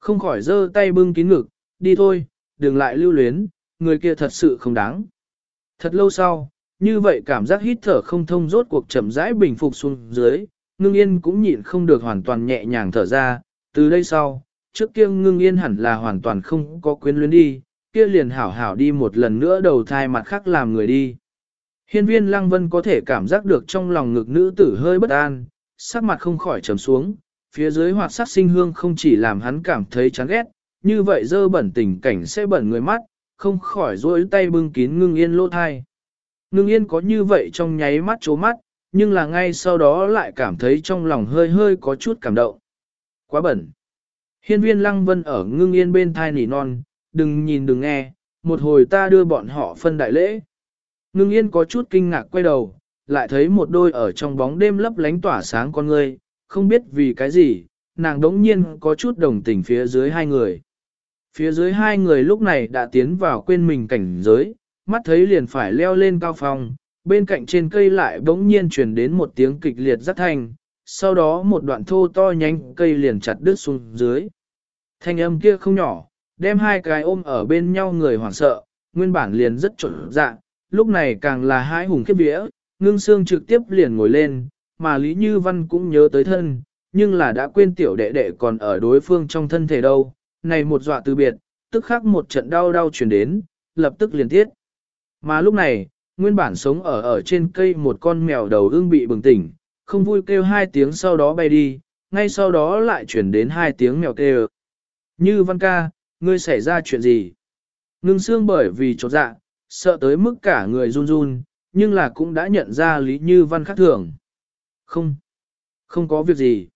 Speaker 1: Không khỏi giơ tay bưng kín ngực, đi thôi, đừng lại lưu luyến, người kia thật sự không đáng. Thật lâu sau, như vậy cảm giác hít thở không thông rốt cuộc chậm rãi bình phục xuống dưới, ngưng yên cũng nhịn không được hoàn toàn nhẹ nhàng thở ra, từ đây sau, trước kia ngưng yên hẳn là hoàn toàn không có quyến luyến đi, kia liền hảo hảo đi một lần nữa đầu thai mặt khác làm người đi. Hiên viên lăng vân có thể cảm giác được trong lòng ngực nữ tử hơi bất an, sắc mặt không khỏi trầm xuống, phía dưới hoạt sắc sinh hương không chỉ làm hắn cảm thấy chán ghét, như vậy dơ bẩn tình cảnh sẽ bẩn người mắt, không khỏi rối tay bưng kín ngưng yên lỗ thai. Ngưng yên có như vậy trong nháy mắt chố mắt, nhưng là ngay sau đó lại cảm thấy trong lòng hơi hơi có chút cảm động. Quá bẩn. Hiên viên lăng vân ở ngưng yên bên thai nỉ non, đừng nhìn đừng nghe, một hồi ta đưa bọn họ phân đại lễ. Ngưng yên có chút kinh ngạc quay đầu, lại thấy một đôi ở trong bóng đêm lấp lánh tỏa sáng con ngươi, không biết vì cái gì, nàng đống nhiên có chút đồng tình phía dưới hai người. Phía dưới hai người lúc này đã tiến vào quên mình cảnh giới, mắt thấy liền phải leo lên cao phòng, bên cạnh trên cây lại bỗng nhiên truyền đến một tiếng kịch liệt rất thanh, sau đó một đoạn thô to nhánh cây liền chặt đứt xuống dưới. Thanh âm kia không nhỏ, đem hai cái ôm ở bên nhau người hoảng sợ, nguyên bản liền rất trộn dạng, lúc này càng là hai hùng khiếp vía, ngưng xương trực tiếp liền ngồi lên, mà Lý Như Văn cũng nhớ tới thân, nhưng là đã quên tiểu đệ đệ còn ở đối phương trong thân thể đâu, này một dọa từ biệt, tức khắc một trận đau đau chuyển đến, lập tức liền tiết. Mà lúc này, nguyên bản sống ở ở trên cây một con mèo đầu ưng bị bừng tỉnh, không vui kêu hai tiếng sau đó bay đi, ngay sau đó lại chuyển đến hai tiếng mèo kêu. Như văn ca, ngươi xảy ra chuyện gì? Ngưng xương bởi vì chột dạ, sợ tới mức cả người run run, nhưng là cũng đã nhận ra Lý Như Văn khác thường. Không, không có việc gì.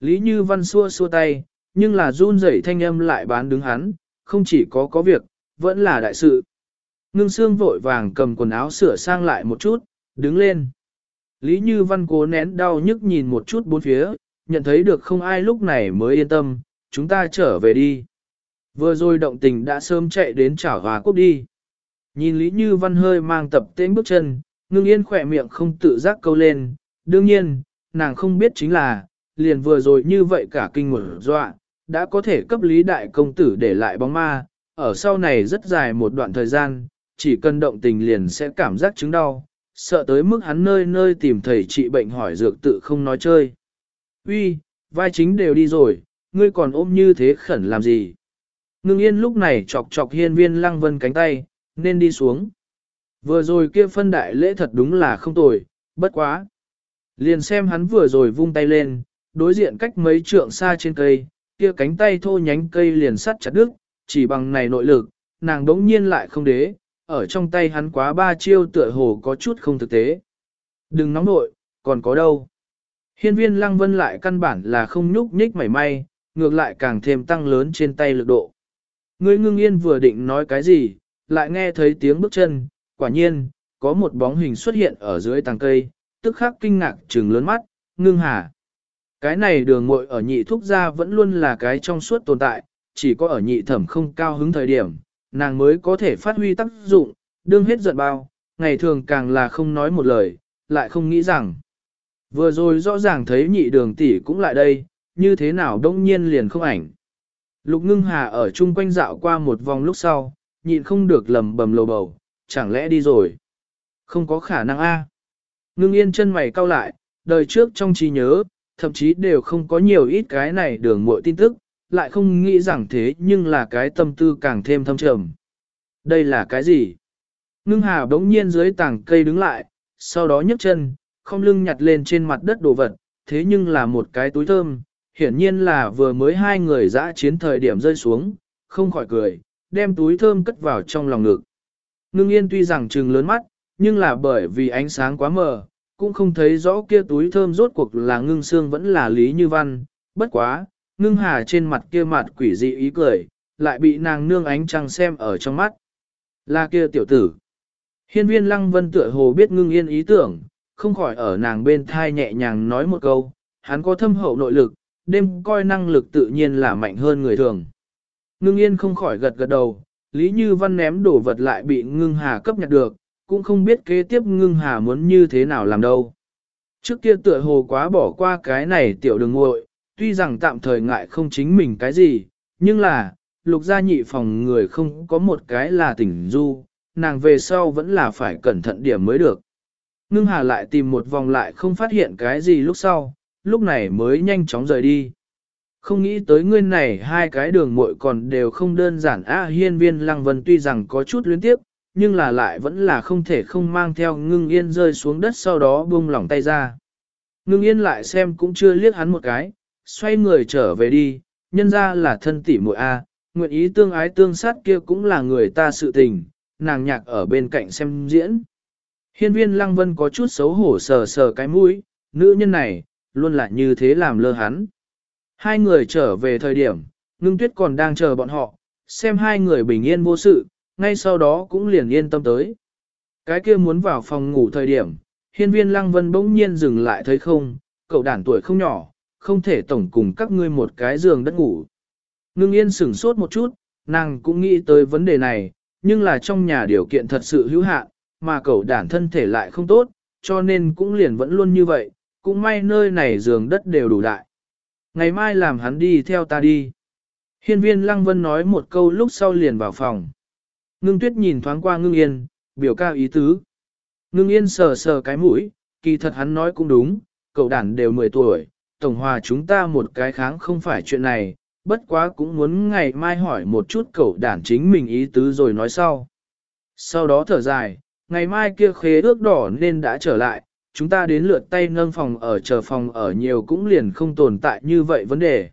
Speaker 1: Lý Như Văn xua xua tay, nhưng là run rẩy thanh âm lại bán đứng hắn, không chỉ có có việc, vẫn là đại sự. Ngưng xương vội vàng cầm quần áo sửa sang lại một chút, đứng lên. Lý Như Văn cố nén đau nhức nhìn một chút bốn phía, nhận thấy được không ai lúc này mới yên tâm, chúng ta trở về đi. Vừa rồi động tình đã sớm chạy đến chảo hòa quốc đi. Nhìn Lý Như Văn hơi mang tập tên bước chân, ngưng yên khỏe miệng không tự giác câu lên. Đương nhiên, nàng không biết chính là, liền vừa rồi như vậy cả kinh ngủ dọa, đã có thể cấp Lý Đại Công Tử để lại bóng ma, ở sau này rất dài một đoạn thời gian, chỉ cần động tình liền sẽ cảm giác chứng đau, sợ tới mức hắn nơi nơi tìm thầy trị bệnh hỏi dược tự không nói chơi. Uy, vai chính đều đi rồi, ngươi còn ôm như thế khẩn làm gì? Ngưng yên lúc này chọc chọc hiên viên lăng vân cánh tay, nên đi xuống. Vừa rồi kia phân đại lễ thật đúng là không tồi, bất quá. Liền xem hắn vừa rồi vung tay lên, đối diện cách mấy trượng xa trên cây, kia cánh tay thô nhánh cây liền sắt chặt đứt, chỉ bằng này nội lực, nàng đống nhiên lại không đế, ở trong tay hắn quá ba chiêu tựa hồ có chút không thực tế. Đừng nóng nội, còn có đâu. Hiên viên lăng vân lại căn bản là không nhúc nhích mảy may, ngược lại càng thêm tăng lớn trên tay lực độ. Ngươi ngưng yên vừa định nói cái gì, lại nghe thấy tiếng bước chân, quả nhiên, có một bóng hình xuất hiện ở dưới tàng cây, tức khắc kinh ngạc trừng lớn mắt, ngưng hà. Cái này đường muội ở nhị thúc gia vẫn luôn là cái trong suốt tồn tại, chỉ có ở nhị thẩm không cao hứng thời điểm, nàng mới có thể phát huy tác dụng, đương hết giận bao, ngày thường càng là không nói một lời, lại không nghĩ rằng. Vừa rồi rõ ràng thấy nhị đường tỷ cũng lại đây, như thế nào đông nhiên liền không ảnh. Lục ngưng hà ở chung quanh dạo qua một vòng lúc sau, nhịn không được lầm bầm lầu bầu, chẳng lẽ đi rồi. Không có khả năng a. Ngưng yên chân mày cau lại, đời trước trong trí nhớ, thậm chí đều không có nhiều ít cái này đường muội tin tức, lại không nghĩ rằng thế nhưng là cái tâm tư càng thêm thâm trầm. Đây là cái gì? Ngưng hà bỗng nhiên dưới tảng cây đứng lại, sau đó nhấc chân, không lưng nhặt lên trên mặt đất đồ vật, thế nhưng là một cái túi thơm, hiển nhiên là vừa mới hai người dã chiến thời điểm rơi xuống, không khỏi cười, đem túi thơm cất vào trong lòng ngực. Ngưng yên tuy rằng trừng lớn mắt, nhưng là bởi vì ánh sáng quá mờ, cũng không thấy rõ kia túi thơm rốt cuộc là ngưng xương vẫn là lý như văn, bất quá, ngưng hà trên mặt kia mặt quỷ dị ý cười, lại bị nàng nương ánh trăng xem ở trong mắt. Là kia tiểu tử. Hiên viên lăng vân tựa hồ biết ngưng yên ý tưởng, không khỏi ở nàng bên thai nhẹ nhàng nói một câu, hắn có thâm hậu nội lực, đêm coi năng lực tự nhiên là mạnh hơn người thường. Ngưng yên không khỏi gật gật đầu, Lý Như Văn ném đổ vật lại bị ngưng hà cấp nhặt được, cũng không biết kế tiếp ngưng hà muốn như thế nào làm đâu. Trước kia tựa hồ quá bỏ qua cái này tiểu đường ngội, tuy rằng tạm thời ngại không chính mình cái gì, nhưng là, lục gia nhị phòng người không có một cái là tỉnh du, nàng về sau vẫn là phải cẩn thận điểm mới được. Ngưng hà lại tìm một vòng lại không phát hiện cái gì lúc sau, lúc này mới nhanh chóng rời đi. Không nghĩ tới ngươi này hai cái đường muội còn đều không đơn giản a hiên viên lăng vân tuy rằng có chút luyến tiếp, nhưng là lại vẫn là không thể không mang theo ngưng yên rơi xuống đất sau đó buông lỏng tay ra. Ngưng yên lại xem cũng chưa liếc hắn một cái, xoay người trở về đi, nhân ra là thân tỷ muội A, nguyện ý tương ái tương sát kia cũng là người ta sự tình, nàng nhạc ở bên cạnh xem diễn. Hiên viên lăng vân có chút xấu hổ sờ sờ cái mũi, nữ nhân này, luôn là như thế làm lơ hắn. Hai người trở về thời điểm, ngưng tuyết còn đang chờ bọn họ, xem hai người bình yên vô sự, ngay sau đó cũng liền yên tâm tới. Cái kia muốn vào phòng ngủ thời điểm, hiên viên lăng vân bỗng nhiên dừng lại thấy không, cậu đàn tuổi không nhỏ, không thể tổng cùng các ngươi một cái giường đất ngủ. Ngưng yên sửng sốt một chút, nàng cũng nghĩ tới vấn đề này, nhưng là trong nhà điều kiện thật sự hữu hạn, mà cậu đàn thân thể lại không tốt, cho nên cũng liền vẫn luôn như vậy, cũng may nơi này giường đất đều đủ đại. Ngày mai làm hắn đi theo ta đi. Hiên viên Lăng Vân nói một câu lúc sau liền vào phòng. Ngưng tuyết nhìn thoáng qua ngưng yên, biểu cao ý tứ. Ngưng yên sờ sờ cái mũi, kỳ thật hắn nói cũng đúng, cậu đàn đều 10 tuổi, tổng hòa chúng ta một cái kháng không phải chuyện này, bất quá cũng muốn ngày mai hỏi một chút cậu đàn chính mình ý tứ rồi nói sau. Sau đó thở dài, ngày mai kia khế ước đỏ nên đã trở lại, chúng ta đến lượt tay nâng phòng ở chờ phòng ở nhiều cũng liền không tồn tại như vậy vấn đề.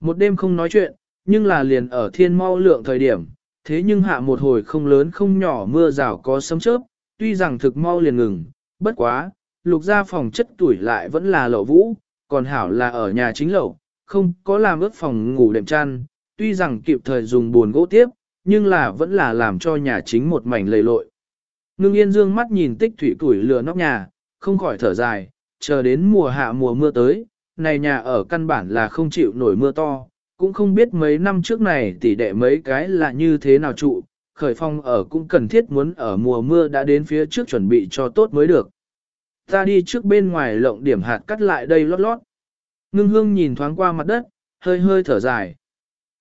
Speaker 1: Một đêm không nói chuyện, nhưng là liền ở thiên mau lượng thời điểm, thế nhưng hạ một hồi không lớn không nhỏ mưa rào có sấm chớp, tuy rằng thực mau liền ngừng, bất quá, lục ra phòng chất tuổi lại vẫn là lậu vũ, còn hảo là ở nhà chính lậu, không có làm ướt phòng ngủ đệm chăn, tuy rằng kịp thời dùng buồn gỗ tiếp, nhưng là vẫn là làm cho nhà chính một mảnh lầy lội. Ngưng yên dương mắt nhìn tích thủy tuổi lửa nóc nhà, không khỏi thở dài, chờ đến mùa hạ mùa mưa tới, này nhà ở căn bản là không chịu nổi mưa to, cũng không biết mấy năm trước này tỷ đệ mấy cái là như thế nào trụ, khởi phong ở cũng cần thiết muốn ở mùa mưa đã đến phía trước chuẩn bị cho tốt mới được. Ta đi trước bên ngoài lộng điểm hạt cắt lại đây lót lót. Ngưng hương nhìn thoáng qua mặt đất, hơi hơi thở dài.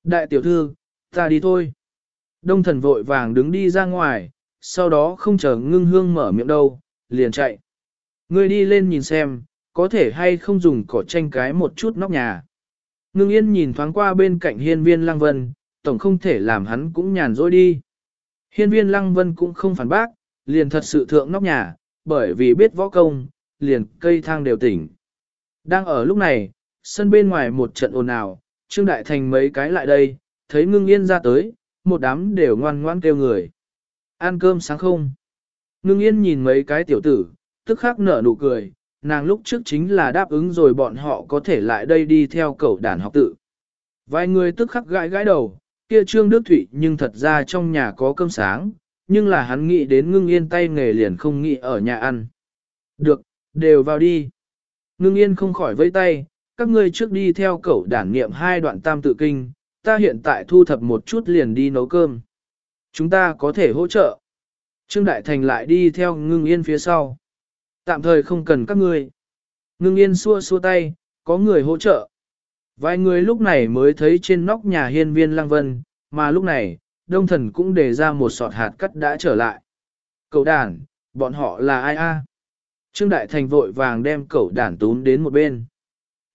Speaker 1: Đại tiểu thư, ta đi thôi. Đông thần vội vàng đứng đi ra ngoài, sau đó không chờ ngưng hương mở miệng đâu, liền chạy. Ngươi đi lên nhìn xem, có thể hay không dùng cỏ tranh cái một chút nóc nhà. Ngưng yên nhìn thoáng qua bên cạnh hiên viên lăng vân, tổng không thể làm hắn cũng nhàn rỗi đi. Hiên viên lăng vân cũng không phản bác, liền thật sự thượng nóc nhà, bởi vì biết võ công, liền cây thang đều tỉnh. Đang ở lúc này, sân bên ngoài một trận ồn ào, Trương Đại Thành mấy cái lại đây, thấy ngưng yên ra tới, một đám đều ngoan ngoan kêu người. Ăn cơm sáng không? Ngưng yên nhìn mấy cái tiểu tử, tức khắc nở nụ cười, nàng lúc trước chính là đáp ứng rồi bọn họ có thể lại đây đi theo cậu đàn học tự. Vài người tức khắc gãi gãi đầu, kia Trương Đức Thụy nhưng thật ra trong nhà có cơm sáng, nhưng là hắn nghĩ đến ngưng yên tay nghề liền không nghĩ ở nhà ăn. Được, đều vào đi. Ngưng yên không khỏi vây tay, các ngươi trước đi theo cậu đản nghiệm hai đoạn tam tự kinh, ta hiện tại thu thập một chút liền đi nấu cơm. Chúng ta có thể hỗ trợ. Trương Đại Thành lại đi theo ngưng yên phía sau. Tạm thời không cần các ngươi. Ngưng yên xua xua tay, có người hỗ trợ. Vài người lúc này mới thấy trên nóc nhà hiên viên lăng vân, mà lúc này, đông thần cũng đề ra một sọt hạt cắt đã trở lại. Cậu đàn, bọn họ là ai a? Trương Đại Thành vội vàng đem cậu đàn tún đến một bên.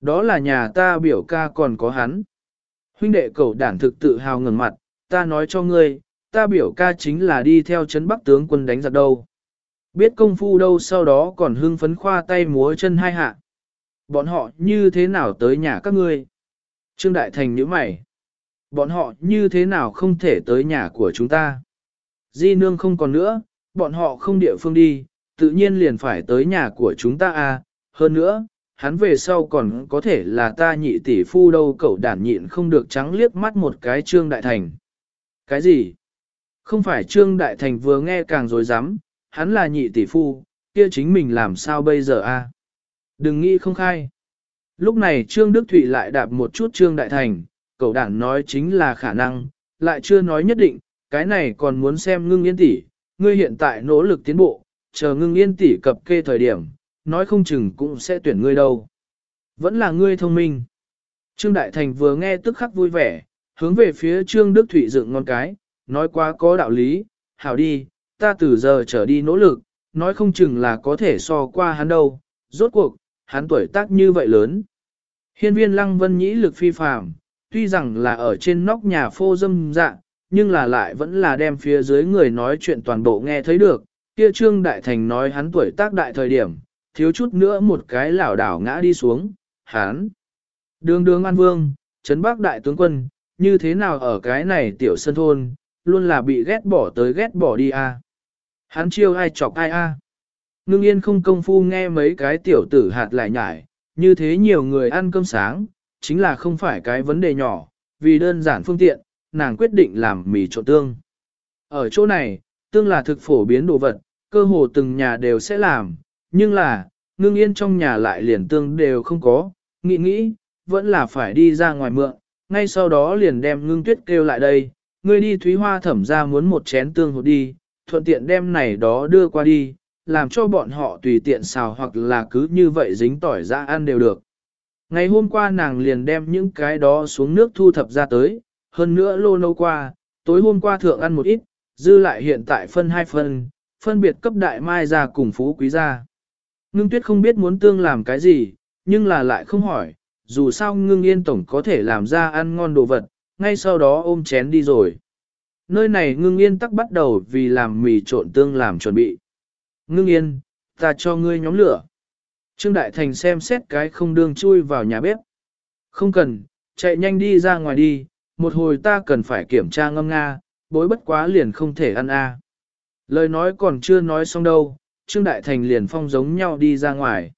Speaker 1: Đó là nhà ta biểu ca còn có hắn. Huynh đệ cậu đàn thực tự hào ngừng mặt, ta nói cho ngươi, ta biểu ca chính là đi theo chấn bắc tướng quân đánh giặc đâu. Biết công phu đâu sau đó còn hưng phấn khoa tay múa chân hai hạ. Bọn họ như thế nào tới nhà các ngươi? Trương Đại Thành nhíu mày. Bọn họ như thế nào không thể tới nhà của chúng ta? Di nương không còn nữa, bọn họ không địa phương đi, tự nhiên liền phải tới nhà của chúng ta à. Hơn nữa, hắn về sau còn có thể là ta nhị tỷ phu đâu cậu đản nhịn không được trắng liếc mắt một cái Trương Đại Thành. Cái gì? Không phải Trương Đại Thành vừa nghe càng dối rắm hắn là nhị tỷ phu, kia chính mình làm sao bây giờ a? Đừng nghĩ không khai. Lúc này Trương Đức Thụy lại đạp một chút Trương Đại Thành, cậu đảng nói chính là khả năng, lại chưa nói nhất định, cái này còn muốn xem ngưng yên tỷ, ngươi hiện tại nỗ lực tiến bộ, chờ ngưng yên tỷ cập kê thời điểm, nói không chừng cũng sẽ tuyển ngươi đâu. Vẫn là ngươi thông minh. Trương Đại Thành vừa nghe tức khắc vui vẻ, hướng về phía Trương Đức Thụy dựng ngon cái, nói quá có đạo lý, hảo đi, ta từ giờ trở đi nỗ lực, nói không chừng là có thể so qua hắn đâu, rốt cuộc, hắn tuổi tác như vậy lớn. Hiên viên lăng vân nhĩ lực phi phàm, tuy rằng là ở trên nóc nhà phô dâm dạ, nhưng là lại vẫn là đem phía dưới người nói chuyện toàn bộ nghe thấy được, kia trương đại thành nói hắn tuổi tác đại thời điểm, thiếu chút nữa một cái lảo đảo ngã đi xuống, hắn. Đường đường an vương, trấn bắc đại tướng quân, như thế nào ở cái này tiểu sân thôn, luôn là bị ghét bỏ tới ghét bỏ đi à. Hắn chiêu ai chọc ai a? À. Ngưng yên không công phu nghe mấy cái tiểu tử hạt lại nhải, như thế nhiều người ăn cơm sáng, chính là không phải cái vấn đề nhỏ, vì đơn giản phương tiện, nàng quyết định làm mì trộn tương. Ở chỗ này, tương là thực phổ biến đồ vật, cơ hồ từng nhà đều sẽ làm, nhưng là, ngưng yên trong nhà lại liền tương đều không có, nghĩ nghĩ, vẫn là phải đi ra ngoài mượn, ngay sau đó liền đem ngưng tuyết kêu lại đây, ngươi đi thúy hoa thẩm ra muốn một chén tương hột đi, thuận tiện đem này đó đưa qua đi, làm cho bọn họ tùy tiện xào hoặc là cứ như vậy dính tỏi ra ăn đều được. Ngày hôm qua nàng liền đem những cái đó xuống nước thu thập ra tới, hơn nữa lô nâu qua, tối hôm qua thượng ăn một ít, dư lại hiện tại phân hai phân, phân biệt cấp đại mai ra cùng phú quý gia. Ngưng tuyết không biết muốn tương làm cái gì, nhưng là lại không hỏi, dù sao ngưng yên tổng có thể làm ra ăn ngon đồ vật, ngay sau đó ôm chén đi rồi. Nơi này ngưng yên tắc bắt đầu vì làm mì trộn tương làm chuẩn bị. Ngưng yên, ta cho ngươi nhóm lửa. Trương Đại Thành xem xét cái không đương chui vào nhà bếp. Không cần, chạy nhanh đi ra ngoài đi, một hồi ta cần phải kiểm tra ngâm nga, bối bất quá liền không thể ăn a. Lời nói còn chưa nói xong đâu, Trương Đại Thành liền phong giống nhau đi ra ngoài.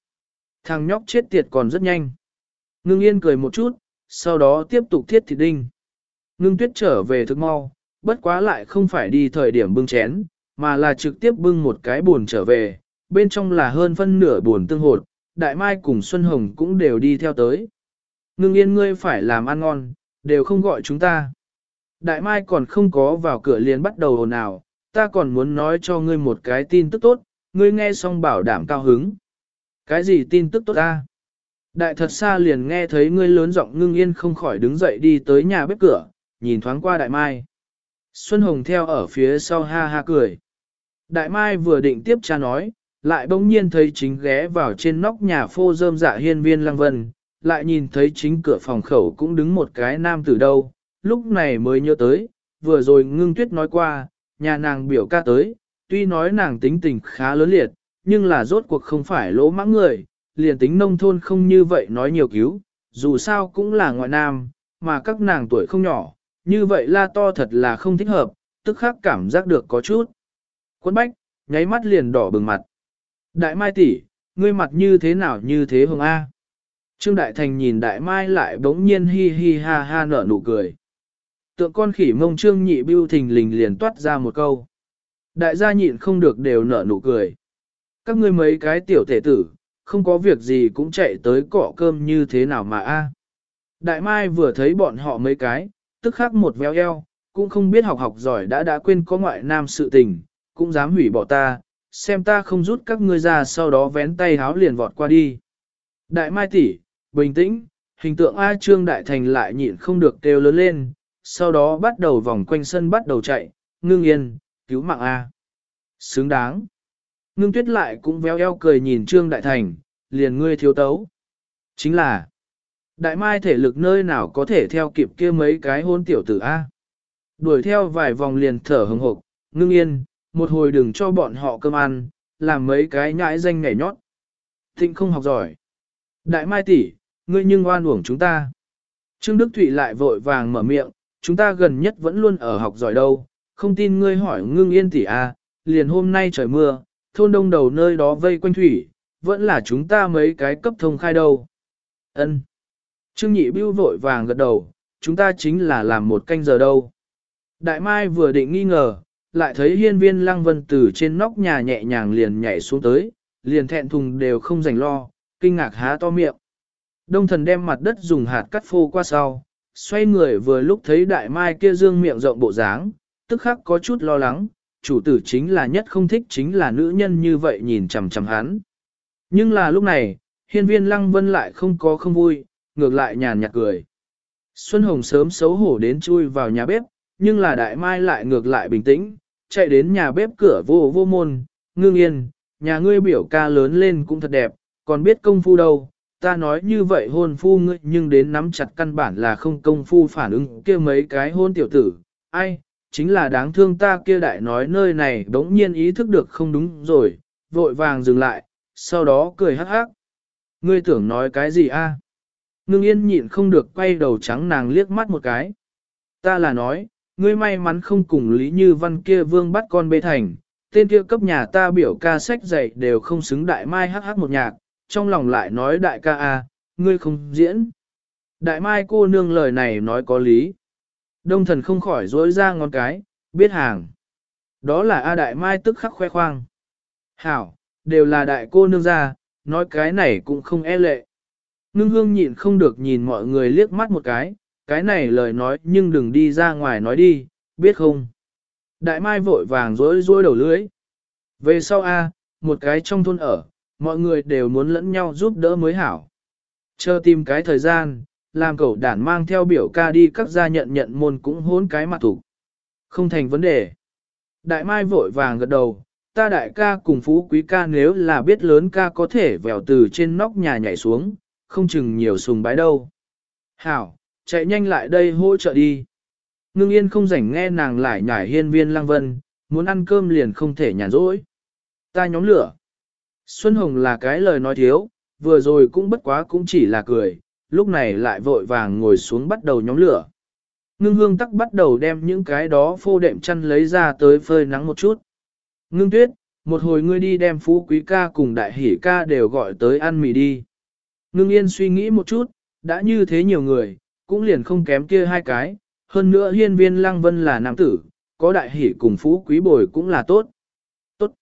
Speaker 1: Thằng nhóc chết tiệt còn rất nhanh. Ngưng yên cười một chút, sau đó tiếp tục thiết thịt đinh. Ngưng tuyết trở về thức mau, bất quá lại không phải đi thời điểm bưng chén, mà là trực tiếp bưng một cái buồn trở về, bên trong là hơn phân nửa buồn tương hột, đại mai cùng Xuân Hồng cũng đều đi theo tới. Ngưng yên ngươi phải làm ăn ngon, đều không gọi chúng ta. Đại mai còn không có vào cửa liền bắt đầu hồn ào, ta còn muốn nói cho ngươi một cái tin tức tốt, ngươi nghe xong bảo đảm cao hứng. Cái gì tin tức tốt ta? Đại thật xa liền nghe thấy ngươi lớn giọng ngưng yên không khỏi đứng dậy đi tới nhà bếp cửa, nhìn thoáng qua đại mai. Xuân Hồng theo ở phía sau ha ha cười. Đại mai vừa định tiếp cha nói, lại bỗng nhiên thấy chính ghé vào trên nóc nhà phô rơm dạ hiên viên lăng vân, lại nhìn thấy chính cửa phòng khẩu cũng đứng một cái nam từ đâu, lúc này mới nhớ tới, vừa rồi ngưng tuyết nói qua, nhà nàng biểu ca tới, tuy nói nàng tính tình khá lớn liệt, nhưng là rốt cuộc không phải lỗ mãng người, liền tính nông thôn không như vậy nói nhiều cứu, dù sao cũng là ngoại nam, mà các nàng tuổi không nhỏ, như vậy la to thật là không thích hợp, tức khắc cảm giác được có chút. Quân bách, nháy mắt liền đỏ bừng mặt. Đại mai tỷ, ngươi mặt như thế nào như thế hồng A. Trương Đại Thành nhìn Đại Mai lại bỗng nhiên hi hi ha ha nở nụ cười. Tượng con khỉ mông Trương nhị bưu thình lình liền toát ra một câu. Đại gia nhịn không được đều nở nụ cười. Các ngươi mấy cái tiểu thể tử, không có việc gì cũng chạy tới cỏ cơm như thế nào mà a. Đại Mai vừa thấy bọn họ mấy cái, tức khắc một véo eo, cũng không biết học học giỏi đã đã quên có ngoại nam sự tình, cũng dám hủy bỏ ta, xem ta không rút các ngươi ra sau đó vén tay háo liền vọt qua đi. Đại Mai tỷ, bình tĩnh, hình tượng A Trương Đại Thành lại nhịn không được kêu lớn lên, sau đó bắt đầu vòng quanh sân bắt đầu chạy, ngưng yên, cứu mạng A. Xứng đáng. Ngưng tuyết lại cũng véo eo cười nhìn Trương Đại Thành, liền ngươi thiếu tấu. Chính là, đại mai thể lực nơi nào có thể theo kịp kia mấy cái hôn tiểu tử A. Đuổi theo vài vòng liền thở hừng hộp, ngưng yên, một hồi đừng cho bọn họ cơm ăn, làm mấy cái nhãi danh nhảy nhót. Thịnh không học giỏi. Đại mai tỷ, ngươi nhưng oan uổng chúng ta. Trương Đức Thụy lại vội vàng mở miệng, chúng ta gần nhất vẫn luôn ở học giỏi đâu, không tin ngươi hỏi ngưng yên tỷ a, liền hôm nay trời mưa, thôn đông đầu nơi đó vây quanh thủy, vẫn là chúng ta mấy cái cấp thông khai đâu. Ân. Trương Nhị Bưu vội vàng gật đầu, chúng ta chính là làm một canh giờ đâu. Đại Mai vừa định nghi ngờ, lại thấy hiên viên lăng vân từ trên nóc nhà nhẹ nhàng liền nhảy xuống tới, liền thẹn thùng đều không rảnh lo, kinh ngạc há to miệng. Đông thần đem mặt đất dùng hạt cắt phô qua sau, xoay người vừa lúc thấy đại mai kia dương miệng rộng bộ dáng, tức khắc có chút lo lắng, chủ tử chính là nhất không thích chính là nữ nhân như vậy nhìn chằm chằm hắn. Nhưng là lúc này, hiên viên lăng vân lại không có không vui, ngược lại nhàn nhạt cười. Xuân Hồng sớm xấu hổ đến chui vào nhà bếp, nhưng là đại mai lại ngược lại bình tĩnh, chạy đến nhà bếp cửa vô vô môn, ngưng yên, nhà ngươi biểu ca lớn lên cũng thật đẹp, còn biết công phu đâu, ta nói như vậy hôn phu ngươi nhưng đến nắm chặt căn bản là không công phu phản ứng kia mấy cái hôn tiểu tử, ai, chính là đáng thương ta kia đại nói nơi này đống nhiên ý thức được không đúng rồi, vội vàng dừng lại, sau đó cười hắc hắc. Ngươi tưởng nói cái gì a? Ngưng yên nhịn không được quay đầu trắng nàng liếc mắt một cái. Ta là nói, ngươi may mắn không cùng Lý Như Văn kia vương bắt con bê thành, tên kia cấp nhà ta biểu ca sách dạy đều không xứng đại mai hắc hắc một nhạc, trong lòng lại nói đại ca a, ngươi không diễn. Đại mai cô nương lời này nói có lý. Đông thần không khỏi dối ra ngón cái, biết hàng. Đó là A đại mai tức khắc khoe khoang. Hảo, đều là đại cô nương ra, nói cái này cũng không e lệ. Ngưng hương nhịn không được nhìn mọi người liếc mắt một cái, cái này lời nói nhưng đừng đi ra ngoài nói đi, biết không? Đại mai vội vàng rối rối đầu lưới. Về sau A, một cái trong thôn ở, mọi người đều muốn lẫn nhau giúp đỡ mới hảo. Chờ tìm cái thời gian, làm cậu đản mang theo biểu ca đi các gia nhận nhận môn cũng hốn cái mặt thủ. Không thành vấn đề. Đại mai vội vàng gật đầu, ta đại ca cùng phú quý ca nếu là biết lớn ca có thể vèo từ trên nóc nhà nhảy xuống, không chừng nhiều sùng bái đâu. Hảo, chạy nhanh lại đây hỗ trợ đi. Ngưng yên không rảnh nghe nàng lại nhảy hiên viên lăng vân, muốn ăn cơm liền không thể nhàn rỗi. Ta nhóm lửa. Xuân Hồng là cái lời nói thiếu, vừa rồi cũng bất quá cũng chỉ là cười, lúc này lại vội vàng ngồi xuống bắt đầu nhóm lửa. Ngưng hương tắc bắt đầu đem những cái đó phô đệm chăn lấy ra tới phơi nắng một chút. Ngưng tuyết, một hồi ngươi đi đem phú quý ca cùng đại hỷ ca đều gọi tới ăn mì đi. Ngưng yên suy nghĩ một chút, đã như thế nhiều người, cũng liền không kém kia hai cái, hơn nữa hiên viên lăng vân là nam tử, có đại hỷ cùng phú quý bồi cũng là tốt. Tốt.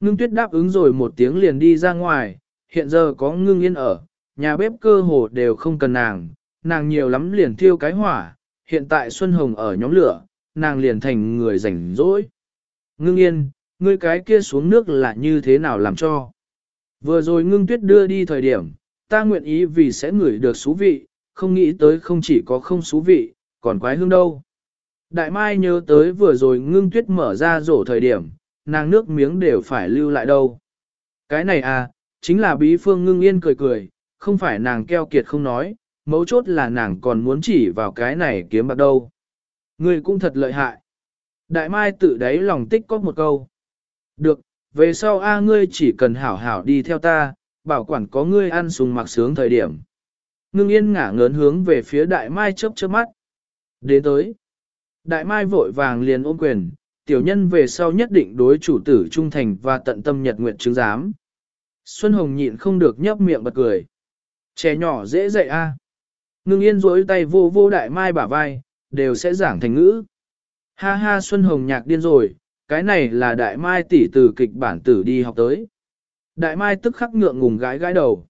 Speaker 1: Ngưng tuyết đáp ứng rồi một tiếng liền đi ra ngoài, hiện giờ có ngưng yên ở, nhà bếp cơ hồ đều không cần nàng, nàng nhiều lắm liền thiêu cái hỏa, hiện tại Xuân Hồng ở nhóm lửa, nàng liền thành người rảnh rỗi. Ngưng yên, ngươi cái kia xuống nước là như thế nào làm cho? Vừa rồi ngưng tuyết đưa đi thời điểm, ta nguyện ý vì sẽ ngửi được xú vị, không nghĩ tới không chỉ có không xú vị, còn quái hương đâu. Đại Mai nhớ tới vừa rồi ngưng tuyết mở ra rổ thời điểm, nàng nước miếng đều phải lưu lại đâu. Cái này à, chính là bí phương ngưng yên cười cười, không phải nàng keo kiệt không nói, mấu chốt là nàng còn muốn chỉ vào cái này kiếm bạc đâu. Ngươi cũng thật lợi hại. Đại Mai tự đáy lòng tích có một câu. Được, về sau a ngươi chỉ cần hảo hảo đi theo ta, bảo quản có ngươi ăn sùng mặc sướng thời điểm. Ngưng yên ngả ngớn hướng về phía đại mai chớp chớp mắt. Đến tới. Đại mai vội vàng liền ôm quyền, tiểu nhân về sau nhất định đối chủ tử trung thành và tận tâm nhật nguyện chứng giám. Xuân Hồng nhịn không được nhấp miệng bật cười. Trẻ nhỏ dễ dạy a. Ngưng yên rối tay vô vô đại mai bả vai, đều sẽ giảng thành ngữ. Ha ha Xuân Hồng nhạc điên rồi, cái này là đại mai tỷ từ kịch bản tử đi học tới. Đại mai tức khắc ngượng ngùng gái gái đầu.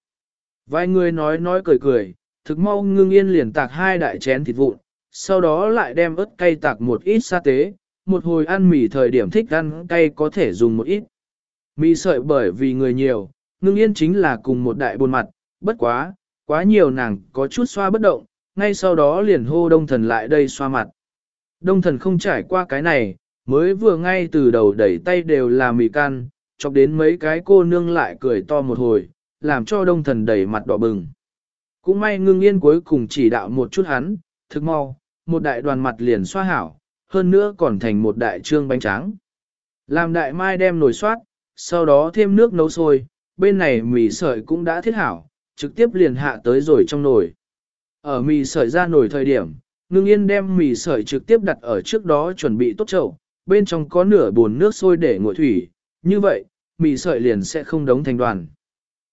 Speaker 1: Vài người nói nói cười cười, thực mau ngưng yên liền tạc hai đại chén thịt vụn, sau đó lại đem ớt cay tạc một ít sa tế, một hồi ăn mì thời điểm thích ăn cay có thể dùng một ít. Mì sợi bởi vì người nhiều, ngưng yên chính là cùng một đại buồn mặt, bất quá, quá nhiều nàng có chút xoa bất động, ngay sau đó liền hô đông thần lại đây xoa mặt. Đông thần không trải qua cái này, mới vừa ngay từ đầu đẩy tay đều là mì can, chọc đến mấy cái cô nương lại cười to một hồi, làm cho đông thần đầy mặt đỏ bừng. Cũng may ngưng yên cuối cùng chỉ đạo một chút hắn, thức mau, một đại đoàn mặt liền xoa hảo, hơn nữa còn thành một đại trương bánh tráng. Làm đại mai đem nồi soát, sau đó thêm nước nấu sôi, bên này mì sợi cũng đã thiết hảo, trực tiếp liền hạ tới rồi trong nồi. Ở mì sợi ra nồi thời điểm, ngưng yên đem mì sợi trực tiếp đặt ở trước đó chuẩn bị tốt chậu, bên trong có nửa bồn nước sôi để nguội thủy, như vậy, mì sợi liền sẽ không đóng thành đoàn.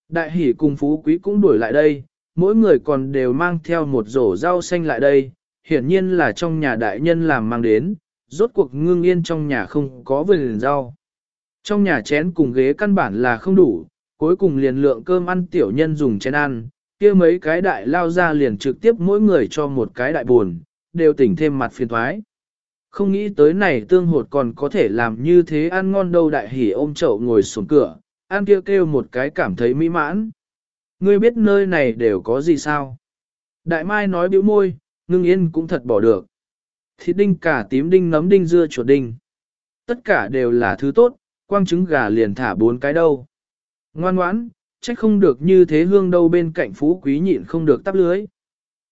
Speaker 1: Đại hỷ cùng phú quý cũng đuổi lại đây, mỗi người còn đều mang theo một rổ rau xanh lại đây, hiển nhiên là trong nhà đại nhân làm mang đến, rốt cuộc ngưng yên trong nhà không có vườn rau. Trong nhà chén cùng ghế căn bản là không đủ, cuối cùng liền lượng cơm ăn tiểu nhân dùng chén ăn, kia mấy cái đại lao ra liền trực tiếp mỗi người cho một cái đại buồn, đều tỉnh thêm mặt phiền thoái. Không nghĩ tới này tương hột còn có thể làm như thế ăn ngon đâu đại hỉ ôm chậu ngồi xuống cửa, ăn kêu kêu một cái cảm thấy mỹ mãn. Ngươi biết nơi này đều có gì sao? Đại mai nói biểu môi, ngưng yên cũng thật bỏ được. Thịt đinh cả tím đinh nấm đinh dưa chuột đinh. Tất cả đều là thứ tốt, quang trứng gà liền thả bốn cái đâu. Ngoan ngoãn, trách không được như thế hương đâu bên cạnh phú quý nhịn không được tắp lưới.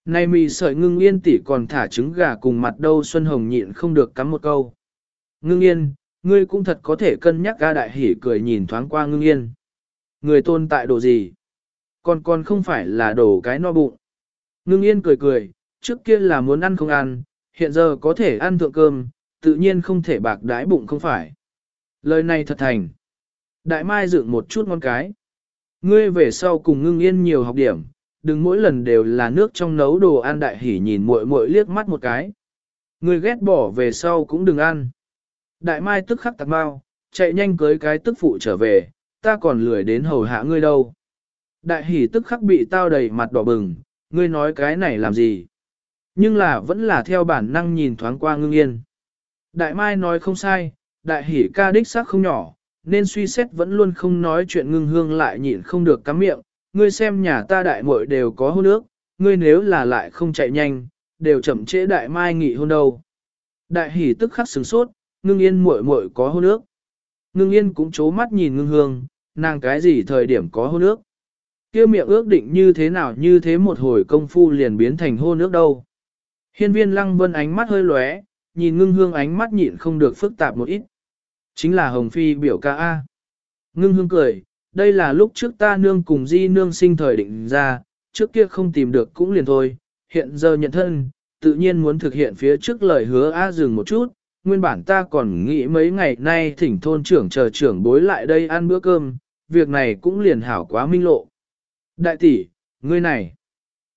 Speaker 1: Này mì sợi ngưng yên tỷ còn thả trứng gà cùng mặt đâu Xuân Hồng nhịn không được cắm một câu. Ngưng yên, ngươi cũng thật có thể cân nhắc ga đại hỉ cười nhìn thoáng qua ngưng yên. Người tôn tại đồ gì? Còn còn không phải là đồ cái no bụng. Ngưng yên cười cười, trước kia là muốn ăn không ăn, hiện giờ có thể ăn thượng cơm, tự nhiên không thể bạc đái bụng không phải. Lời này thật thành. Đại mai dựng một chút ngon cái. Ngươi về sau cùng ngưng yên nhiều học điểm, đừng mỗi lần đều là nước trong nấu đồ ăn đại hỉ nhìn muội muội liếc mắt một cái. người ghét bỏ về sau cũng đừng ăn. Đại mai tức khắc tạc mau chạy nhanh cưới cái tức phụ trở về, ta còn lười đến hầu hạ ngươi đâu. Đại hỉ tức khắc bị tao đầy mặt đỏ bừng, ngươi nói cái này làm gì? Nhưng là vẫn là theo bản năng nhìn thoáng qua ngưng yên. Đại mai nói không sai, đại hỉ ca đích xác không nhỏ, nên suy xét vẫn luôn không nói chuyện ngưng hương lại nhịn không được cắm miệng, ngươi xem nhà ta đại muội đều có hôn nước, ngươi nếu là lại không chạy nhanh, đều chậm trễ đại mai nghị hôn đâu. Đại hỉ tức khắc sửng sốt, ngưng yên muội muội có hôn nước. Ngưng yên cũng chố mắt nhìn ngưng hương, nàng cái gì thời điểm có hôn nước. kia miệng ước định như thế nào như thế một hồi công phu liền biến thành hôn nước đâu. Hiên viên lăng vân ánh mắt hơi lóe, nhìn ngưng hương ánh mắt nhịn không được phức tạp một ít. Chính là Hồng Phi biểu ca A. Ngưng hương cười, đây là lúc trước ta nương cùng di nương sinh thời định ra, trước kia không tìm được cũng liền thôi, hiện giờ nhận thân, tự nhiên muốn thực hiện phía trước lời hứa A dừng một chút, nguyên bản ta còn nghĩ mấy ngày nay thỉnh thôn trưởng chờ trưởng bối lại đây ăn bữa cơm, việc này cũng liền hảo quá minh lộ. Đại tỷ, ngươi này.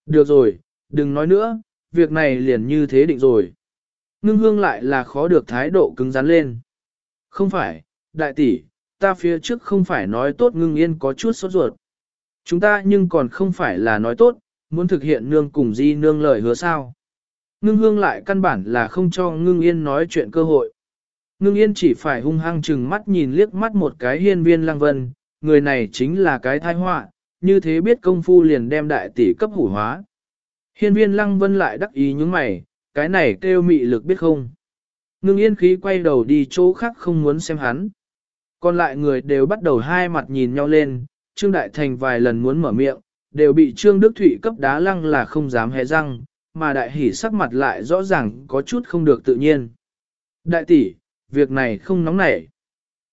Speaker 1: Được rồi, đừng nói nữa, việc này liền như thế định rồi. Ngưng hương lại là khó được thái độ cứng rắn lên. Không phải, đại tỷ, ta phía trước không phải nói tốt ngưng yên có chút sốt ruột. Chúng ta nhưng còn không phải là nói tốt, muốn thực hiện nương cùng di nương lời hứa sao. Ngưng hương lại căn bản là không cho ngưng yên nói chuyện cơ hội. Ngưng yên chỉ phải hung hăng chừng mắt nhìn liếc mắt một cái hiên viên lăng vân, người này chính là cái thai họa, như thế biết công phu liền đem đại tỷ cấp hủ hóa. Hiên viên lăng vân lại đắc ý những mày, cái này kêu mị lực biết không. Ngưng yên khí quay đầu đi chỗ khác không muốn xem hắn. Còn lại người đều bắt đầu hai mặt nhìn nhau lên, Trương Đại Thành vài lần muốn mở miệng, đều bị Trương Đức Thụy cấp đá lăng là không dám hé răng, mà đại hỉ sắc mặt lại rõ ràng có chút không được tự nhiên. Đại tỷ, việc này không nóng nảy.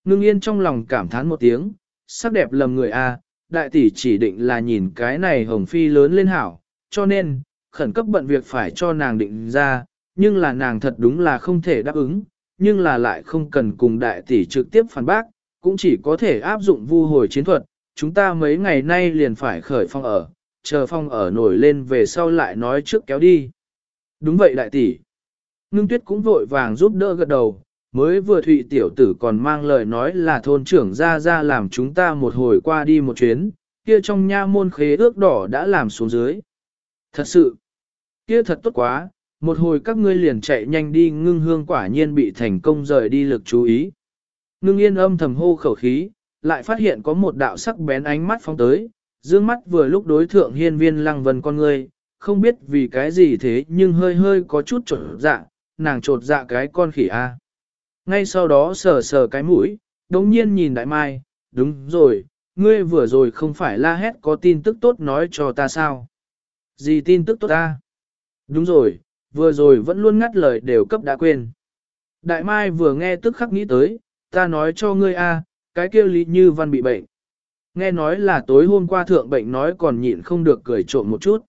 Speaker 1: Ngưng yên trong lòng cảm thán một tiếng, sắc đẹp lầm người a, đại tỷ chỉ định là nhìn cái này hồng phi lớn lên hảo, cho nên, khẩn cấp bận việc phải cho nàng định ra, nhưng là nàng thật đúng là không thể đáp ứng, nhưng là lại không cần cùng đại tỷ trực tiếp phản bác, cũng chỉ có thể áp dụng vu hồi chiến thuật, chúng ta mấy ngày nay liền phải khởi phong ở, chờ phong ở nổi lên về sau lại nói trước kéo đi. Đúng vậy đại tỷ. Ngưng tuyết cũng vội vàng giúp đỡ gật đầu, mới vừa thụy tiểu tử còn mang lời nói là thôn trưởng ra ra làm chúng ta một hồi qua đi một chuyến, kia trong nha môn khế ước đỏ đã làm xuống dưới. Thật sự, kia thật tốt quá, một hồi các ngươi liền chạy nhanh đi ngưng hương quả nhiên bị thành công rời đi lực chú ý. Ngưng yên âm thầm hô khẩu khí, lại phát hiện có một đạo sắc bén ánh mắt phóng tới, dương mắt vừa lúc đối thượng hiên viên lăng vân con người, không biết vì cái gì thế nhưng hơi hơi có chút trột dạ, nàng trột dạ cái con khỉ a. Ngay sau đó sờ sờ cái mũi, đống nhiên nhìn đại mai, đúng rồi, ngươi vừa rồi không phải la hét có tin tức tốt nói cho ta sao? Gì tin tức tốt ta? Đúng rồi, vừa rồi vẫn luôn ngắt lời đều cấp đã quên. Đại mai vừa nghe tức khắc nghĩ tới, ta nói cho ngươi a, cái kia lý như văn bị bệnh. Nghe nói là tối hôm qua thượng bệnh nói còn nhịn không được cười trộm một chút.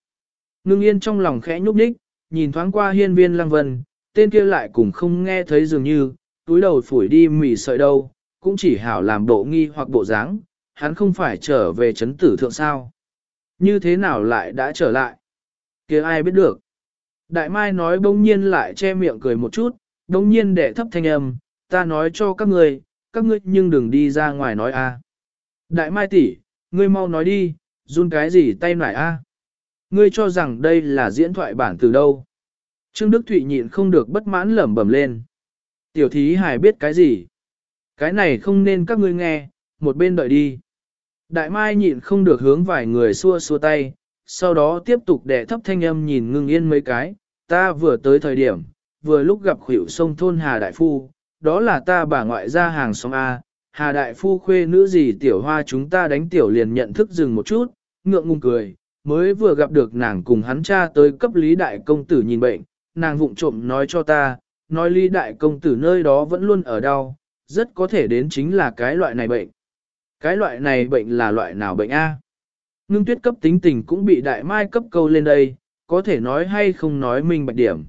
Speaker 1: Ngưng yên trong lòng khẽ nhúc nhích, nhìn thoáng qua hiên viên lăng vân, tên kia lại cũng không nghe thấy dường như, túi đầu phủi đi mỉ sợi đâu, cũng chỉ hảo làm bộ nghi hoặc bộ dáng, hắn không phải trở về chấn tử thượng sao. Như thế nào lại đã trở lại? kia ai biết được. Đại Mai nói bỗng nhiên lại che miệng cười một chút, bỗng nhiên để thấp thanh âm, ta nói cho các ngươi, các ngươi nhưng đừng đi ra ngoài nói a. Đại Mai tỷ, ngươi mau nói đi, run cái gì tay nải a? Ngươi cho rằng đây là diễn thoại bản từ đâu? Trương Đức Thụy nhịn không được bất mãn lẩm bẩm lên. Tiểu thí hài biết cái gì? Cái này không nên các ngươi nghe, một bên đợi đi. Đại Mai nhịn không được hướng vài người xua xua tay, sau đó tiếp tục đè thấp thanh âm nhìn ngưng yên mấy cái, ta vừa tới thời điểm, vừa lúc gặp khuỷu sông thôn Hà Đại Phu, đó là ta bà ngoại ra hàng xóm A, Hà Đại Phu khuê nữ gì tiểu hoa chúng ta đánh tiểu liền nhận thức dừng một chút, ngượng ngùng cười, mới vừa gặp được nàng cùng hắn cha tới cấp lý đại công tử nhìn bệnh, nàng vụng trộm nói cho ta, nói lý đại công tử nơi đó vẫn luôn ở đau, rất có thể đến chính là cái loại này bệnh. Cái loại này bệnh là loại nào bệnh A? Ngưng tuyết cấp tính tình cũng bị đại mai cấp câu lên đây, có thể nói hay không nói mình bạch điểm.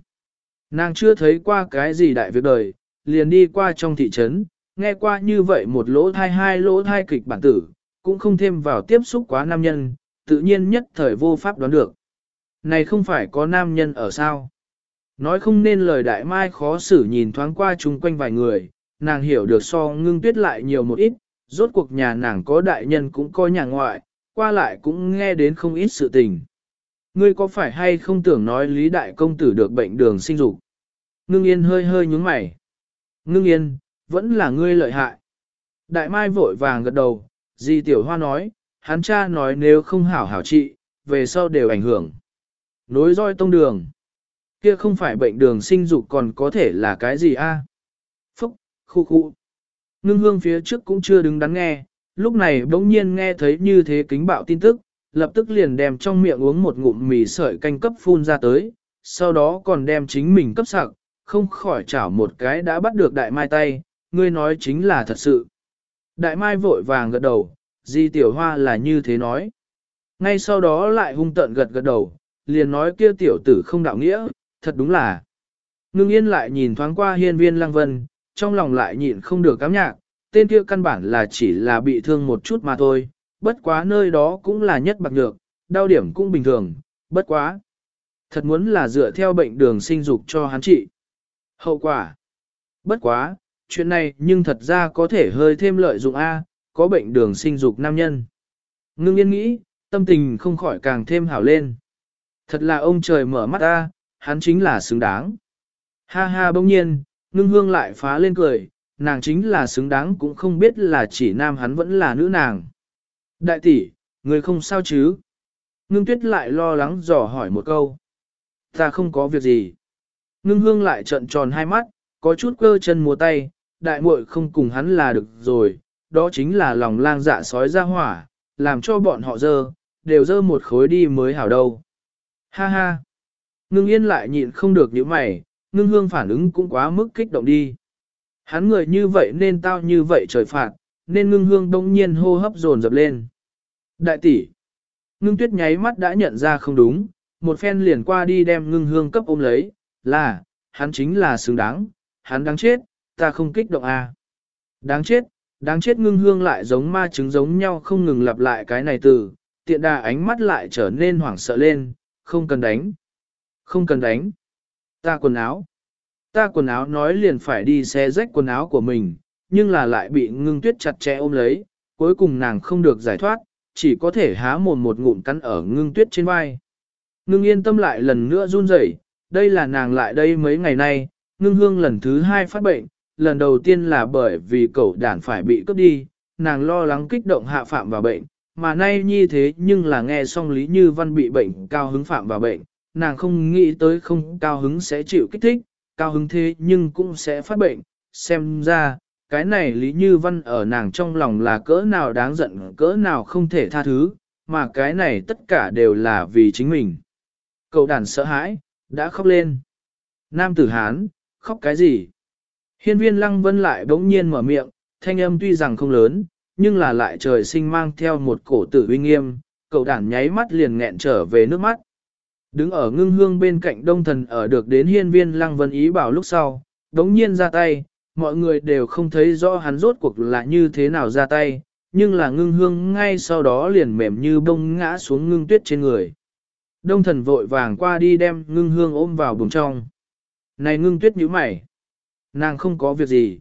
Speaker 1: Nàng chưa thấy qua cái gì đại việc đời, liền đi qua trong thị trấn, nghe qua như vậy một lỗ thai hai lỗ thai kịch bản tử, cũng không thêm vào tiếp xúc quá nam nhân, tự nhiên nhất thời vô pháp đoán được. Này không phải có nam nhân ở sao? Nói không nên lời đại mai khó xử nhìn thoáng qua chung quanh vài người, nàng hiểu được so ngưng tuyết lại nhiều một ít, rốt cuộc nhà nàng có đại nhân cũng có nhà ngoại, qua lại cũng nghe đến không ít sự tình. Ngươi có phải hay không tưởng nói Lý Đại Công Tử được bệnh đường sinh dục? Ngưng yên hơi hơi nhúng mày. Ngưng yên, vẫn là ngươi lợi hại. Đại Mai vội vàng gật đầu, Di Tiểu Hoa nói, hắn cha nói nếu không hảo hảo trị, về sau đều ảnh hưởng. Nối roi tông đường. Kia không phải bệnh đường sinh dục còn có thể là cái gì a? Phúc, khu khu. Ngưng hương phía trước cũng chưa đứng đắn nghe, lúc này bỗng nhiên nghe thấy như thế kính bạo tin tức, lập tức liền đem trong miệng uống một ngụm mì sợi canh cấp phun ra tới, sau đó còn đem chính mình cấp sặc, không khỏi chảo một cái đã bắt được đại mai tay, ngươi nói chính là thật sự. Đại mai vội vàng gật đầu, di tiểu hoa là như thế nói. Ngay sau đó lại hung tận gật gật đầu, liền nói kia tiểu tử không đạo nghĩa, thật đúng là. Ngưng yên lại nhìn thoáng qua hiên viên lăng vân, trong lòng lại nhịn không được cám nhạc, tên kia căn bản là chỉ là bị thương một chút mà thôi, bất quá nơi đó cũng là nhất bạc nhược, đau điểm cũng bình thường, bất quá. Thật muốn là dựa theo bệnh đường sinh dục cho hắn trị. Hậu quả. Bất quá, chuyện này nhưng thật ra có thể hơi thêm lợi dụng A, có bệnh đường sinh dục nam nhân. Ngưng yên nghĩ, tâm tình không khỏi càng thêm hảo lên. Thật là ông trời mở mắt A, hắn chính là xứng đáng. Ha ha bỗng nhiên, ngưng hương lại phá lên cười, nàng chính là xứng đáng cũng không biết là chỉ nam hắn vẫn là nữ nàng. Đại tỷ, người không sao chứ? Ngưng tuyết lại lo lắng dò hỏi một câu. Ta không có việc gì. Ngưng hương lại trợn tròn hai mắt, có chút cơ chân múa tay, đại muội không cùng hắn là được rồi, đó chính là lòng lang dạ sói ra hỏa, làm cho bọn họ dơ, đều dơ một khối đi mới hảo đâu. Ha ha. Ngưng yên lại nhịn không được những mày, ngưng hương phản ứng cũng quá mức kích động đi. Hắn người như vậy nên tao như vậy trời phạt, nên ngưng hương đông nhiên hô hấp dồn dập lên. Đại tỷ, ngưng tuyết nháy mắt đã nhận ra không đúng, một phen liền qua đi đem ngưng hương cấp ôm lấy, là, hắn chính là xứng đáng, hắn đáng chết, ta không kích động à. Đáng chết, đáng chết ngưng hương lại giống ma trứng giống nhau không ngừng lặp lại cái này từ, tiện đà ánh mắt lại trở nên hoảng sợ lên, không cần đánh, không cần đánh, ta quần áo, ta quần áo nói liền phải đi xé rách quần áo của mình, nhưng là lại bị ngưng tuyết chặt chẽ ôm lấy, cuối cùng nàng không được giải thoát, chỉ có thể há mồm một ngụm cắn ở ngưng tuyết trên vai. Ngưng yên tâm lại lần nữa run rẩy, đây là nàng lại đây mấy ngày nay, ngưng hương lần thứ hai phát bệnh, lần đầu tiên là bởi vì cậu đản phải bị cướp đi, nàng lo lắng kích động hạ phạm vào bệnh, mà nay như thế nhưng là nghe xong Lý Như Văn bị bệnh cao hứng phạm vào bệnh, nàng không nghĩ tới không cao hứng sẽ chịu kích thích, cao hứng thế nhưng cũng sẽ phát bệnh, xem ra, cái này Lý Như Văn ở nàng trong lòng là cỡ nào đáng giận cỡ nào không thể tha thứ, mà cái này tất cả đều là vì chính mình. Cậu đàn sợ hãi, đã khóc lên. Nam tử Hán, khóc cái gì? Hiên viên lăng vân lại bỗng nhiên mở miệng, thanh âm tuy rằng không lớn, nhưng là lại trời sinh mang theo một cổ tử uy nghiêm, cậu đàn nháy mắt liền nghẹn trở về nước mắt. Đứng ở ngưng hương bên cạnh đông thần ở được đến hiên viên lăng vân ý bảo lúc sau, đống nhiên ra tay, mọi người đều không thấy rõ hắn rốt cuộc là như thế nào ra tay, nhưng là ngưng hương ngay sau đó liền mềm như bông ngã xuống ngưng tuyết trên người. Đông thần vội vàng qua đi đem ngưng hương ôm vào buồng trong. Này ngưng tuyết nhíu mày. Nàng không có việc gì.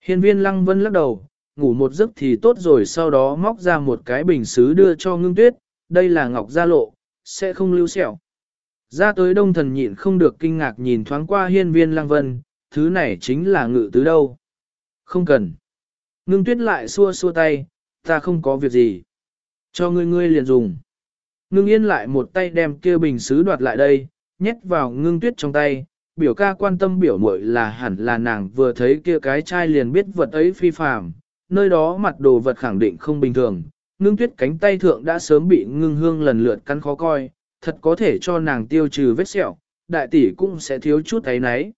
Speaker 1: Hiên viên lăng vân lắc đầu, ngủ một giấc thì tốt rồi sau đó móc ra một cái bình xứ đưa cho ngưng tuyết, đây là ngọc gia lộ, sẽ không lưu sẹo. Ra tới đông thần nhịn không được kinh ngạc nhìn thoáng qua hiên viên lăng vân, thứ này chính là ngự tứ đâu. Không cần. Ngưng tuyết lại xua xua tay, ta không có việc gì. Cho ngươi ngươi liền dùng. Ngưng yên lại một tay đem kia bình xứ đoạt lại đây, nhét vào ngưng tuyết trong tay. Biểu ca quan tâm biểu muội là hẳn là nàng vừa thấy kia cái chai liền biết vật ấy phi phàm, nơi đó mặt đồ vật khẳng định không bình thường. Ngưng tuyết cánh tay thượng đã sớm bị ngưng hương lần lượt cắn khó coi, thật có thể cho nàng tiêu trừ vết sẹo, đại tỷ cũng sẽ thiếu chút thấy nấy.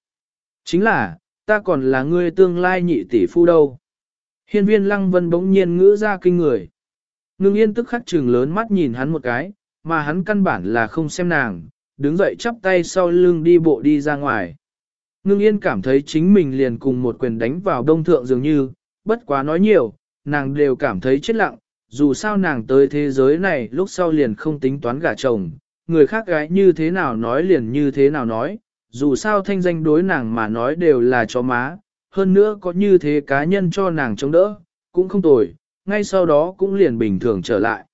Speaker 1: Chính là, ta còn là ngươi tương lai nhị tỷ phu đâu. Hiên viên lăng vân bỗng nhiên ngữ ra kinh người. Ngưng yên tức khắc trừng lớn mắt nhìn hắn một cái, mà hắn căn bản là không xem nàng, đứng dậy chắp tay sau lưng đi bộ đi ra ngoài. Ngưng yên cảm thấy chính mình liền cùng một quyền đánh vào đông thượng dường như, bất quá nói nhiều, nàng đều cảm thấy chết lặng, dù sao nàng tới thế giới này lúc sau liền không tính toán gả chồng, người khác gái như thế nào nói liền như thế nào nói, dù sao thanh danh đối nàng mà nói đều là chó má, hơn nữa có như thế cá nhân cho nàng chống đỡ, cũng không tồi, ngay sau đó cũng liền bình thường trở lại.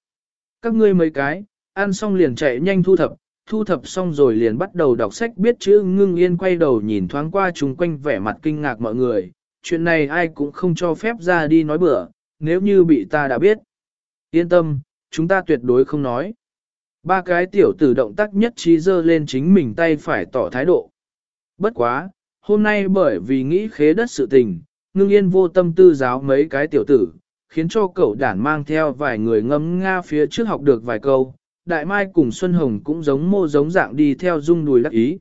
Speaker 1: Các ngươi mấy cái, ăn xong liền chạy nhanh thu thập, thu thập xong rồi liền bắt đầu đọc sách biết chữ ngưng yên quay đầu nhìn thoáng qua chung quanh vẻ mặt kinh ngạc mọi người, chuyện này ai cũng không cho phép ra đi nói bừa, nếu như bị ta đã biết. Yên tâm, chúng ta tuyệt đối không nói. Ba cái tiểu tử động tác nhất trí dơ lên chính mình tay phải tỏ thái độ. Bất quá, hôm nay bởi vì nghĩ khế đất sự tình, ngưng yên vô tâm tư giáo mấy cái tiểu tử, khiến cho cậu đản mang theo vài người ngâm nga phía trước học được vài câu. Đại Mai cùng Xuân Hồng cũng giống mô giống dạng đi theo dung đùi đắc ý.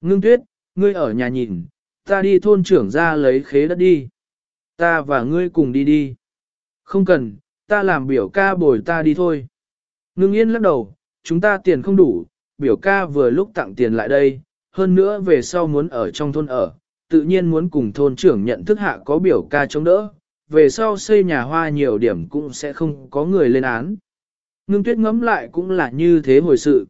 Speaker 1: Ngưng tuyết, ngươi ở nhà nhìn, ta đi thôn trưởng ra lấy khế đất đi. Ta và ngươi cùng đi đi. Không cần, ta làm biểu ca bồi ta đi thôi. Ngưng yên lắc đầu, chúng ta tiền không đủ, biểu ca vừa lúc tặng tiền lại đây, hơn nữa về sau muốn ở trong thôn ở, tự nhiên muốn cùng thôn trưởng nhận thức hạ có biểu ca chống đỡ, về sau xây nhà hoa nhiều điểm cũng sẽ không có người lên án. Ngưng tuyết ngẫm lại cũng là như thế hồi sự.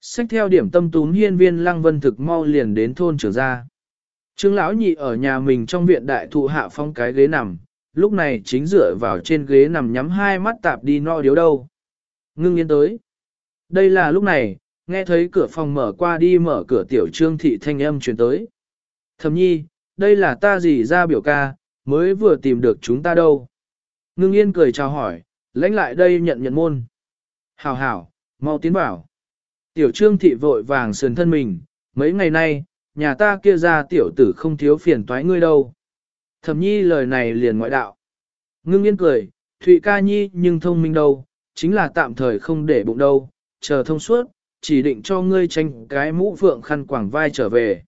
Speaker 1: Sách theo điểm tâm túm hiên viên lăng vân thực mau liền đến thôn trưởng gia Trương lão nhị ở nhà mình trong viện đại thụ hạ phong cái ghế nằm, lúc này chính dựa vào trên ghế nằm nhắm hai mắt tạp đi no điếu đâu. Ngưng yên tới. Đây là lúc này, nghe thấy cửa phòng mở qua đi mở cửa tiểu trương thị thanh âm truyền tới. Thầm nhi, đây là ta gì ra biểu ca, mới vừa tìm được chúng ta đâu. Ngưng yên cười chào hỏi, lãnh lại đây nhận nhận môn. Hảo hảo, mau tiến vào. Tiểu trương thị vội vàng sườn thân mình, mấy ngày nay, nhà ta kia ra tiểu tử không thiếu phiền toái ngươi đâu. Thẩm nhi lời này liền ngoại đạo. Ngưng yên cười, Thụy ca nhi nhưng thông minh đâu, chính là tạm thời không để bụng đâu, chờ thông suốt, chỉ định cho ngươi tranh cái mũ phượng khăn quảng vai trở về.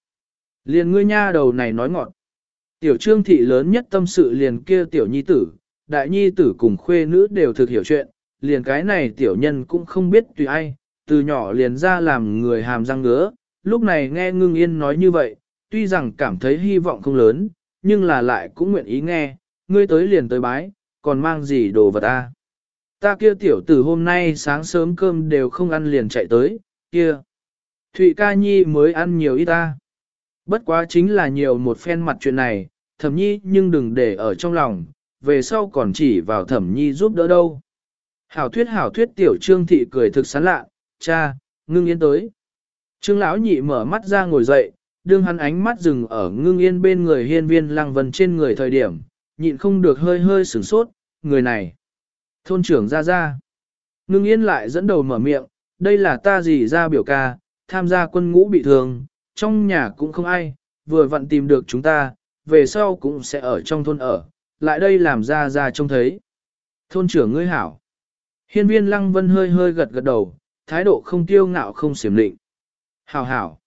Speaker 1: Liền ngươi nha đầu này nói ngọn. Tiểu trương thị lớn nhất tâm sự liền kia tiểu nhi tử, đại nhi tử cùng khuê nữ đều thực hiểu chuyện, liền cái này tiểu nhân cũng không biết tùy ai, từ nhỏ liền ra làm người hàm răng ngứa, lúc này nghe ngưng yên nói như vậy, tuy rằng cảm thấy hy vọng không lớn, nhưng là lại cũng nguyện ý nghe, ngươi tới liền tới bái, còn mang gì đồ vật à? ta. Ta kia tiểu tử hôm nay sáng sớm cơm đều không ăn liền chạy tới, kia. Thụy ca nhi mới ăn nhiều ít ta. Bất quá chính là nhiều một phen mặt chuyện này, thẩm nhi nhưng đừng để ở trong lòng, về sau còn chỉ vào thẩm nhi giúp đỡ đâu. Hảo thuyết hảo thuyết tiểu trương thị cười thực sán lạ, cha, ngưng yên tới. Trương lão nhị mở mắt ra ngồi dậy, đương hắn ánh mắt dừng ở ngưng yên bên người hiên viên lăng vân trên người thời điểm, nhịn không được hơi hơi sửng sốt, người này. Thôn trưởng ra ra. Ngưng yên lại dẫn đầu mở miệng, đây là ta gì ra biểu ca, tham gia quân ngũ bị thương, trong nhà cũng không ai, vừa vặn tìm được chúng ta, về sau cũng sẽ ở trong thôn ở, lại đây làm ra ra trông thấy. Thôn trưởng ngươi hảo. Hiên viên lăng vân hơi hơi gật gật đầu, thái độ không tiêu ngạo không xiểm định. Hảo hảo.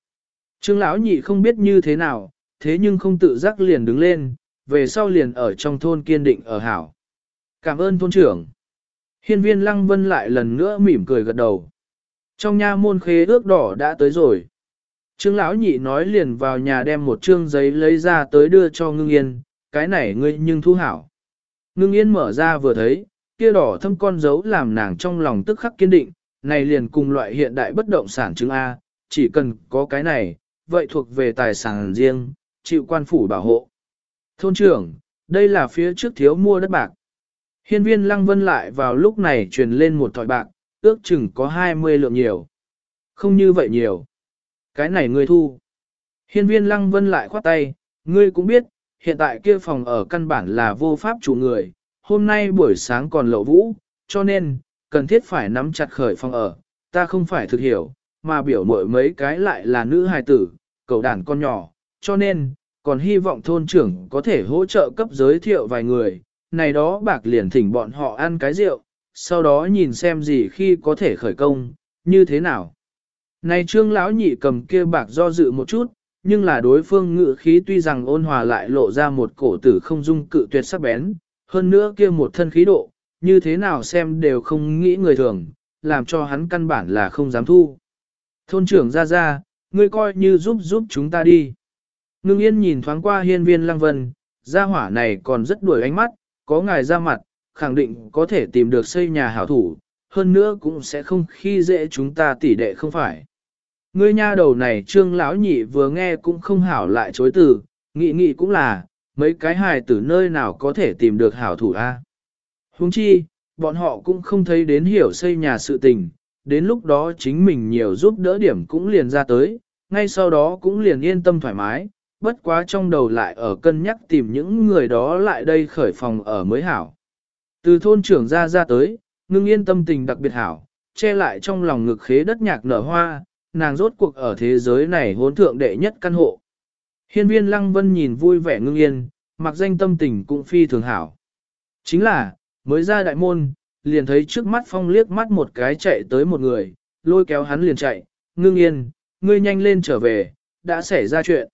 Speaker 1: Trương lão nhị không biết như thế nào, thế nhưng không tự giác liền đứng lên, về sau liền ở trong thôn kiên định ở hảo. Cảm ơn thôn trưởng. Hiên viên lăng vân lại lần nữa mỉm cười gật đầu. Trong nha môn khế ước đỏ đã tới rồi. Trương lão nhị nói liền vào nhà đem một trương giấy lấy ra tới đưa cho ngưng yên, cái này ngươi nhưng thu hảo. Ngưng yên mở ra vừa thấy, kia đỏ thâm con dấu làm nàng trong lòng tức khắc kiên định, này liền cùng loại hiện đại bất động sản chứng A, chỉ cần có cái này, vậy thuộc về tài sản riêng, chịu quan phủ bảo hộ. Thôn trưởng, đây là phía trước thiếu mua đất bạc. Hiên viên lăng vân lại vào lúc này truyền lên một thỏi bạc, ước chừng có 20 lượng nhiều. Không như vậy nhiều. Cái này ngươi thu. Hiên viên lăng vân lại khoát tay, ngươi cũng biết, hiện tại kia phòng ở căn bản là vô pháp chủ người, hôm nay buổi sáng còn lậu vũ, cho nên, cần thiết phải nắm chặt khởi phòng ở, ta không phải thực hiểu, mà biểu mội mấy cái lại là nữ hài tử, cầu đàn con nhỏ, cho nên, còn hy vọng thôn trưởng có thể hỗ trợ cấp giới thiệu vài người, này đó bạc liền thỉnh bọn họ ăn cái rượu, sau đó nhìn xem gì khi có thể khởi công, như thế nào. Này trương lão nhị cầm kia bạc do dự một chút, nhưng là đối phương ngự khí tuy rằng ôn hòa lại lộ ra một cổ tử không dung cự tuyệt sắc bén, hơn nữa kia một thân khí độ, như thế nào xem đều không nghĩ người thường, làm cho hắn căn bản là không dám thu. Thôn trưởng ra ra, ngươi coi như giúp giúp chúng ta đi. Ngưng yên nhìn thoáng qua hiên viên lăng vân, gia hỏa này còn rất đuổi ánh mắt, có ngài ra mặt, khẳng định có thể tìm được xây nhà hảo thủ, hơn nữa cũng sẽ không khi dễ chúng ta tỉ đệ không phải. Ngươi nha đầu này trương lão nhị vừa nghe cũng không hảo lại chối từ, nghị nghị cũng là, mấy cái hài tử nơi nào có thể tìm được hảo thủ a? Huống chi, bọn họ cũng không thấy đến hiểu xây nhà sự tình, đến lúc đó chính mình nhiều giúp đỡ điểm cũng liền ra tới, ngay sau đó cũng liền yên tâm thoải mái, bất quá trong đầu lại ở cân nhắc tìm những người đó lại đây khởi phòng ở mới hảo. Từ thôn trưởng ra ra tới, ngưng yên tâm tình đặc biệt hảo, che lại trong lòng ngực khế đất nhạc nở hoa, nàng rốt cuộc ở thế giới này hốn thượng đệ nhất căn hộ. Hiên viên lăng vân nhìn vui vẻ ngưng yên, mặc danh tâm tình cũng phi thường hảo. Chính là, mới ra đại môn, liền thấy trước mắt phong liếc mắt một cái chạy tới một người, lôi kéo hắn liền chạy, ngưng yên, ngươi nhanh lên trở về, đã xảy ra chuyện.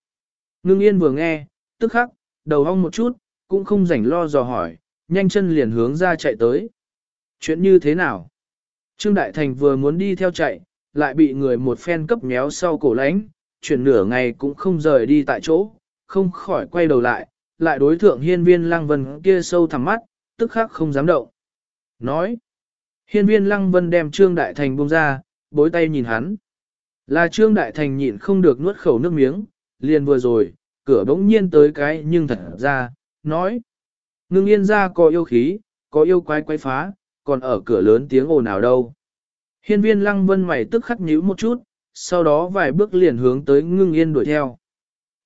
Speaker 1: Ngưng yên vừa nghe, tức khắc, đầu hong một chút, cũng không rảnh lo dò hỏi, nhanh chân liền hướng ra chạy tới. Chuyện như thế nào? Trương Đại Thành vừa muốn đi theo chạy, lại bị người một phen cấp méo sau cổ lánh, chuyển nửa ngày cũng không rời đi tại chỗ, không khỏi quay đầu lại, lại đối thượng hiên viên lăng vân kia sâu thẳm mắt, tức khắc không dám động. Nói, hiên viên lăng vân đem Trương Đại Thành buông ra, bối tay nhìn hắn. Là Trương Đại Thành nhịn không được nuốt khẩu nước miếng, liền vừa rồi, cửa bỗng nhiên tới cái nhưng thật ra, nói. Ngưng yên ra có yêu khí, có yêu quái quái phá, còn ở cửa lớn tiếng ồn nào đâu. Hiên viên lăng vân mày tức khắc nhíu một chút, sau đó vài bước liền hướng tới ngưng yên đuổi theo.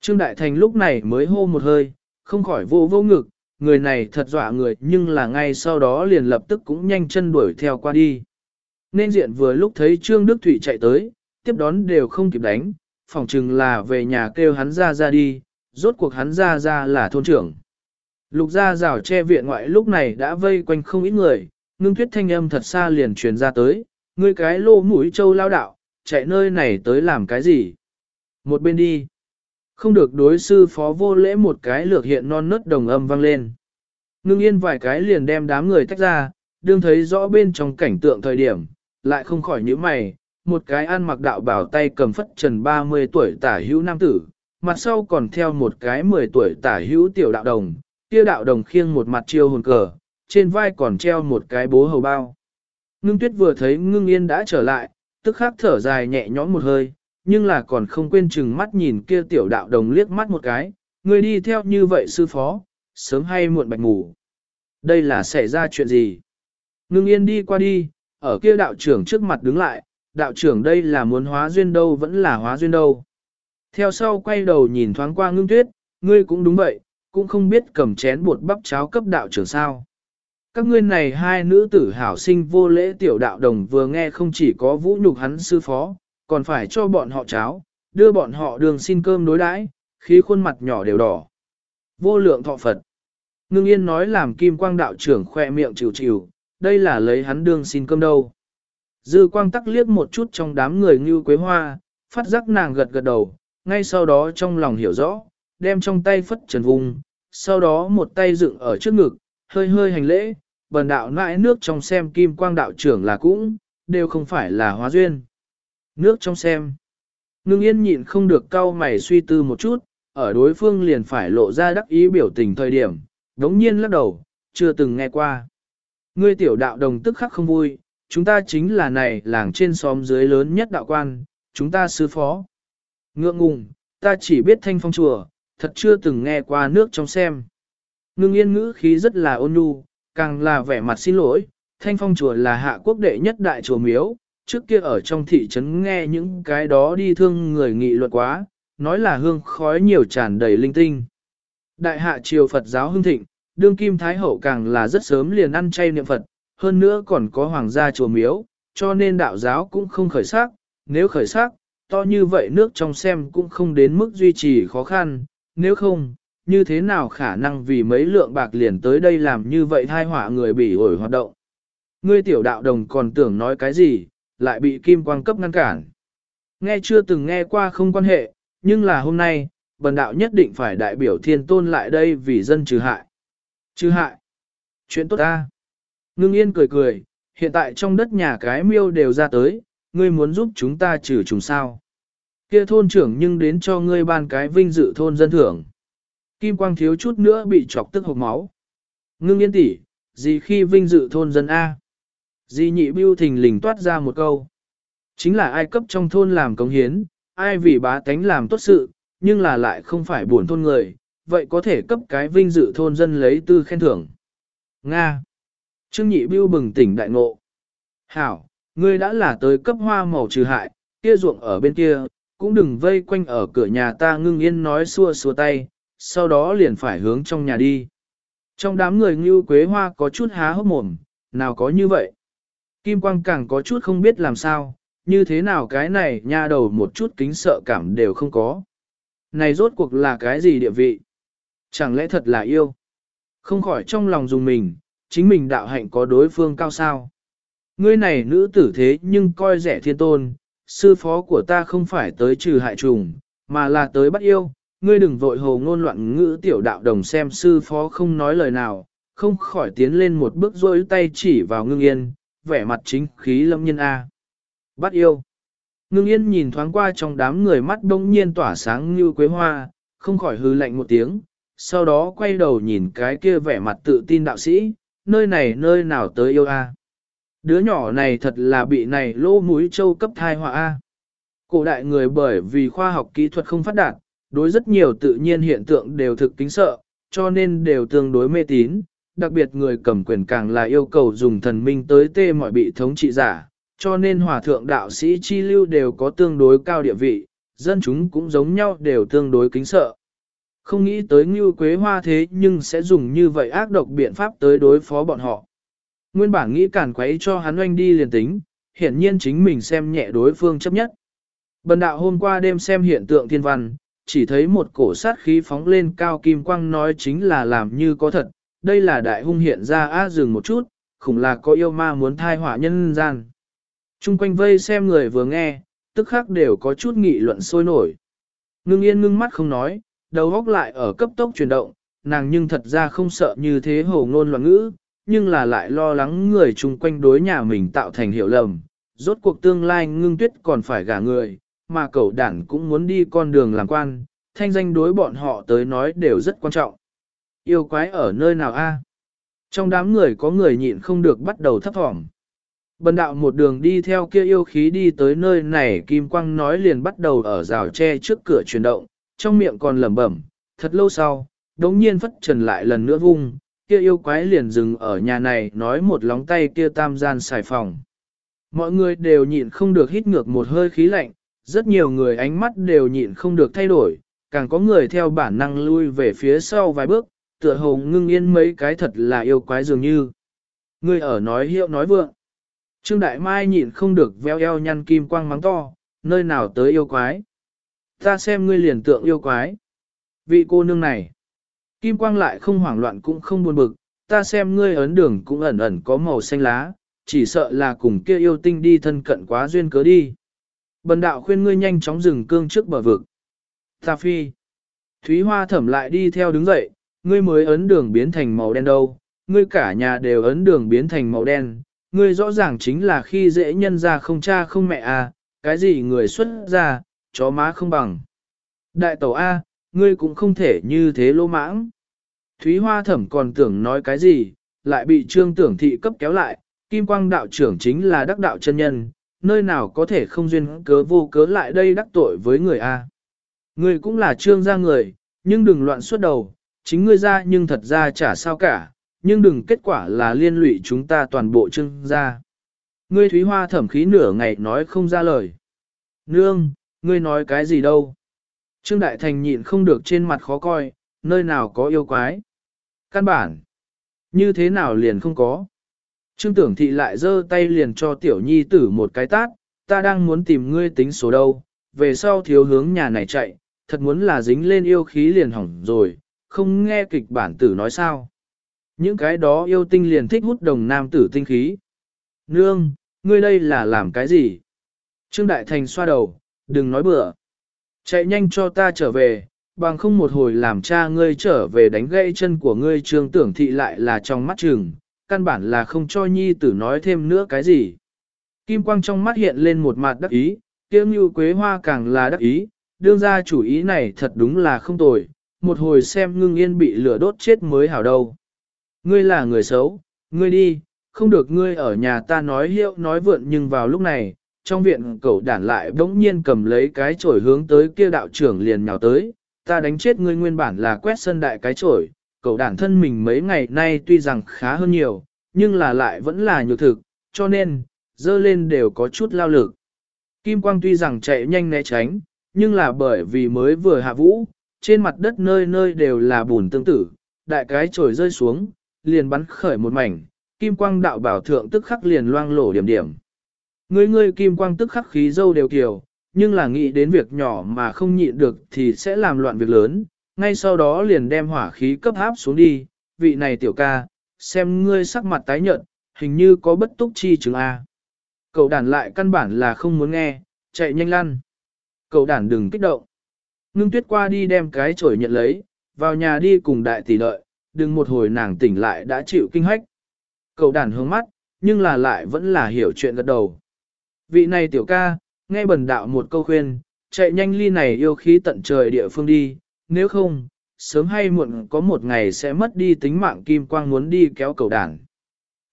Speaker 1: Trương Đại Thành lúc này mới hô một hơi, không khỏi vô vô ngực, người này thật dọa người nhưng là ngay sau đó liền lập tức cũng nhanh chân đuổi theo qua đi. Nên diện vừa lúc thấy Trương Đức Thụy chạy tới, tiếp đón đều không kịp đánh, phỏng chừng là về nhà kêu hắn ra ra đi, rốt cuộc hắn ra ra là thôn trưởng. Lục gia rào che viện ngoại lúc này đã vây quanh không ít người, ngưng tuyết thanh âm thật xa liền truyền ra tới, ngươi cái lô mũi châu lao đạo, chạy nơi này tới làm cái gì? Một bên đi. Không được đối sư phó vô lễ một cái lược hiện non nớt đồng âm vang lên. Ngưng yên vài cái liền đem đám người tách ra, đương thấy rõ bên trong cảnh tượng thời điểm, lại không khỏi những mày, một cái ăn mặc đạo bảo tay cầm phất trần 30 tuổi tả hữu nam tử, mặt sau còn theo một cái 10 tuổi tả hữu tiểu đạo đồng, kia đạo đồng khiêng một mặt chiêu hồn cờ, trên vai còn treo một cái bố hầu bao. Ngưng tuyết vừa thấy ngưng yên đã trở lại, tức khắc thở dài nhẹ nhõm một hơi, nhưng là còn không quên chừng mắt nhìn kia tiểu đạo đồng liếc mắt một cái, người đi theo như vậy sư phó, sớm hay muộn bạch ngủ. Đây là xảy ra chuyện gì? Ngưng yên đi qua đi, ở kia đạo trưởng trước mặt đứng lại, đạo trưởng đây là muốn hóa duyên đâu vẫn là hóa duyên đâu. Theo sau quay đầu nhìn thoáng qua ngưng tuyết, ngươi cũng đúng vậy, cũng không biết cầm chén bột bắp cháo cấp đạo trưởng sao. Các ngươi này hai nữ tử hảo sinh vô lễ tiểu đạo đồng vừa nghe không chỉ có vũ nhục hắn sư phó, còn phải cho bọn họ cháo, đưa bọn họ đường xin cơm đối đãi, khí khuôn mặt nhỏ đều đỏ. Vô lượng thọ Phật. Ngưng yên nói làm kim quang đạo trưởng khoe miệng chịu chịu, đây là lấy hắn đường xin cơm đâu. Dư quang tắc liếc một chút trong đám người như quế hoa, phát giác nàng gật gật đầu, ngay sau đó trong lòng hiểu rõ, đem trong tay phất trần vùng, sau đó một tay dựng ở trước ngực, hơi hơi hành lễ, bần đạo nãi nước trong xem kim quang đạo trưởng là cũng, đều không phải là hóa duyên. Nước trong xem. Ngưng yên nhịn không được cau mày suy tư một chút, ở đối phương liền phải lộ ra đắc ý biểu tình thời điểm, đống nhiên lắc đầu, chưa từng nghe qua. Ngươi tiểu đạo đồng tức khắc không vui, chúng ta chính là này làng trên xóm dưới lớn nhất đạo quan, chúng ta sư phó. Ngượng ngùng, ta chỉ biết thanh phong chùa, thật chưa từng nghe qua nước trong xem. Ngưng yên ngữ khí rất là ôn nhu, càng là vẻ mặt xin lỗi, thanh phong chùa là hạ quốc đệ nhất đại chùa miếu, trước kia ở trong thị trấn nghe những cái đó đi thương người nghị luận quá, nói là hương khói nhiều tràn đầy linh tinh. Đại hạ triều Phật giáo hưng thịnh, đương kim thái hậu càng là rất sớm liền ăn chay niệm Phật, hơn nữa còn có hoàng gia chùa miếu, cho nên đạo giáo cũng không khởi sắc, nếu khởi sắc, to như vậy nước trong xem cũng không đến mức duy trì khó khăn, nếu không, như thế nào khả năng vì mấy lượng bạc liền tới đây làm như vậy thai họa người bị ổi hoạt động. Ngươi tiểu đạo đồng còn tưởng nói cái gì, lại bị kim quang cấp ngăn cản. Nghe chưa từng nghe qua không quan hệ, nhưng là hôm nay, bần đạo nhất định phải đại biểu thiên tôn lại đây vì dân trừ hại. Trừ hại? Chuyện tốt ta. Ngưng yên cười cười, hiện tại trong đất nhà cái miêu đều ra tới, ngươi muốn giúp chúng ta trừ trùng sao. Kia thôn trưởng nhưng đến cho ngươi ban cái vinh dự thôn dân thưởng. Kim quang thiếu chút nữa bị chọc tức hộc máu. Ngưng yên tỉ, gì khi vinh dự thôn dân A. Di nhị bưu thình lình toát ra một câu. Chính là ai cấp trong thôn làm công hiến, ai vì bá tánh làm tốt sự, nhưng là lại không phải buồn thôn người, vậy có thể cấp cái vinh dự thôn dân lấy tư khen thưởng. Nga. Trương nhị bưu bừng tỉnh đại ngộ. Hảo, ngươi đã là tới cấp hoa màu trừ hại, kia ruộng ở bên kia, cũng đừng vây quanh ở cửa nhà ta ngưng yên nói xua xua tay, sau đó liền phải hướng trong nhà đi. Trong đám người Ngưu quế hoa có chút há hốc mồm, nào có như vậy. Kim Quang càng có chút không biết làm sao, như thế nào cái này nha đầu một chút kính sợ cảm đều không có. Này rốt cuộc là cái gì địa vị? Chẳng lẽ thật là yêu? Không khỏi trong lòng dùng mình, chính mình đạo hạnh có đối phương cao sao? Ngươi này nữ tử thế nhưng coi rẻ thiên tôn, sư phó của ta không phải tới trừ hại trùng, mà là tới bắt yêu. Ngươi đừng vội hồ ngôn loạn ngữ tiểu đạo đồng xem sư phó không nói lời nào, không khỏi tiến lên một bước rối tay chỉ vào ngưng yên, vẻ mặt chính khí lâm nhân A. Bắt yêu. Ngưng yên nhìn thoáng qua trong đám người mắt đông nhiên tỏa sáng như quế hoa, không khỏi hư lạnh một tiếng, sau đó quay đầu nhìn cái kia vẻ mặt tự tin đạo sĩ, nơi này nơi nào tới yêu a. Đứa nhỏ này thật là bị này lô mũi châu cấp thai họa a. Cổ đại người bởi vì khoa học kỹ thuật không phát đạt, đối rất nhiều tự nhiên hiện tượng đều thực kính sợ, cho nên đều tương đối mê tín, đặc biệt người cầm quyền càng là yêu cầu dùng thần minh tới tê mọi bị thống trị giả, cho nên hòa thượng đạo sĩ chi lưu đều có tương đối cao địa vị, dân chúng cũng giống nhau đều tương đối kính sợ. Không nghĩ tới như quế hoa thế nhưng sẽ dùng như vậy ác độc biện pháp tới đối phó bọn họ. Nguyên bản nghĩ cản quấy cho hắn oanh đi liền tính, hiển nhiên chính mình xem nhẹ đối phương chấp nhất. Bần đạo hôm qua đêm xem hiện tượng thiên văn, chỉ thấy một cổ sát khí phóng lên cao kim quang nói chính là làm như có thật, đây là đại hung hiện ra á dừng một chút, khủng là có yêu ma muốn thai hỏa nhân gian. Trung quanh vây xem người vừa nghe, tức khắc đều có chút nghị luận sôi nổi. Ngưng yên ngưng mắt không nói, đầu góc lại ở cấp tốc chuyển động, nàng nhưng thật ra không sợ như thế hồ ngôn loạn ngữ, nhưng là lại lo lắng người chung quanh đối nhà mình tạo thành hiểu lầm. Rốt cuộc tương lai ngưng tuyết còn phải gả người, mà cậu đản cũng muốn đi con đường làm quan, thanh danh đối bọn họ tới nói đều rất quan trọng. Yêu quái ở nơi nào a? Trong đám người có người nhịn không được bắt đầu thấp thỏm. Bần đạo một đường đi theo kia yêu khí đi tới nơi này Kim Quang nói liền bắt đầu ở rào tre trước cửa chuyển động, trong miệng còn lẩm bẩm, thật lâu sau, đống nhiên phất trần lại lần nữa vung, kia yêu quái liền dừng ở nhà này nói một lóng tay kia tam gian xài phòng. Mọi người đều nhịn không được hít ngược một hơi khí lạnh, rất nhiều người ánh mắt đều nhịn không được thay đổi, càng có người theo bản năng lui về phía sau vài bước, tựa hồ ngưng yên mấy cái thật là yêu quái dường như. Người ở nói hiệu nói vượng. Trương Đại Mai nhịn không được veo eo nhăn kim quang mắng to, nơi nào tới yêu quái. Ta xem ngươi liền tượng yêu quái. Vị cô nương này. Kim quang lại không hoảng loạn cũng không buồn bực, ta xem ngươi ấn đường cũng ẩn ẩn có màu xanh lá, chỉ sợ là cùng kia yêu tinh đi thân cận quá duyên cớ đi. Bần đạo khuyên ngươi nhanh chóng dừng cương trước bờ vực. Ta phi. Thúy Hoa thẩm lại đi theo đứng dậy, ngươi mới ấn đường biến thành màu đen đâu, ngươi cả nhà đều ấn đường biến thành màu đen, ngươi rõ ràng chính là khi dễ nhân ra không cha không mẹ à, cái gì người xuất ra, chó má không bằng. Đại tẩu A, ngươi cũng không thể như thế lô mãng. Thúy Hoa thẩm còn tưởng nói cái gì, lại bị trương tưởng thị cấp kéo lại, kim quang đạo trưởng chính là đắc đạo chân nhân, nơi nào có thể không duyên cớ vô cớ lại đây đắc tội với người A. Ngươi cũng là trương gia người, nhưng đừng loạn suốt đầu, chính ngươi ra nhưng thật ra chả sao cả, nhưng đừng kết quả là liên lụy chúng ta toàn bộ trương gia. Ngươi Thúy Hoa thẩm khí nửa ngày nói không ra lời. Nương, ngươi nói cái gì đâu? Trương Đại Thành nhịn không được trên mặt khó coi, nơi nào có yêu quái. Căn bản, như thế nào liền không có. Trương Tưởng Thị lại giơ tay liền cho Tiểu Nhi tử một cái tát, ta đang muốn tìm ngươi tính số đâu, về sau thiếu hướng nhà này chạy, thật muốn là dính lên yêu khí liền hỏng rồi, không nghe kịch bản tử nói sao. Những cái đó yêu tinh liền thích hút đồng nam tử tinh khí. Nương, ngươi đây là làm cái gì? Trương Đại Thành xoa đầu, đừng nói bừa. Chạy nhanh cho ta trở về, bằng không một hồi làm cha ngươi trở về đánh gãy chân của ngươi trương tưởng thị lại là trong mắt trường căn bản là không cho nhi tử nói thêm nữa cái gì. Kim quang trong mắt hiện lên một mặt đắc ý, kiếm như quế hoa càng là đắc ý, đương ra chủ ý này thật đúng là không tồi, một hồi xem ngưng yên bị lửa đốt chết mới hảo đâu. Ngươi là người xấu, ngươi đi, không được ngươi ở nhà ta nói hiệu nói vượn nhưng vào lúc này, trong viện cậu đản lại bỗng nhiên cầm lấy cái chổi hướng tới kia đạo trưởng liền nhào tới, ta đánh chết ngươi nguyên bản là quét sân đại cái chổi, cậu đản thân mình mấy ngày nay tuy rằng khá hơn nhiều, nhưng là lại vẫn là nhược thực, cho nên, dơ lên đều có chút lao lực. Kim Quang tuy rằng chạy nhanh né tránh, nhưng là bởi vì mới vừa hạ vũ, trên mặt đất nơi nơi đều là bùn tương tự, đại cái trồi rơi xuống, liền bắn khởi một mảnh, Kim Quang đạo bảo thượng tức khắc liền loang lổ điểm điểm. Ngươi ngươi kim quang tức khắc khí dâu đều kiều, nhưng là nghĩ đến việc nhỏ mà không nhịn được thì sẽ làm loạn việc lớn, ngay sau đó liền đem hỏa khí cấp áp xuống đi, vị này tiểu ca, xem ngươi sắc mặt tái nhợt, hình như có bất túc chi chứng A. Cậu đàn lại căn bản là không muốn nghe, chạy nhanh lăn. Cậu đàn đừng kích động. Ngưng tuyết qua đi đem cái chổi nhận lấy, vào nhà đi cùng đại tỷ đợi, đừng một hồi nàng tỉnh lại đã chịu kinh hách. Cậu đàn hướng mắt, nhưng là lại vẫn là hiểu chuyện gật đầu. Vị này tiểu ca, nghe bần đạo một câu khuyên, chạy nhanh ly này yêu khí tận trời địa phương đi, nếu không, sớm hay muộn có một ngày sẽ mất đi tính mạng kim quang muốn đi kéo cầu đàn.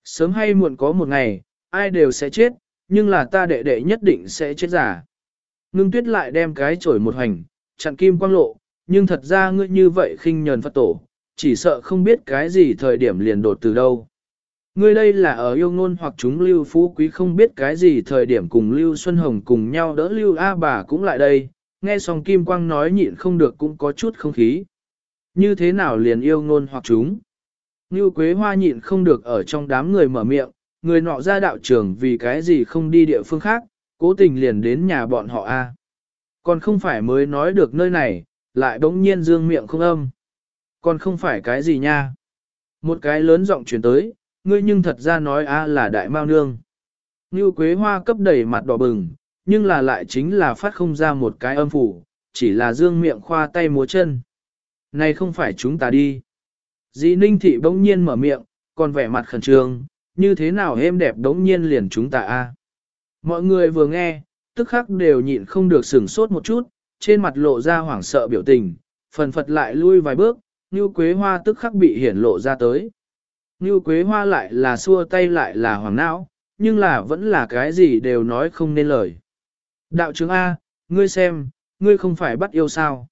Speaker 1: Sớm hay muộn có một ngày, ai đều sẽ chết, nhưng là ta đệ đệ nhất định sẽ chết giả. Ngưng tuyết lại đem cái chổi một hành, chặn kim quang lộ, nhưng thật ra ngươi như vậy khinh nhờn Phật tổ, chỉ sợ không biết cái gì thời điểm liền đột từ đâu. Ngươi đây là ở yêu ngôn hoặc chúng Lưu Phú Quý không biết cái gì thời điểm cùng Lưu Xuân Hồng cùng nhau đỡ Lưu A bà cũng lại đây, nghe xong Kim Quang nói nhịn không được cũng có chút không khí. Như thế nào liền yêu ngôn hoặc chúng? Như Quế Hoa nhịn không được ở trong đám người mở miệng, người nọ ra đạo trưởng vì cái gì không đi địa phương khác, cố tình liền đến nhà bọn họ a. Còn không phải mới nói được nơi này, lại bỗng nhiên dương miệng không âm. Còn không phải cái gì nha. Một cái lớn giọng chuyển tới, ngươi nhưng thật ra nói a là đại mao nương. Như quế hoa cấp đầy mặt đỏ bừng, nhưng là lại chính là phát không ra một cái âm phủ, chỉ là dương miệng khoa tay múa chân. Này không phải chúng ta đi. Dĩ ninh thị bỗng nhiên mở miệng, còn vẻ mặt khẩn trương, như thế nào êm đẹp đống nhiên liền chúng ta a. Mọi người vừa nghe, tức khắc đều nhịn không được sửng sốt một chút, trên mặt lộ ra hoảng sợ biểu tình, phần phật lại lui vài bước, như quế hoa tức khắc bị hiển lộ ra tới. Như quế hoa lại là xua tay lại là hoàng não, nhưng là vẫn là cái gì đều nói không nên lời. Đạo trưởng A, ngươi xem, ngươi không phải bắt yêu sao.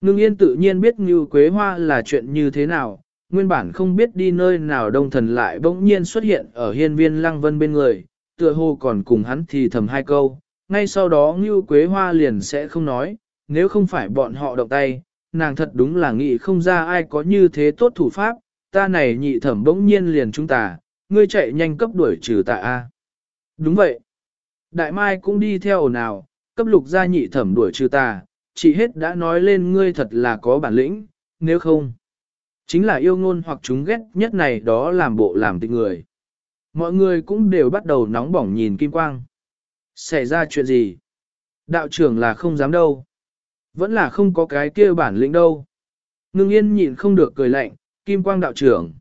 Speaker 1: Ngưng yên tự nhiên biết như quế hoa là chuyện như thế nào, nguyên bản không biết đi nơi nào đông thần lại bỗng nhiên xuất hiện ở hiên viên lăng vân bên người, tựa hồ còn cùng hắn thì thầm hai câu, ngay sau đó như quế hoa liền sẽ không nói, nếu không phải bọn họ động tay, nàng thật đúng là nghĩ không ra ai có như thế tốt thủ pháp, ta này nhị thẩm bỗng nhiên liền chúng ta, ngươi chạy nhanh cấp đuổi trừ tạ A. Đúng vậy. Đại Mai cũng đi theo ồn ào, cấp lục gia nhị thẩm đuổi trừ ta, chị hết đã nói lên ngươi thật là có bản lĩnh, nếu không. Chính là yêu ngôn hoặc chúng ghét nhất này đó làm bộ làm tình người. Mọi người cũng đều bắt đầu nóng bỏng nhìn Kim Quang. Xảy ra chuyện gì? Đạo trưởng là không dám đâu. Vẫn là không có cái kia bản lĩnh đâu. Ngưng yên nhịn không được cười lạnh, Kim Quang đạo trưởng.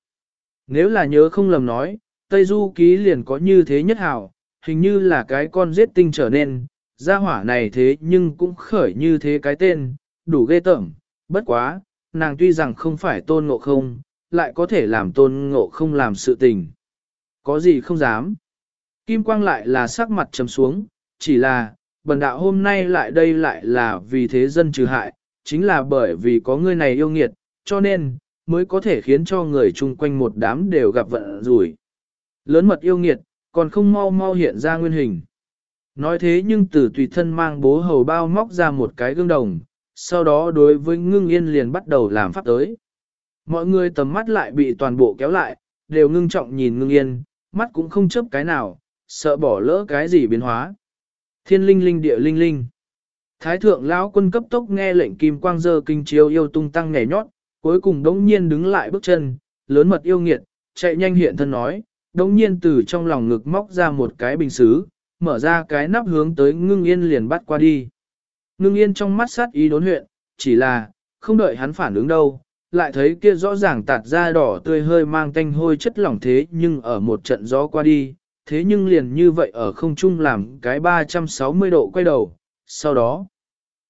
Speaker 1: Nếu là nhớ không lầm nói, Tây Du ký liền có như thế nhất hảo, hình như là cái con giết tinh trở nên, gia hỏa này thế nhưng cũng khởi như thế cái tên, đủ ghê tởm, bất quá, nàng tuy rằng không phải tôn ngộ không, lại có thể làm tôn ngộ không làm sự tình. Có gì không dám. Kim Quang lại là sắc mặt trầm xuống, chỉ là, bần đạo hôm nay lại đây lại là vì thế dân trừ hại, chính là bởi vì có người này yêu nghiệt, cho nên, mới có thể khiến cho người chung quanh một đám đều gặp vận rủi. Lớn mật yêu nghiệt, còn không mau mau hiện ra nguyên hình. Nói thế nhưng từ tùy thân mang bố hầu bao móc ra một cái gương đồng, sau đó đối với ngưng yên liền bắt đầu làm pháp tới. Mọi người tầm mắt lại bị toàn bộ kéo lại, đều ngưng trọng nhìn ngưng yên, mắt cũng không chấp cái nào, sợ bỏ lỡ cái gì biến hóa. Thiên linh linh địa linh linh. Thái thượng lão quân cấp tốc nghe lệnh kim quang dơ kinh chiếu yêu tung tăng nhảy nhót, cuối cùng đống nhiên đứng lại bước chân, lớn mật yêu nghiệt, chạy nhanh hiện thân nói, đống nhiên từ trong lòng ngực móc ra một cái bình xứ, mở ra cái nắp hướng tới ngưng yên liền bắt qua đi. Ngưng yên trong mắt sát ý đốn huyện, chỉ là, không đợi hắn phản ứng đâu, lại thấy kia rõ ràng tạt ra đỏ tươi hơi mang tanh hôi chất lỏng thế nhưng ở một trận gió qua đi, thế nhưng liền như vậy ở không trung làm cái 360 độ quay đầu, sau đó,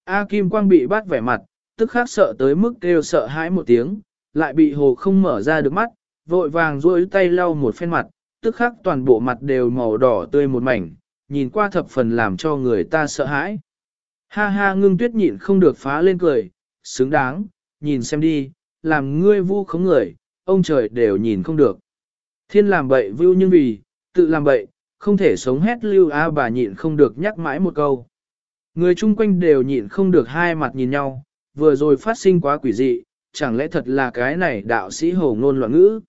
Speaker 1: A Kim Quang bị bắt vẻ mặt, tức khắc sợ tới mức kêu sợ hãi một tiếng, lại bị hồ không mở ra được mắt, vội vàng duỗi tay lau một phen mặt, tức khắc toàn bộ mặt đều màu đỏ tươi một mảnh, nhìn qua thập phần làm cho người ta sợ hãi. Ha ha ngưng tuyết nhịn không được phá lên cười, xứng đáng, nhìn xem đi, làm ngươi vu khống người, ông trời đều nhìn không được. Thiên làm bậy vưu nhưng vì, tự làm bậy, không thể sống hét lưu a bà nhịn không được nhắc mãi một câu. Người chung quanh đều nhịn không được hai mặt nhìn nhau, vừa rồi phát sinh quá quỷ dị, chẳng lẽ thật là cái này đạo sĩ hồ ngôn loạn ngữ.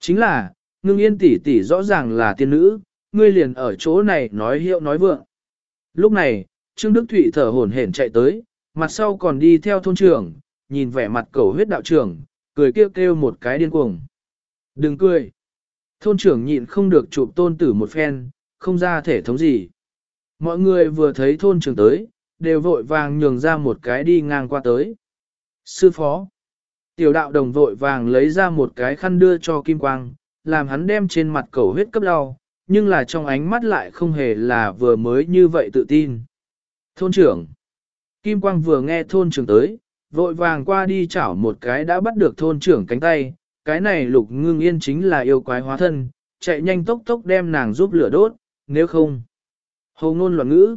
Speaker 1: Chính là, ngưng yên tỷ tỷ rõ ràng là tiên nữ, ngươi liền ở chỗ này nói hiệu nói vượng. Lúc này, Trương Đức Thụy thở hổn hển chạy tới, mặt sau còn đi theo thôn trưởng, nhìn vẻ mặt cầu huyết đạo trưởng, cười kêu kêu một cái điên cuồng. Đừng cười. Thôn trưởng nhịn không được chụp tôn tử một phen, không ra thể thống gì. Mọi người vừa thấy thôn trưởng tới, đều vội vàng nhường ra một cái đi ngang qua tới. Sư phó. Tiểu đạo đồng vội vàng lấy ra một cái khăn đưa cho Kim Quang, làm hắn đem trên mặt cầu huyết cấp đau, nhưng là trong ánh mắt lại không hề là vừa mới như vậy tự tin. Thôn trưởng. Kim Quang vừa nghe thôn trưởng tới, vội vàng qua đi chảo một cái đã bắt được thôn trưởng cánh tay, cái này lục ngưng yên chính là yêu quái hóa thân, chạy nhanh tốc tốc đem nàng giúp lửa đốt, nếu không. Hồ ngôn loạn ngữ.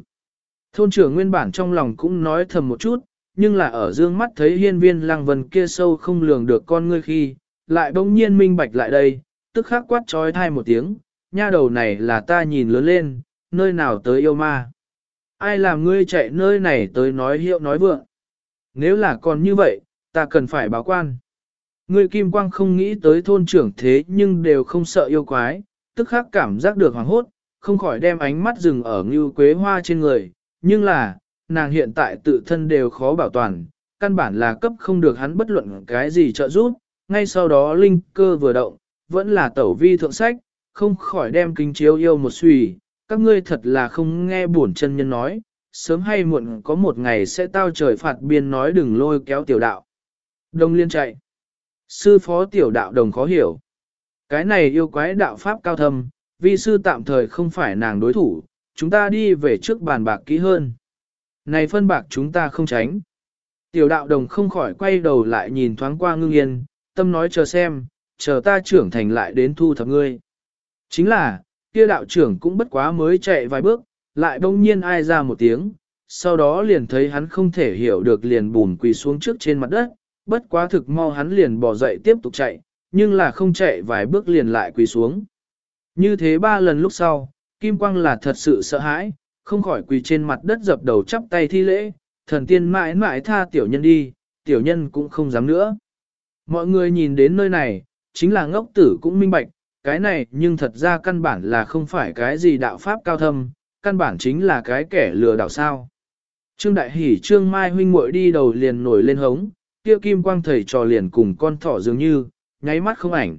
Speaker 1: Thôn trưởng nguyên bản trong lòng cũng nói thầm một chút, nhưng là ở dương mắt thấy hiên viên lăng vần kia sâu không lường được con ngươi khi, lại bỗng nhiên minh bạch lại đây, tức khắc quát trói thai một tiếng, nha đầu này là ta nhìn lớn lên, nơi nào tới yêu ma. Ai làm ngươi chạy nơi này tới nói hiệu nói vượng. Nếu là còn như vậy, ta cần phải báo quan. Ngươi kim quang không nghĩ tới thôn trưởng thế nhưng đều không sợ yêu quái, tức khắc cảm giác được hoàng hốt, không khỏi đem ánh mắt dừng ở ngưu quế hoa trên người, nhưng là, nàng hiện tại tự thân đều khó bảo toàn, căn bản là cấp không được hắn bất luận cái gì trợ giúp, ngay sau đó linh cơ vừa động, vẫn là tẩu vi thượng sách, không khỏi đem kính chiếu yêu một suy, các ngươi thật là không nghe buồn chân nhân nói, sớm hay muộn có một ngày sẽ tao trời phạt biên nói đừng lôi kéo tiểu đạo. Đông liên chạy. Sư phó tiểu đạo đồng khó hiểu. Cái này yêu quái đạo pháp cao thâm, vi sư tạm thời không phải nàng đối thủ, chúng ta đi về trước bàn bạc kỹ hơn. Này phân bạc chúng ta không tránh. Tiểu đạo đồng không khỏi quay đầu lại nhìn thoáng qua ngưng yên, tâm nói chờ xem, chờ ta trưởng thành lại đến thu thập ngươi. Chính là, kia đạo trưởng cũng bất quá mới chạy vài bước, lại đông nhiên ai ra một tiếng, sau đó liền thấy hắn không thể hiểu được liền bùn quỳ xuống trước trên mặt đất, bất quá thực mau hắn liền bỏ dậy tiếp tục chạy, nhưng là không chạy vài bước liền lại quỳ xuống. Như thế ba lần lúc sau, Kim Quang là thật sự sợ hãi, không khỏi quỳ trên mặt đất dập đầu chắp tay thi lễ, thần tiên mãi mãi tha tiểu nhân đi, tiểu nhân cũng không dám nữa. Mọi người nhìn đến nơi này, chính là ngốc tử cũng minh bạch, cái này nhưng thật ra căn bản là không phải cái gì đạo pháp cao thâm, căn bản chính là cái kẻ lừa đảo sao. Trương Đại Hỷ Trương Mai huynh muội đi đầu liền nổi lên hống, kia kim quang thầy trò liền cùng con thỏ dường như, nháy mắt không ảnh.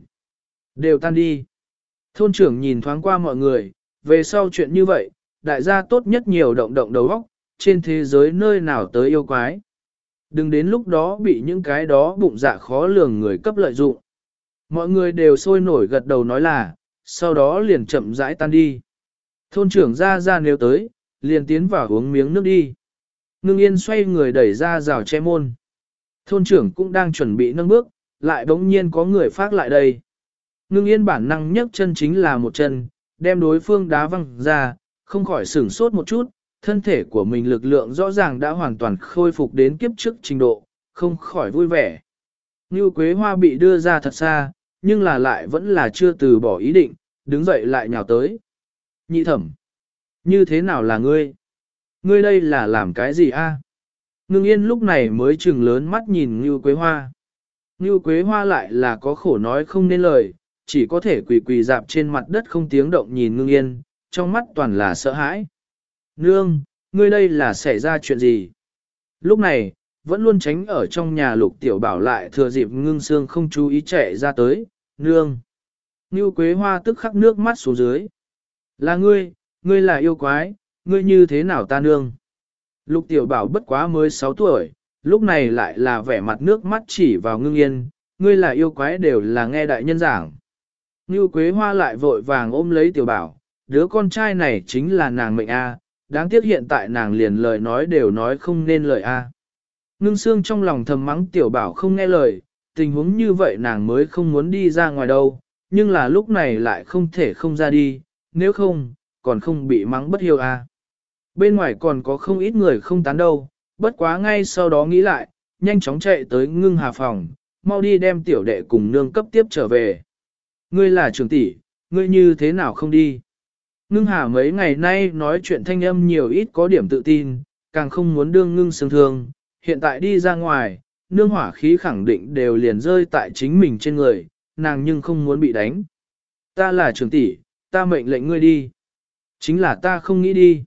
Speaker 1: Đều tan đi. Thôn trưởng nhìn thoáng qua mọi người, về sau chuyện như vậy, đại gia tốt nhất nhiều động động đầu óc, trên thế giới nơi nào tới yêu quái. Đừng đến lúc đó bị những cái đó bụng dạ khó lường người cấp lợi dụng. Mọi người đều sôi nổi gật đầu nói là, sau đó liền chậm rãi tan đi. Thôn trưởng ra ra nếu tới, liền tiến vào uống miếng nước đi. Ngưng yên xoay người đẩy ra rào che môn. Thôn trưởng cũng đang chuẩn bị nâng bước, lại bỗng nhiên có người phát lại đây. Ngưng yên bản năng nhấc chân chính là một chân, đem đối phương đá văng ra, không khỏi sửng sốt một chút, thân thể của mình lực lượng rõ ràng đã hoàn toàn khôi phục đến kiếp trước trình độ, không khỏi vui vẻ. Như Quế Hoa bị đưa ra thật xa, nhưng là lại vẫn là chưa từ bỏ ý định, đứng dậy lại nhào tới. Nhị thẩm, như thế nào là ngươi? Ngươi đây là làm cái gì a? Ngưng yên lúc này mới chừng lớn mắt nhìn Ngưu Quế Hoa. Ngưu Quế Hoa lại là có khổ nói không nên lời, chỉ có thể quỳ quỳ dạp trên mặt đất không tiếng động nhìn ngưng yên, trong mắt toàn là sợ hãi. Nương, ngươi đây là xảy ra chuyện gì? Lúc này, vẫn luôn tránh ở trong nhà lục tiểu bảo lại thừa dịp ngưng xương không chú ý chạy ra tới, nương. Như quế hoa tức khắc nước mắt xuống dưới. Là ngươi, ngươi là yêu quái, ngươi như thế nào ta nương? Lục tiểu bảo bất quá mới 6 tuổi, lúc này lại là vẻ mặt nước mắt chỉ vào ngưng yên, ngươi là yêu quái đều là nghe đại nhân giảng. Như quế hoa lại vội vàng ôm lấy tiểu bảo, đứa con trai này chính là nàng mệnh A, đáng tiếc hiện tại nàng liền lời nói đều nói không nên lời A. Ngưng xương trong lòng thầm mắng tiểu bảo không nghe lời, tình huống như vậy nàng mới không muốn đi ra ngoài đâu, nhưng là lúc này lại không thể không ra đi, nếu không, còn không bị mắng bất hiếu à? Bên ngoài còn có không ít người không tán đâu, bất quá ngay sau đó nghĩ lại, nhanh chóng chạy tới ngưng hà phòng, mau đi đem tiểu đệ cùng nương cấp tiếp trở về. Ngươi là trưởng tỷ, ngươi như thế nào không đi? Ngưng hà mấy ngày nay nói chuyện thanh âm nhiều ít có điểm tự tin, càng không muốn đương ngưng sương thương, hiện tại đi ra ngoài, nương hỏa khí khẳng định đều liền rơi tại chính mình trên người, nàng nhưng không muốn bị đánh. Ta là trưởng tỷ, ta mệnh lệnh ngươi đi. Chính là ta không nghĩ đi.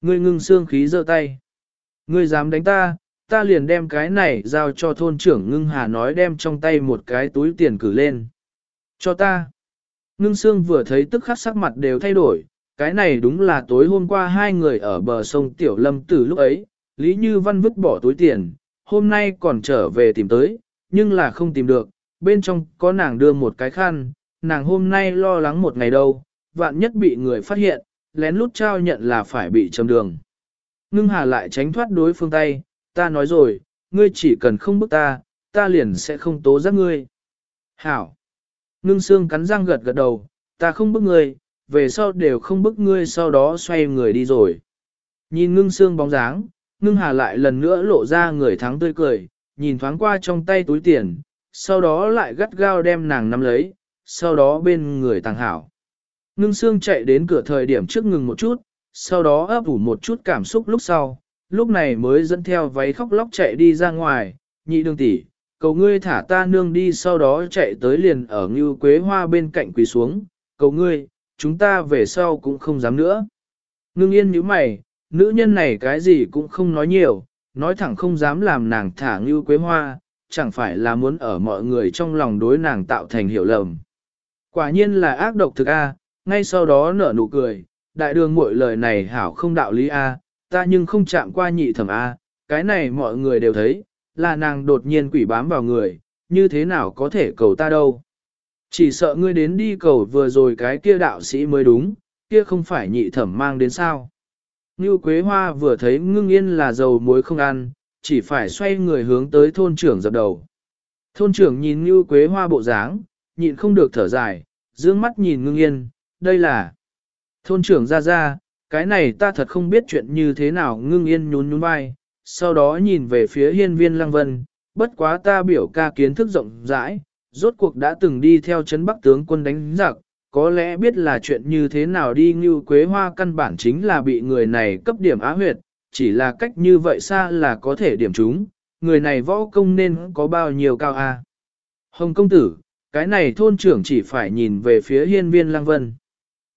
Speaker 1: Ngươi ngưng xương khí giơ tay. Ngươi dám đánh ta, ta liền đem cái này giao cho thôn trưởng ngưng hà nói đem trong tay một cái túi tiền cử lên. Cho ta. Ngưng xương vừa thấy tức khắc sắc mặt đều thay đổi, cái này đúng là tối hôm qua hai người ở bờ sông Tiểu Lâm từ lúc ấy, Lý Như Văn vứt bỏ túi tiền, hôm nay còn trở về tìm tới, nhưng là không tìm được, bên trong có nàng đưa một cái khăn, nàng hôm nay lo lắng một ngày đâu, vạn nhất bị người phát hiện, lén lút trao nhận là phải bị châm đường. Ngưng hà lại tránh thoát đối phương tay, ta nói rồi, ngươi chỉ cần không bức ta, ta liền sẽ không tố giác ngươi. Hảo. Ngưng xương cắn răng gật gật đầu, ta không bức ngươi, về sau đều không bức ngươi sau đó xoay người đi rồi. Nhìn ngưng xương bóng dáng, ngưng hà lại lần nữa lộ ra người thắng tươi cười, nhìn thoáng qua trong tay túi tiền, sau đó lại gắt gao đem nàng nắm lấy, sau đó bên người tàng hảo. Ngưng xương chạy đến cửa thời điểm trước ngừng một chút, sau đó ấp ủ một chút cảm xúc lúc sau, lúc này mới dẫn theo váy khóc lóc chạy đi ra ngoài, nhị đường tỷ, cầu ngươi thả ta nương đi sau đó chạy tới liền ở ngưu quế hoa bên cạnh quỳ xuống, cầu ngươi, chúng ta về sau cũng không dám nữa. Ngưng yên như mày, nữ nhân này cái gì cũng không nói nhiều, nói thẳng không dám làm nàng thả ngưu quế hoa, chẳng phải là muốn ở mọi người trong lòng đối nàng tạo thành hiểu lầm. Quả nhiên là ác độc thực A, ngay sau đó nở nụ cười, đại đường mỗi lời này hảo không đạo lý A, ta nhưng không chạm qua nhị thẩm A, cái này mọi người đều thấy, là nàng đột nhiên quỷ bám vào người, như thế nào có thể cầu ta đâu. Chỉ sợ ngươi đến đi cầu vừa rồi cái kia đạo sĩ mới đúng, kia không phải nhị thẩm mang đến sao. Như Quế Hoa vừa thấy ngưng yên là dầu muối không ăn, chỉ phải xoay người hướng tới thôn trưởng dập đầu. Thôn trưởng nhìn Như Quế Hoa bộ dáng, nhịn không được thở dài, dương mắt nhìn ngưng yên, đây là thôn trưởng ra ra, cái này ta thật không biết chuyện như thế nào ngưng yên nhún nhún vai, sau đó nhìn về phía hiên viên lăng vân, bất quá ta biểu ca kiến thức rộng rãi, rốt cuộc đã từng đi theo chấn bắc tướng quân đánh giặc, có lẽ biết là chuyện như thế nào đi như quế hoa căn bản chính là bị người này cấp điểm á huyệt, chỉ là cách như vậy xa là có thể điểm chúng, người này võ công nên có bao nhiêu cao a Hồng công tử, cái này thôn trưởng chỉ phải nhìn về phía hiên viên lang vân.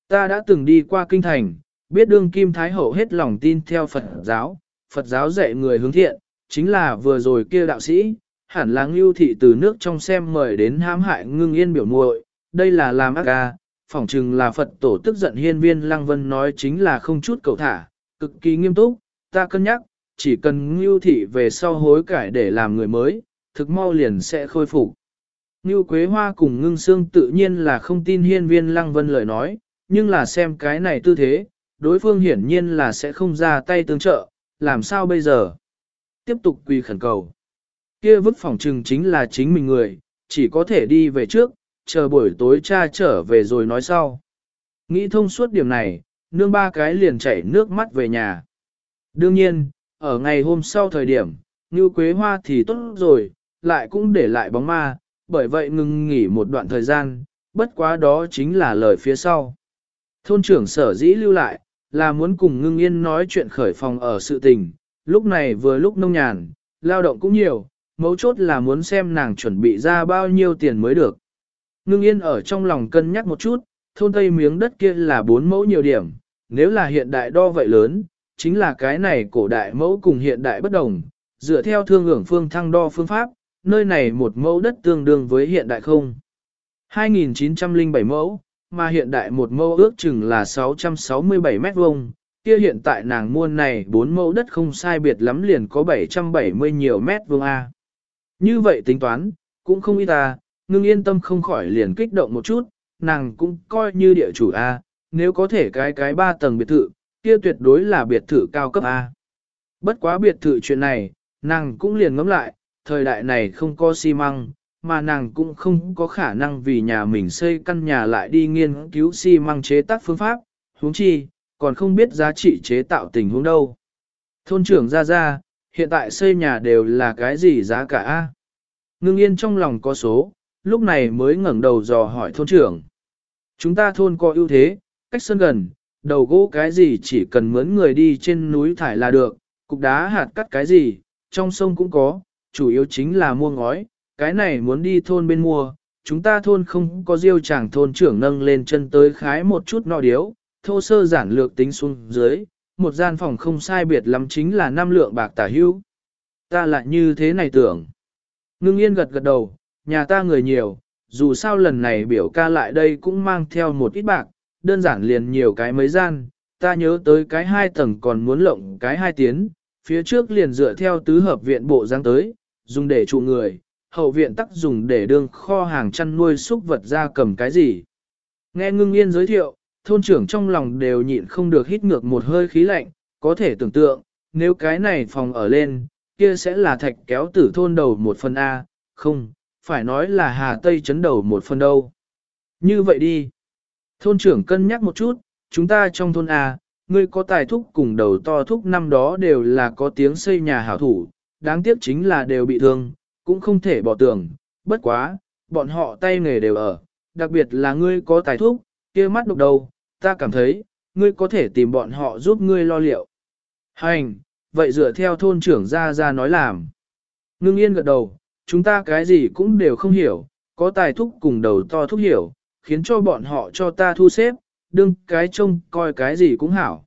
Speaker 1: Ta đã từng đi qua kinh thành, biết đương kim thái hậu hết lòng tin theo Phật giáo, Phật giáo dạy người hướng thiện, chính là vừa rồi kia đạo sĩ, hẳn là ngưu thị từ nước trong xem mời đến hãm hại ngưng yên biểu muội, đây là làm ác ca, phỏng chừng là Phật tổ tức giận hiên viên lăng vân nói chính là không chút cầu thả, cực kỳ nghiêm túc, ta cân nhắc, chỉ cần ngưu thị về sau hối cải để làm người mới, thực mau liền sẽ khôi phục. Ngưu Quế Hoa cùng ngưng xương tự nhiên là không tin hiên viên lăng vân lời nói, nhưng là xem cái này tư thế, đối phương hiển nhiên là sẽ không ra tay tương trợ, làm sao bây giờ? Tiếp tục quỳ khẩn cầu. Kia vứt phòng trừng chính là chính mình người, chỉ có thể đi về trước, chờ buổi tối cha trở về rồi nói sau. Nghĩ thông suốt điểm này, nương ba cái liền chảy nước mắt về nhà. Đương nhiên, ở ngày hôm sau thời điểm, như quế hoa thì tốt rồi, lại cũng để lại bóng ma, bởi vậy ngừng nghỉ một đoạn thời gian, bất quá đó chính là lời phía sau. Thôn trưởng sở dĩ lưu lại, là muốn cùng ngưng yên nói chuyện khởi phòng ở sự tình, lúc này vừa lúc nông nhàn, lao động cũng nhiều, mấu chốt là muốn xem nàng chuẩn bị ra bao nhiêu tiền mới được. Ngưng yên ở trong lòng cân nhắc một chút, thôn tây miếng đất kia là bốn mẫu nhiều điểm, nếu là hiện đại đo vậy lớn, chính là cái này cổ đại mẫu cùng hiện đại bất đồng, dựa theo thương hưởng phương thăng đo phương pháp, nơi này một mẫu đất tương đương với hiện đại không. 2.907 mẫu, mà hiện đại một mẫu ước chừng là 667 mét vuông, kia hiện tại nàng mua này bốn mẫu đất không sai biệt lắm liền có 770 nhiều mét vuông A. Như vậy tính toán, cũng không ít ta, ngưng yên tâm không khỏi liền kích động một chút, nàng cũng coi như địa chủ A, nếu có thể cái cái ba tầng biệt thự, kia tuyệt đối là biệt thự cao cấp A. Bất quá biệt thự chuyện này, nàng cũng liền ngẫm lại, thời đại này không có xi măng, mà nàng cũng không có khả năng vì nhà mình xây căn nhà lại đi nghiên cứu xi măng chế tác phương pháp, huống chi, còn không biết giá trị chế tạo tình huống đâu. Thôn trưởng ra ra, hiện tại xây nhà đều là cái gì giá cả a? Ngưng yên trong lòng có số, lúc này mới ngẩng đầu dò hỏi thôn trưởng. Chúng ta thôn có ưu thế, cách sân gần, đầu gỗ cái gì chỉ cần mướn người đi trên núi thải là được, cục đá hạt cắt cái gì, trong sông cũng có, chủ yếu chính là mua ngói, cái này muốn đi thôn bên mua, chúng ta thôn không có diêu chàng thôn trưởng nâng lên chân tới khái một chút nọ điếu, thô sơ giản lược tính xuống dưới, một gian phòng không sai biệt lắm chính là năm lượng bạc tả hữu. Ta lại như thế này tưởng. Ngưng yên gật gật đầu, nhà ta người nhiều, dù sao lần này biểu ca lại đây cũng mang theo một ít bạc, đơn giản liền nhiều cái mấy gian, ta nhớ tới cái hai tầng còn muốn lộng cái hai tiến, phía trước liền dựa theo tứ hợp viện bộ giang tới, dùng để trụ người, hậu viện tắc dùng để đương kho hàng chăn nuôi súc vật ra cầm cái gì. Nghe ngưng yên giới thiệu, thôn trưởng trong lòng đều nhịn không được hít ngược một hơi khí lạnh, có thể tưởng tượng, nếu cái này phòng ở lên, kia sẽ là thạch kéo tử thôn đầu một phần A, không, phải nói là Hà Tây chấn đầu một phần đâu. Như vậy đi. Thôn trưởng cân nhắc một chút, chúng ta trong thôn A, ngươi có tài thúc cùng đầu to thúc năm đó đều là có tiếng xây nhà hảo thủ, đáng tiếc chính là đều bị thương, cũng không thể bỏ tường, bất quá, bọn họ tay nghề đều ở, đặc biệt là ngươi có tài thúc, kia mắt đục đầu, ta cảm thấy, ngươi có thể tìm bọn họ giúp ngươi lo liệu. Hành, vậy dựa theo thôn trưởng ra ra nói làm. Ngưng yên gật đầu, chúng ta cái gì cũng đều không hiểu, có tài thúc cùng đầu to thúc hiểu, khiến cho bọn họ cho ta thu xếp, đương cái trông coi cái gì cũng hảo.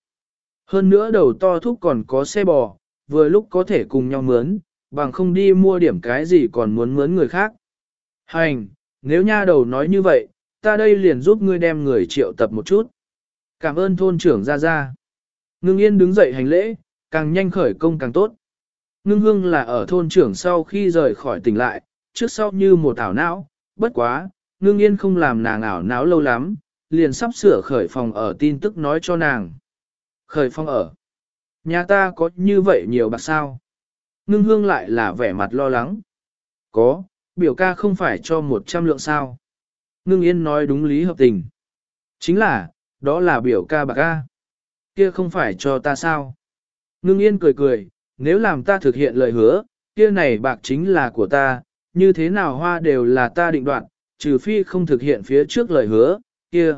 Speaker 1: Hơn nữa đầu to thúc còn có xe bò, vừa lúc có thể cùng nhau mướn, bằng không đi mua điểm cái gì còn muốn mướn người khác. Hành, nếu nha đầu nói như vậy, ta đây liền giúp ngươi đem người triệu tập một chút. Cảm ơn thôn trưởng ra ra. Ngưng yên đứng dậy hành lễ, càng nhanh khởi công càng tốt. Ngưng hương là ở thôn trưởng sau khi rời khỏi tỉnh lại, trước sau như một ảo não, bất quá, ngưng yên không làm nàng ảo não lâu lắm, liền sắp sửa khởi phòng ở tin tức nói cho nàng. Khởi phòng ở. Nhà ta có như vậy nhiều bạc sao? Ngưng hương lại là vẻ mặt lo lắng. Có, biểu ca không phải cho 100 lượng sao? Ngưng yên nói đúng lý hợp tình. Chính là, đó là biểu ca bạc ca. Kia không phải cho ta sao? Ngưng yên cười cười, nếu làm ta thực hiện lời hứa, kia này bạc chính là của ta, như thế nào hoa đều là ta định đoạt, trừ phi không thực hiện phía trước lời hứa, kia.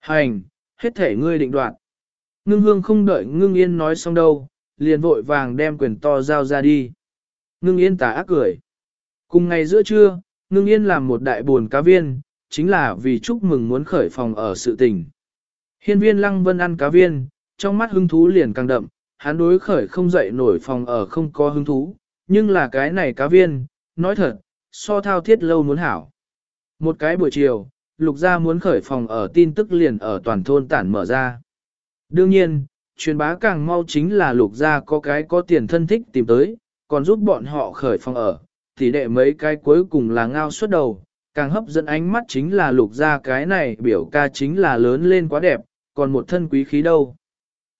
Speaker 1: Hành, hết thể ngươi định đoạt. Ngưng hương không đợi ngưng yên nói xong đâu, liền vội vàng đem quyền to giao ra đi. Ngưng yên tà ác cười. Cùng ngày giữa trưa, ngưng yên làm một đại buồn cá viên, chính là vì chúc mừng muốn khởi phòng ở sự tình. Hiên viên lăng vân ăn cá viên, trong mắt hứng thú liền càng đậm, hắn đối khởi không dậy nổi phòng ở không có hứng thú, nhưng là cái này cá viên, nói thật, so thao thiết lâu muốn hảo. Một cái buổi chiều, lục gia muốn khởi phòng ở tin tức liền ở toàn thôn tản mở ra. Đương nhiên, truyền bá càng mau chính là lục gia có cái có tiền thân thích tìm tới, còn giúp bọn họ khởi phòng ở, thì đệ mấy cái cuối cùng là ngao suốt đầu, càng hấp dẫn ánh mắt chính là lục gia cái này biểu ca chính là lớn lên quá đẹp, còn một thân quý khí đâu.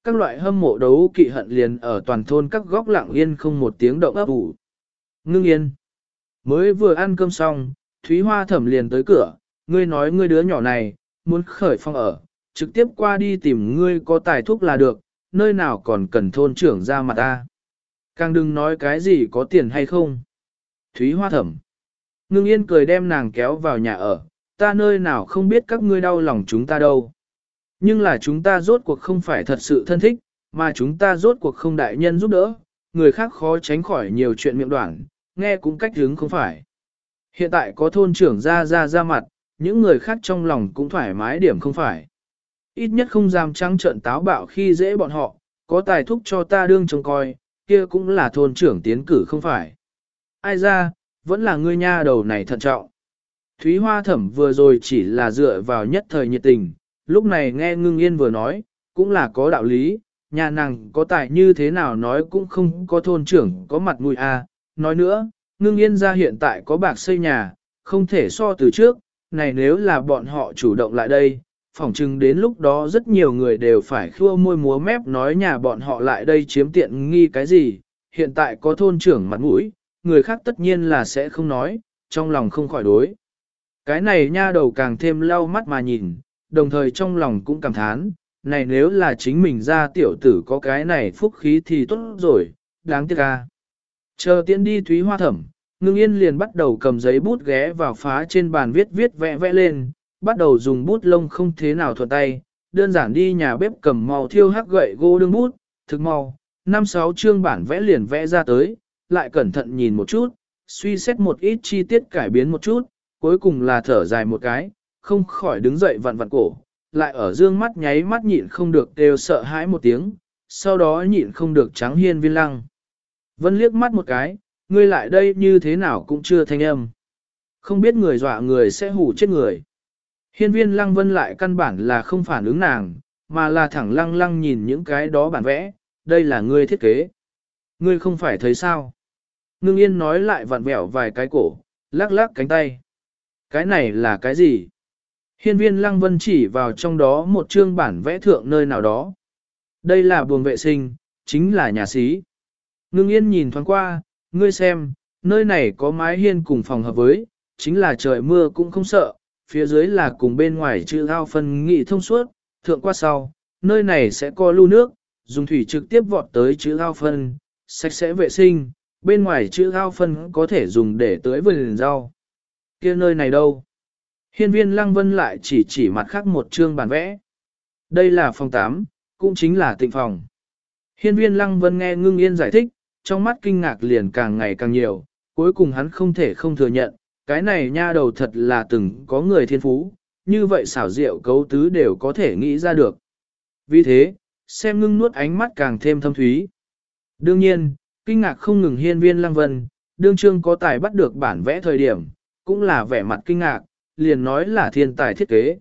Speaker 1: Các loại hâm mộ đấu kỵ hận liền ở toàn thôn các góc lặng yên không một tiếng động ấp ủ. Ngưng yên. Mới vừa ăn cơm xong, Thúy Hoa thẩm liền tới cửa, ngươi nói ngươi đứa nhỏ này, muốn khởi phong ở, trực tiếp qua đi tìm ngươi có tài thuốc là được, nơi nào còn cần thôn trưởng ra mặt ta. Càng đừng nói cái gì có tiền hay không. Thúy Hoa thẩm. Ngưng yên cười đem nàng kéo vào nhà ở, ta nơi nào không biết các ngươi đau lòng chúng ta đâu. Nhưng là chúng ta rốt cuộc không phải thật sự thân thích, mà chúng ta rốt cuộc không đại nhân giúp đỡ, người khác khó tránh khỏi nhiều chuyện miệng đoạn, nghe cũng cách hướng không phải. Hiện tại có thôn trưởng ra ra ra mặt, những người khác trong lòng cũng thoải mái điểm không phải. Ít nhất không dám trăng trận táo bạo khi dễ bọn họ, có tài thúc cho ta đương trông coi, kia cũng là thôn trưởng tiến cử không phải. Ai ra, vẫn là ngươi nha đầu này thận trọng. Thúy Hoa Thẩm vừa rồi chỉ là dựa vào nhất thời nhiệt tình, lúc này nghe ngưng yên vừa nói, cũng là có đạo lý, nhà nàng có tài như thế nào nói cũng không có thôn trưởng có mặt mũi. À. Nói nữa, ngưng yên ra hiện tại có bạc xây nhà, không thể so từ trước, này nếu là bọn họ chủ động lại đây, phỏng chừng đến lúc đó rất nhiều người đều phải khua môi múa mép nói nhà bọn họ lại đây chiếm tiện nghi cái gì, hiện tại có thôn trưởng mặt mũi, người khác tất nhiên là sẽ không nói, trong lòng không khỏi đối. Cái này nha đầu càng thêm lau mắt mà nhìn, đồng thời trong lòng cũng cảm thán, này nếu là chính mình ra tiểu tử có cái này phúc khí thì tốt rồi, đáng tiếc ca. Chờ tiễn đi Thúy Hoa Thẩm, ngưng yên liền bắt đầu cầm giấy bút ghé vào phá trên bàn viết viết vẽ vẽ lên, bắt đầu dùng bút lông không thế nào thuận tay, đơn giản đi nhà bếp cầm màu thiêu hắc gậy gỗ đương bút, thực màu, năm sáu chương bản vẽ liền vẽ ra tới, lại cẩn thận nhìn một chút, suy xét một ít chi tiết cải biến một chút, cuối cùng là thở dài một cái, không khỏi đứng dậy vặn vặn cổ, lại ở dương mắt nháy mắt nhịn không được đều sợ hãi một tiếng, sau đó nhịn không được trắng hiên viên lăng. Vân liếc mắt một cái, ngươi lại đây như thế nào cũng chưa thanh âm. Không biết người dọa người sẽ hủ chết người. Hiên viên lăng vân lại căn bản là không phản ứng nàng, mà là thẳng lăng lăng nhìn những cái đó bản vẽ, đây là ngươi thiết kế. Ngươi không phải thấy sao? Ngưng yên nói lại vặn vẹo vài cái cổ, lắc lắc cánh tay. Cái này là cái gì? Hiên viên lăng vân chỉ vào trong đó một chương bản vẽ thượng nơi nào đó. Đây là buồng vệ sinh, chính là nhà xí. Ngưng yên nhìn thoáng qua, ngươi xem, nơi này có mái hiên cùng phòng hợp với, chính là trời mưa cũng không sợ, phía dưới là cùng bên ngoài chữ ao phân nghị thông suốt, thượng qua sau, nơi này sẽ có lưu nước, dùng thủy trực tiếp vọt tới chữ ao phân, sạch sẽ vệ sinh, bên ngoài chữ ao phân có thể dùng để tưới vườn rau. kia nơi này đâu? Hiên viên lăng vân lại chỉ chỉ mặt khác một chương bản vẽ. Đây là phòng 8, cũng chính là tịnh phòng. Hiên viên lăng vân nghe ngưng yên giải thích, trong mắt kinh ngạc liền càng ngày càng nhiều, cuối cùng hắn không thể không thừa nhận, cái này nha đầu thật là từng có người thiên phú, như vậy xảo diệu cấu tứ đều có thể nghĩ ra được. Vì thế, xem ngưng nuốt ánh mắt càng thêm thâm thúy. Đương nhiên, kinh ngạc không ngừng hiên viên lăng vân, đương trương có tài bắt được bản vẽ thời điểm, cũng là vẻ mặt kinh ngạc, liền nói là thiên tài thiết kế.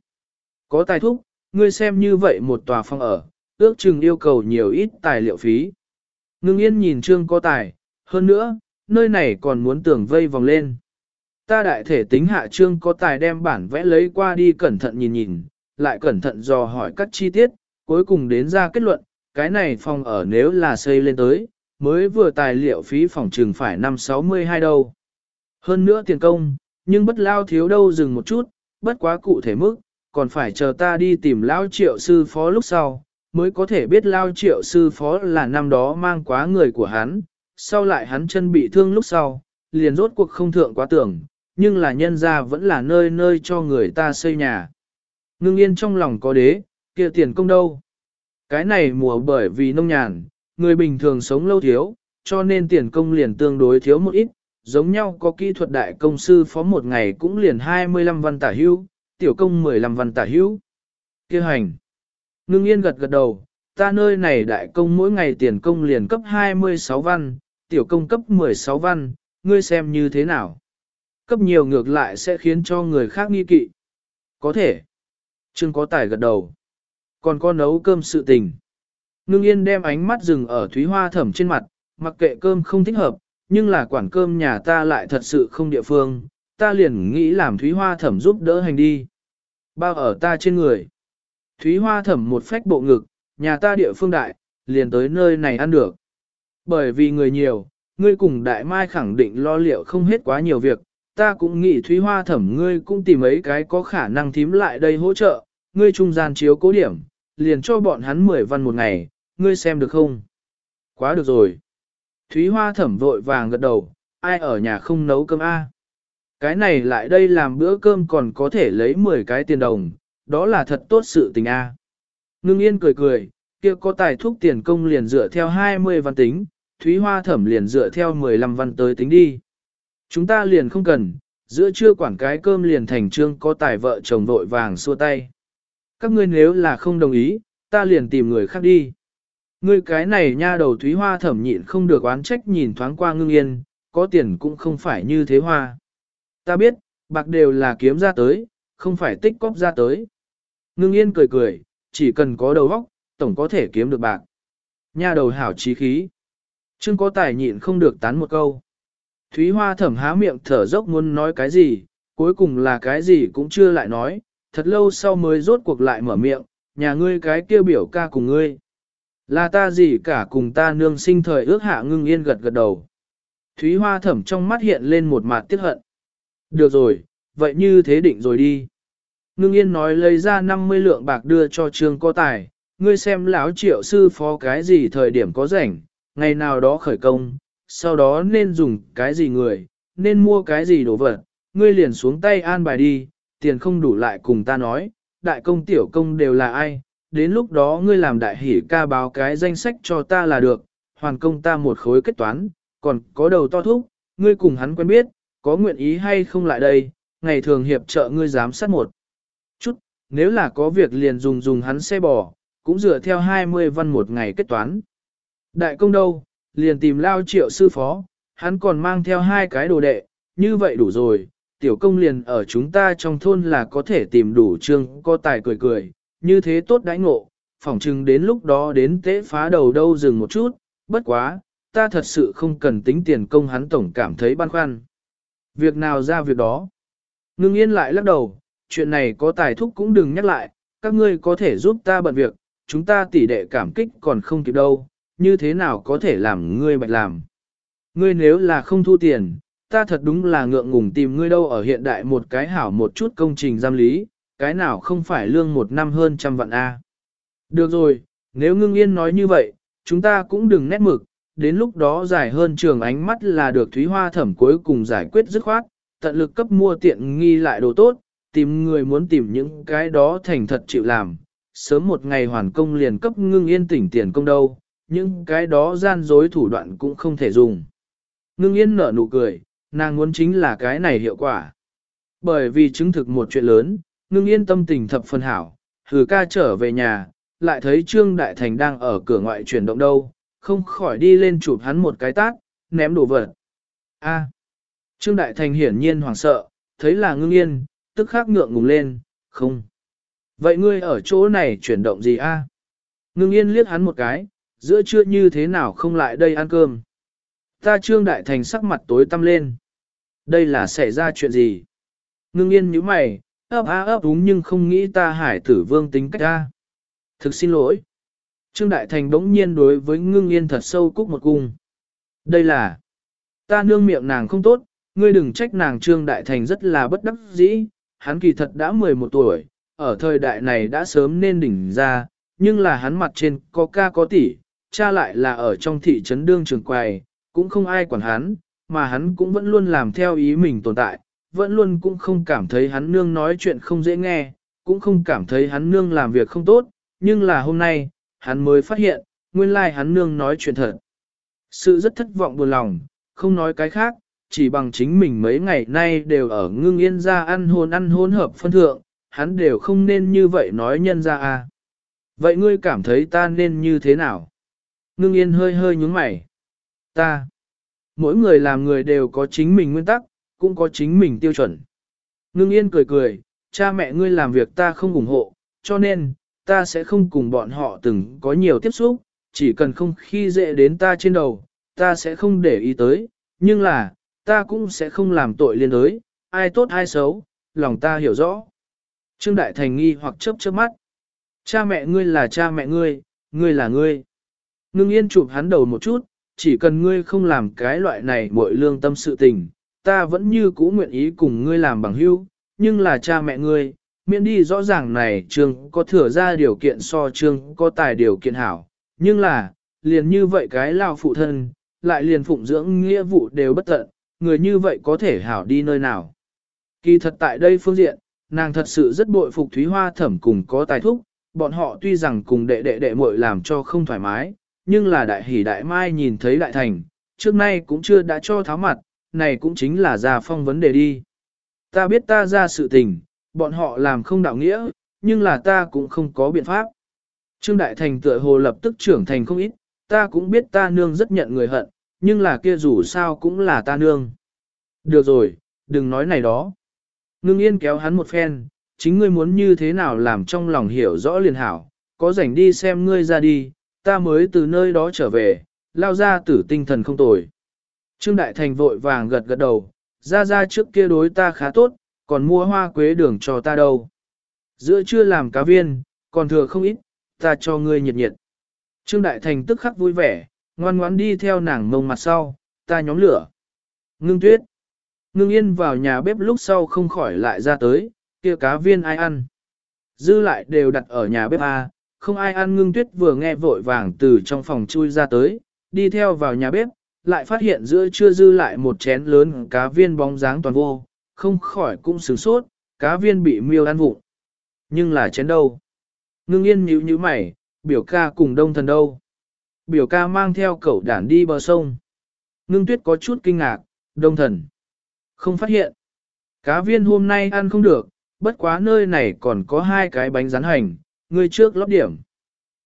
Speaker 1: Có tài thúc, ngươi xem như vậy một tòa phòng ở, ước chừng yêu cầu nhiều ít tài liệu phí. Ngưng yên nhìn trương có tài, hơn nữa, nơi này còn muốn tưởng vây vòng lên. Ta đại thể tính hạ trương có tài đem bản vẽ lấy qua đi cẩn thận nhìn nhìn, lại cẩn thận dò hỏi các chi tiết, cuối cùng đến ra kết luận, cái này phòng ở nếu là xây lên tới, mới vừa tài liệu phí phòng trừng phải năm 62 đâu. Hơn nữa tiền công, nhưng bất lao thiếu đâu dừng một chút, bất quá cụ thể mức, còn phải chờ ta đi tìm lao triệu sư phó lúc sau, mới có thể biết lao triệu sư phó là năm đó mang quá người của hắn, sau lại hắn chân bị thương lúc sau, liền rốt cuộc không thượng quá tưởng, nhưng là nhân ra vẫn là nơi nơi cho người ta xây nhà. Ngưng yên trong lòng có đế, kia tiền công đâu. Cái này mùa bởi vì nông nhàn, người bình thường sống lâu thiếu, cho nên tiền công liền tương đối thiếu một ít, giống nhau có kỹ thuật đại công sư phó một ngày cũng liền 25 văn tả hưu, tiểu công 15 văn tả hưu. Kêu hành. Ngưng yên gật gật đầu, ta nơi này đại công mỗi ngày tiền công liền cấp 26 văn, tiểu công cấp 16 văn, ngươi xem như thế nào. Cấp nhiều ngược lại sẽ khiến cho người khác nghi kỵ. Có thể. Trương có tài gật đầu. Còn có nấu cơm sự tình. Ngưng yên đem ánh mắt dừng ở thúy hoa thẩm trên mặt, mặc kệ cơm không thích hợp, nhưng là quản cơm nhà ta lại thật sự không địa phương, ta liền nghĩ làm thúy hoa thẩm giúp đỡ hành đi. Bao ở ta trên người. Thúy hoa thẩm một phách bộ ngực, nhà ta địa phương đại, liền tới nơi này ăn được. Bởi vì người nhiều, ngươi cùng đại mai khẳng định lo liệu không hết quá nhiều việc, ta cũng nghĩ thúy hoa thẩm ngươi cũng tìm mấy cái có khả năng thím lại đây hỗ trợ, ngươi trung gian chiếu cố điểm, liền cho bọn hắn 10 văn một ngày, ngươi xem được không? Quá được rồi. Thúy Hoa thẩm vội vàng gật đầu, ai ở nhà không nấu cơm a? Cái này lại đây làm bữa cơm còn có thể lấy 10 cái tiền đồng, đó là thật tốt sự tình a. Ngưng yên cười cười, kia có tài thúc tiền công liền dựa theo 20 văn tính, Thúy Hoa thẩm liền dựa theo 15 văn tới tính đi. Chúng ta liền không cần, giữa trưa quản cái cơm liền thành trương có tài vợ chồng vội vàng xua tay. Các ngươi nếu là không đồng ý, ta liền tìm người khác đi. Ngươi cái này nha đầu thúy hoa thẩm nhịn không được oán trách nhìn thoáng qua ngưng yên, có tiền cũng không phải như thế hoa. Ta biết, bạc đều là kiếm ra tới, không phải tích cóp ra tới. Ngưng yên cười cười, chỉ cần có đầu óc, tổng có thể kiếm được bạc. Nha đầu hảo trí khí. Trương có tài nhịn không được tán một câu. Thúy hoa thẩm há miệng thở dốc muốn nói cái gì, cuối cùng là cái gì cũng chưa lại nói, thật lâu sau mới rốt cuộc lại mở miệng, nhà ngươi cái kia biểu ca cùng ngươi. Là ta gì cả cùng ta nương sinh thời ước hạ ngưng yên gật gật đầu. Thúy hoa thẩm trong mắt hiện lên một mặt tiếc hận. Được rồi, vậy như thế định rồi đi. Ngưng yên nói lấy ra 50 lượng bạc đưa cho trương có tài, ngươi xem lão triệu sư phó cái gì thời điểm có rảnh, ngày nào đó khởi công, sau đó nên dùng cái gì người, nên mua cái gì đồ vật, ngươi liền xuống tay an bài đi, tiền không đủ lại cùng ta nói, đại công tiểu công đều là ai, đến lúc đó ngươi làm đại hỉ ca báo cái danh sách cho ta là được, hoàn công ta một khối kết toán, còn có đầu to thúc, ngươi cùng hắn quen biết, có nguyện ý hay không lại đây, ngày thường hiệp trợ ngươi giám sát một chút, nếu là có việc liền dùng dùng hắn xe bò, cũng dựa theo 20 văn một ngày kết toán. Đại công đâu, liền tìm lao triệu sư phó, hắn còn mang theo hai cái đồ đệ, như vậy đủ rồi, tiểu công liền ở chúng ta trong thôn là có thể tìm đủ trương có tài cười cười, như thế tốt đãi ngộ, phỏng chừng đến lúc đó đến tế phá đầu đâu dừng một chút, bất quá, ta thật sự không cần tính tiền công hắn tổng cảm thấy băn khoăn. Việc nào ra việc đó. Ngưng yên lại lắc đầu, chuyện này có tài thúc cũng đừng nhắc lại, các ngươi có thể giúp ta bận việc, chúng ta tỉ đệ cảm kích còn không kịp đâu, như thế nào có thể làm ngươi bạch làm. Ngươi nếu là không thu tiền, ta thật đúng là ngượng ngùng tìm ngươi đâu ở hiện đại một cái hảo một chút công trình giam lý, cái nào không phải lương một năm hơn trăm vạn A. Được rồi, nếu ngưng yên nói như vậy, chúng ta cũng đừng nét mực, đến lúc đó giải hơn trường ánh mắt là được Thúy Hoa thẩm cuối cùng giải quyết dứt khoát, tận lực cấp mua tiện nghi lại đồ tốt, tìm người muốn tìm những cái đó thành thật chịu làm, sớm một ngày hoàn công liền cấp ngưng yên tỉnh tiền công đâu, những cái đó gian dối thủ đoạn cũng không thể dùng. Ngưng yên nở nụ cười, nàng muốn chính là cái này hiệu quả. Bởi vì chứng thực một chuyện lớn, ngưng yên tâm tình thập phân hảo, hừ ca trở về nhà, lại thấy Trương Đại Thành đang ở cửa ngoại chuyển động đâu, không khỏi đi lên chụp hắn một cái tát, ném đồ vật. A. Trương Đại Thành hiển nhiên hoảng sợ, thấy là ngưng yên, tức khắc ngượng ngùng lên, không. Vậy ngươi ở chỗ này chuyển động gì a? Ngưng yên liếc hắn một cái, giữa trưa như thế nào không lại đây ăn cơm. Ta Trương Đại Thành sắc mặt tối tăm lên. Đây là xảy ra chuyện gì? Ngưng yên như mày, ấp á ấp đúng nhưng không nghĩ ta hải tử vương tính cách ta. Thực xin lỗi. Trương Đại Thành bỗng nhiên đối với ngưng yên thật sâu cúc một cung. Đây là, ta nương miệng nàng không tốt, ngươi đừng trách nàng Trương Đại Thành rất là bất đắc dĩ, hắn kỳ thật đã 11 tuổi, ở thời đại này đã sớm nên đỉnh ra, nhưng là hắn mặt trên có ca có tỷ, cha lại là ở trong thị trấn đương trường quầy, cũng không ai quản hắn, mà hắn cũng vẫn luôn làm theo ý mình tồn tại, vẫn luôn cũng không cảm thấy hắn nương nói chuyện không dễ nghe, cũng không cảm thấy hắn nương làm việc không tốt, nhưng là hôm nay, hắn mới phát hiện, nguyên lai hắn nương nói chuyện thật. Sự rất thất vọng buồn lòng, không nói cái khác, chỉ bằng chính mình mấy ngày nay đều ở ngưng yên ra ăn hôn ăn hôn hợp phân thượng, hắn đều không nên như vậy nói nhân ra à. Vậy ngươi cảm thấy ta nên như thế nào? Ngưng yên hơi hơi nhúng mày. Ta. Mỗi người làm người đều có chính mình nguyên tắc, cũng có chính mình tiêu chuẩn. Ngưng yên cười cười, cha mẹ ngươi làm việc ta không ủng hộ, cho nên, ta sẽ không cùng bọn họ từng có nhiều tiếp xúc, chỉ cần không khi dễ đến ta trên đầu, ta sẽ không để ý tới, nhưng là, ta cũng sẽ không làm tội liên đới, ai tốt ai xấu, lòng ta hiểu rõ. Trương Đại Thành nghi hoặc chớp chớp mắt. Cha mẹ ngươi là cha mẹ ngươi, ngươi là ngươi. Ngưng yên chụp hắn đầu một chút, chỉ cần ngươi không làm cái loại này muội lương tâm sự tình, ta vẫn như cũ nguyện ý cùng ngươi làm bằng hữu, nhưng là cha mẹ ngươi, miễn đi rõ ràng này trương có thừa ra điều kiện so trương có tài điều kiện hảo, nhưng là, liền như vậy cái lao phụ thân, lại liền phụng dưỡng nghĩa vụ đều bất tận, người như vậy có thể hảo đi nơi nào. Kỳ thật tại đây phương diện, nàng thật sự rất bội phục Thúy Hoa thẩm cùng có tài thúc, bọn họ tuy rằng cùng đệ đệ đệ muội làm cho không thoải mái, nhưng là đại hỷ đại mai nhìn thấy đại thành, trước nay cũng chưa đã cho tháo mặt, này cũng chính là ra phong vấn đề đi. Ta biết ta ra sự tình, bọn họ làm không đạo nghĩa, nhưng là ta cũng không có biện pháp. Trương Đại Thành tựa hồ lập tức trưởng thành không ít, ta cũng biết ta nương rất nhận người hận, nhưng là kia dù sao cũng là ta nương. Được rồi, đừng nói này đó. Ngưng yên kéo hắn một phen, chính ngươi muốn như thế nào làm trong lòng hiểu rõ liền hảo, có rảnh đi xem ngươi ra đi, ta mới từ nơi đó trở về, lao ra tử tinh thần không tồi. Trương Đại Thành vội vàng gật gật đầu, ra ra trước kia đối ta khá tốt, còn mua hoa quế đường cho ta đâu. Giữa chưa làm cá viên, còn thừa không ít, ta cho ngươi nhiệt nhiệt. Trương Đại Thành tức khắc vui vẻ, ngoan ngoãn đi theo nàng mông mặt sau, ta nhóm lửa. Ngưng tuyết. Ngưng yên vào nhà bếp lúc sau không khỏi lại ra tới, kia cá viên ai ăn. Dư lại đều đặt ở nhà bếp A, không ai ăn ngưng tuyết vừa nghe vội vàng từ trong phòng chui ra tới, đi theo vào nhà bếp, lại phát hiện giữa chưa dư lại một chén lớn cá viên bóng dáng toàn vô, không khỏi cũng sửng sốt, cá viên bị miêu ăn vụng. Nhưng là chén đâu? Ngưng yên nhíu nhíu mày, biểu ca cùng đông thần đâu? Biểu ca mang theo cậu đản đi bờ sông. Ngưng tuyết có chút kinh ngạc, đông thần. Không phát hiện. Cá viên hôm nay ăn không được, bất quá nơi này còn có hai cái bánh rán hành, người trước lót điểm.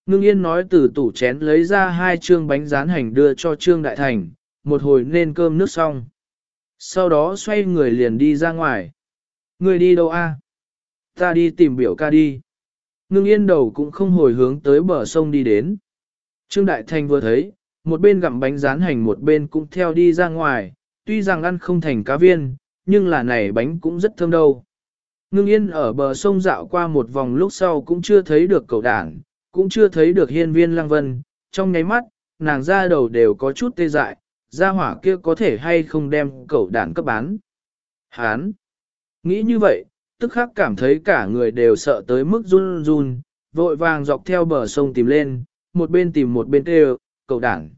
Speaker 1: Ngưng yên nói từ tủ chén lấy ra hai chương bánh rán hành đưa cho Trương Đại Thành, một hồi nên cơm nước xong. Sau đó xoay người liền đi ra ngoài. Người đi đâu a? Ta đi tìm biểu ca đi. Ngưng yên đầu cũng không hồi hướng tới bờ sông đi đến. Trương Đại Thành vừa thấy, một bên gặm bánh rán hành một bên cũng theo đi ra ngoài, tuy rằng ăn không thành cá viên, nhưng là này bánh cũng rất thơm đâu. Ngưng yên ở bờ sông dạo qua một vòng lúc sau cũng chưa thấy được cầu đảng, cũng chưa thấy được hiên viên lăng vân, trong nháy mắt, nàng ra đầu đều có chút tê dại, ra hỏa kia có thể hay không đem cậu đàn cấp bán. Hán! Nghĩ như vậy, tức khắc cảm thấy cả người đều sợ tới mức run run, vội vàng dọc theo bờ sông tìm lên, một bên tìm một bên kêu, cậu đàn.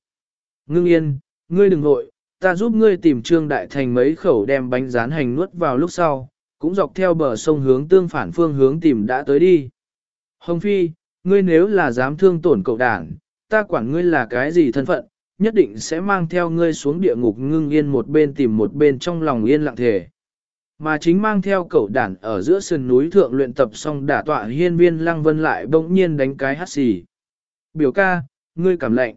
Speaker 1: Ngưng yên, ngươi đừng vội, ta giúp ngươi tìm trương đại thành mấy khẩu đem bánh rán hành nuốt vào lúc sau, cũng dọc theo bờ sông hướng tương phản phương hướng tìm đã tới đi. Hồng Phi, ngươi nếu là dám thương tổn cậu đảng, ta quản ngươi là cái gì thân phận, nhất định sẽ mang theo ngươi xuống địa ngục ngưng yên một bên tìm một bên trong lòng yên lặng thể. Mà chính mang theo cậu Đản ở giữa sườn núi thượng luyện tập xong đả tọa hiên viên lăng vân lại bỗng nhiên đánh cái hát xì. Biểu ca, ngươi cảm lệnh.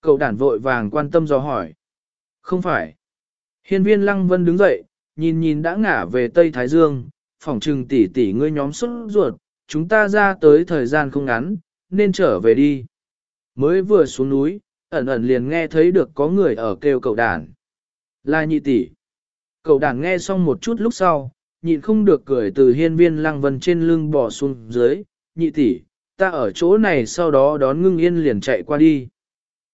Speaker 1: Cậu Đản vội vàng quan tâm do hỏi. Không phải. Hiên viên lăng vân đứng dậy, nhìn nhìn đã ngả về Tây Thái Dương, phỏng trừng tỷ tỷ ngươi nhóm xuất ruột, chúng ta ra tới thời gian không ngắn, nên trở về đi. Mới vừa xuống núi, ẩn ẩn liền nghe thấy được có người ở kêu cậu đàn. Là nhị tỷ. Cậu đàn nghe xong một chút lúc sau, nhịn không được cười từ hiên viên lăng vân trên lưng bỏ xuống dưới, nhị tỷ, ta ở chỗ này sau đó đón ngưng yên liền chạy qua đi.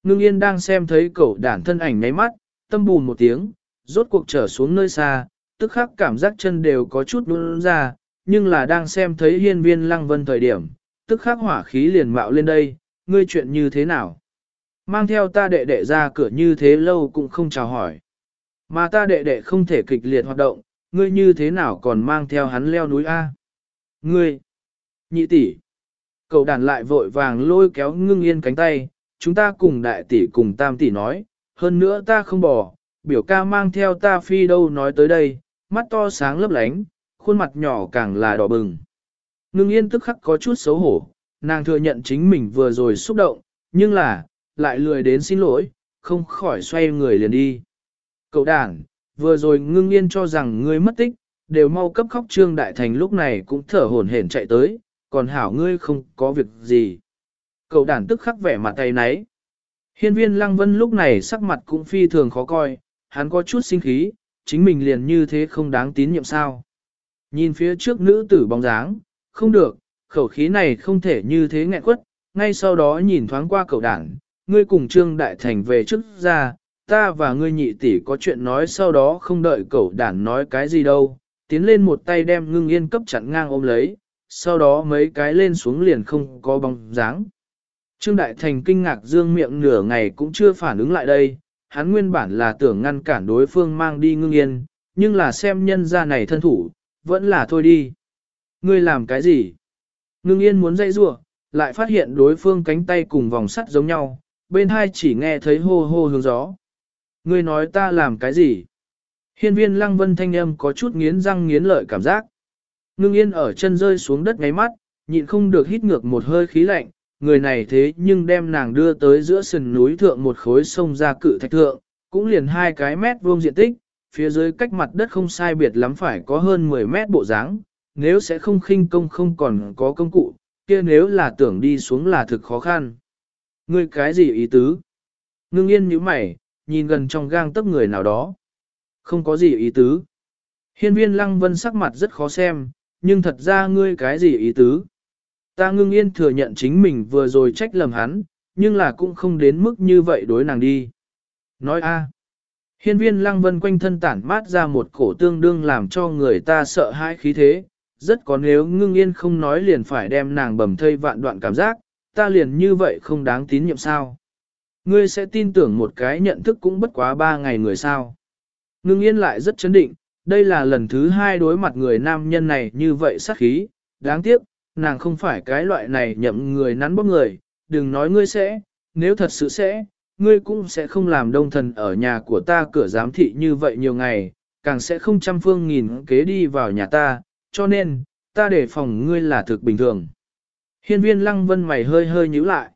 Speaker 1: Ngưng yên đang xem thấy cậu đàn thân ảnh nháy mắt, tâm bùn một tiếng, rốt cuộc trở xuống nơi xa, tức khắc cảm giác chân đều có chút đun ra, nhưng là đang xem thấy hiên viên lăng vân thời điểm, tức khắc hỏa khí liền mạo lên đây, ngươi chuyện như thế nào? Mang theo ta đệ đệ ra cửa như thế lâu cũng không chào hỏi. Mà ta đệ đệ không thể kịch liệt hoạt động, ngươi như thế nào còn mang theo hắn leo núi A? Ngươi! Nhị tỷ! Cậu đàn lại vội vàng lôi kéo ngưng yên cánh tay, chúng ta cùng đại tỷ cùng tam tỷ nói, hơn nữa ta không bỏ, biểu ca mang theo ta phi đâu nói tới đây, mắt to sáng lấp lánh, khuôn mặt nhỏ càng là đỏ bừng. Ngưng yên tức khắc có chút xấu hổ, nàng thừa nhận chính mình vừa rồi xúc động, nhưng là, lại lười đến xin lỗi, không khỏi xoay người liền đi. Cậu đàn, vừa rồi ngưng yên cho rằng ngươi mất tích, đều mau cấp khóc trương đại thành lúc này cũng thở hổn hển chạy tới, còn hảo ngươi không có việc gì. Cậu đàn tức khắc vẻ mặt tay náy. Hiên viên lăng vân lúc này sắc mặt cũng phi thường khó coi, hắn có chút sinh khí, chính mình liền như thế không đáng tín nhiệm sao. Nhìn phía trước nữ tử bóng dáng, không được, khẩu khí này không thể như thế nghẹn quất, ngay sau đó nhìn thoáng qua cậu đảng, ngươi cùng Trương Đại Thành về trước ra, ta và ngươi nhị tỷ có chuyện nói sau đó không đợi cậu đảng nói cái gì đâu, tiến lên một tay đem ngưng yên cấp chặn ngang ôm lấy, sau đó mấy cái lên xuống liền không có bóng dáng. Trương Đại Thành kinh ngạc dương miệng nửa ngày cũng chưa phản ứng lại đây, hắn nguyên bản là tưởng ngăn cản đối phương mang đi ngưng yên, nhưng là xem nhân ra này thân thủ, vẫn là thôi đi. Ngươi làm cái gì? Ngưng yên muốn dây rua, lại phát hiện đối phương cánh tay cùng vòng sắt giống nhau, bên hai chỉ nghe thấy hô hô hướng gió. Ngươi nói ta làm cái gì? Hiên viên lăng vân thanh âm có chút nghiến răng nghiến lợi cảm giác. Ngưng yên ở chân rơi xuống đất ngáy mắt, nhịn không được hít ngược một hơi khí lạnh, người này thế nhưng đem nàng đưa tới giữa sườn núi thượng một khối sông ra cự thạch thượng, cũng liền hai cái mét vuông diện tích, phía dưới cách mặt đất không sai biệt lắm phải có hơn 10 mét bộ dáng, nếu sẽ không khinh công không còn có công cụ, kia nếu là tưởng đi xuống là thực khó khăn. Ngươi cái gì ý tứ? Ngưng yên như mày, nhìn gần trong gang tấc người nào đó. Không có gì ý tứ. Hiên viên lăng vân sắc mặt rất khó xem, nhưng thật ra ngươi cái gì ý tứ? Ta ngưng yên thừa nhận chính mình vừa rồi trách lầm hắn, nhưng là cũng không đến mức như vậy đối nàng đi. Nói a, Hiên viên lăng vân quanh thân tản mát ra một cổ tương đương làm cho người ta sợ hãi khí thế, rất có nếu ngưng yên không nói liền phải đem nàng bầm thây vạn đoạn cảm giác, ta liền như vậy không đáng tín nhiệm sao. Ngươi sẽ tin tưởng một cái nhận thức cũng bất quá ba ngày người sao. Ngưng yên lại rất chấn định, đây là lần thứ hai đối mặt người nam nhân này như vậy sát khí, đáng tiếc, nàng không phải cái loại này nhậm người nắn bóp người, đừng nói ngươi sẽ, nếu thật sự sẽ, ngươi cũng sẽ không làm đông thần ở nhà của ta cửa giám thị như vậy nhiều ngày, càng sẽ không trăm phương nghìn kế đi vào nhà ta, cho nên, ta để phòng ngươi là thực bình thường. Hiên viên lăng vân mày hơi hơi nhíu lại.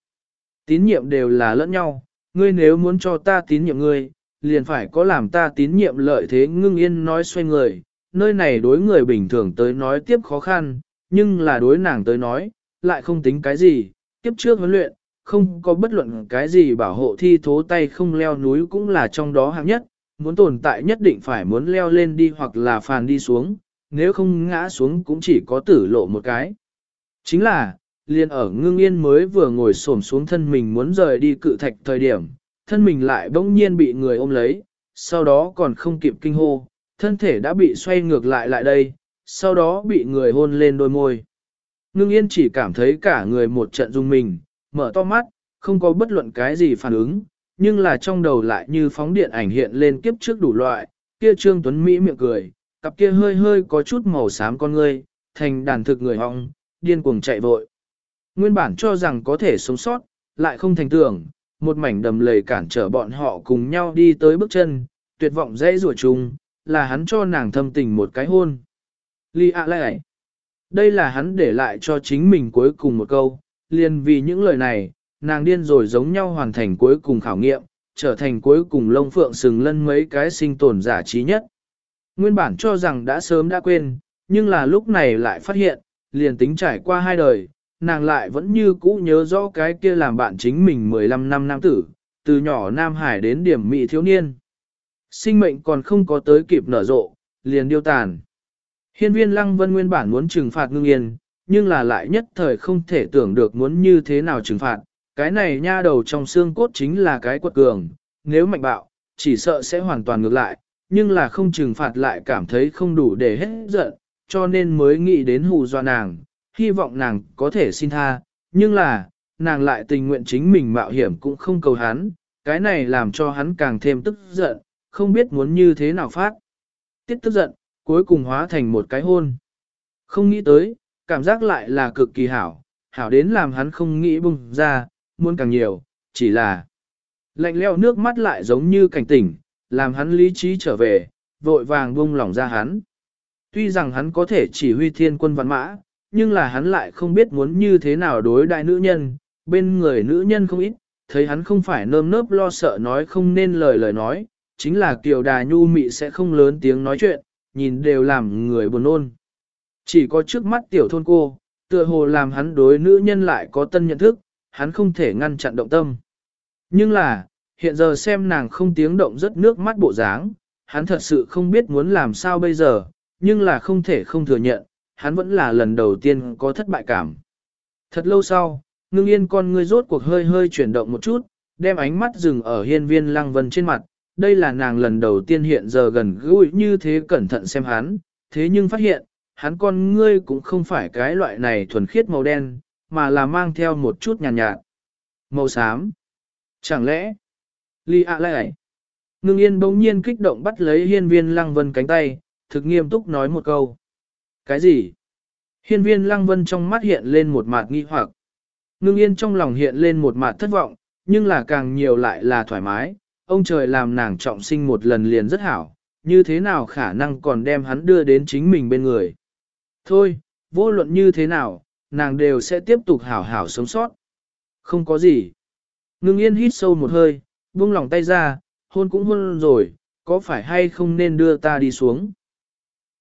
Speaker 1: Tín nhiệm đều là lẫn nhau, ngươi nếu muốn cho ta tín nhiệm ngươi, liền phải có làm ta tín nhiệm lợi thế ngưng yên nói xoay người, nơi này đối người bình thường tới nói tiếp khó khăn, nhưng là đối nàng tới nói, lại không tính cái gì, tiếp trước huấn luyện, không có bất luận cái gì bảo hộ thi thố tay không leo núi cũng là trong đó hạng nhất, muốn tồn tại nhất định phải muốn leo lên đi hoặc là phàn đi xuống, nếu không ngã xuống cũng chỉ có tử lộ một cái. Chính là, liền ở ngưng yên mới vừa ngồi xổm xuống thân mình muốn rời đi cự thạch thời điểm, thân mình lại bỗng nhiên bị người ôm lấy, sau đó còn không kịp kinh hô, thân thể đã bị xoay ngược lại lại đây, sau đó bị người hôn lên đôi môi. Ngưng yên chỉ cảm thấy cả người một trận rung mình, mở to mắt, không có bất luận cái gì phản ứng, nhưng là trong đầu lại như phóng điện ảnh hiện lên kiếp trước đủ loại, kia Trương Tuấn Mỹ miệng cười, cặp kia hơi hơi có chút màu xám con ngươi, thành đàn thực người hong, điên cuồng chạy vội. Nguyên bản cho rằng có thể sống sót, lại không thành tưởng, một mảnh đầm lầy cản trở bọn họ cùng nhau đi tới bước chân, tuyệt vọng dễ rủa chung, là hắn cho nàng thâm tình một cái hôn. Li ạ lại. Đây là hắn để lại cho chính mình cuối cùng một câu, liền vì những lời này, nàng điên rồi giống nhau hoàn thành cuối cùng khảo nghiệm, trở thành cuối cùng lông phượng sừng lân mấy cái sinh tồn giả trí nhất. Nguyên bản cho rằng đã sớm đã quên, nhưng là lúc này lại phát hiện, liền tính trải qua hai đời, nàng lại vẫn như cũ nhớ rõ cái kia làm bạn chính mình 15 năm nam tử, từ nhỏ Nam Hải đến điểm mỹ thiếu niên. Sinh mệnh còn không có tới kịp nở rộ, liền điêu tàn. Hiên viên lăng vân nguyên bản muốn trừng phạt ngưng yên, nhưng là lại nhất thời không thể tưởng được muốn như thế nào trừng phạt. Cái này nha đầu trong xương cốt chính là cái quật cường, nếu mạnh bạo, chỉ sợ sẽ hoàn toàn ngược lại, nhưng là không trừng phạt lại cảm thấy không đủ để hết giận, cho nên mới nghĩ đến hù dọa nàng, hy vọng nàng có thể xin tha, nhưng là, nàng lại tình nguyện chính mình mạo hiểm cũng không cầu hắn, cái này làm cho hắn càng thêm tức giận, không biết muốn như thế nào phát. Tiết tức giận, cuối cùng hóa thành một cái hôn. Không nghĩ tới, cảm giác lại là cực kỳ hảo, hảo đến làm hắn không nghĩ bùng ra, muốn càng nhiều, chỉ là lạnh leo nước mắt lại giống như cảnh tỉnh, làm hắn lý trí trở về, vội vàng buông lỏng ra hắn. Tuy rằng hắn có thể chỉ huy thiên quân văn mã, nhưng là hắn lại không biết muốn như thế nào đối đại nữ nhân, bên người nữ nhân không ít, thấy hắn không phải nơm nớp lo sợ nói không nên lời lời nói, chính là kiều đà nhu mị sẽ không lớn tiếng nói chuyện, nhìn đều làm người buồn nôn. Chỉ có trước mắt tiểu thôn cô, tựa hồ làm hắn đối nữ nhân lại có tân nhận thức, hắn không thể ngăn chặn động tâm. Nhưng là, hiện giờ xem nàng không tiếng động rất nước mắt bộ dáng, hắn thật sự không biết muốn làm sao bây giờ, nhưng là không thể không thừa nhận, hắn vẫn là lần đầu tiên có thất bại cảm. Thật lâu sau, ngưng yên con ngươi rốt cuộc hơi hơi chuyển động một chút, đem ánh mắt dừng ở hiên viên lăng vân trên mặt, đây là nàng lần đầu tiên hiện giờ gần gũi như thế cẩn thận xem hắn, thế nhưng phát hiện, hắn con ngươi cũng không phải cái loại này thuần khiết màu đen, mà là mang theo một chút nhàn nhạt, nhạt. Màu xám. Chẳng lẽ, Ly ạ lại. Ngưng yên bỗng nhiên kích động bắt lấy hiên viên lăng vân cánh tay, thực nghiêm túc nói một câu. Cái gì? Hiên viên lăng vân trong mắt hiện lên một mặt nghi hoặc. Ngưng yên trong lòng hiện lên một mặt thất vọng, nhưng là càng nhiều lại là thoải mái. Ông trời làm nàng trọng sinh một lần liền rất hảo, như thế nào khả năng còn đem hắn đưa đến chính mình bên người. Thôi, vô luận như thế nào, nàng đều sẽ tiếp tục hảo hảo sống sót. Không có gì. Ngưng yên hít sâu một hơi, buông lòng tay ra, hôn cũng hôn rồi, có phải hay không nên đưa ta đi xuống.